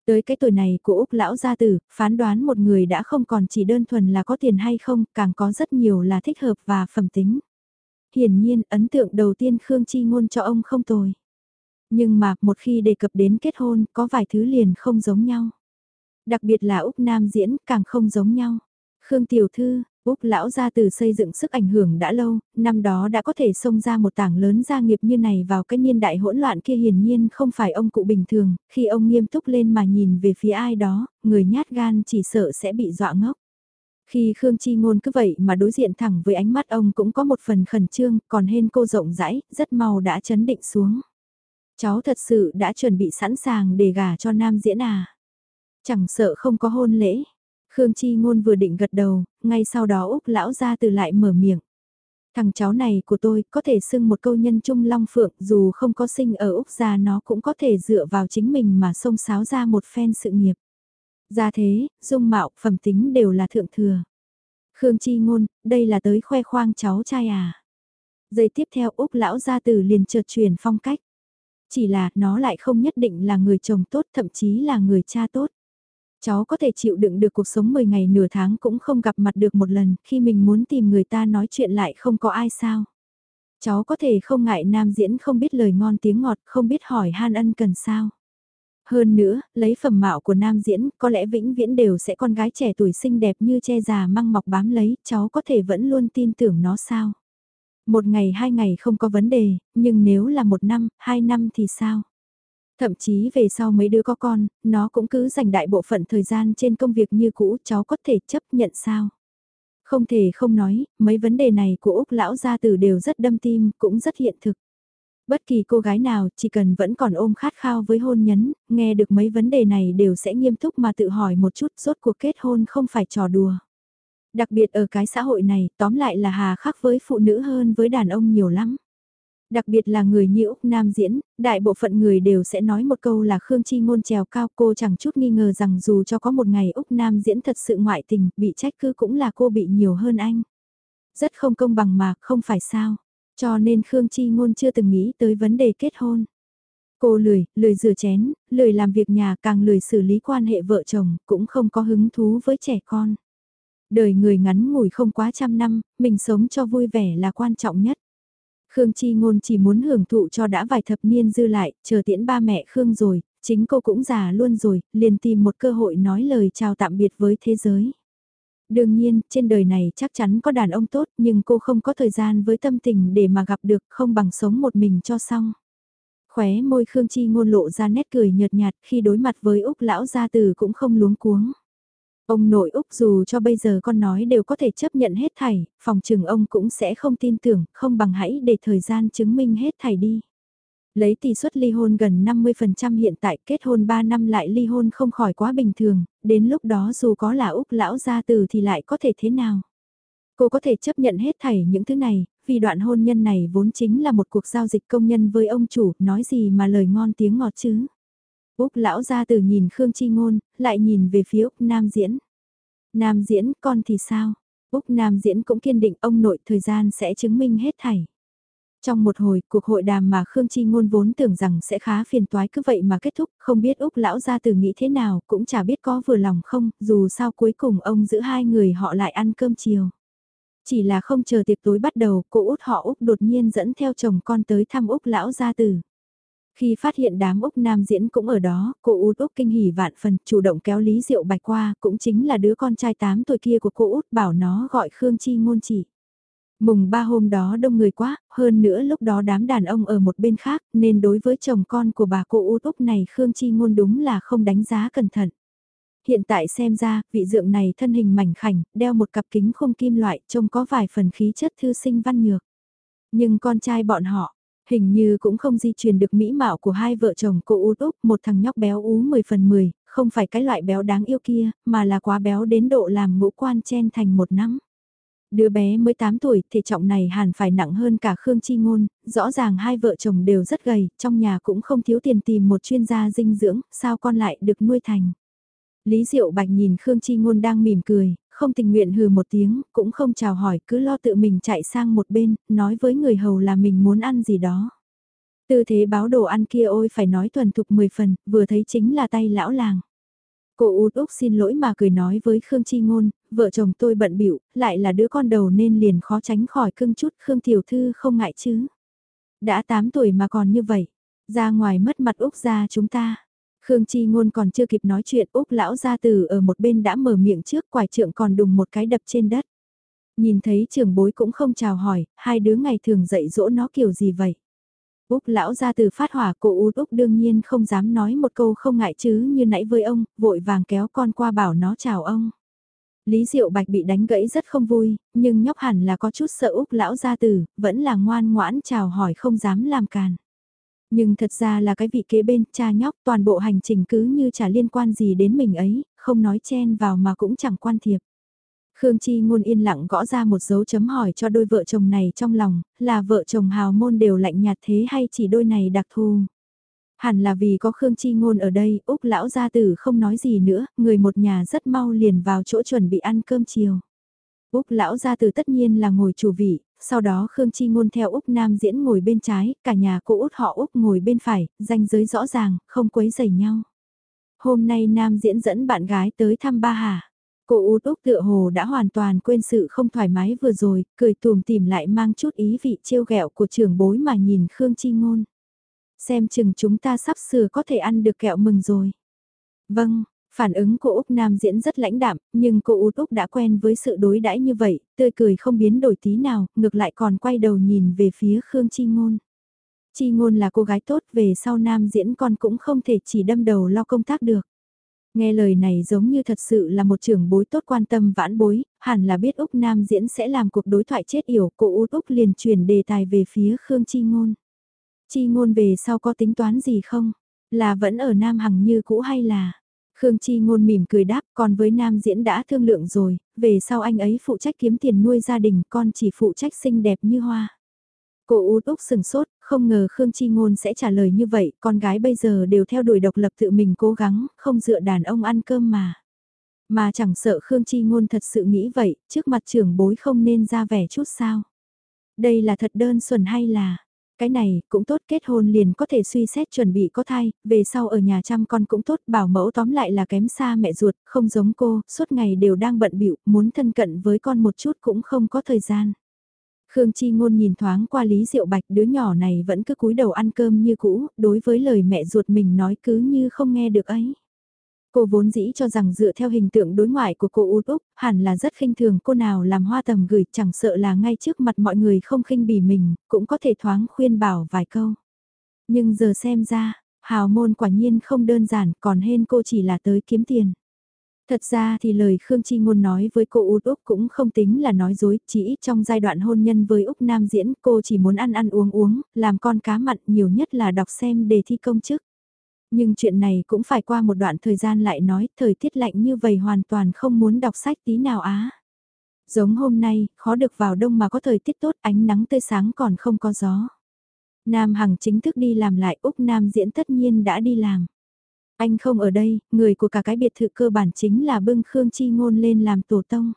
Tới cái tuổi này của Úc Lão Gia Tử, phán đoán một người đã không còn chỉ đơn thuần là có tiền hay không, càng có rất nhiều là thích hợp và phẩm tính. Hiển nhiên, ấn tượng đầu tiên Khương Chi Ngôn cho ông không tồi. Nhưng mà, một khi đề cập đến kết hôn, có vài thứ liền không giống nhau. Đặc biệt là Úc Nam diễn càng không giống nhau. Khương Tiểu Thư, Úc lão gia từ xây dựng sức ảnh hưởng đã lâu, năm đó đã có thể xông ra một tảng lớn gia nghiệp như này vào cái niên đại hỗn loạn kia hiển nhiên không phải ông cụ bình thường, khi ông nghiêm túc lên mà nhìn về phía ai đó, người nhát gan chỉ sợ sẽ bị dọa ngốc. Khi Khương Chi Ngôn cứ vậy mà đối diện thẳng với ánh mắt ông cũng có một phần khẩn trương, còn hên cô rộng rãi, rất mau đã chấn định xuống. Cháu thật sự đã chuẩn bị sẵn sàng để gả cho nam diễn à? Chẳng sợ không có hôn lễ. Khương Chi Ngôn vừa định gật đầu, ngay sau đó Úc lão ra từ lại mở miệng. Thằng cháu này của tôi có thể xưng một câu nhân trung long phượng dù không có sinh ở Úc gia nó cũng có thể dựa vào chính mình mà xông xáo ra một phen sự nghiệp. Ra thế, dung mạo, phẩm tính đều là thượng thừa. Khương Chi Ngôn, đây là tới khoe khoang cháu trai à. Giây tiếp theo Úc lão gia tử liền chợt chuyển phong cách. Chỉ là nó lại không nhất định là người chồng tốt thậm chí là người cha tốt. Cháu có thể chịu đựng được cuộc sống 10 ngày nửa tháng cũng không gặp mặt được một lần, khi mình muốn tìm người ta nói chuyện lại không có ai sao. Cháu có thể không ngại nam diễn không biết lời ngon tiếng ngọt, không biết hỏi han ân cần sao. Hơn nữa, lấy phẩm mạo của nam diễn, có lẽ vĩnh viễn đều sẽ con gái trẻ tuổi xinh đẹp như che già măng mọc bám lấy, cháu có thể vẫn luôn tin tưởng nó sao. Một ngày hai ngày không có vấn đề, nhưng nếu là một năm, hai năm thì sao? Thậm chí về sau mấy đứa có con, nó cũng cứ dành đại bộ phận thời gian trên công việc như cũ, cháu có thể chấp nhận sao? Không thể không nói, mấy vấn đề này của Úc lão gia tử đều rất đâm tim, cũng rất hiện thực. Bất kỳ cô gái nào chỉ cần vẫn còn ôm khát khao với hôn nhấn, nghe được mấy vấn đề này đều sẽ nghiêm túc mà tự hỏi một chút rốt cuộc kết hôn không phải trò đùa. Đặc biệt ở cái xã hội này tóm lại là hà khắc với phụ nữ hơn với đàn ông nhiều lắm. Đặc biệt là người như Úc Nam diễn, đại bộ phận người đều sẽ nói một câu là Khương Chi ngôn trèo cao cô chẳng chút nghi ngờ rằng dù cho có một ngày Úc Nam diễn thật sự ngoại tình, bị trách cứ cũng là cô bị nhiều hơn anh. Rất không công bằng mà, không phải sao. Cho nên Khương Chi ngôn chưa từng nghĩ tới vấn đề kết hôn. Cô lười, lười rửa chén, lười làm việc nhà càng lười xử lý quan hệ vợ chồng, cũng không có hứng thú với trẻ con. Đời người ngắn ngủi không quá trăm năm, mình sống cho vui vẻ là quan trọng nhất. Khương Chi Ngôn chỉ muốn hưởng thụ cho đã vài thập niên dư lại, chờ tiễn ba mẹ Khương rồi, chính cô cũng già luôn rồi, liền tìm một cơ hội nói lời chào tạm biệt với thế giới. Đương nhiên, trên đời này chắc chắn có đàn ông tốt nhưng cô không có thời gian với tâm tình để mà gặp được không bằng sống một mình cho xong. Khóe môi Khương Chi ngôn lộ ra nét cười nhợt nhạt khi đối mặt với Úc lão gia tử cũng không luống cuống. Ông nội Úc dù cho bây giờ con nói đều có thể chấp nhận hết thảy, phòng trừng ông cũng sẽ không tin tưởng, không bằng hãy để thời gian chứng minh hết thảy đi. Lấy tỷ suất ly hôn gần 50% hiện tại kết hôn 3 năm lại ly hôn không khỏi quá bình thường, đến lúc đó dù có là Úc lão gia từ thì lại có thể thế nào. Cô có thể chấp nhận hết thảy những thứ này, vì đoạn hôn nhân này vốn chính là một cuộc giao dịch công nhân với ông chủ, nói gì mà lời ngon tiếng ngọt chứ. Úc lão gia từ nhìn Khương Chi Ngôn, lại nhìn về phía Úc Nam Diễn. Nam Diễn, con thì sao? Úc Nam Diễn cũng kiên định ông nội thời gian sẽ chứng minh hết thảy. Trong một hồi, cuộc hội đàm mà Khương Chi Ngôn vốn tưởng rằng sẽ khá phiền toái cứ vậy mà kết thúc, không biết Úc lão gia từ nghĩ thế nào, cũng chả biết có vừa lòng không, dù sao cuối cùng ông giữ hai người họ lại ăn cơm chiều. Chỉ là không chờ tiệc tối bắt đầu, cô út họ Úc đột nhiên dẫn theo chồng con tới thăm Úc lão gia tử. Khi phát hiện đám Úc Nam diễn cũng ở đó, cô út Úc kinh hỉ vạn phần, chủ động kéo Lý Diệu Bạch qua, cũng chính là đứa con trai 8 tuổi kia của cô út bảo nó gọi Khương Chi ngôn chỉ. Mùng ba hôm đó đông người quá, hơn nữa lúc đó đám đàn ông ở một bên khác, nên đối với chồng con của bà cô út Úc này Khương Chi ngôn đúng là không đánh giá cẩn thận. Hiện tại xem ra, vị dượng này thân hình mảnh khảnh, đeo một cặp kính không kim loại, trông có vài phần khí chất thư sinh văn nhược. Nhưng con trai bọn họ, hình như cũng không di truyền được mỹ mạo của hai vợ chồng cô út úc, một thằng nhóc béo ú 10 phần 10, không phải cái loại béo đáng yêu kia, mà là quá béo đến độ làm ngũ quan chen thành một nắm. Đứa bé mới 8 tuổi, thể trọng này hẳn phải nặng hơn cả Khương Chi Ngôn, rõ ràng hai vợ chồng đều rất gầy, trong nhà cũng không thiếu tiền tìm một chuyên gia dinh dưỡng, sao con lại được nuôi thành. Lý Diệu Bạch nhìn Khương Chi Ngôn đang mỉm cười, không tình nguyện hừ một tiếng, cũng không chào hỏi, cứ lo tự mình chạy sang một bên, nói với người hầu là mình muốn ăn gì đó. Tư thế báo đồ ăn kia ôi phải nói thuần thục 10 phần, vừa thấy chính là tay lão làng. Cô út úc xin lỗi mà cười nói với Khương Chi Ngôn, vợ chồng tôi bận bịu lại là đứa con đầu nên liền khó tránh khỏi cưng chút Khương Tiểu Thư không ngại chứ. Đã 8 tuổi mà còn như vậy, ra ngoài mất mặt úc ra chúng ta. Khương Chi Ngôn còn chưa kịp nói chuyện Úc lão gia tử ở một bên đã mở miệng trước quải trượng còn đùng một cái đập trên đất. Nhìn thấy trưởng bối cũng không chào hỏi, hai đứa ngày thường dạy dỗ nó kiểu gì vậy. Úc lão gia từ phát hỏa cổ út Úc đương nhiên không dám nói một câu không ngại chứ như nãy với ông, vội vàng kéo con qua bảo nó chào ông. Lý Diệu Bạch bị đánh gãy rất không vui, nhưng nhóc hẳn là có chút sợ Úc lão gia tử, vẫn là ngoan ngoãn chào hỏi không dám làm càn. Nhưng thật ra là cái vị kế bên cha nhóc toàn bộ hành trình cứ như chả liên quan gì đến mình ấy, không nói chen vào mà cũng chẳng quan thiệp. Khương Chi ngôn yên lặng gõ ra một dấu chấm hỏi cho đôi vợ chồng này trong lòng, là vợ chồng hào môn đều lạnh nhạt thế hay chỉ đôi này đặc thù. Hẳn là vì có Khương Chi ngôn ở đây, Úc lão gia tử không nói gì nữa, người một nhà rất mau liền vào chỗ chuẩn bị ăn cơm chiều. Úc lão gia tử tất nhiên là ngồi chủ vị, sau đó Khương Chi Ngôn theo Úc Nam diễn ngồi bên trái, cả nhà cô Út họ Úc ngồi bên phải, danh giới rõ ràng, không quấy rầy nhau. Hôm nay Nam diễn dẫn bạn gái tới thăm ba Hà. Cô Út Úc tựa hồ đã hoàn toàn quên sự không thoải mái vừa rồi, cười tùm tìm lại mang chút ý vị trêu ghẹo của trưởng bối mà nhìn Khương Chi Ngôn. Xem chừng chúng ta sắp sửa có thể ăn được kẹo mừng rồi. Vâng, Phản ứng của Úc Nam diễn rất lãnh đạm, nhưng cô Út Úc đã quen với sự đối đãi như vậy, tươi cười không biến đổi tí nào, ngược lại còn quay đầu nhìn về phía Khương Chi Ngôn. Chi Ngôn là cô gái tốt, về sau Nam diễn con cũng không thể chỉ đâm đầu lo công tác được. Nghe lời này giống như thật sự là một trưởng bối tốt quan tâm vãn bối, hẳn là biết Úc Nam diễn sẽ làm cuộc đối thoại chết yểu, cô Út Úc liền chuyển đề tài về phía Khương Chi Ngôn. Chi Ngôn về sau có tính toán gì không? Là vẫn ở Nam Hằng như cũ hay là... Khương Chi ngôn mỉm cười đáp, còn với nam diễn đã thương lượng rồi, về sau anh ấy phụ trách kiếm tiền nuôi gia đình, con chỉ phụ trách xinh đẹp như hoa. Cô út úc sừng sốt, không ngờ Khương Chi ngôn sẽ trả lời như vậy, con gái bây giờ đều theo đuổi độc lập tự mình cố gắng, không dựa đàn ông ăn cơm mà. Mà chẳng sợ Khương Chi ngôn thật sự nghĩ vậy, trước mặt trưởng bối không nên ra vẻ chút sao. Đây là thật đơn thuần hay là, Cái này cũng tốt kết hôn liền có thể suy xét chuẩn bị có thai, về sau ở nhà chăm con cũng tốt bảo mẫu tóm lại là kém xa mẹ ruột, không giống cô, suốt ngày đều đang bận bịu muốn thân cận với con một chút cũng không có thời gian. Khương Chi Ngôn nhìn thoáng qua Lý Diệu Bạch đứa nhỏ này vẫn cứ cúi đầu ăn cơm như cũ, đối với lời mẹ ruột mình nói cứ như không nghe được ấy. Cô vốn dĩ cho rằng dựa theo hình tượng đối ngoại của cô Út Úc, hẳn là rất khinh thường cô nào làm hoa tầm gửi chẳng sợ là ngay trước mặt mọi người không khinh bỉ mình, cũng có thể thoáng khuyên bảo vài câu. Nhưng giờ xem ra, hào môn quả nhiên không đơn giản còn hên cô chỉ là tới kiếm tiền. Thật ra thì lời Khương Chi Ngôn nói với cô Út Úc cũng không tính là nói dối, chỉ ít trong giai đoạn hôn nhân với Úc Nam diễn cô chỉ muốn ăn ăn uống uống, làm con cá mặn nhiều nhất là đọc xem đề thi công chức. Nhưng chuyện này cũng phải qua một đoạn thời gian lại nói, thời tiết lạnh như vậy hoàn toàn không muốn đọc sách tí nào á. Giống hôm nay, khó được vào đông mà có thời tiết tốt, ánh nắng tươi sáng còn không có gió. Nam Hằng chính thức đi làm lại, Úc Nam diễn tất nhiên đã đi làm. Anh không ở đây, người của cả cái biệt thự cơ bản chính là bưng Khương Chi Ngôn lên làm tổ tông.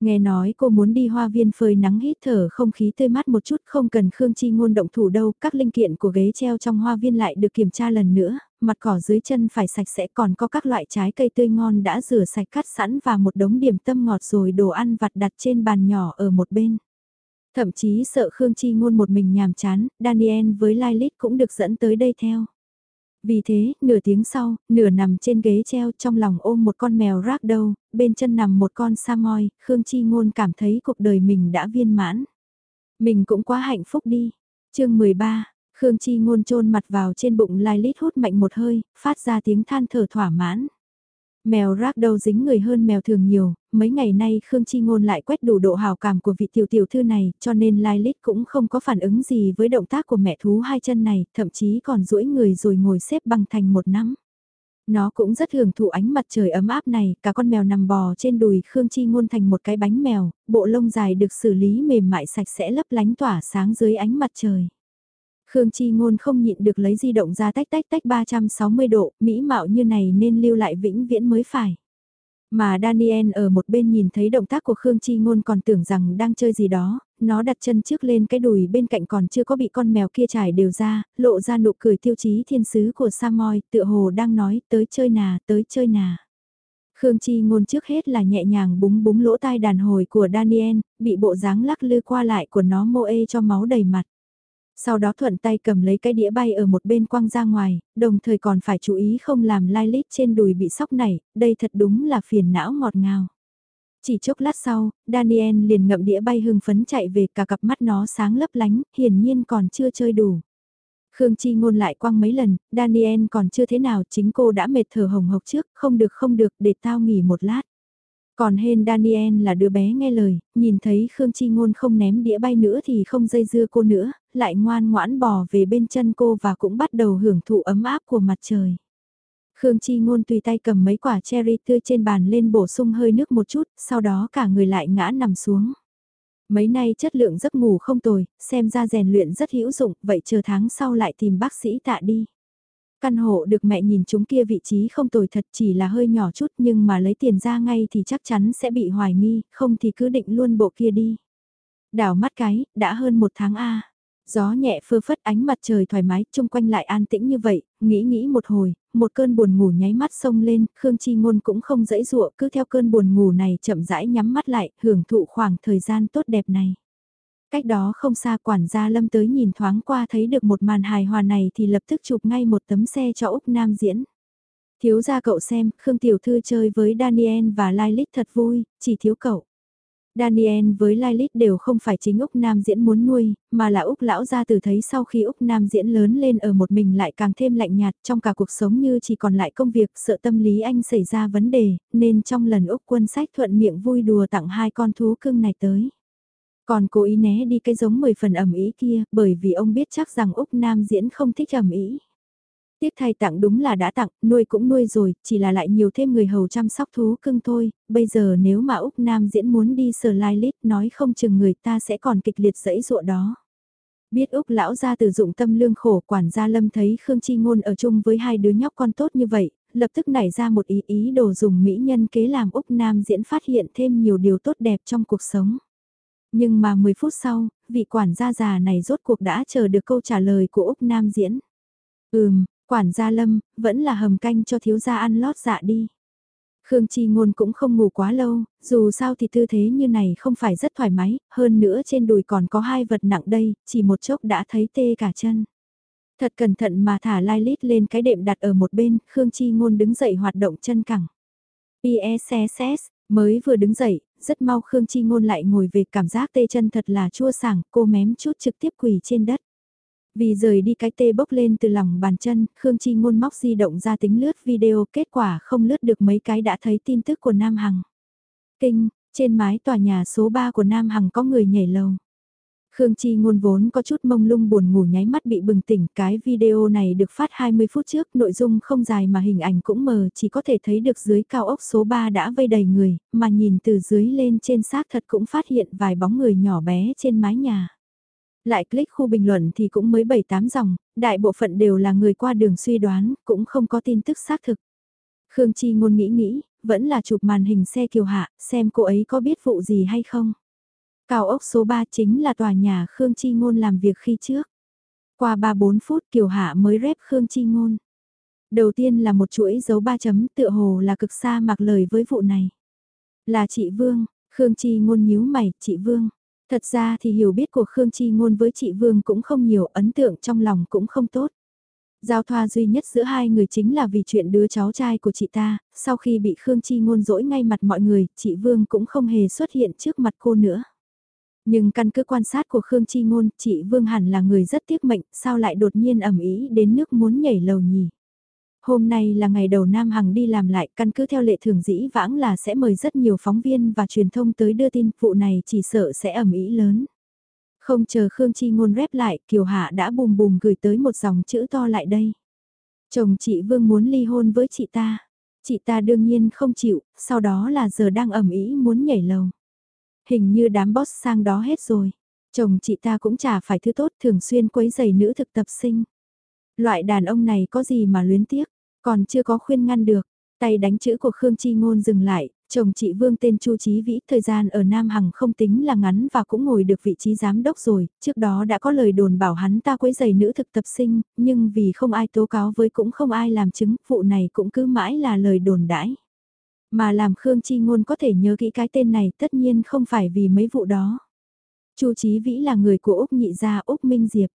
Nghe nói cô muốn đi hoa viên phơi nắng hít thở không khí tươi mát một chút không cần Khương Chi ngôn động thủ đâu, các linh kiện của ghế treo trong hoa viên lại được kiểm tra lần nữa, mặt cỏ dưới chân phải sạch sẽ còn có các loại trái cây tươi ngon đã rửa sạch cắt sẵn và một đống điểm tâm ngọt rồi đồ ăn vặt đặt trên bàn nhỏ ở một bên. Thậm chí sợ Khương Chi ngôn một mình nhàm chán, Daniel với lilith cũng được dẫn tới đây theo. Vì thế, nửa tiếng sau, nửa nằm trên ghế treo trong lòng ôm một con mèo rác đâu, bên chân nằm một con Samoy, Khương Chi Ngôn cảm thấy cuộc đời mình đã viên mãn. Mình cũng quá hạnh phúc đi. chương 13, Khương Chi Ngôn trôn mặt vào trên bụng lai lít hút mạnh một hơi, phát ra tiếng than thở thỏa mãn. Mèo rác đâu dính người hơn mèo thường nhiều, mấy ngày nay Khương Chi Ngôn lại quét đủ độ hào cảm của vị tiểu tiểu thư này, cho nên Lai Lít cũng không có phản ứng gì với động tác của mẹ thú hai chân này, thậm chí còn duỗi người rồi ngồi xếp bằng thành một nắm. Nó cũng rất hưởng thụ ánh mặt trời ấm áp này, cả con mèo nằm bò trên đùi Khương Chi Ngôn thành một cái bánh mèo, bộ lông dài được xử lý mềm mại sạch sẽ lấp lánh tỏa sáng dưới ánh mặt trời. Khương Chi Ngôn không nhịn được lấy di động ra tách tách tách 360 độ, mỹ mạo như này nên lưu lại vĩnh viễn mới phải. Mà Daniel ở một bên nhìn thấy động tác của Khương Chi Ngôn còn tưởng rằng đang chơi gì đó, nó đặt chân trước lên cái đùi bên cạnh còn chưa có bị con mèo kia trải đều ra, lộ ra nụ cười tiêu chí thiên sứ của Samoy, tựa hồ đang nói tới chơi nà, tới chơi nà. Khương Chi Ngôn trước hết là nhẹ nhàng búng búng lỗ tai đàn hồi của Daniel, bị bộ dáng lắc lư qua lại của nó mô ê cho máu đầy mặt. Sau đó thuận tay cầm lấy cái đĩa bay ở một bên quăng ra ngoài, đồng thời còn phải chú ý không làm lai lít trên đùi bị sóc này, đây thật đúng là phiền não ngọt ngào. Chỉ chốc lát sau, Daniel liền ngậm đĩa bay hưng phấn chạy về cả cặp mắt nó sáng lấp lánh, hiển nhiên còn chưa chơi đủ. Khương Chi ngôn lại quăng mấy lần, Daniel còn chưa thế nào chính cô đã mệt thở hồng hộc trước, không được không được để tao nghỉ một lát. Còn hên Daniel là đứa bé nghe lời, nhìn thấy Khương Chi Ngôn không ném đĩa bay nữa thì không dây dưa cô nữa, lại ngoan ngoãn bò về bên chân cô và cũng bắt đầu hưởng thụ ấm áp của mặt trời. Khương Chi Ngôn tùy tay cầm mấy quả cherry tươi trên bàn lên bổ sung hơi nước một chút, sau đó cả người lại ngã nằm xuống. Mấy nay chất lượng giấc ngủ không tồi, xem ra rèn luyện rất hữu dụng, vậy chờ tháng sau lại tìm bác sĩ tạ đi. Căn hộ được mẹ nhìn chúng kia vị trí không tồi thật chỉ là hơi nhỏ chút nhưng mà lấy tiền ra ngay thì chắc chắn sẽ bị hoài nghi, không thì cứ định luôn bộ kia đi. Đảo mắt cái, đã hơn một tháng A. Gió nhẹ phơ phất ánh mặt trời thoải mái, chung quanh lại an tĩnh như vậy, nghĩ nghĩ một hồi, một cơn buồn ngủ nháy mắt sông lên, Khương Chi Ngôn cũng không dãy dụa, cứ theo cơn buồn ngủ này chậm rãi nhắm mắt lại, hưởng thụ khoảng thời gian tốt đẹp này. Cách đó không xa quản gia Lâm tới nhìn thoáng qua thấy được một màn hài hòa này thì lập tức chụp ngay một tấm xe cho Úc Nam diễn. Thiếu gia cậu xem, Khương Tiểu Thư chơi với Daniel và lilith thật vui, chỉ thiếu cậu. Daniel với lilith đều không phải chính Úc Nam diễn muốn nuôi, mà là Úc lão gia từ thấy sau khi Úc Nam diễn lớn lên ở một mình lại càng thêm lạnh nhạt trong cả cuộc sống như chỉ còn lại công việc sợ tâm lý anh xảy ra vấn đề, nên trong lần Úc quân sách thuận miệng vui đùa tặng hai con thú cưng này tới. Còn cố ý né đi cái giống 10 phần ẩm ý kia, bởi vì ông biết chắc rằng Úc Nam diễn không thích ẩm ý. tiếp thay tặng đúng là đã tặng, nuôi cũng nuôi rồi, chỉ là lại nhiều thêm người hầu chăm sóc thú cưng thôi, bây giờ nếu mà Úc Nam diễn muốn đi sờ lai lít nói không chừng người ta sẽ còn kịch liệt dẫy dụa đó. Biết Úc lão gia từ dụng tâm lương khổ quản gia lâm thấy Khương Chi Ngôn ở chung với hai đứa nhóc con tốt như vậy, lập tức nảy ra một ý ý đồ dùng mỹ nhân kế làm Úc Nam diễn phát hiện thêm nhiều điều tốt đẹp trong cuộc sống. Nhưng mà 10 phút sau, vị quản gia già này rốt cuộc đã chờ được câu trả lời của Úc Nam diễn. Ừm, quản gia Lâm, vẫn là hầm canh cho thiếu gia ăn lót dạ đi. Khương Chi Ngôn cũng không ngủ quá lâu, dù sao thì tư thế như này không phải rất thoải mái, hơn nữa trên đùi còn có hai vật nặng đây, chỉ một chốc đã thấy tê cả chân. Thật cẩn thận mà thả lai lít lên cái đệm đặt ở một bên, Khương Chi Ngôn đứng dậy hoạt động chân cẳng. PSSS, mới vừa đứng dậy, rất mau Khương Chi Ngôn lại ngồi về cảm giác tê chân thật là chua sảng, cô mém chút trực tiếp quỳ trên đất. Vì rời đi cái tê bốc lên từ lòng bàn chân, Khương Chi Ngôn móc di động ra tính lướt video kết quả không lướt được mấy cái đã thấy tin tức của Nam Hằng. Kinh, trên mái tòa nhà số 3 của Nam Hằng có người nhảy lầu. Khương Chi ngôn vốn có chút mông lung buồn ngủ nháy mắt bị bừng tỉnh, cái video này được phát 20 phút trước, nội dung không dài mà hình ảnh cũng mờ, chỉ có thể thấy được dưới cao ốc số 3 đã vây đầy người, mà nhìn từ dưới lên trên xác thật cũng phát hiện vài bóng người nhỏ bé trên mái nhà. Lại click khu bình luận thì cũng mới 7-8 dòng, đại bộ phận đều là người qua đường suy đoán, cũng không có tin tức xác thực. Khương Chi ngôn nghĩ nghĩ, vẫn là chụp màn hình xe kiều hạ, xem cô ấy có biết vụ gì hay không. Cao ốc số 3 chính là tòa nhà Khương Chi Ngôn làm việc khi trước. Qua 3-4 phút Kiều Hạ mới rep Khương Chi Ngôn. Đầu tiên là một chuỗi dấu ba chấm tựa hồ là cực xa mặc lời với vụ này. Là chị Vương, Khương Chi Ngôn nhíu mày, chị Vương. Thật ra thì hiểu biết của Khương Chi Ngôn với chị Vương cũng không nhiều, ấn tượng trong lòng cũng không tốt. Giao thoa duy nhất giữa hai người chính là vì chuyện đứa cháu trai của chị ta, sau khi bị Khương Chi Ngôn dỗi ngay mặt mọi người, chị Vương cũng không hề xuất hiện trước mặt cô nữa. Nhưng căn cứ quan sát của Khương Chi Ngôn, chị Vương hẳn là người rất tiếc mệnh, sao lại đột nhiên ẩm ý đến nước muốn nhảy lầu nhỉ? Hôm nay là ngày đầu Nam Hằng đi làm lại, căn cứ theo lệ thường dĩ vãng là sẽ mời rất nhiều phóng viên và truyền thông tới đưa tin, vụ này chỉ sợ sẽ ẩm ý lớn. Không chờ Khương Chi Ngôn rép lại, Kiều Hạ đã bùm bùm gửi tới một dòng chữ to lại đây. Chồng chị Vương muốn ly hôn với chị ta. Chị ta đương nhiên không chịu, sau đó là giờ đang ẩm ý muốn nhảy lầu. Hình như đám boss sang đó hết rồi. Chồng chị ta cũng chả phải thứ tốt thường xuyên quấy giày nữ thực tập sinh. Loại đàn ông này có gì mà luyến tiếc, còn chưa có khuyên ngăn được. Tay đánh chữ của Khương Chi Ngôn dừng lại, chồng chị Vương tên Chu Chí Vĩ, thời gian ở Nam Hằng không tính là ngắn và cũng ngồi được vị trí giám đốc rồi, trước đó đã có lời đồn bảo hắn ta quấy giày nữ thực tập sinh, nhưng vì không ai tố cáo với cũng không ai làm chứng, vụ này cũng cứ mãi là lời đồn đãi. Mà làm Khương Chi Ngôn có thể nhớ kỹ cái tên này tất nhiên không phải vì mấy vụ đó. Chu Chí Vĩ là người của Úc Nhị gia Úc Minh Diệp.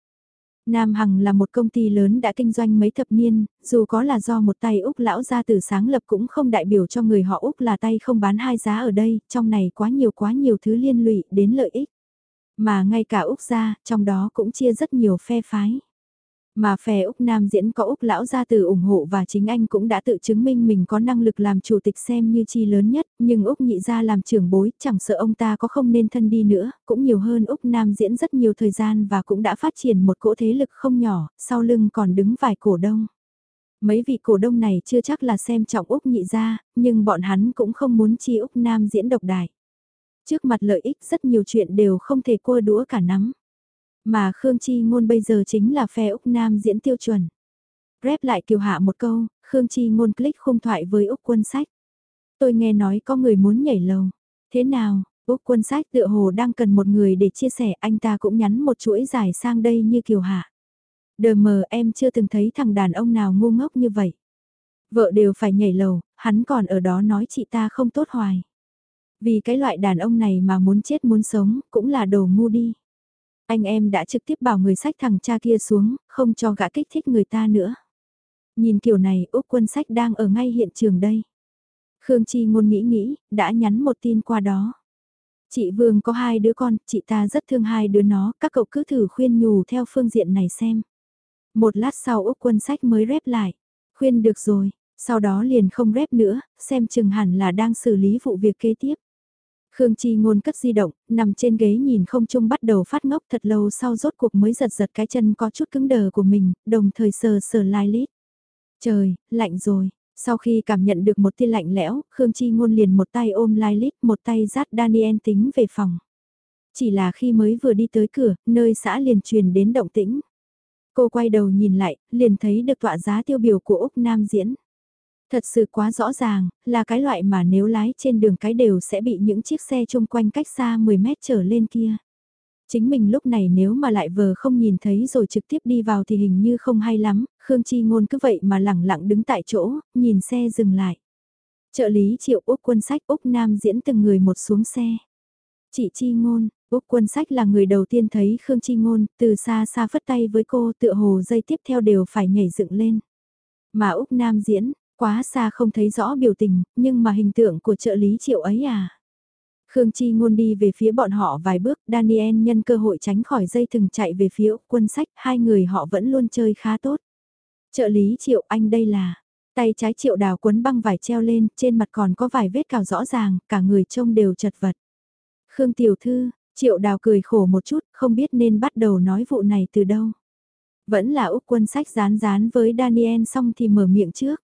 Nam Hằng là một công ty lớn đã kinh doanh mấy thập niên, dù có là do một tay Úc lão gia từ sáng lập cũng không đại biểu cho người họ Úc là tay không bán hai giá ở đây, trong này quá nhiều quá nhiều thứ liên lụy đến lợi ích. Mà ngay cả Úc gia, trong đó cũng chia rất nhiều phe phái. Mà phe Úc Nam diễn có Úc lão gia từ ủng hộ và chính anh cũng đã tự chứng minh mình có năng lực làm chủ tịch xem như chi lớn nhất, nhưng Úc nhị gia làm trưởng bối, chẳng sợ ông ta có không nên thân đi nữa, cũng nhiều hơn Úc Nam diễn rất nhiều thời gian và cũng đã phát triển một cỗ thế lực không nhỏ, sau lưng còn đứng vài cổ đông. Mấy vị cổ đông này chưa chắc là xem trọng Úc nhị gia, nhưng bọn hắn cũng không muốn chi Úc Nam diễn độc đại. Trước mặt lợi ích rất nhiều chuyện đều không thể cua đũa cả nắm. Mà Khương Chi Ngôn bây giờ chính là phe Úc Nam diễn tiêu chuẩn. Rep lại kiều hạ một câu, Khương Chi Ngôn click khung thoại với Úc quân sách. Tôi nghe nói có người muốn nhảy lầu. Thế nào, Úc quân sách tựa hồ đang cần một người để chia sẻ anh ta cũng nhắn một chuỗi dài sang đây như kiều hạ. Đờ mờ em chưa từng thấy thằng đàn ông nào ngu ngốc như vậy. Vợ đều phải nhảy lầu, hắn còn ở đó nói chị ta không tốt hoài. Vì cái loại đàn ông này mà muốn chết muốn sống cũng là đồ ngu đi. Anh em đã trực tiếp bảo người sách thằng cha kia xuống, không cho gã kích thích người ta nữa. Nhìn kiểu này Úc quân sách đang ở ngay hiện trường đây. Khương Chi ngôn nghĩ nghĩ, đã nhắn một tin qua đó. Chị Vương có hai đứa con, chị ta rất thương hai đứa nó, các cậu cứ thử khuyên nhủ theo phương diện này xem. Một lát sau Úc quân sách mới rép lại. Khuyên được rồi, sau đó liền không rép nữa, xem chừng hẳn là đang xử lý vụ việc kế tiếp. Khương Chi ngôn cất di động, nằm trên ghế nhìn không trung bắt đầu phát ngốc thật lâu sau rốt cuộc mới giật giật cái chân có chút cứng đờ của mình, đồng thời sờ sờ lai lít. Trời, lạnh rồi. Sau khi cảm nhận được một tia lạnh lẽo, Khương Chi ngôn liền một tay ôm lai lít, một tay dắt Daniel tính về phòng. Chỉ là khi mới vừa đi tới cửa, nơi xã liền truyền đến động tĩnh. Cô quay đầu nhìn lại, liền thấy được tọa giá tiêu biểu của Úc Nam diễn. Thật sự quá rõ ràng, là cái loại mà nếu lái trên đường cái đều sẽ bị những chiếc xe chung quanh cách xa 10 mét trở lên kia. Chính mình lúc này nếu mà lại vờ không nhìn thấy rồi trực tiếp đi vào thì hình như không hay lắm, Khương Chi Ngôn cứ vậy mà lẳng lặng đứng tại chỗ, nhìn xe dừng lại. Trợ lý triệu Úc quân sách Úc Nam diễn từng người một xuống xe. Chị Chi Ngôn, Úc quân sách là người đầu tiên thấy Khương Chi Ngôn, từ xa xa phất tay với cô tựa hồ dây tiếp theo đều phải nhảy dựng lên. Mà Úc Nam diễn, quá xa không thấy rõ biểu tình, nhưng mà hình tượng của trợ lý triệu ấy à. Khương Chi Ngôn đi về phía bọn họ vài bước, Daniel nhân cơ hội tránh khỏi dây thừng chạy về phía quân sách, hai người họ vẫn luôn chơi khá tốt. Trợ lý Triệu anh đây là, tay trái Triệu đào quấn băng vải treo lên, trên mặt còn có vài vết cào rõ ràng, cả người trông đều chật vật. Khương Tiểu Thư, Triệu đào cười khổ một chút, không biết nên bắt đầu nói vụ này từ đâu. Vẫn là Úc quân sách rán rán với Daniel xong thì mở miệng trước.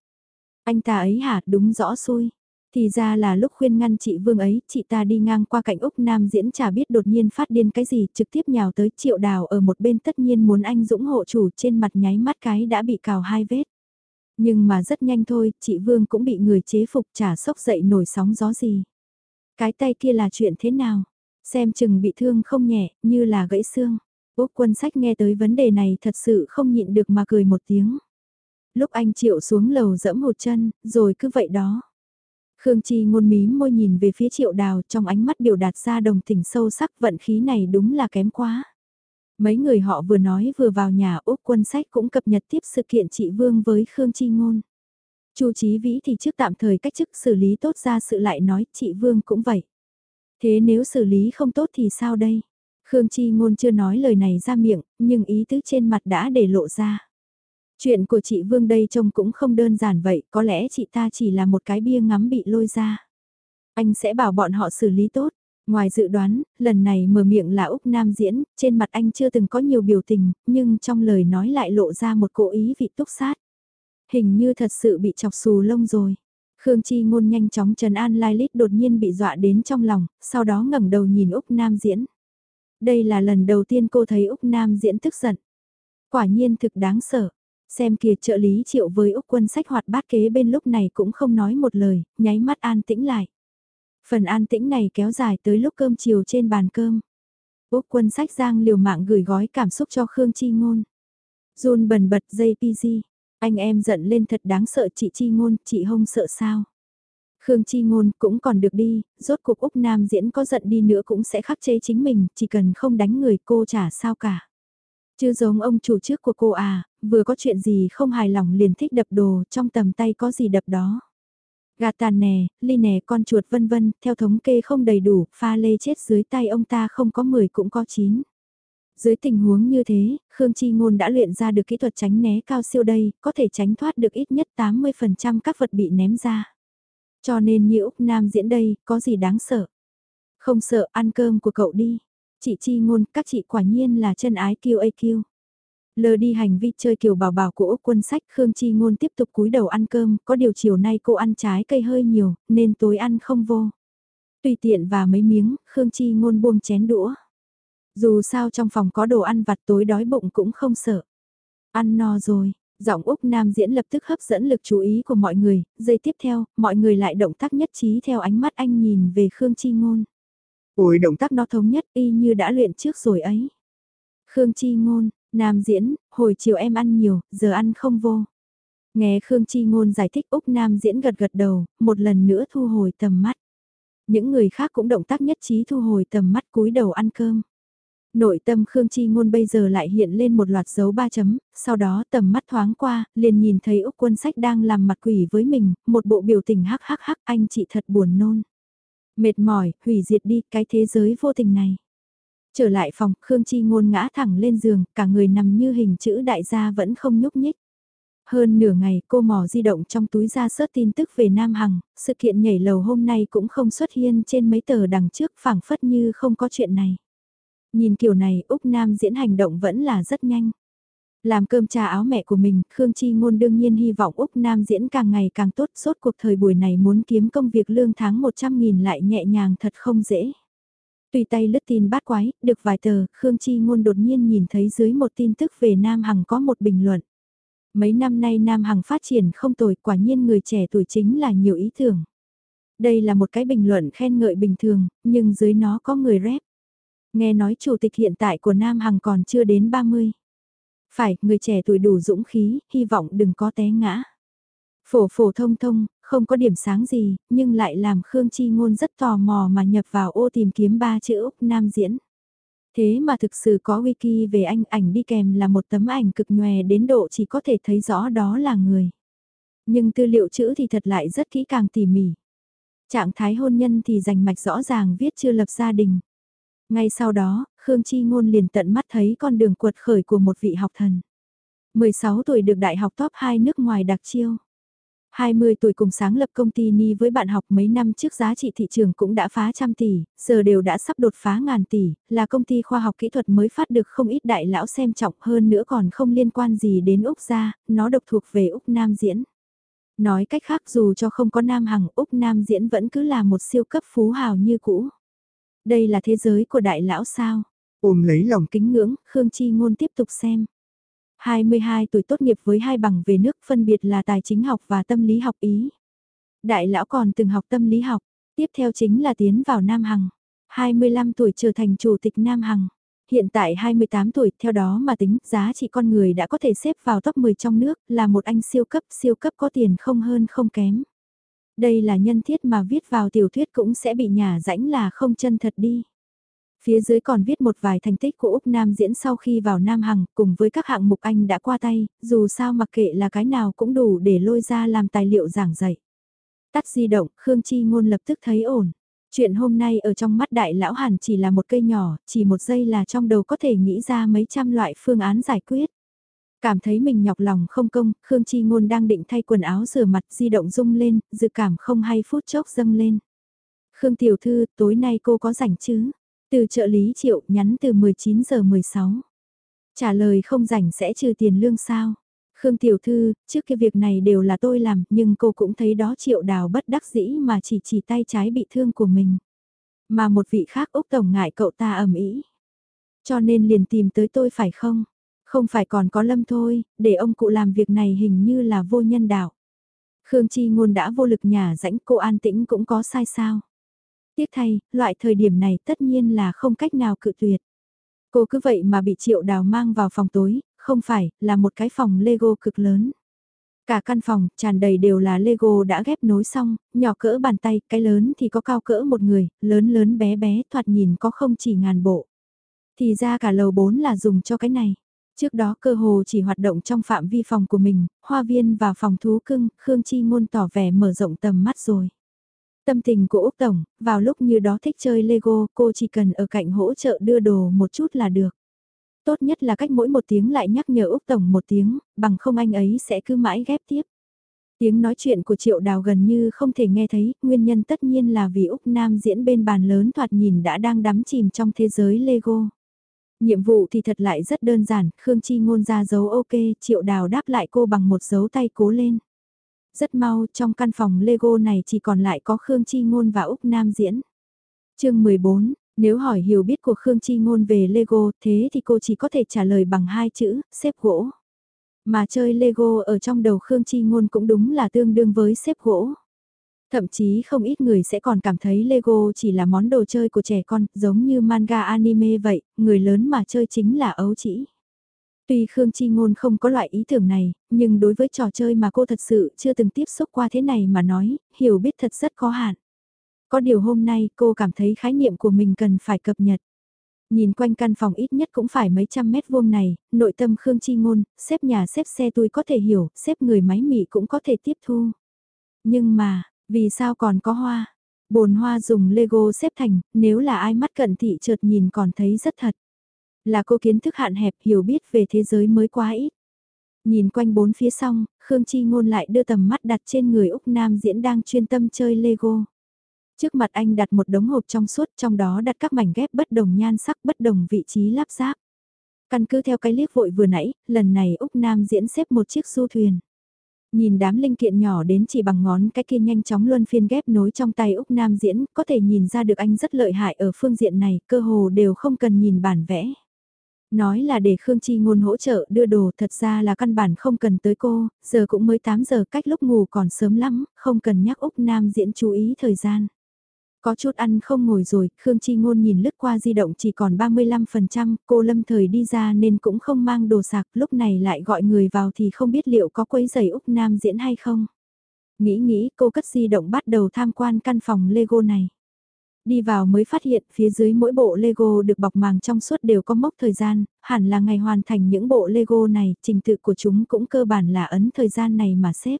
Anh ta ấy hả đúng rõ xui. Thì ra là lúc khuyên ngăn chị Vương ấy, chị ta đi ngang qua cạnh Úc Nam diễn chả biết đột nhiên phát điên cái gì, trực tiếp nhào tới triệu đào ở một bên tất nhiên muốn anh Dũng hộ chủ trên mặt nháy mắt cái đã bị cào hai vết. Nhưng mà rất nhanh thôi, chị Vương cũng bị người chế phục trả sốc dậy nổi sóng gió gì. Cái tay kia là chuyện thế nào? Xem chừng bị thương không nhẹ, như là gãy xương. Úc quân sách nghe tới vấn đề này thật sự không nhịn được mà cười một tiếng. Lúc anh triệu xuống lầu dẫm một chân, rồi cứ vậy đó. Khương Chi ngôn mí môi nhìn về phía triệu đào trong ánh mắt biểu đạt ra đồng tình sâu sắc vận khí này đúng là kém quá. Mấy người họ vừa nói vừa vào nhà Úc quân sách cũng cập nhật tiếp sự kiện chị Vương với Khương Chi ngôn. Chu Chí Vĩ thì trước tạm thời cách chức xử lý tốt ra sự lại nói chị Vương cũng vậy. Thế nếu xử lý không tốt thì sao đây? Khương Chi ngôn chưa nói lời này ra miệng, nhưng ý tứ trên mặt đã để lộ ra. Chuyện của chị Vương đây trông cũng không đơn giản vậy, có lẽ chị ta chỉ là một cái bia ngắm bị lôi ra. Anh sẽ bảo bọn họ xử lý tốt. Ngoài dự đoán, lần này mở miệng là Úc Nam diễn, trên mặt anh chưa từng có nhiều biểu tình, nhưng trong lời nói lại lộ ra một cố ý vị túc sát. Hình như thật sự bị chọc xù lông rồi. Khương Chi ngôn nhanh chóng trần an Lai Lít đột nhiên bị dọa đến trong lòng, sau đó ngẩng đầu nhìn Úc Nam diễn. Đây là lần đầu tiên cô thấy Úc Nam diễn tức giận. Quả nhiên thực đáng sợ. Xem kìa trợ lý triệu với Úc quân sách hoạt bát kế bên lúc này cũng không nói một lời, nháy mắt an tĩnh lại. Phần an tĩnh này kéo dài tới lúc cơm chiều trên bàn cơm. Úc quân sách giang liều mạng gửi gói cảm xúc cho Khương Chi Ngôn. Run bần bật dây PG. Anh em giận lên thật đáng sợ chị Chi Ngôn, chị hông sợ sao. Khương Chi Ngôn cũng còn được đi, rốt cuộc Úc Nam diễn có giận đi nữa cũng sẽ khắc chế chính mình, chỉ cần không đánh người cô chả sao cả. Chứ giống ông chủ trước của cô à, vừa có chuyện gì không hài lòng liền thích đập đồ, trong tầm tay có gì đập đó. Gà tàn nè, ly nè con chuột vân vân, theo thống kê không đầy đủ, pha lê chết dưới tay ông ta không có 10 cũng có 9. Dưới tình huống như thế, Khương Chi Ngôn đã luyện ra được kỹ thuật tránh né cao siêu đây, có thể tránh thoát được ít nhất 80% các vật bị ném ra. Cho nên như Úc Nam diễn đây, có gì đáng sợ. Không sợ ăn cơm của cậu đi. Chị Chi Ngôn, các chị quả nhiên là chân ái QAQ. Lờ đi hành vi chơi kiểu bảo bảo của Úc quân sách Khương Chi Ngôn tiếp tục cúi đầu ăn cơm, có điều chiều nay cô ăn trái cây hơi nhiều, nên tối ăn không vô. Tùy tiện và mấy miếng, Khương Chi Ngôn buông chén đũa. Dù sao trong phòng có đồ ăn vặt tối đói bụng cũng không sợ. Ăn no rồi, giọng Úc Nam diễn lập tức hấp dẫn lực chú ý của mọi người, giây tiếp theo, mọi người lại động tác nhất trí theo ánh mắt anh nhìn về Khương Chi Ngôn. Ôi động tác nó thống nhất y như đã luyện trước rồi ấy. Khương Chi Ngôn, Nam diễn, hồi chiều em ăn nhiều, giờ ăn không vô. Nghe Khương Chi Ngôn giải thích Úc Nam diễn gật gật đầu, một lần nữa thu hồi tầm mắt. Những người khác cũng động tác nhất trí thu hồi tầm mắt cúi đầu ăn cơm. Nội tâm Khương Chi Ngôn bây giờ lại hiện lên một loạt dấu ba chấm, sau đó tầm mắt thoáng qua, liền nhìn thấy Úc Quân Sách đang làm mặt quỷ với mình, một bộ biểu tình hắc hắc hắc anh chị thật buồn nôn. Mệt mỏi, hủy diệt đi cái thế giới vô tình này. Trở lại phòng, Khương Chi Ngôn ngã thẳng lên giường, cả người nằm như hình chữ đại gia vẫn không nhúc nhích. Hơn nửa ngày cô mò di động trong túi ra sớt tin tức về Nam Hằng, sự kiện nhảy lầu hôm nay cũng không xuất hiện trên mấy tờ đằng trước phảng phất như không có chuyện này. Nhìn kiểu này Úc Nam diễn hành động vẫn là rất nhanh. Làm cơm trà áo mẹ của mình, Khương Chi Ngôn đương nhiên hy vọng Úc Nam diễn càng ngày càng tốt, suốt cuộc thời buổi này muốn kiếm công việc lương tháng 100.000 lại nhẹ nhàng thật không dễ. Tùy tay lướt tin bát quái, được vài tờ, Khương Chi Ngôn đột nhiên nhìn thấy dưới một tin tức về Nam Hằng có một bình luận. Mấy năm nay Nam Hằng phát triển không tồi, quả nhiên người trẻ tuổi chính là nhiều ý tưởng. Đây là một cái bình luận khen ngợi bình thường, nhưng dưới nó có người rep. Nghe nói chủ tịch hiện tại của Nam Hằng còn chưa đến 30. Phải, người trẻ tuổi đủ dũng khí, hy vọng đừng có té ngã. Phổ phổ thông thông, không có điểm sáng gì, nhưng lại làm Khương Chi Ngôn rất tò mò mà nhập vào ô tìm kiếm ba chữ Úc Nam diễn. Thế mà thực sự có wiki về anh ảnh đi kèm là một tấm ảnh cực nhòe đến độ chỉ có thể thấy rõ đó là người. Nhưng tư liệu chữ thì thật lại rất kỹ càng tỉ mỉ. Trạng thái hôn nhân thì rành mạch rõ ràng viết chưa lập gia đình. Ngay sau đó, Khương Chi Ngôn liền tận mắt thấy con đường cuột khởi của một vị học thần. 16 tuổi được đại học top 2 nước ngoài đặc chiêu. 20 tuổi cùng sáng lập công ty Ni với bạn học mấy năm trước giá trị thị trường cũng đã phá trăm tỷ, giờ đều đã sắp đột phá ngàn tỷ, là công ty khoa học kỹ thuật mới phát được không ít đại lão xem trọng hơn nữa còn không liên quan gì đến Úc gia, nó độc thuộc về Úc Nam Diễn. Nói cách khác dù cho không có Nam Hằng Úc Nam Diễn vẫn cứ là một siêu cấp phú hào như cũ. Đây là thế giới của đại lão sao? Ôm lấy lòng kính ngưỡng, Khương Chi Ngôn tiếp tục xem. 22 tuổi tốt nghiệp với hai bằng về nước phân biệt là tài chính học và tâm lý học Ý. Đại lão còn từng học tâm lý học, tiếp theo chính là tiến vào Nam Hằng. 25 tuổi trở thành chủ tịch Nam Hằng. Hiện tại 28 tuổi, theo đó mà tính, giá trị con người đã có thể xếp vào top 10 trong nước, là một anh siêu cấp, siêu cấp có tiền không hơn không kém. Đây là nhân thiết mà viết vào tiểu thuyết cũng sẽ bị nhà rãnh là không chân thật đi. Phía dưới còn viết một vài thành tích của Úc Nam diễn sau khi vào Nam Hằng, cùng với các hạng mục anh đã qua tay, dù sao mặc kệ là cái nào cũng đủ để lôi ra làm tài liệu giảng dạy. Tắt di động, Khương Chi Ngôn lập tức thấy ổn. Chuyện hôm nay ở trong mắt đại lão hẳn chỉ là một cây nhỏ, chỉ một giây là trong đầu có thể nghĩ ra mấy trăm loại phương án giải quyết. Cảm thấy mình nhọc lòng không công, Khương Chi Ngôn đang định thay quần áo rửa mặt di động rung lên, dự cảm không hay phút chốc dâng lên. Khương Tiểu Thư, tối nay cô có rảnh chứ? Từ trợ lý Triệu nhắn từ 19 giờ 16. Trả lời không rảnh sẽ trừ tiền lương sao? Khương Tiểu Thư, trước cái việc này đều là tôi làm, nhưng cô cũng thấy đó Triệu Đào bất đắc dĩ mà chỉ chỉ tay trái bị thương của mình. Mà một vị khác Úc Tổng ngại cậu ta ầm ĩ. Cho nên liền tìm tới tôi phải không? Không phải còn có lâm thôi, để ông cụ làm việc này hình như là vô nhân đạo. Khương Chi Ngôn đã vô lực nhà rãnh cô an tĩnh cũng có sai sao. Tiếc thay, loại thời điểm này tất nhiên là không cách nào cự tuyệt. Cô cứ vậy mà bị triệu đào mang vào phòng tối, không phải, là một cái phòng Lego cực lớn. Cả căn phòng, tràn đầy đều là Lego đã ghép nối xong, nhỏ cỡ bàn tay, cái lớn thì có cao cỡ một người, lớn lớn bé bé, thoạt nhìn có không chỉ ngàn bộ. Thì ra cả lầu 4 là dùng cho cái này. Trước đó cơ hồ chỉ hoạt động trong phạm vi phòng của mình, hoa viên và phòng thú cưng, Khương Chi Ngôn tỏ vẻ mở rộng tầm mắt rồi. Tâm tình của Úc Tổng, vào lúc như đó thích chơi Lego, cô chỉ cần ở cạnh hỗ trợ đưa đồ một chút là được. Tốt nhất là cách mỗi một tiếng lại nhắc nhở Úc Tổng một tiếng, bằng không anh ấy sẽ cứ mãi ghép tiếp. Tiếng nói chuyện của Triệu Đào gần như không thể nghe thấy, nguyên nhân tất nhiên là vì Úc Nam diễn bên bàn lớn thoạt nhìn đã đang đắm chìm trong thế giới Lego. Nhiệm vụ thì thật lại rất đơn giản, Khương Chi ngôn ra dấu ok, Triệu Đào đáp lại cô bằng một dấu tay cố lên. Rất mau trong căn phòng Lego này chỉ còn lại có Khương Chi Ngôn và Úc Nam diễn. chương 14, nếu hỏi hiểu biết của Khương Chi Ngôn về Lego thế thì cô chỉ có thể trả lời bằng hai chữ, xếp gỗ. Mà chơi Lego ở trong đầu Khương Chi Ngôn cũng đúng là tương đương với xếp gỗ. Thậm chí không ít người sẽ còn cảm thấy Lego chỉ là món đồ chơi của trẻ con, giống như manga anime vậy, người lớn mà chơi chính là ấu chỉ. Tuy Khương Chi Ngôn không có loại ý tưởng này, nhưng đối với trò chơi mà cô thật sự chưa từng tiếp xúc qua thế này mà nói, hiểu biết thật rất có hạn. Có điều hôm nay cô cảm thấy khái niệm của mình cần phải cập nhật. Nhìn quanh căn phòng ít nhất cũng phải mấy trăm mét vuông này, nội tâm Khương Chi Ngôn, xếp nhà xếp xe tôi có thể hiểu, xếp người máy mị cũng có thể tiếp thu. Nhưng mà, vì sao còn có hoa? Bồn hoa dùng Lego xếp thành, nếu là ai mắt cận thị chợt nhìn còn thấy rất thật. Là cô kiến thức hạn hẹp hiểu biết về thế giới mới quá ít. Nhìn quanh bốn phía xong, Khương Chi Ngôn lại đưa tầm mắt đặt trên người Úc Nam diễn đang chuyên tâm chơi Lego. Trước mặt anh đặt một đống hộp trong suốt trong đó đặt các mảnh ghép bất đồng nhan sắc bất đồng vị trí lắp ráp. Căn cứ theo cái liếc vội vừa nãy, lần này Úc Nam diễn xếp một chiếc du thuyền. Nhìn đám linh kiện nhỏ đến chỉ bằng ngón cái kia nhanh chóng luân phiên ghép nối trong tay Úc Nam diễn, có thể nhìn ra được anh rất lợi hại ở phương diện này, cơ hồ đều không cần nhìn bản vẽ. Nói là để Khương Chi Ngôn hỗ trợ đưa đồ thật ra là căn bản không cần tới cô, giờ cũng mới 8 giờ cách lúc ngủ còn sớm lắm, không cần nhắc Úc Nam diễn chú ý thời gian. Có chút ăn không ngồi rồi, Khương Chi Ngôn nhìn lướt qua di động chỉ còn 35%, cô lâm thời đi ra nên cũng không mang đồ sạc, lúc này lại gọi người vào thì không biết liệu có quấy giày Úc Nam diễn hay không. Nghĩ nghĩ cô cất di động bắt đầu tham quan căn phòng Lego này. Đi vào mới phát hiện phía dưới mỗi bộ Lego được bọc màng trong suốt đều có mốc thời gian, hẳn là ngày hoàn thành những bộ Lego này, trình tự của chúng cũng cơ bản là ấn thời gian này mà xếp.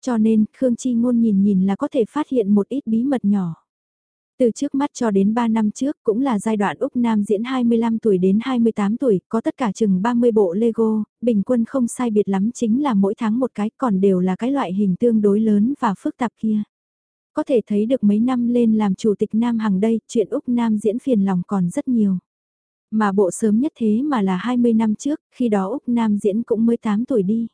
Cho nên, Khương Chi Ngôn nhìn nhìn là có thể phát hiện một ít bí mật nhỏ. Từ trước mắt cho đến 3 năm trước cũng là giai đoạn Úc Nam diễn 25 tuổi đến 28 tuổi, có tất cả chừng 30 bộ Lego, bình quân không sai biệt lắm chính là mỗi tháng một cái còn đều là cái loại hình tương đối lớn và phức tạp kia. Có thể thấy được mấy năm lên làm chủ tịch Nam hàng đây, chuyện Úc Nam diễn phiền lòng còn rất nhiều. Mà bộ sớm nhất thế mà là 20 năm trước, khi đó Úc Nam diễn cũng mới 8 tuổi đi.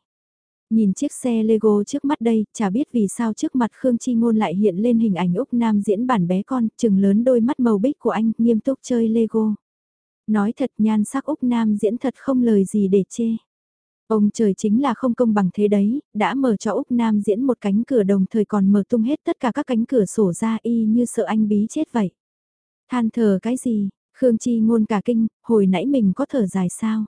Nhìn chiếc xe Lego trước mắt đây, chả biết vì sao trước mặt Khương Chi Ngôn lại hiện lên hình ảnh Úc Nam diễn bản bé con, trừng lớn đôi mắt màu bích của anh, nghiêm túc chơi Lego. Nói thật nhan sắc Úc Nam diễn thật không lời gì để chê. Ông trời chính là không công bằng thế đấy, đã mở cho Úc Nam diễn một cánh cửa đồng thời còn mở tung hết tất cả các cánh cửa sổ ra y như sợ anh bí chết vậy. Than thờ cái gì, Khương Chi ngôn cả kinh, hồi nãy mình có thở dài sao?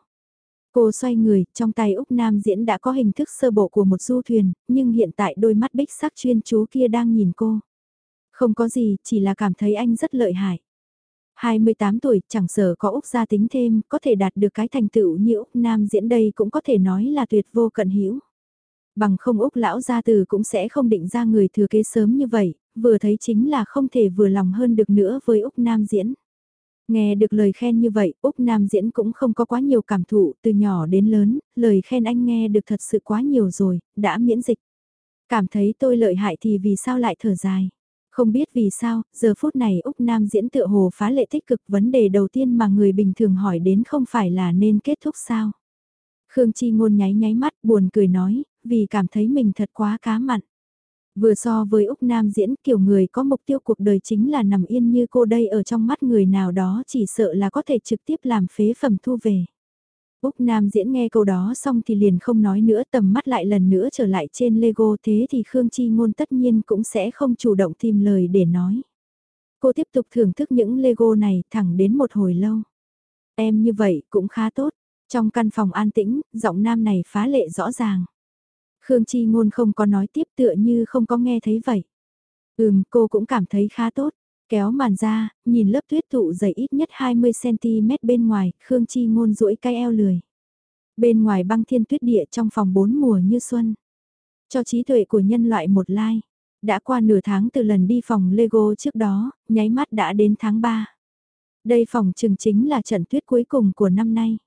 Cô xoay người, trong tay Úc Nam diễn đã có hình thức sơ bộ của một du thuyền, nhưng hiện tại đôi mắt bích sắc chuyên chú kia đang nhìn cô. Không có gì, chỉ là cảm thấy anh rất lợi hại. 28 tuổi, chẳng sợ có Úc gia tính thêm, có thể đạt được cái thành tựu như Úc Nam diễn đây cũng có thể nói là tuyệt vô cận hữu Bằng không Úc lão gia từ cũng sẽ không định ra người thừa kế sớm như vậy, vừa thấy chính là không thể vừa lòng hơn được nữa với Úc Nam diễn. Nghe được lời khen như vậy, Úc Nam diễn cũng không có quá nhiều cảm thụ, từ nhỏ đến lớn, lời khen anh nghe được thật sự quá nhiều rồi, đã miễn dịch. Cảm thấy tôi lợi hại thì vì sao lại thở dài. Không biết vì sao, giờ phút này Úc Nam diễn tựa hồ phá lệ tích cực vấn đề đầu tiên mà người bình thường hỏi đến không phải là nên kết thúc sao. Khương Chi Ngôn nháy nháy mắt buồn cười nói, vì cảm thấy mình thật quá cá mặn. Vừa so với Úc Nam diễn kiểu người có mục tiêu cuộc đời chính là nằm yên như cô đây ở trong mắt người nào đó chỉ sợ là có thể trực tiếp làm phế phẩm thu về. Úc Nam diễn nghe câu đó xong thì liền không nói nữa tầm mắt lại lần nữa trở lại trên Lego thế thì Khương Chi Ngôn tất nhiên cũng sẽ không chủ động tìm lời để nói. Cô tiếp tục thưởng thức những Lego này thẳng đến một hồi lâu. Em như vậy cũng khá tốt. Trong căn phòng an tĩnh, giọng nam này phá lệ rõ ràng. Khương Chi Ngôn không có nói tiếp tựa như không có nghe thấy vậy. Ừm, cô cũng cảm thấy khá tốt. Kéo màn ra, nhìn lớp tuyết tụ dày ít nhất 20cm bên ngoài, Khương Chi ngôn duỗi cái eo lười. Bên ngoài băng thiên tuyết địa trong phòng bốn mùa như xuân. Cho trí tuệ của nhân loại một like. Đã qua nửa tháng từ lần đi phòng Lego trước đó, nháy mắt đã đến tháng 3. Đây phòng trường chính là trận tuyết cuối cùng của năm nay.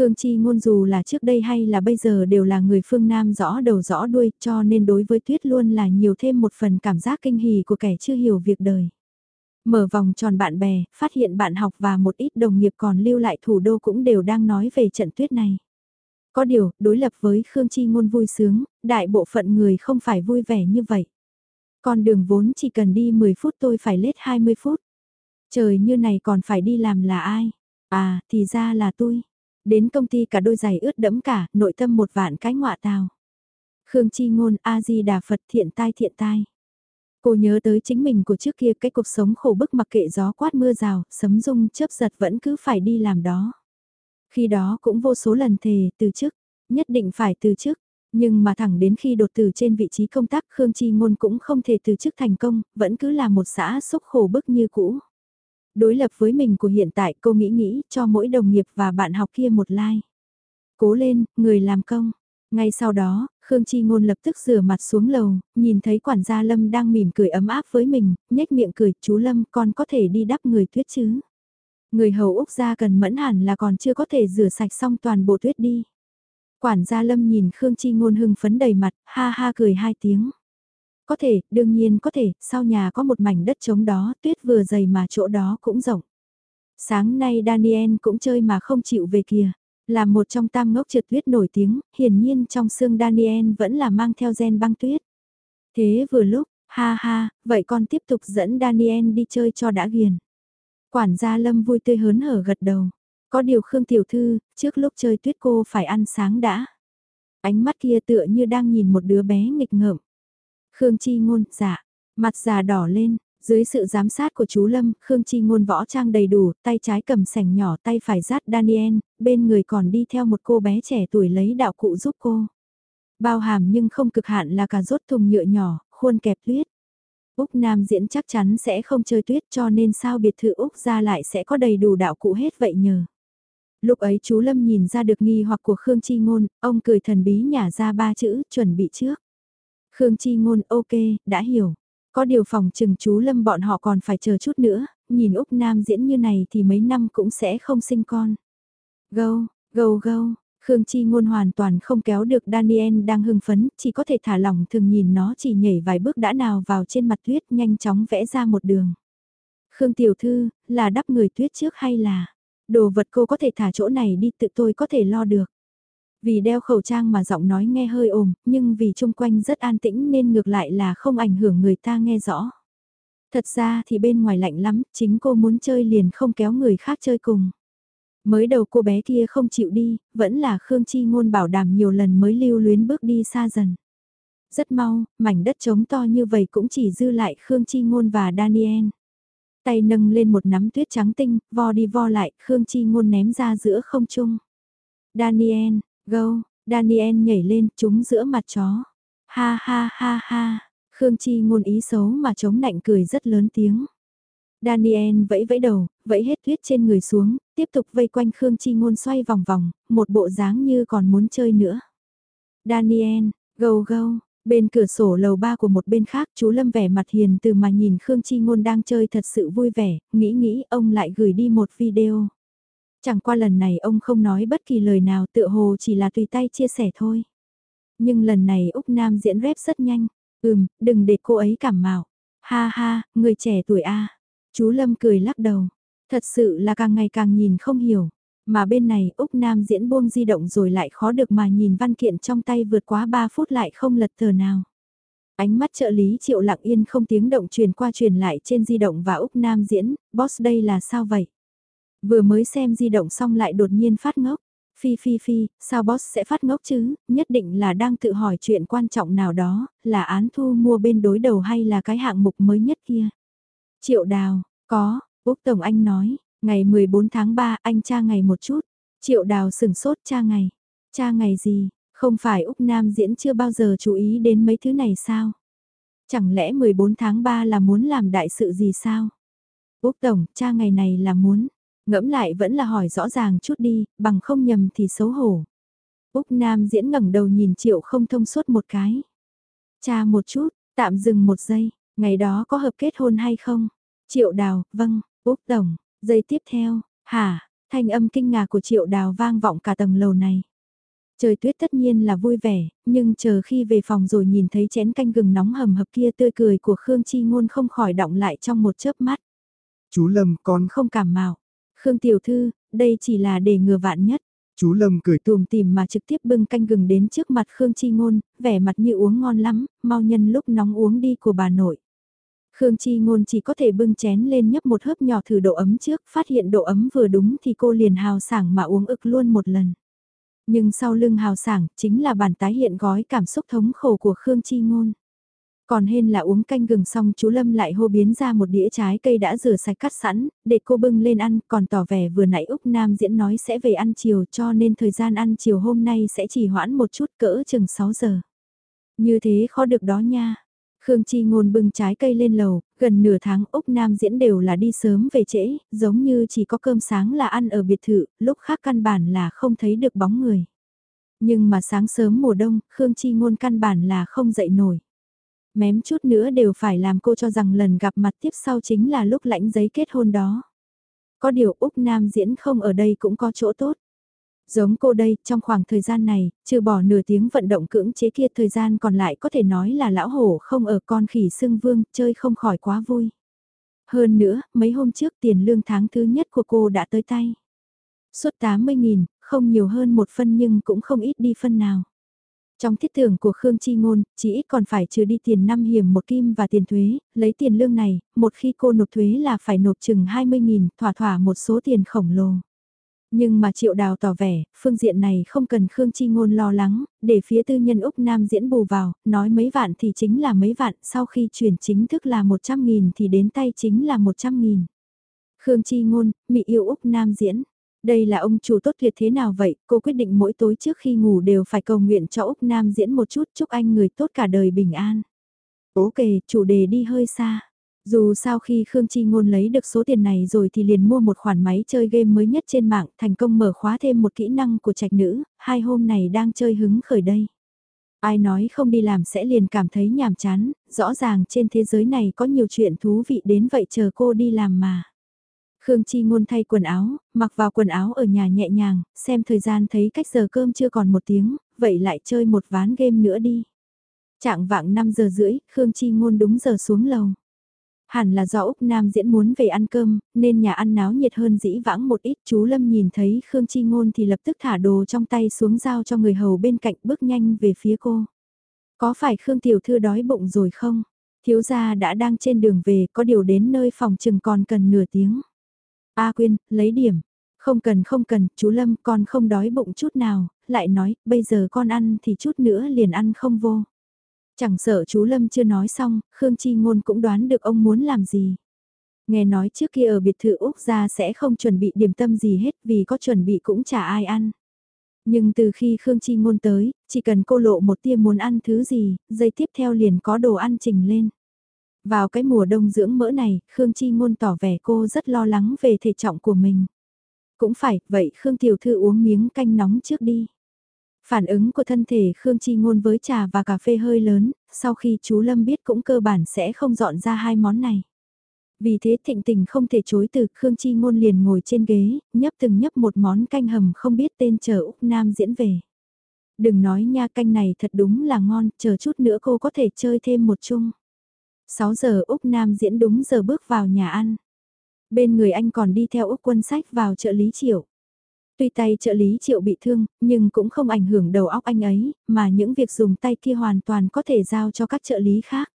Khương Chi ngôn dù là trước đây hay là bây giờ đều là người phương Nam rõ đầu rõ đuôi cho nên đối với tuyết luôn là nhiều thêm một phần cảm giác kinh hỉ của kẻ chưa hiểu việc đời. Mở vòng tròn bạn bè, phát hiện bạn học và một ít đồng nghiệp còn lưu lại thủ đô cũng đều đang nói về trận tuyết này. Có điều, đối lập với Khương Chi ngôn vui sướng, đại bộ phận người không phải vui vẻ như vậy. Con đường vốn chỉ cần đi 10 phút tôi phải lết 20 phút. Trời như này còn phải đi làm là ai? À, thì ra là tôi. Đến công ty cả đôi giày ướt đẫm cả, nội tâm một vạn cái ngọa tào. Khương Chi ngôn A-di-đà Phật thiện tai thiện tai. Cô nhớ tới chính mình của trước kia cái cuộc sống khổ bức mặc kệ gió quát mưa rào, sấm rung chớp giật vẫn cứ phải đi làm đó. Khi đó cũng vô số lần thề từ chức, nhất định phải từ chức, nhưng mà thẳng đến khi đột từ trên vị trí công tác Khương Chi Ngôn cũng không thể từ chức thành công, vẫn cứ là một xã xúc khổ bức như cũ. Đối lập với mình của hiện tại cô nghĩ nghĩ cho mỗi đồng nghiệp và bạn học kia một like. Cố lên, người làm công. Ngay sau đó, Khương Chi Ngôn lập tức rửa mặt xuống lầu, nhìn thấy quản gia Lâm đang mỉm cười ấm áp với mình, nhếch miệng cười, chú Lâm con có thể đi đắp người tuyết chứ. Người hầu Úc gia cần mẫn hẳn là còn chưa có thể rửa sạch xong toàn bộ tuyết đi. Quản gia Lâm nhìn Khương Chi Ngôn hưng phấn đầy mặt, ha ha cười hai tiếng. Có thể, đương nhiên có thể, sau nhà có một mảnh đất trống đó, tuyết vừa dày mà chỗ đó cũng rộng. Sáng nay Daniel cũng chơi mà không chịu về kìa. Là một trong tam ngốc trượt tuyết nổi tiếng, hiển nhiên trong xương Daniel vẫn là mang theo gen băng tuyết. Thế vừa lúc, ha ha, vậy con tiếp tục dẫn Daniel đi chơi cho đã ghiền. Quản gia Lâm vui tươi hớn hở gật đầu. Có điều Khương Tiểu Thư, trước lúc chơi tuyết cô phải ăn sáng đã. Ánh mắt kia tựa như đang nhìn một đứa bé nghịch ngợm. Khương Chi Ngôn, dạ, mặt già đỏ lên, dưới sự giám sát của chú Lâm, Khương Chi Ngôn võ trang đầy đủ, tay trái cầm sảnh nhỏ tay phải rát Daniel, bên người còn đi theo một cô bé trẻ tuổi lấy đạo cụ giúp cô. Bao hàm nhưng không cực hạn là cả rốt thùng nhựa nhỏ, khuôn kẹp tuyết. Úc Nam diễn chắc chắn sẽ không chơi tuyết cho nên sao biệt thự Úc ra lại sẽ có đầy đủ đạo cụ hết vậy nhờ. Lúc ấy chú Lâm nhìn ra được nghi hoặc của Khương Chi Ngôn, ông cười thần bí nhả ra ba chữ, chuẩn bị trước. Khương Chi Ngôn ok, đã hiểu. Có điều phòng trừng chú Lâm bọn họ còn phải chờ chút nữa, nhìn Úc Nam diễn như này thì mấy năm cũng sẽ không sinh con. Gâu, gâu gâu, Khương Chi Ngôn hoàn toàn không kéo được Daniel đang hưng phấn, chỉ có thể thả lỏng thường nhìn nó chỉ nhảy vài bước đã nào vào trên mặt tuyết nhanh chóng vẽ ra một đường. Khương Tiểu Thư, là đắp người tuyết trước hay là, đồ vật cô có thể thả chỗ này đi tự tôi có thể lo được. Vì đeo khẩu trang mà giọng nói nghe hơi ồm, nhưng vì chung quanh rất an tĩnh nên ngược lại là không ảnh hưởng người ta nghe rõ. Thật ra thì bên ngoài lạnh lắm, chính cô muốn chơi liền không kéo người khác chơi cùng. Mới đầu cô bé kia không chịu đi, vẫn là Khương Chi Ngôn bảo đảm nhiều lần mới lưu luyến bước đi xa dần. Rất mau, mảnh đất trống to như vậy cũng chỉ dư lại Khương Chi Ngôn và Daniel. Tay nâng lên một nắm tuyết trắng tinh, vo đi vo lại, Khương Chi Ngôn ném ra giữa không trung. Daniel, gâu, Daniel nhảy lên, trúng giữa mặt chó. Ha ha ha ha, Khương Chi Ngôn ý xấu mà chống nạnh cười rất lớn tiếng. Daniel vẫy vẫy đầu, vẫy hết tuyết trên người xuống, tiếp tục vây quanh Khương Chi Ngôn xoay vòng vòng, một bộ dáng như còn muốn chơi nữa. Daniel, gâu gâu, bên cửa sổ lầu ba của một bên khác chú Lâm vẻ mặt hiền từ mà nhìn Khương Chi Ngôn đang chơi thật sự vui vẻ, nghĩ nghĩ ông lại gửi đi một video. Chẳng qua lần này ông không nói bất kỳ lời nào tựa hồ chỉ là tùy tay chia sẻ thôi. Nhưng lần này Úc Nam diễn rép rất nhanh, ừm, đừng để cô ấy cảm mạo. Ha ha, người trẻ tuổi A. Chú Lâm cười lắc đầu. Thật sự là càng ngày càng nhìn không hiểu. Mà bên này Úc Nam diễn buông di động rồi lại khó được mà nhìn văn kiện trong tay vượt quá 3 phút lại không lật tờ nào. Ánh mắt trợ lý triệu lặng yên không tiếng động truyền qua truyền lại trên di động và Úc Nam diễn, boss đây là sao vậy? Vừa mới xem di động xong lại đột nhiên phát ngốc. Phi phi phi, sao boss sẽ phát ngốc chứ, nhất định là đang tự hỏi chuyện quan trọng nào đó, là án thu mua bên đối đầu hay là cái hạng mục mới nhất kia. Triệu đào, có, Úc Tổng Anh nói, ngày 14 tháng 3 anh tra ngày một chút. Triệu đào sừng sốt tra ngày. Tra ngày gì, không phải Úc Nam diễn chưa bao giờ chú ý đến mấy thứ này sao? Chẳng lẽ 14 tháng 3 là muốn làm đại sự gì sao? Úc Tổng, tra ngày này là muốn. Ngẫm lại vẫn là hỏi rõ ràng chút đi, bằng không nhầm thì xấu hổ. Úc Nam diễn ngẩng đầu nhìn Triệu không thông suốt một cái. Cha một chút, tạm dừng một giây, ngày đó có hợp kết hôn hay không? Triệu đào, vâng, Úc Tổng, giây tiếp theo, hả, thanh âm kinh ngạc của triệu đào vang vọng cả tầng lầu này. Trời tuyết tất nhiên là vui vẻ, nhưng chờ khi về phòng rồi nhìn thấy chén canh gừng nóng hầm hập kia tươi cười của Khương Chi Ngôn không khỏi động lại trong một chớp mắt. Chú Lâm con không cảm mạo. Khương Tiểu Thư, đây chỉ là để ngừa vạn nhất. Chú Lâm cười tùm tìm mà trực tiếp bưng canh gừng đến trước mặt Khương Chi Ngôn, vẻ mặt như uống ngon lắm, mau nhân lúc nóng uống đi của bà nội. Khương Chi Ngôn chỉ có thể bưng chén lên nhấp một hớp nhỏ thử độ ấm trước, phát hiện độ ấm vừa đúng thì cô liền hào sảng mà uống ực luôn một lần. Nhưng sau lưng hào sảng chính là bản tái hiện gói cảm xúc thống khổ của Khương Chi Ngôn. Còn hên là uống canh gừng xong chú Lâm lại hô biến ra một đĩa trái cây đã rửa sạch cắt sẵn, để cô bưng lên ăn, còn tỏ vẻ vừa nãy Úc Nam diễn nói sẽ về ăn chiều cho nên thời gian ăn chiều hôm nay sẽ chỉ hoãn một chút cỡ chừng 6 giờ. Như thế khó được đó nha. Khương Chi Ngôn bưng trái cây lên lầu, gần nửa tháng Úc Nam diễn đều là đi sớm về trễ, giống như chỉ có cơm sáng là ăn ở biệt thự, lúc khác căn bản là không thấy được bóng người. Nhưng mà sáng sớm mùa đông, Khương Chi Ngôn căn bản là không dậy nổi. Mém chút nữa đều phải làm cô cho rằng lần gặp mặt tiếp sau chính là lúc lãnh giấy kết hôn đó. Có điều Úc Nam diễn không ở đây cũng có chỗ tốt. Giống cô đây, trong khoảng thời gian này, trừ bỏ nửa tiếng vận động cưỡng chế kia thời gian còn lại có thể nói là lão hổ không ở con khỉ sưng vương, chơi không khỏi quá vui. Hơn nữa, mấy hôm trước tiền lương tháng thứ nhất của cô đã tới tay. Suốt 80.000, không nhiều hơn một phân nhưng cũng không ít đi phân nào. Trong thiết tưởng của Khương Chi Ngôn, chỉ ít còn phải trừ đi tiền năm hiểm một kim và tiền thuế, lấy tiền lương này, một khi cô nộp thuế là phải nộp chừng 20.000, thỏa thỏa một số tiền khổng lồ. Nhưng mà Triệu Đào tỏ vẻ, phương diện này không cần Khương Chi Ngôn lo lắng, để phía tư nhân Úc Nam diễn bù vào, nói mấy vạn thì chính là mấy vạn, sau khi chuyển chính thức là 100.000 thì đến tay chính là 100.000. Khương Chi Ngôn, Mỹ yêu Úc Nam diễn. Đây là ông chủ tốt tuyệt thế nào vậy, cô quyết định mỗi tối trước khi ngủ đều phải cầu nguyện cho Úc Nam diễn một chút chúc anh người tốt cả đời bình an. Ok, chủ đề đi hơi xa. Dù sao khi Khương Chi Ngôn lấy được số tiền này rồi thì liền mua một khoản máy chơi game mới nhất trên mạng, thành công mở khóa thêm một kỹ năng của trạch nữ, hai hôm này đang chơi hứng khởi đây. Ai nói không đi làm sẽ liền cảm thấy nhàm chán, rõ ràng trên thế giới này có nhiều chuyện thú vị đến vậy chờ cô đi làm mà. Khương Chi Ngôn thay quần áo, mặc vào quần áo ở nhà nhẹ nhàng, xem thời gian thấy cách giờ cơm chưa còn một tiếng, vậy lại chơi một ván game nữa đi. Trạng vạng 5 giờ rưỡi, Khương Chi Ngôn đúng giờ xuống lầu. Hẳn là do Úc Nam diễn muốn về ăn cơm, nên nhà ăn náo nhiệt hơn dĩ vãng một ít. Chú Lâm nhìn thấy Khương Chi Ngôn thì lập tức thả đồ trong tay xuống giao cho người hầu bên cạnh bước nhanh về phía cô. Có phải Khương Tiểu Thư đói bụng rồi không? Thiếu gia đã đang trên đường về, có điều đến nơi phòng chừng còn cần nửa tiếng. A Quyên, lấy điểm. Không cần không cần, chú Lâm con không đói bụng chút nào, lại nói, bây giờ con ăn thì chút nữa liền ăn không vô. Chẳng sợ chú Lâm chưa nói xong, Khương Chi Ngôn cũng đoán được ông muốn làm gì. Nghe nói trước kia ở biệt thự Úc gia sẽ không chuẩn bị điểm tâm gì hết vì có chuẩn bị cũng chả ai ăn. Nhưng từ khi Khương Chi Ngôn tới, chỉ cần cô lộ một tia muốn ăn thứ gì, giây tiếp theo liền có đồ ăn trình lên. Vào cái mùa đông dưỡng mỡ này, Khương Chi Ngôn tỏ vẻ cô rất lo lắng về thể trọng của mình. Cũng phải, vậy Khương Tiểu Thư uống miếng canh nóng trước đi. Phản ứng của thân thể Khương Chi Ngôn với trà và cà phê hơi lớn, sau khi chú Lâm biết cũng cơ bản sẽ không dọn ra hai món này. Vì thế thịnh tình không thể chối từ Khương Chi Ngôn liền ngồi trên ghế, nhấp từng nhấp một món canh hầm không biết tên chờ Úc Nam diễn về. Đừng nói nha canh này thật đúng là ngon, chờ chút nữa cô có thể chơi thêm một chung. 6 giờ Úc Nam diễn đúng giờ bước vào nhà ăn. Bên người anh còn đi theo Úc quân sách vào chợ Lý Triệu. Tuy tay trợ lý triệu bị thương, nhưng cũng không ảnh hưởng đầu óc anh ấy, mà những việc dùng tay kia hoàn toàn có thể giao cho các trợ lý khác.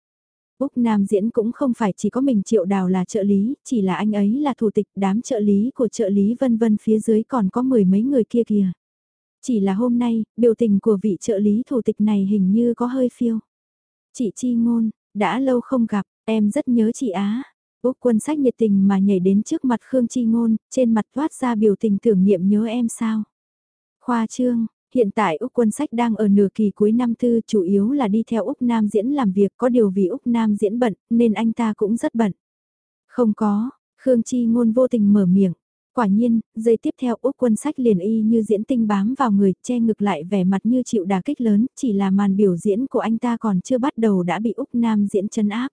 Úc Nam Diễn cũng không phải chỉ có mình triệu đào là trợ lý, chỉ là anh ấy là thủ tịch đám trợ lý của trợ lý vân vân phía dưới còn có mười mấy người kia kìa. Chỉ là hôm nay, biểu tình của vị trợ lý thủ tịch này hình như có hơi phiêu. Chị Chi Ngôn, đã lâu không gặp, em rất nhớ chị Á. Úc quân sách nhiệt tình mà nhảy đến trước mặt Khương Chi Ngôn, trên mặt thoát ra biểu tình tưởng niệm nhớ em sao. Khoa trương, hiện tại Úc quân sách đang ở nửa kỳ cuối năm tư chủ yếu là đi theo Úc Nam diễn làm việc có điều vì Úc Nam diễn bận nên anh ta cũng rất bận. Không có, Khương Chi Ngôn vô tình mở miệng. Quả nhiên, giây tiếp theo Úc quân sách liền y như diễn tinh bám vào người, che ngực lại vẻ mặt như chịu đà kích lớn, chỉ là màn biểu diễn của anh ta còn chưa bắt đầu đã bị Úc Nam diễn chân áp.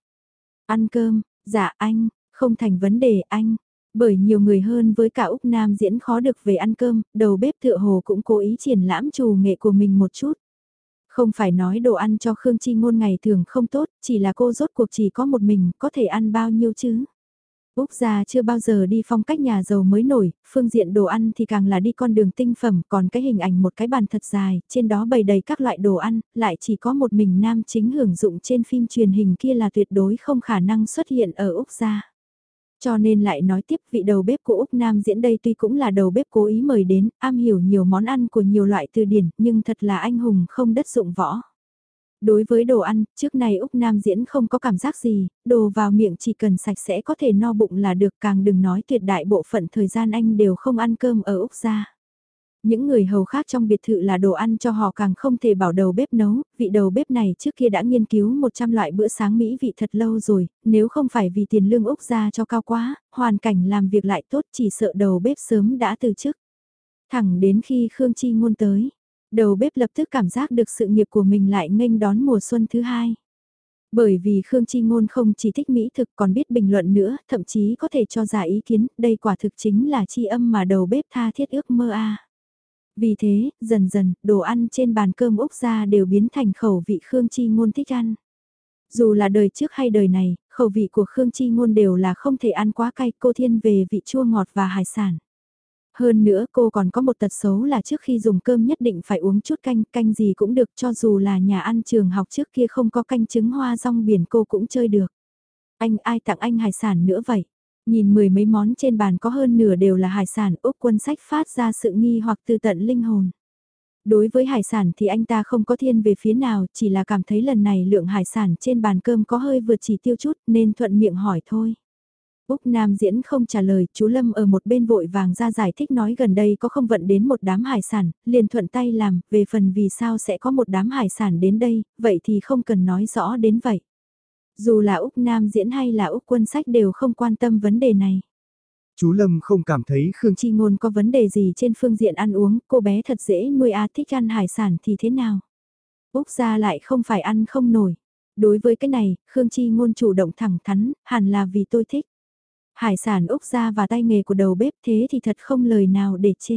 Ăn cơm, Dạ anh, không thành vấn đề anh. Bởi nhiều người hơn với cả Úc Nam diễn khó được về ăn cơm, đầu bếp tựa hồ cũng cố ý triển lãm trù nghệ của mình một chút. Không phải nói đồ ăn cho Khương Chi Ngôn ngày thường không tốt, chỉ là cô rốt cuộc chỉ có một mình, có thể ăn bao nhiêu chứ. Úc gia chưa bao giờ đi phong cách nhà giàu mới nổi, phương diện đồ ăn thì càng là đi con đường tinh phẩm, còn cái hình ảnh một cái bàn thật dài, trên đó bày đầy các loại đồ ăn, lại chỉ có một mình nam chính hưởng dụng trên phim truyền hình kia là tuyệt đối không khả năng xuất hiện ở Úc gia. Cho nên lại nói tiếp vị đầu bếp của Úc Nam diễn đây tuy cũng là đầu bếp cố ý mời đến, am hiểu nhiều món ăn của nhiều loại từ điển, nhưng thật là anh hùng không đất dụng võ. Đối với đồ ăn, trước này Úc Nam diễn không có cảm giác gì, đồ vào miệng chỉ cần sạch sẽ có thể no bụng là được càng đừng nói tuyệt đại bộ phận thời gian anh đều không ăn cơm ở Úc gia. Những người hầu khác trong biệt thự là đồ ăn cho họ càng không thể bảo đầu bếp nấu, vị đầu bếp này trước kia đã nghiên cứu 100 loại bữa sáng Mỹ vị thật lâu rồi, nếu không phải vì tiền lương Úc gia cho cao quá, hoàn cảnh làm việc lại tốt chỉ sợ đầu bếp sớm đã từ chức. Thẳng đến khi Khương Chi ngôn tới, Đầu bếp lập tức cảm giác được sự nghiệp của mình lại nghênh đón mùa xuân thứ hai. Bởi vì Khương Chi Ngôn không chỉ thích mỹ thực còn biết bình luận nữa, thậm chí có thể cho ra ý kiến, đây quả thực chính là chi âm mà đầu bếp tha thiết ước mơ a. Vì thế, dần dần, đồ ăn trên bàn cơm Úc gia đều biến thành khẩu vị Khương Chi Ngôn thích ăn. Dù là đời trước hay đời này, khẩu vị của Khương Chi Ngôn đều là không thể ăn quá cay, cô thiên về vị chua ngọt và hải sản. Hơn nữa cô còn có một tật xấu là trước khi dùng cơm nhất định phải uống chút canh, canh gì cũng được cho dù là nhà ăn trường học trước kia không có canh trứng hoa rong biển cô cũng chơi được. Anh ai tặng anh hải sản nữa vậy? Nhìn mười mấy món trên bàn có hơn nửa đều là hải sản, Úc quân sách phát ra sự nghi hoặc từ tận linh hồn. Đối với hải sản thì anh ta không có thiên về phía nào, chỉ là cảm thấy lần này lượng hải sản trên bàn cơm có hơi vượt chỉ tiêu chút nên thuận miệng hỏi thôi. Úc Nam diễn không trả lời, chú Lâm ở một bên vội vàng ra giải thích nói gần đây có không vận đến một đám hải sản, liền thuận tay làm, về phần vì sao sẽ có một đám hải sản đến đây, vậy thì không cần nói rõ đến vậy. Dù là Úc Nam diễn hay là Úc quân sách đều không quan tâm vấn đề này. Chú Lâm không cảm thấy Khương Chi Ngôn có vấn đề gì trên phương diện ăn uống, cô bé thật dễ nuôi a thích ăn hải sản thì thế nào? Úc ra lại không phải ăn không nổi. Đối với cái này, Khương Chi Ngôn chủ động thẳng thắn, hẳn là vì tôi thích. Hải sản Úc ra và tay nghề của đầu bếp thế thì thật không lời nào để chê.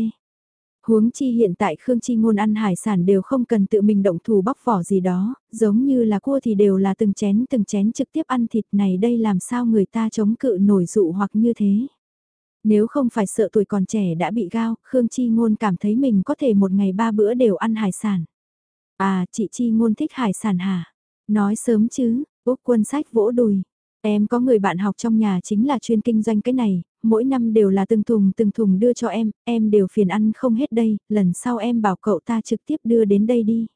Huống chi hiện tại Khương Chi Ngôn ăn hải sản đều không cần tự mình động thủ bóc vỏ gì đó, giống như là cua thì đều là từng chén từng chén trực tiếp ăn thịt này đây làm sao người ta chống cự nổi dụ hoặc như thế. Nếu không phải sợ tuổi còn trẻ đã bị gao, Khương Chi Ngôn cảm thấy mình có thể một ngày ba bữa đều ăn hải sản. À, chị Chi Ngôn thích hải sản hả? Nói sớm chứ, Úc quân sách vỗ đùi. Em có người bạn học trong nhà chính là chuyên kinh doanh cái này, mỗi năm đều là từng thùng từng thùng đưa cho em, em đều phiền ăn không hết đây, lần sau em bảo cậu ta trực tiếp đưa đến đây đi.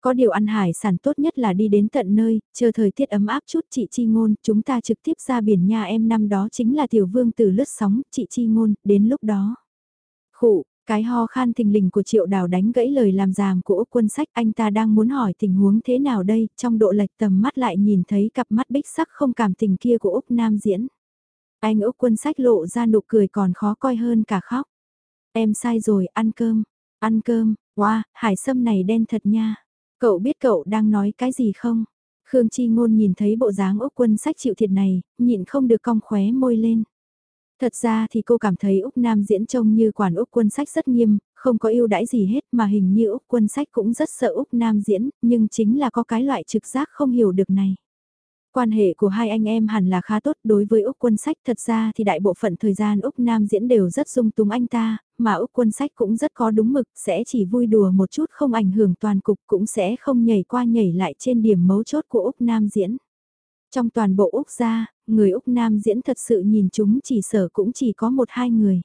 Có điều ăn hải sản tốt nhất là đi đến tận nơi, chờ thời tiết ấm áp chút chị Chi Ngôn, chúng ta trực tiếp ra biển nhà em năm đó chính là tiểu vương từ lướt sóng, chị Chi Ngôn, đến lúc đó. Khụ, cái ho khan thình lình của triệu đào đánh gãy lời làm giảm của Úc quân sách anh ta đang muốn hỏi tình huống thế nào đây, trong độ lệch tầm mắt lại nhìn thấy cặp mắt bích sắc không cảm tình kia của Úc Nam diễn. Anh Úc quân sách lộ ra nụ cười còn khó coi hơn cả khóc. Em sai rồi, ăn cơm, ăn cơm, wow, hải sâm này đen thật nha. Cậu biết cậu đang nói cái gì không? Khương Chi Ngôn nhìn thấy bộ dáng Úc quân sách chịu thiệt này, nhịn không được cong khóe môi lên. Thật ra thì cô cảm thấy Úc Nam diễn trông như quản Úc quân sách rất nghiêm, không có yêu đãi gì hết mà hình như Úc quân sách cũng rất sợ Úc Nam diễn, nhưng chính là có cái loại trực giác không hiểu được này. Quan hệ của hai anh em hẳn là khá tốt đối với Úc quân sách thật ra thì đại bộ phận thời gian Úc Nam diễn đều rất dung túng anh ta, mà Úc quân sách cũng rất có đúng mực, sẽ chỉ vui đùa một chút không ảnh hưởng toàn cục cũng sẽ không nhảy qua nhảy lại trên điểm mấu chốt của Úc Nam diễn. Trong toàn bộ Úc gia, người Úc Nam diễn thật sự nhìn chúng chỉ sở cũng chỉ có một hai người.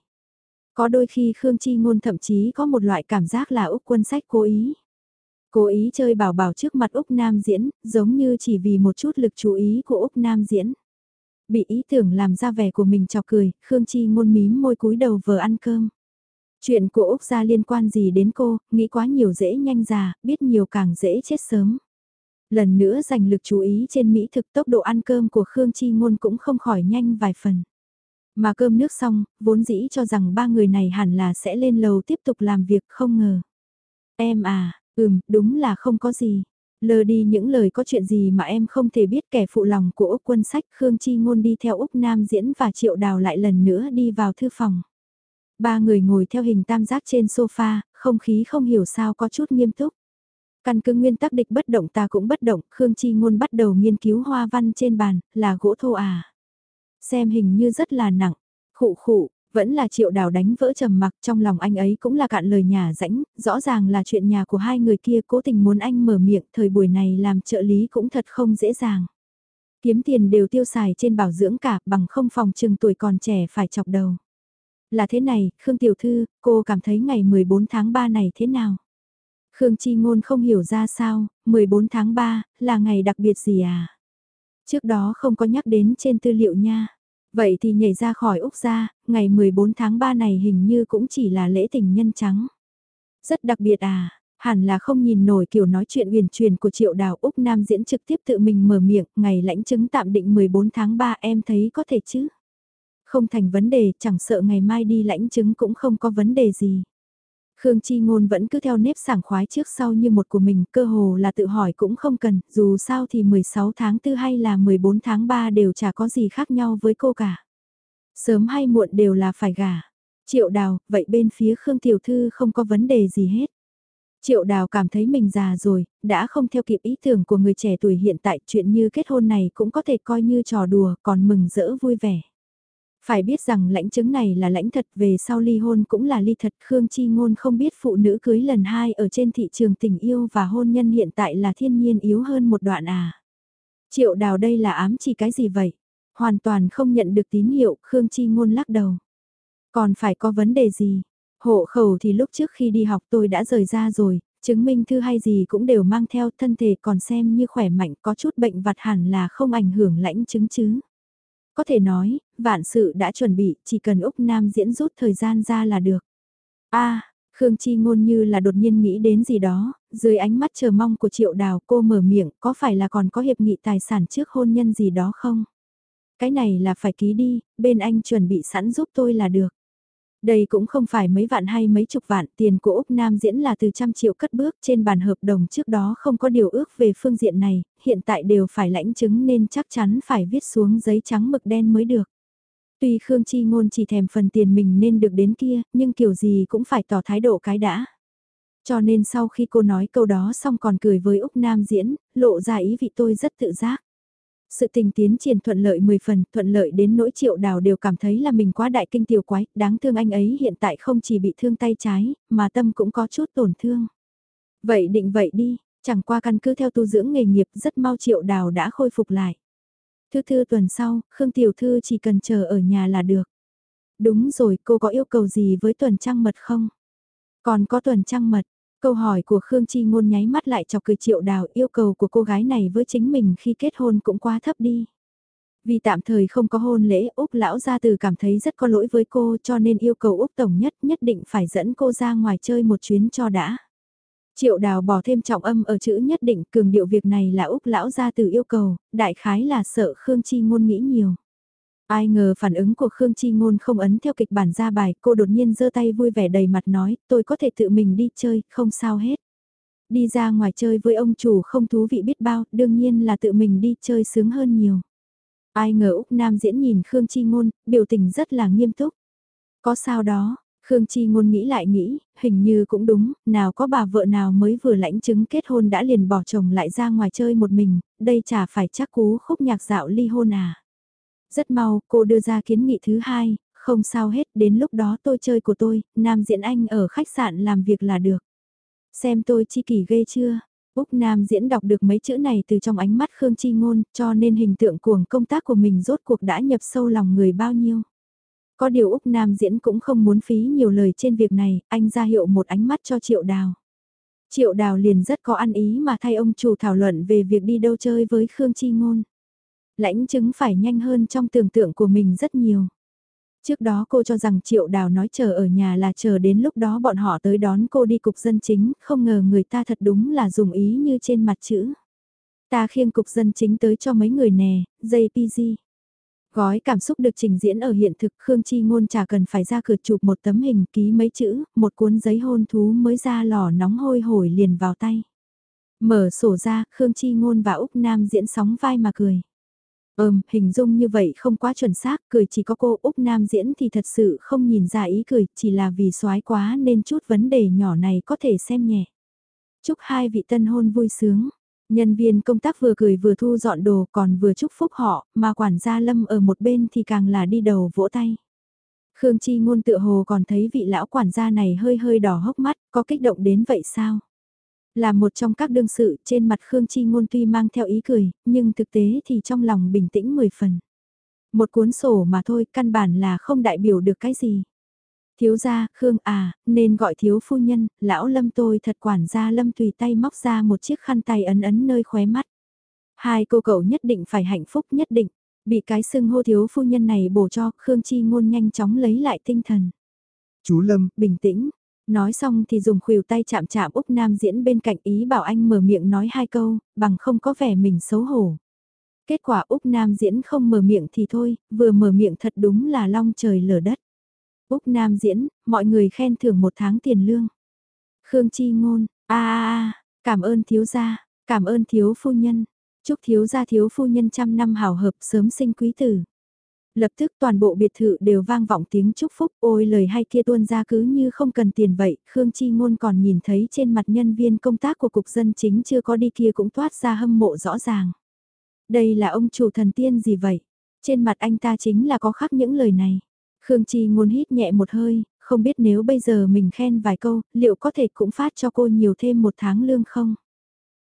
Có đôi khi Khương Chi Ngôn thậm chí có một loại cảm giác là Úc quân sách cố ý. Cố ý chơi bảo bảo trước mặt Úc Nam diễn, giống như chỉ vì một chút lực chú ý của Úc Nam diễn. Bị ý tưởng làm ra vẻ của mình chọc cười, Khương Chi ngôn mím môi cúi đầu vừa ăn cơm. Chuyện của Úc gia liên quan gì đến cô, nghĩ quá nhiều dễ nhanh già, biết nhiều càng dễ chết sớm. Lần nữa dành lực chú ý trên Mỹ thực tốc độ ăn cơm của Khương Chi Ngôn cũng không khỏi nhanh vài phần. Mà cơm nước xong, vốn dĩ cho rằng ba người này hẳn là sẽ lên lầu tiếp tục làm việc không ngờ. Em à, ừm, đúng là không có gì. Lờ đi những lời có chuyện gì mà em không thể biết kẻ phụ lòng của Úc quân sách Khương Chi Ngôn đi theo Úc Nam diễn và Triệu Đào lại lần nữa đi vào thư phòng. Ba người ngồi theo hình tam giác trên sofa, không khí không hiểu sao có chút nghiêm túc. Căn cứ nguyên tắc địch bất động ta cũng bất động, Khương Chi Ngôn bắt đầu nghiên cứu hoa văn trên bàn, là gỗ thô à. Xem hình như rất là nặng, khụ khụ, vẫn là triệu đào đánh vỡ trầm mặc trong lòng anh ấy cũng là cạn lời nhà rãnh, rõ ràng là chuyện nhà của hai người kia cố tình muốn anh mở miệng, thời buổi này làm trợ lý cũng thật không dễ dàng. Kiếm tiền đều tiêu xài trên bảo dưỡng cả bằng không phòng trừng tuổi còn trẻ phải chọc đầu. Là thế này, Khương Tiểu Thư, cô cảm thấy ngày 14 tháng 3 này thế nào? Khương Chi Ngôn không hiểu ra sao, 14 tháng 3, là ngày đặc biệt gì à? Trước đó không có nhắc đến trên tư liệu nha. Vậy thì nhảy ra khỏi Úc ra, ngày 14 tháng 3 này hình như cũng chỉ là lễ tình nhân trắng. Rất đặc biệt à, hẳn là không nhìn nổi kiểu nói chuyện huyền truyền của triệu đào Úc Nam diễn trực tiếp tự mình mở miệng, ngày lãnh chứng tạm định 14 tháng 3 em thấy có thể chứ. Không thành vấn đề, chẳng sợ ngày mai đi lãnh chứng cũng không có vấn đề gì. Khương Chi Ngôn vẫn cứ theo nếp sảng khoái trước sau như một của mình, cơ hồ là tự hỏi cũng không cần, dù sao thì 16 tháng 4 hay là 14 tháng 3 đều chả có gì khác nhau với cô cả. Sớm hay muộn đều là phải gả. Triệu đào, vậy bên phía Khương Tiểu Thư không có vấn đề gì hết. Triệu đào cảm thấy mình già rồi, đã không theo kịp ý tưởng của người trẻ tuổi hiện tại chuyện như kết hôn này cũng có thể coi như trò đùa còn mừng rỡ vui vẻ. Phải biết rằng lãnh chứng này là lãnh thật về sau ly hôn cũng là ly thật Khương Chi Ngôn không biết phụ nữ cưới lần hai ở trên thị trường tình yêu và hôn nhân hiện tại là thiên nhiên yếu hơn một đoạn à. Triệu đào đây là ám chỉ cái gì vậy? Hoàn toàn không nhận được tín hiệu, Khương Chi Ngôn lắc đầu. Còn phải có vấn đề gì? Hộ khẩu thì lúc trước khi đi học tôi đã rời ra rồi, chứng minh thư hay gì cũng đều mang theo thân thể còn xem như khỏe mạnh có chút bệnh vặt hẳn là không ảnh hưởng lãnh chứng chứ. Có thể nói, vạn sự đã chuẩn bị, chỉ cần Úc Nam diễn rút thời gian ra là được. a Khương Chi ngôn như là đột nhiên nghĩ đến gì đó, dưới ánh mắt chờ mong của triệu đào cô mở miệng có phải là còn có hiệp nghị tài sản trước hôn nhân gì đó không? Cái này là phải ký đi, bên anh chuẩn bị sẵn giúp tôi là được. Đây cũng không phải mấy vạn hay mấy chục vạn, tiền của Úc Nam diễn là từ trăm triệu cất bước trên bàn hợp đồng trước đó không có điều ước về phương diện này, hiện tại đều phải lãnh chứng nên chắc chắn phải viết xuống giấy trắng mực đen mới được. Tuy Khương Chi Ngôn chỉ thèm phần tiền mình nên được đến kia, nhưng kiểu gì cũng phải tỏ thái độ cái đã. Cho nên sau khi cô nói câu đó xong còn cười với Úc Nam diễn, lộ ra ý vị tôi rất tự giác. Sự tình tiến triển thuận lợi 10 phần, thuận lợi đến nỗi triệu đào đều cảm thấy là mình quá đại kinh tiểu quái, đáng thương anh ấy hiện tại không chỉ bị thương tay trái, mà tâm cũng có chút tổn thương. Vậy định vậy đi, chẳng qua căn cứ theo tu dưỡng nghề nghiệp rất mau triệu đào đã khôi phục lại. Thư thư tuần sau, Khương Tiểu Thư chỉ cần chờ ở nhà là được. Đúng rồi, cô có yêu cầu gì với tuần trăng mật không? Còn có tuần trăng mật, Câu hỏi của Khương Chi Ngôn nháy mắt lại chọc cười triệu đào yêu cầu của cô gái này với chính mình khi kết hôn cũng quá thấp đi. Vì tạm thời không có hôn lễ Úc lão gia từ cảm thấy rất có lỗi với cô cho nên yêu cầu Úc Tổng nhất nhất định phải dẫn cô ra ngoài chơi một chuyến cho đã. Triệu đào bỏ thêm trọng âm ở chữ nhất định cường điệu việc này là Úc lão gia từ yêu cầu, đại khái là sợ Khương Chi Ngôn nghĩ nhiều. Ai ngờ phản ứng của Khương Chi Ngôn không ấn theo kịch bản ra bài, cô đột nhiên giơ tay vui vẻ đầy mặt nói, tôi có thể tự mình đi chơi, không sao hết. Đi ra ngoài chơi với ông chủ không thú vị biết bao, đương nhiên là tự mình đi chơi sướng hơn nhiều. Ai ngờ Úc Nam diễn nhìn Khương Chi Ngôn, biểu tình rất là nghiêm túc. Có sao đó, Khương Chi Ngôn nghĩ lại nghĩ, hình như cũng đúng, nào có bà vợ nào mới vừa lãnh chứng kết hôn đã liền bỏ chồng lại ra ngoài chơi một mình, đây chả phải chắc cú khúc nhạc dạo ly hôn à. Rất mau, cô đưa ra kiến nghị thứ hai, không sao hết, đến lúc đó tôi chơi của tôi, Nam Diễn Anh ở khách sạn làm việc là được. Xem tôi chi kỷ ghê chưa? Úc Nam Diễn đọc được mấy chữ này từ trong ánh mắt Khương Chi Ngôn, cho nên hình tượng cuồng công tác của mình rốt cuộc đã nhập sâu lòng người bao nhiêu. Có điều Úc Nam Diễn cũng không muốn phí nhiều lời trên việc này, anh ra hiệu một ánh mắt cho Triệu Đào. Triệu Đào liền rất có ăn ý mà thay ông chủ thảo luận về việc đi đâu chơi với Khương Chi Ngôn. Lãnh chứng phải nhanh hơn trong tưởng tượng của mình rất nhiều. Trước đó cô cho rằng Triệu Đào nói chờ ở nhà là chờ đến lúc đó bọn họ tới đón cô đi cục dân chính, không ngờ người ta thật đúng là dùng ý như trên mặt chữ. Ta khiêng cục dân chính tới cho mấy người nè, JPG. Gói cảm xúc được trình diễn ở hiện thực Khương Chi Ngôn chả cần phải ra cửa chụp một tấm hình ký mấy chữ, một cuốn giấy hôn thú mới ra lò nóng hôi hổi liền vào tay. Mở sổ ra, Khương Chi Ngôn và Úc Nam diễn sóng vai mà cười. Ừm, hình dung như vậy không quá chuẩn xác, cười chỉ có cô Úc Nam diễn thì thật sự không nhìn ra ý cười, chỉ là vì soái quá nên chút vấn đề nhỏ này có thể xem nhẹ. Chúc hai vị tân hôn vui sướng. Nhân viên công tác vừa cười vừa thu dọn đồ còn vừa chúc phúc họ, mà quản gia Lâm ở một bên thì càng là đi đầu vỗ tay. Khương Chi ngôn tự hồ còn thấy vị lão quản gia này hơi hơi đỏ hốc mắt, có kích động đến vậy sao? Là một trong các đương sự, trên mặt Khương Chi Ngôn tuy mang theo ý cười, nhưng thực tế thì trong lòng bình tĩnh 10 phần. Một cuốn sổ mà thôi, căn bản là không đại biểu được cái gì. Thiếu gia, Khương à, nên gọi thiếu phu nhân, lão lâm tôi thật quản gia lâm tùy tay móc ra một chiếc khăn tay ấn ấn nơi khóe mắt. Hai cô cậu nhất định phải hạnh phúc nhất định, bị cái sưng hô thiếu phu nhân này bổ cho, Khương Chi ngôn nhanh chóng lấy lại tinh thần. Chú Lâm, bình tĩnh, Nói xong thì dùng khuỷu tay chạm chạm Úc Nam diễn bên cạnh ý bảo anh mở miệng nói hai câu, bằng không có vẻ mình xấu hổ. Kết quả Úc Nam diễn không mở miệng thì thôi, vừa mở miệng thật đúng là long trời lở đất. Úc Nam diễn, mọi người khen thưởng một tháng tiền lương. Khương Chi Ngôn, a a a, cảm ơn thiếu gia, cảm ơn thiếu phu nhân. Chúc thiếu gia thiếu phu nhân trăm năm hào hợp sớm sinh quý tử. Lập tức toàn bộ biệt thự đều vang vọng tiếng chúc phúc, ôi lời hay kia tuôn ra cứ như không cần tiền vậy, Khương Chi Ngôn còn nhìn thấy trên mặt nhân viên công tác của cục dân chính chưa có đi kia cũng toát ra hâm mộ rõ ràng. Đây là ông chủ thần tiên gì vậy? Trên mặt anh ta chính là có khắc những lời này. Khương Chi Ngôn hít nhẹ một hơi, không biết nếu bây giờ mình khen vài câu, liệu có thể cũng phát cho cô nhiều thêm một tháng lương không?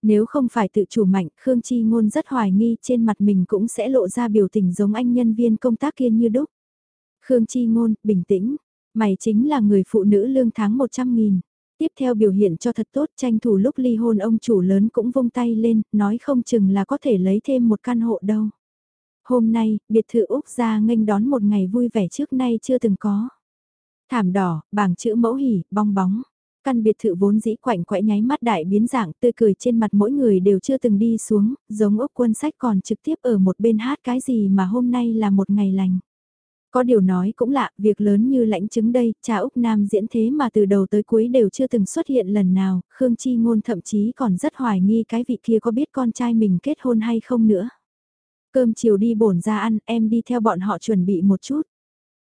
Nếu không phải tự chủ mạnh, Khương Chi Ngôn rất hoài nghi trên mặt mình cũng sẽ lộ ra biểu tình giống anh nhân viên công tác kia như đúc. Khương Chi Ngôn, bình tĩnh, mày chính là người phụ nữ lương tháng 100 nghìn. Tiếp theo biểu hiện cho thật tốt tranh thủ lúc ly hôn ông chủ lớn cũng vung tay lên, nói không chừng là có thể lấy thêm một căn hộ đâu. Hôm nay, biệt thự Úc gia nghênh đón một ngày vui vẻ trước nay chưa từng có. Thảm đỏ, bảng chữ mẫu hỉ, bong bóng. Căn biệt thự vốn dĩ quạnh quẽ nháy mắt đại biến dạng tươi cười trên mặt mỗi người đều chưa từng đi xuống, giống Úc quân sách còn trực tiếp ở một bên hát cái gì mà hôm nay là một ngày lành. Có điều nói cũng lạ, việc lớn như lãnh chứng đây, cha Úc Nam diễn thế mà từ đầu tới cuối đều chưa từng xuất hiện lần nào, Khương Chi Ngôn thậm chí còn rất hoài nghi cái vị kia có biết con trai mình kết hôn hay không nữa. Cơm chiều đi bổn ra ăn, em đi theo bọn họ chuẩn bị một chút.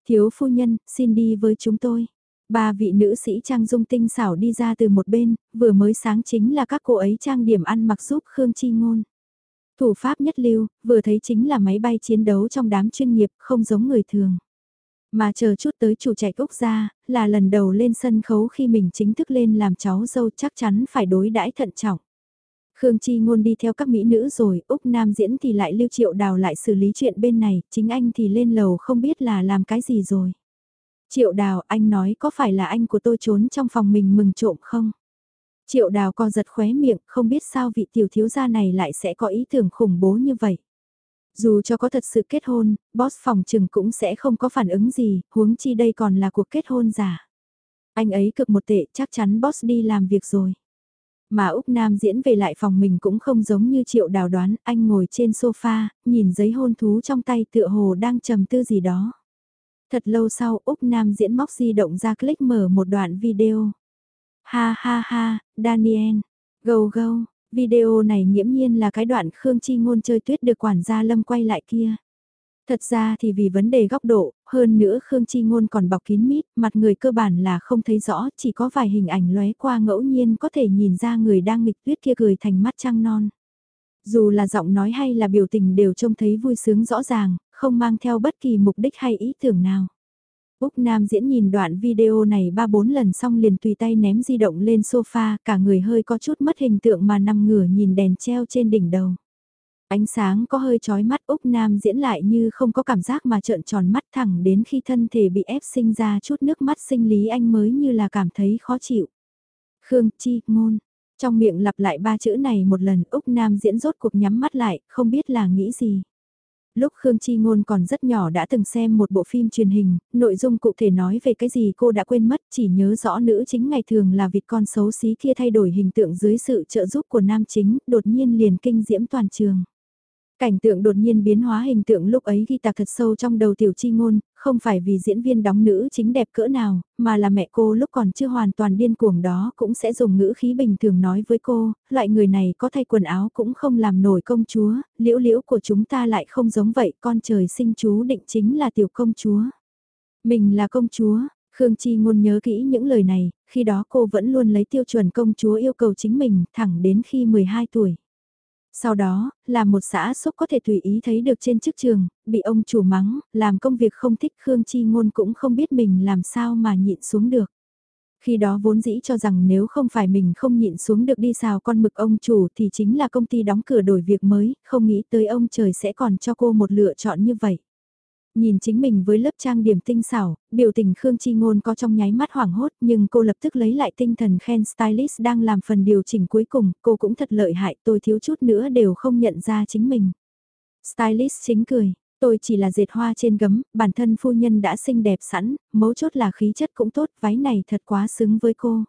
Thiếu phu nhân, xin đi với chúng tôi. Ba vị nữ sĩ trang dung tinh xảo đi ra từ một bên, vừa mới sáng chính là các cô ấy trang điểm ăn mặc giúp Khương Chi Ngôn. Thủ pháp nhất lưu, vừa thấy chính là máy bay chiến đấu trong đám chuyên nghiệp, không giống người thường. Mà chờ chút tới chủ trạch Úc ra, là lần đầu lên sân khấu khi mình chính thức lên làm cháu dâu chắc chắn phải đối đãi thận trọng. Khương Chi Ngôn đi theo các mỹ nữ rồi, Úc Nam diễn thì lại lưu triệu đào lại xử lý chuyện bên này, chính anh thì lên lầu không biết là làm cái gì rồi. Triệu đào, anh nói có phải là anh của tôi trốn trong phòng mình mừng trộm không? Triệu đào co giật khóe miệng, không biết sao vị tiểu thiếu gia này lại sẽ có ý tưởng khủng bố như vậy. Dù cho có thật sự kết hôn, boss phòng trừng cũng sẽ không có phản ứng gì, huống chi đây còn là cuộc kết hôn giả. Anh ấy cực một tệ, chắc chắn boss đi làm việc rồi. Mà Úc Nam diễn về lại phòng mình cũng không giống như triệu đào đoán, anh ngồi trên sofa, nhìn giấy hôn thú trong tay tựa hồ đang trầm tư gì đó. Thật lâu sau Úc Nam diễn móc di động ra click mở một đoạn video. Ha ha ha, Daniel, go go, video này nghiễm nhiên là cái đoạn Khương Chi Ngôn chơi tuyết được quản gia Lâm quay lại kia. Thật ra thì vì vấn đề góc độ, hơn nữa Khương Chi Ngôn còn bọc kín mít, mặt người cơ bản là không thấy rõ, chỉ có vài hình ảnh lóe qua ngẫu nhiên có thể nhìn ra người đang nghịch tuyết kia cười thành mắt trăng non. Dù là giọng nói hay là biểu tình đều trông thấy vui sướng rõ ràng, không mang theo bất kỳ mục đích hay ý tưởng nào. Úc Nam diễn nhìn đoạn video này ba bốn lần xong liền tùy tay ném di động lên sofa, cả người hơi có chút mất hình tượng mà nằm ngửa nhìn đèn treo trên đỉnh đầu. Ánh sáng có hơi chói mắt Úc Nam diễn lại như không có cảm giác mà trợn tròn mắt thẳng đến khi thân thể bị ép sinh ra chút nước mắt sinh lý anh mới như là cảm thấy khó chịu. Khương Chi, Ngôn. Trong miệng lặp lại ba chữ này một lần Úc Nam diễn rốt cuộc nhắm mắt lại, không biết là nghĩ gì lúc Khương Chi Ngôn còn rất nhỏ đã từng xem một bộ phim truyền hình, nội dung cụ thể nói về cái gì cô đã quên mất, chỉ nhớ rõ nữ chính ngày thường là vịt con xấu xí kia thay đổi hình tượng dưới sự trợ giúp của nam chính, đột nhiên liền kinh diễm toàn trường. Cảnh tượng đột nhiên biến hóa hình tượng lúc ấy ghi tạc thật sâu trong đầu tiểu chi ngôn, không phải vì diễn viên đóng nữ chính đẹp cỡ nào, mà là mẹ cô lúc còn chưa hoàn toàn điên cuồng đó cũng sẽ dùng ngữ khí bình thường nói với cô, loại người này có thay quần áo cũng không làm nổi công chúa, liễu liễu của chúng ta lại không giống vậy, con trời sinh chú định chính là tiểu công chúa. Mình là công chúa, Khương Chi ngôn nhớ kỹ những lời này, khi đó cô vẫn luôn lấy tiêu chuẩn công chúa yêu cầu chính mình, thẳng đến khi 12 tuổi. Sau đó, là một xã xúc có thể tùy ý thấy được trên chức trường, bị ông chủ mắng, làm công việc không thích Khương Chi Ngôn cũng không biết mình làm sao mà nhịn xuống được. Khi đó vốn dĩ cho rằng nếu không phải mình không nhịn xuống được đi xào con mực ông chủ thì chính là công ty đóng cửa đổi việc mới, không nghĩ tới ông trời sẽ còn cho cô một lựa chọn như vậy. Nhìn chính mình với lớp trang điểm tinh xảo, biểu tình Khương Chi Ngôn có trong nháy mắt hoảng hốt nhưng cô lập tức lấy lại tinh thần khen stylist đang làm phần điều chỉnh cuối cùng, cô cũng thật lợi hại tôi thiếu chút nữa đều không nhận ra chính mình. Stylist chính cười, tôi chỉ là dệt hoa trên gấm, bản thân phu nhân đã xinh đẹp sẵn, mấu chốt là khí chất cũng tốt, váy này thật quá xứng với cô.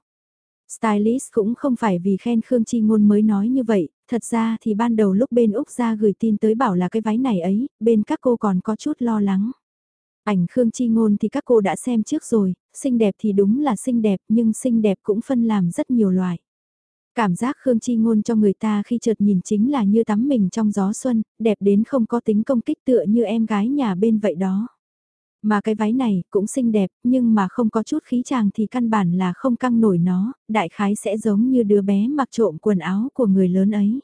Stylist cũng không phải vì khen Khương Chi Ngôn mới nói như vậy, thật ra thì ban đầu lúc bên Úc ra gửi tin tới bảo là cái váy này ấy, bên các cô còn có chút lo lắng. Ảnh Khương Chi Ngôn thì các cô đã xem trước rồi, xinh đẹp thì đúng là xinh đẹp nhưng xinh đẹp cũng phân làm rất nhiều loại. Cảm giác Khương Chi Ngôn cho người ta khi chợt nhìn chính là như tắm mình trong gió xuân, đẹp đến không có tính công kích tựa như em gái nhà bên vậy đó. Mà cái váy này cũng xinh đẹp, nhưng mà không có chút khí chàng thì căn bản là không căng nổi nó, đại khái sẽ giống như đứa bé mặc trộm quần áo của người lớn ấy.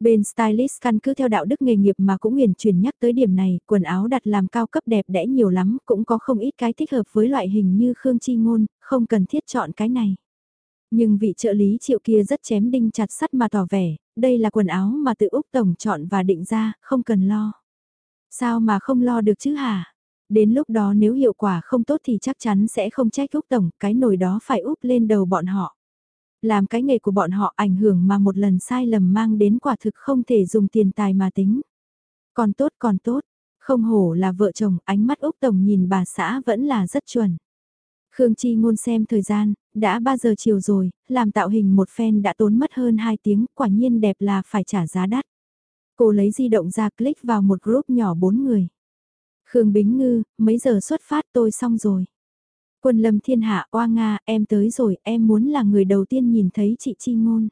Bên stylist căn cứ theo đạo đức nghề nghiệp mà cũng huyền truyền nhắc tới điểm này, quần áo đặt làm cao cấp đẹp đẽ nhiều lắm, cũng có không ít cái thích hợp với loại hình như Khương Chi Ngôn, không cần thiết chọn cái này. Nhưng vị trợ lý triệu kia rất chém đinh chặt sắt mà tỏ vẻ, đây là quần áo mà tự Úc Tổng chọn và định ra, không cần lo. Sao mà không lo được chứ hả? Đến lúc đó nếu hiệu quả không tốt thì chắc chắn sẽ không trách Úc Tổng, cái nồi đó phải úp lên đầu bọn họ. Làm cái nghề của bọn họ ảnh hưởng mà một lần sai lầm mang đến quả thực không thể dùng tiền tài mà tính. Còn tốt còn tốt, không hổ là vợ chồng, ánh mắt Úc Tổng nhìn bà xã vẫn là rất chuẩn. Khương Chi ngôn xem thời gian, đã 3 giờ chiều rồi, làm tạo hình một phen đã tốn mất hơn 2 tiếng, quả nhiên đẹp là phải trả giá đắt. Cô lấy di động ra click vào một group nhỏ 4 người. Khương Bính Ngư, mấy giờ xuất phát tôi xong rồi. Quân lâm thiên hạ oa Nga, em tới rồi, em muốn là người đầu tiên nhìn thấy chị Chi Ngôn.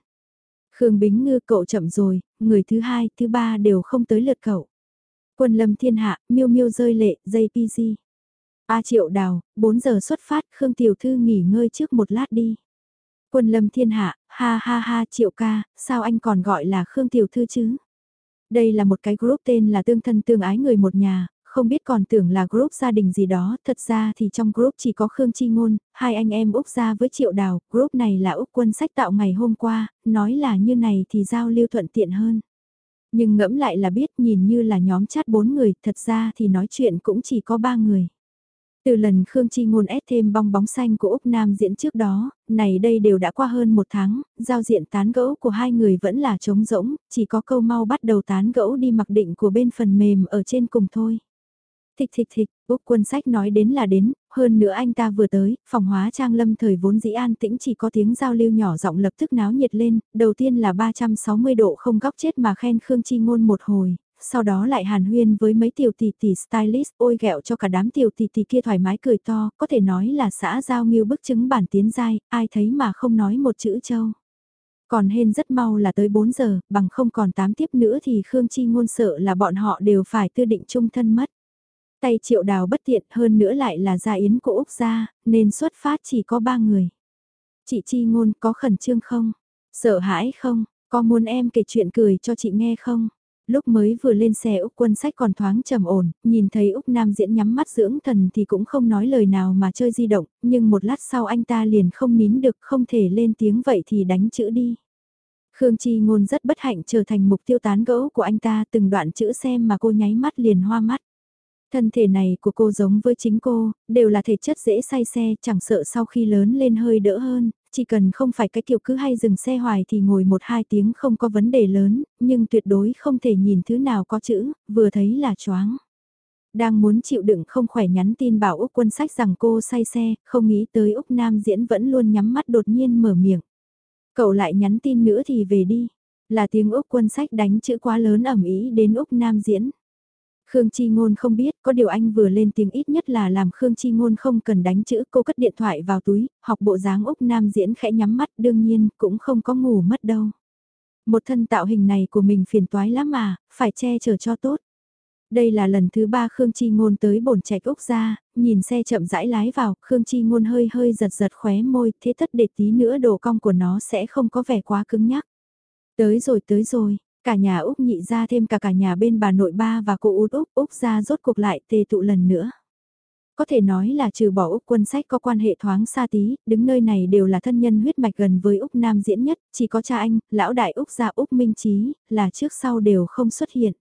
Khương Bính Ngư cậu chậm rồi, người thứ hai, thứ ba đều không tới lượt cậu. Quân lâm thiên hạ, miêu miêu rơi lệ, JPG. A triệu đào, 4 giờ xuất phát, Khương Tiểu Thư nghỉ ngơi trước một lát đi. Quân lâm thiên hạ, ha ha ha triệu ca, sao anh còn gọi là Khương Tiểu Thư chứ? Đây là một cái group tên là tương thân tương ái người một nhà, không biết còn tưởng là group gia đình gì đó, thật ra thì trong group chỉ có Khương Chi Ngôn, hai anh em Úc ra với Triệu Đào, group này là Úc quân sách tạo ngày hôm qua, nói là như này thì giao lưu thuận tiện hơn. Nhưng ngẫm lại là biết nhìn như là nhóm chat bốn người, thật ra thì nói chuyện cũng chỉ có ba người. Từ lần Khương Chi Ngôn ép thêm bong bóng xanh của Úc Nam diễn trước đó, này đây đều đã qua hơn một tháng, giao diện tán gẫu của hai người vẫn là trống rỗng, chỉ có câu mau bắt đầu tán gẫu đi mặc định của bên phần mềm ở trên cùng thôi. Thịch thịch thịch, Úc quân sách nói đến là đến, hơn nữa anh ta vừa tới, phòng hóa trang lâm thời vốn dĩ an tĩnh chỉ có tiếng giao lưu nhỏ giọng lập tức náo nhiệt lên, đầu tiên là 360 độ không góc chết mà khen Khương Chi Ngôn một hồi, sau đó lại hàn huyên với mấy tiểu tỷ tỷ stylist ôi ghẹo cho cả đám tiểu tỷ tỷ kia thoải mái cười to, có thể nói là xã giao nghiêu bức chứng bản tiến giai, ai thấy mà không nói một chữ châu. Còn hên rất mau là tới 4 giờ, bằng không còn 8 tiếp nữa thì Khương Chi ngôn sợ là bọn họ đều phải tư định chung thân mất. Tay triệu đào bất tiện hơn nữa lại là gia yến của Úc gia, nên xuất phát chỉ có ba người. Chị Chi ngôn có khẩn trương không? Sợ hãi không? Có muốn em kể chuyện cười cho chị nghe không? lúc mới vừa lên xe Úc quân sách còn thoáng trầm ổn, nhìn thấy Úc Nam diễn nhắm mắt dưỡng thần thì cũng không nói lời nào mà chơi di động, nhưng một lát sau anh ta liền không nín được không thể lên tiếng vậy thì đánh chữ đi. Khương Chi Ngôn rất bất hạnh trở thành mục tiêu tán gẫu của anh ta từng đoạn chữ xem mà cô nháy mắt liền hoa mắt. Thân thể này của cô giống với chính cô, đều là thể chất dễ say xe, chẳng sợ sau khi lớn lên hơi đỡ hơn, chỉ cần không phải cái kiểu cứ hay dừng xe hoài thì ngồi một hai tiếng không có vấn đề lớn, nhưng tuyệt đối không thể nhìn thứ nào có chữ, vừa thấy là choáng. Đang muốn chịu đựng không khỏe nhắn tin bảo Úc quân sách rằng cô say xe, không nghĩ tới Úc Nam diễn vẫn luôn nhắm mắt đột nhiên mở miệng. Cậu lại nhắn tin nữa thì về đi. Là tiếng Úc quân sách đánh chữ quá lớn ẩm ý đến Úc Nam diễn. Khương Chi Ngôn không biết, có điều anh vừa lên tiếng ít nhất là làm Khương Chi Ngôn không cần đánh chữ, cô cất điện thoại vào túi, học bộ dáng Úc Nam diễn khẽ nhắm mắt, đương nhiên, cũng không có ngủ mất đâu. Một thân tạo hình này của mình phiền toái lắm mà, phải che chở cho tốt. Đây là lần thứ ba Khương Chi Ngôn tới bổn trạch Úc ra, nhìn xe chậm rãi lái vào, Khương Chi Ngôn hơi hơi giật giật khóe môi, thế tất để tí nữa đồ cong của nó sẽ không có vẻ quá cứng nhắc. Tới rồi tới rồi, Cả nhà Úc nhị ra thêm cả cả nhà bên bà nội ba và cô út Úc, Úc ra rốt cuộc lại tề tụ lần nữa. Có thể nói là trừ bỏ Úc quân sách có quan hệ thoáng xa tí, đứng nơi này đều là thân nhân huyết mạch gần với Úc Nam diễn nhất, chỉ có cha anh, lão đại Úc gia Úc Minh Trí, là trước sau đều không xuất hiện.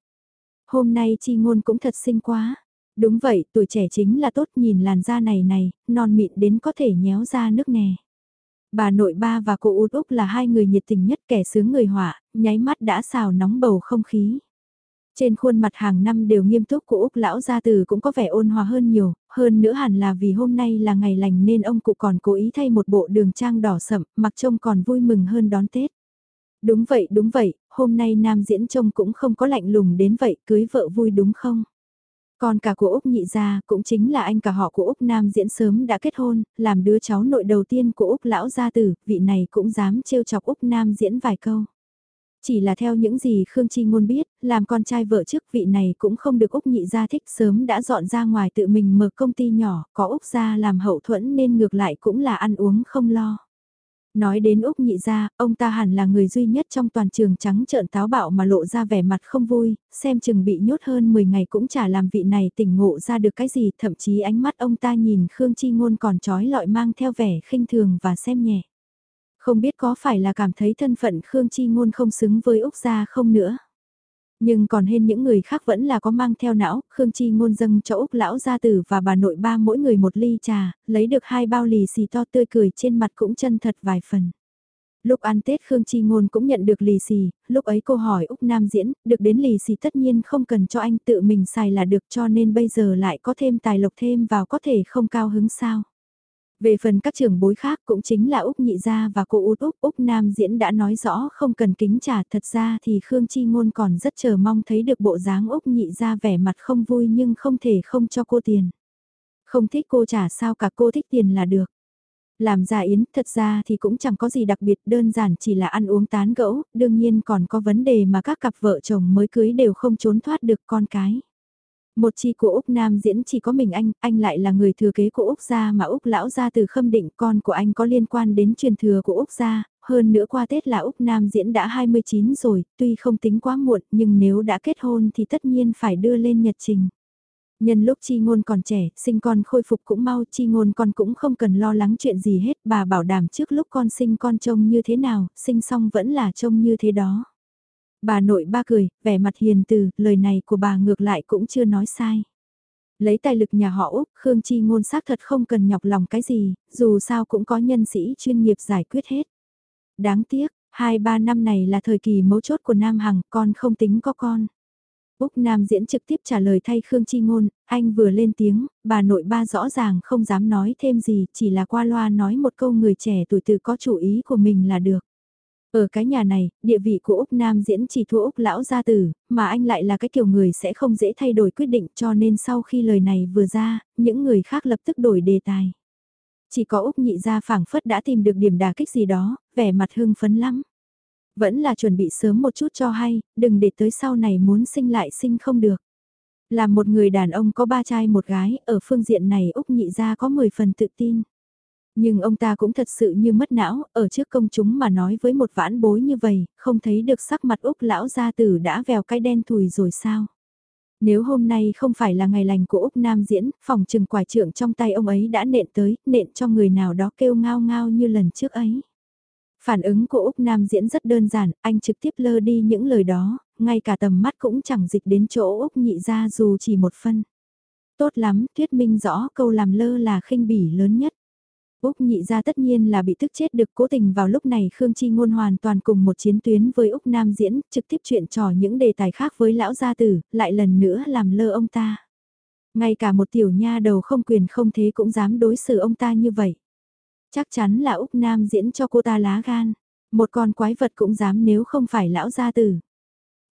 Hôm nay chi ngôn cũng thật xinh quá. Đúng vậy, tuổi trẻ chính là tốt nhìn làn da này này, non mịn đến có thể nhéo ra nước nè. Bà nội ba và cô út Úc là hai người nhiệt tình nhất kẻ sướng người họa, nháy mắt đã xào nóng bầu không khí. Trên khuôn mặt hàng năm đều nghiêm túc của Úc lão gia từ cũng có vẻ ôn hòa hơn nhiều, hơn nữa hẳn là vì hôm nay là ngày lành nên ông cụ còn cố ý thay một bộ đường trang đỏ sậm, mặc trông còn vui mừng hơn đón Tết. Đúng vậy, đúng vậy, hôm nay nam diễn trông cũng không có lạnh lùng đến vậy, cưới vợ vui đúng không? Còn cả của Úc nhị gia cũng chính là anh cả họ của Úc Nam diễn sớm đã kết hôn, làm đứa cháu nội đầu tiên của Úc lão gia tử, vị này cũng dám trêu chọc Úc Nam diễn vài câu. Chỉ là theo những gì Khương Chi Ngôn biết, làm con trai vợ trước vị này cũng không được Úc nhị gia thích sớm đã dọn ra ngoài tự mình mở công ty nhỏ, có Úc gia làm hậu thuẫn nên ngược lại cũng là ăn uống không lo. Nói đến Úc nhị gia, ông ta hẳn là người duy nhất trong toàn trường trắng trợn táo bạo mà lộ ra vẻ mặt không vui, xem chừng bị nhốt hơn 10 ngày cũng chả làm vị này tỉnh ngộ ra được cái gì, thậm chí ánh mắt ông ta nhìn Khương Chi Ngôn còn trói lọi mang theo vẻ khinh thường và xem nhẹ. Không biết có phải là cảm thấy thân phận Khương Chi Ngôn không xứng với Úc gia không nữa. Nhưng còn hên những người khác vẫn là có mang theo não, Khương Chi ngôn dâng cho Úc lão gia tử và bà nội ba mỗi người một ly trà, lấy được hai bao lì xì to tươi cười trên mặt cũng chân thật vài phần. Lúc ăn Tết Khương Chi Ngôn cũng nhận được lì xì, lúc ấy cô hỏi Úc Nam Diễn, được đến lì xì tất nhiên không cần cho anh tự mình xài là được cho nên bây giờ lại có thêm tài lộc thêm vào có thể không cao hứng sao. Về phần các trưởng bối khác cũng chính là Úc Nhị Gia và cô Út Úc, Úc Nam Diễn đã nói rõ không cần kính trả thật ra thì Khương Chi Ngôn còn rất chờ mong thấy được bộ dáng Úc Nhị Gia vẻ mặt không vui nhưng không thể không cho cô tiền. Không thích cô trả sao cả cô thích tiền là được. Làm gia yến thật ra thì cũng chẳng có gì đặc biệt đơn giản chỉ là ăn uống tán gẫu, đương nhiên còn có vấn đề mà các cặp vợ chồng mới cưới đều không trốn thoát được con cái. Một chi của Úc Nam diễn chỉ có mình anh, anh lại là người thừa kế của Úc gia mà Úc lão gia từ khâm định con của anh có liên quan đến truyền thừa của Úc gia, hơn nữa qua Tết là Úc Nam diễn đã 29 rồi, tuy không tính quá muộn nhưng nếu đã kết hôn thì tất nhiên phải đưa lên nhật trình. Nhân lúc chi ngôn còn trẻ, sinh con khôi phục cũng mau, chi ngôn con cũng không cần lo lắng chuyện gì hết, bà bảo đảm trước lúc con sinh con trông như thế nào, sinh xong vẫn là trông như thế đó. Bà nội ba cười, vẻ mặt hiền từ, lời này của bà ngược lại cũng chưa nói sai. Lấy tài lực nhà họ Úc, Khương Chi ngôn xác thật không cần nhọc lòng cái gì, dù sao cũng có nhân sĩ chuyên nghiệp giải quyết hết. Đáng tiếc, hai ba năm này là thời kỳ mấu chốt của Nam Hằng, con không tính có con. Úc Nam diễn trực tiếp trả lời thay Khương Chi Ngôn, anh vừa lên tiếng, bà nội ba rõ ràng không dám nói thêm gì, chỉ là qua loa nói một câu người trẻ tuổi tự có chủ ý của mình là được. Ở cái nhà này, địa vị của Úc Nam diễn chỉ thua Úc lão gia tử, mà anh lại là cái kiểu người sẽ không dễ thay đổi quyết định cho nên sau khi lời này vừa ra, những người khác lập tức đổi đề tài. Chỉ có Úc nhị gia phảng phất đã tìm được điểm đà kích gì đó, vẻ mặt hưng phấn lắm. Vẫn là chuẩn bị sớm một chút cho hay, đừng để tới sau này muốn sinh lại sinh không được. Là một người đàn ông có ba trai một gái, ở phương diện này Úc nhị gia có 10 phần tự tin. Nhưng ông ta cũng thật sự như mất não, ở trước công chúng mà nói với một vãn bối như vậy, không thấy được sắc mặt Úc lão gia tử đã vèo cái đen thùi rồi sao? Nếu hôm nay không phải là ngày lành của Úc Nam diễn, phòng trừng quả trưởng trong tay ông ấy đã nện tới, nện cho người nào đó kêu ngao ngao như lần trước ấy. Phản ứng của Úc Nam diễn rất đơn giản, anh trực tiếp lơ đi những lời đó, ngay cả tầm mắt cũng chẳng dịch đến chỗ Úc nhị ra dù chỉ một phân. Tốt lắm, thuyết minh rõ câu làm lơ là khinh bỉ lớn nhất. Úc nhị ra tất nhiên là bị tức chết được cố tình vào lúc này Khương Chi Ngôn hoàn toàn cùng một chiến tuyến với Úc Nam diễn, trực tiếp chuyện trò những đề tài khác với lão gia tử, lại lần nữa làm lơ ông ta. Ngay cả một tiểu nha đầu không quyền không thế cũng dám đối xử ông ta như vậy. Chắc chắn là Úc Nam diễn cho cô ta lá gan. Một con quái vật cũng dám nếu không phải lão gia tử.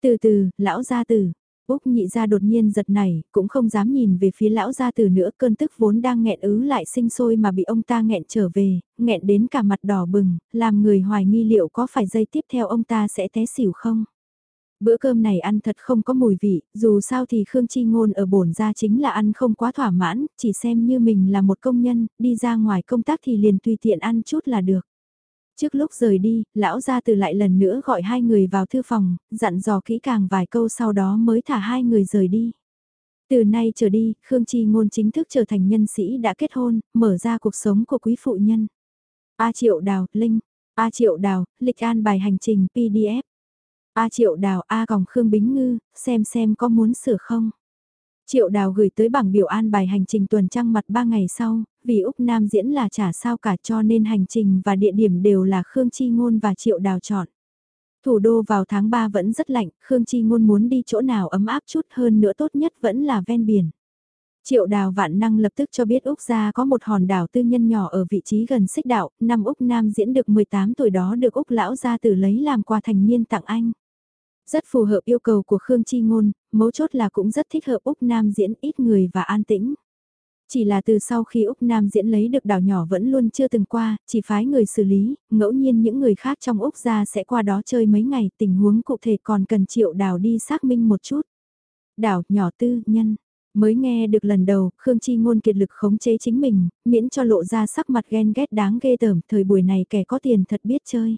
Từ từ, lão gia tử. Úc nhị ra đột nhiên giật này cũng không dám nhìn về phía lão gia tử nữa, cơn tức vốn đang nghẹn ứ lại sinh sôi mà bị ông ta nghẹn trở về, nghẹn đến cả mặt đỏ bừng, làm người hoài nghi liệu có phải dây tiếp theo ông ta sẽ té xỉu không. Bữa cơm này ăn thật không có mùi vị, dù sao thì Khương Chi Ngôn ở bổn ra chính là ăn không quá thỏa mãn, chỉ xem như mình là một công nhân, đi ra ngoài công tác thì liền tùy tiện ăn chút là được. Trước lúc rời đi, lão gia từ lại lần nữa gọi hai người vào thư phòng, dặn dò kỹ càng vài câu sau đó mới thả hai người rời đi. Từ nay trở đi, Khương Chi Ngôn chính thức trở thành nhân sĩ đã kết hôn, mở ra cuộc sống của quý phụ nhân. A Triệu Đào, Linh, A Triệu Đào, lịch an bài hành trình PDF. A Triệu Đào A còng Khương Bính Ngư, xem xem có muốn sửa không. Triệu Đào gửi tới bảng biểu an bài hành trình tuần trăng mặt 3 ngày sau, vì Úc Nam diễn là trả sao cả cho nên hành trình và địa điểm đều là Khương Chi Ngôn và Triệu Đào chọn. Thủ đô vào tháng 3 vẫn rất lạnh, Khương Chi Ngôn muốn đi chỗ nào ấm áp chút hơn nữa tốt nhất vẫn là ven biển. Triệu đào vạn năng lập tức cho biết Úc gia có một hòn đảo tư nhân nhỏ ở vị trí gần xích đạo, năm Úc Nam diễn được 18 tuổi đó được Úc lão gia tử lấy làm quà thành niên tặng anh. Rất phù hợp yêu cầu của Khương Chi Ngôn, mấu chốt là cũng rất thích hợp Úc Nam diễn ít người và an tĩnh. Chỉ là từ sau khi Úc Nam diễn lấy được đảo nhỏ vẫn luôn chưa từng qua, chỉ phái người xử lý, ngẫu nhiên những người khác trong Úc ra sẽ qua đó chơi mấy ngày, tình huống cụ thể còn cần triệu đảo đi xác minh một chút. Đảo nhỏ tư, nhân. Mới nghe được lần đầu, Khương Chi ngôn kiệt lực khống chế chính mình, miễn cho lộ ra sắc mặt ghen ghét đáng ghê tởm, thời buổi này kẻ có tiền thật biết chơi.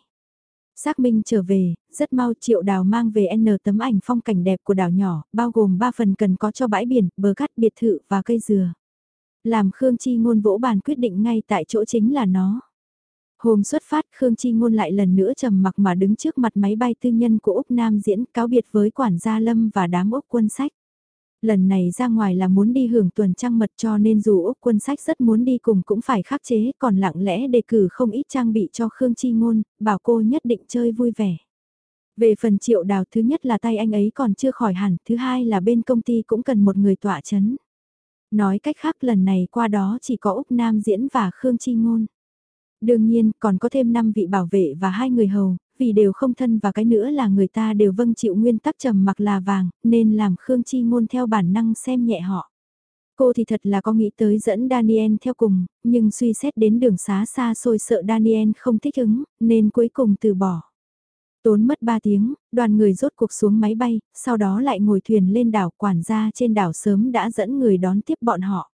Xác minh trở về, rất mau triệu đào mang về N tấm ảnh phong cảnh đẹp của đảo nhỏ, bao gồm 3 phần cần có cho bãi biển, bờ cát biệt thự và cây dừa. Làm Khương Chi ngôn vỗ bàn quyết định ngay tại chỗ chính là nó. Hôm xuất phát Khương Chi Ngôn lại lần nữa trầm mặc mà đứng trước mặt máy bay tư nhân của Úc Nam diễn cáo biệt với quản gia Lâm và đám Úc quân sách. Lần này ra ngoài là muốn đi hưởng tuần trăng mật cho nên dù Úc quân sách rất muốn đi cùng cũng phải khắc chế còn lặng lẽ đề cử không ít trang bị cho Khương Chi Ngôn, bảo cô nhất định chơi vui vẻ. Về phần triệu đào thứ nhất là tay anh ấy còn chưa khỏi hẳn, thứ hai là bên công ty cũng cần một người tỏa chấn. Nói cách khác lần này qua đó chỉ có Úc Nam diễn và Khương Chi Ngôn. Đương nhiên còn có thêm 5 vị bảo vệ và hai người hầu, vì đều không thân và cái nữa là người ta đều vâng chịu nguyên tắc trầm mặc là vàng, nên làm Khương Chi Ngôn theo bản năng xem nhẹ họ. Cô thì thật là có nghĩ tới dẫn Daniel theo cùng, nhưng suy xét đến đường xá xa xôi sợ Daniel không thích ứng, nên cuối cùng từ bỏ. Tốn mất 3 tiếng, đoàn người rốt cuộc xuống máy bay, sau đó lại ngồi thuyền lên đảo quản gia trên đảo sớm đã dẫn người đón tiếp bọn họ.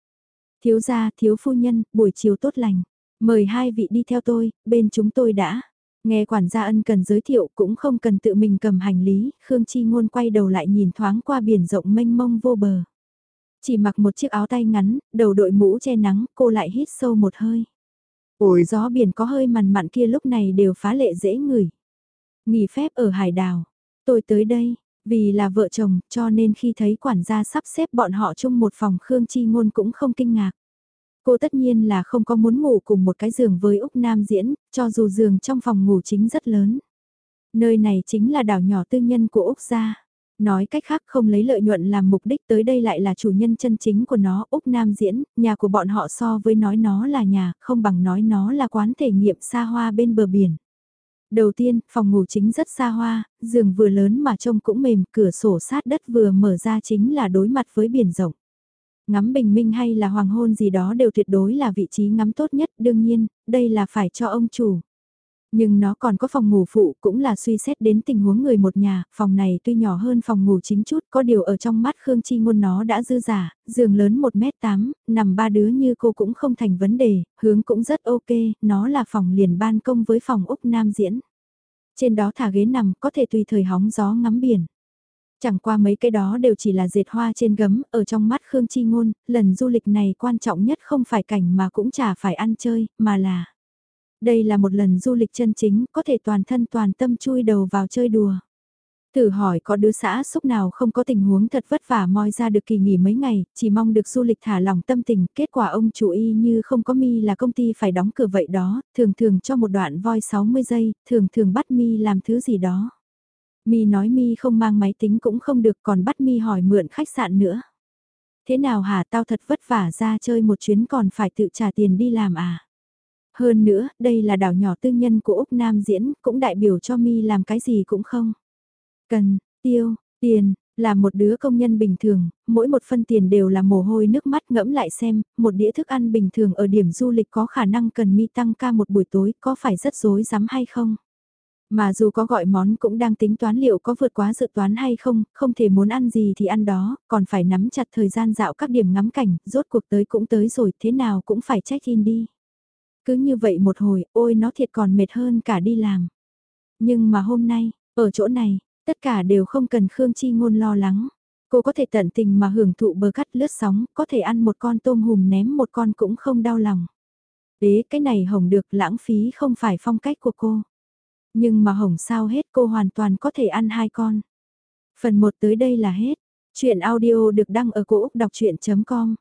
Thiếu gia, thiếu phu nhân, buổi chiều tốt lành. Mời hai vị đi theo tôi, bên chúng tôi đã. Nghe quản gia ân cần giới thiệu cũng không cần tự mình cầm hành lý, Khương Chi Ngôn quay đầu lại nhìn thoáng qua biển rộng mênh mông vô bờ. Chỉ mặc một chiếc áo tay ngắn, đầu đội mũ che nắng, cô lại hít sâu một hơi. Ôi gió biển có hơi mặn mặn kia lúc này đều phá lệ dễ ngửi. Nghỉ phép ở hải đảo. Tôi tới đây, vì là vợ chồng cho nên khi thấy quản gia sắp xếp bọn họ chung một phòng Khương Chi Ngôn cũng không kinh ngạc. Cô tất nhiên là không có muốn ngủ cùng một cái giường với Úc Nam diễn, cho dù giường trong phòng ngủ chính rất lớn. Nơi này chính là đảo nhỏ tư nhân của Úc gia. Nói cách khác không lấy lợi nhuận làm mục đích tới đây lại là chủ nhân chân chính của nó, Úc Nam diễn, nhà của bọn họ so với nói nó là nhà, không bằng nói nó là quán thể nghiệm xa hoa bên bờ biển. Đầu tiên, phòng ngủ chính rất xa hoa, giường vừa lớn mà trông cũng mềm, cửa sổ sát đất vừa mở ra chính là đối mặt với biển rộng. Ngắm bình minh hay là hoàng hôn gì đó đều tuyệt đối là vị trí ngắm tốt nhất, đương nhiên, đây là phải cho ông chủ. Nhưng nó còn có phòng ngủ phụ cũng là suy xét đến tình huống người một nhà, phòng này tuy nhỏ hơn phòng ngủ chính chút, có điều ở trong mắt Khương Chi Ngôn nó đã dư giả, giường lớn 1m8, nằm ba đứa như cô cũng không thành vấn đề, hướng cũng rất ok, nó là phòng liền ban công với phòng Úc Nam diễn. Trên đó thả ghế nằm có thể tùy thời hóng gió ngắm biển. Chẳng qua mấy cái đó đều chỉ là dệt hoa trên gấm, ở trong mắt Khương Chi Ngôn, lần du lịch này quan trọng nhất không phải cảnh mà cũng chả phải ăn chơi, mà là... Đây là một lần du lịch chân chính, có thể toàn thân toàn tâm chui đầu vào chơi đùa. Thử hỏi có đứa xã xúc nào không có tình huống thật vất vả moi ra được kỳ nghỉ mấy ngày, chỉ mong được du lịch thả lòng tâm tình, kết quả ông chủ y như không có mi là công ty phải đóng cửa vậy đó, thường thường cho một đoạn voi 60 giây, thường thường bắt mi làm thứ gì đó. Mi nói Mi không mang máy tính cũng không được còn bắt Mi hỏi mượn khách sạn nữa. Thế nào hả tao thật vất vả ra chơi một chuyến còn phải tự trả tiền đi làm à? Hơn nữa, đây là đảo nhỏ tư nhân của Úc Nam diễn, cũng đại biểu cho Mi làm cái gì cũng không. Cần, tiêu, tiền, là một đứa công nhân bình thường, mỗi một phân tiền đều là mồ hôi nước mắt ngẫm lại xem, một đĩa thức ăn bình thường ở điểm du lịch có khả năng cần mi tăng ca một buổi tối có phải rất rối rắm hay không? Mà dù có gọi món cũng đang tính toán liệu có vượt quá dự toán hay không, không thể muốn ăn gì thì ăn đó, còn phải nắm chặt thời gian dạo các điểm ngắm cảnh, rốt cuộc tới cũng tới rồi, thế nào cũng phải check-in đi. Cứ như vậy một hồi, ôi nó thiệt còn mệt hơn cả đi làm. Nhưng mà hôm nay, ở chỗ này, tất cả đều không cần Khương Chi Ngôn lo lắng. Cô có thể tận tình mà hưởng thụ bờ cắt lướt sóng, có thể ăn một con tôm hùm ném một con cũng không đau lòng. Đế cái này hồng được lãng phí không phải phong cách của cô. Nhưng mà hỏng sao hết, cô hoàn toàn có thể ăn hai con. Phần 1 tới đây là hết. Chuyện audio được đăng ở cổ Úc đọc chuyện.com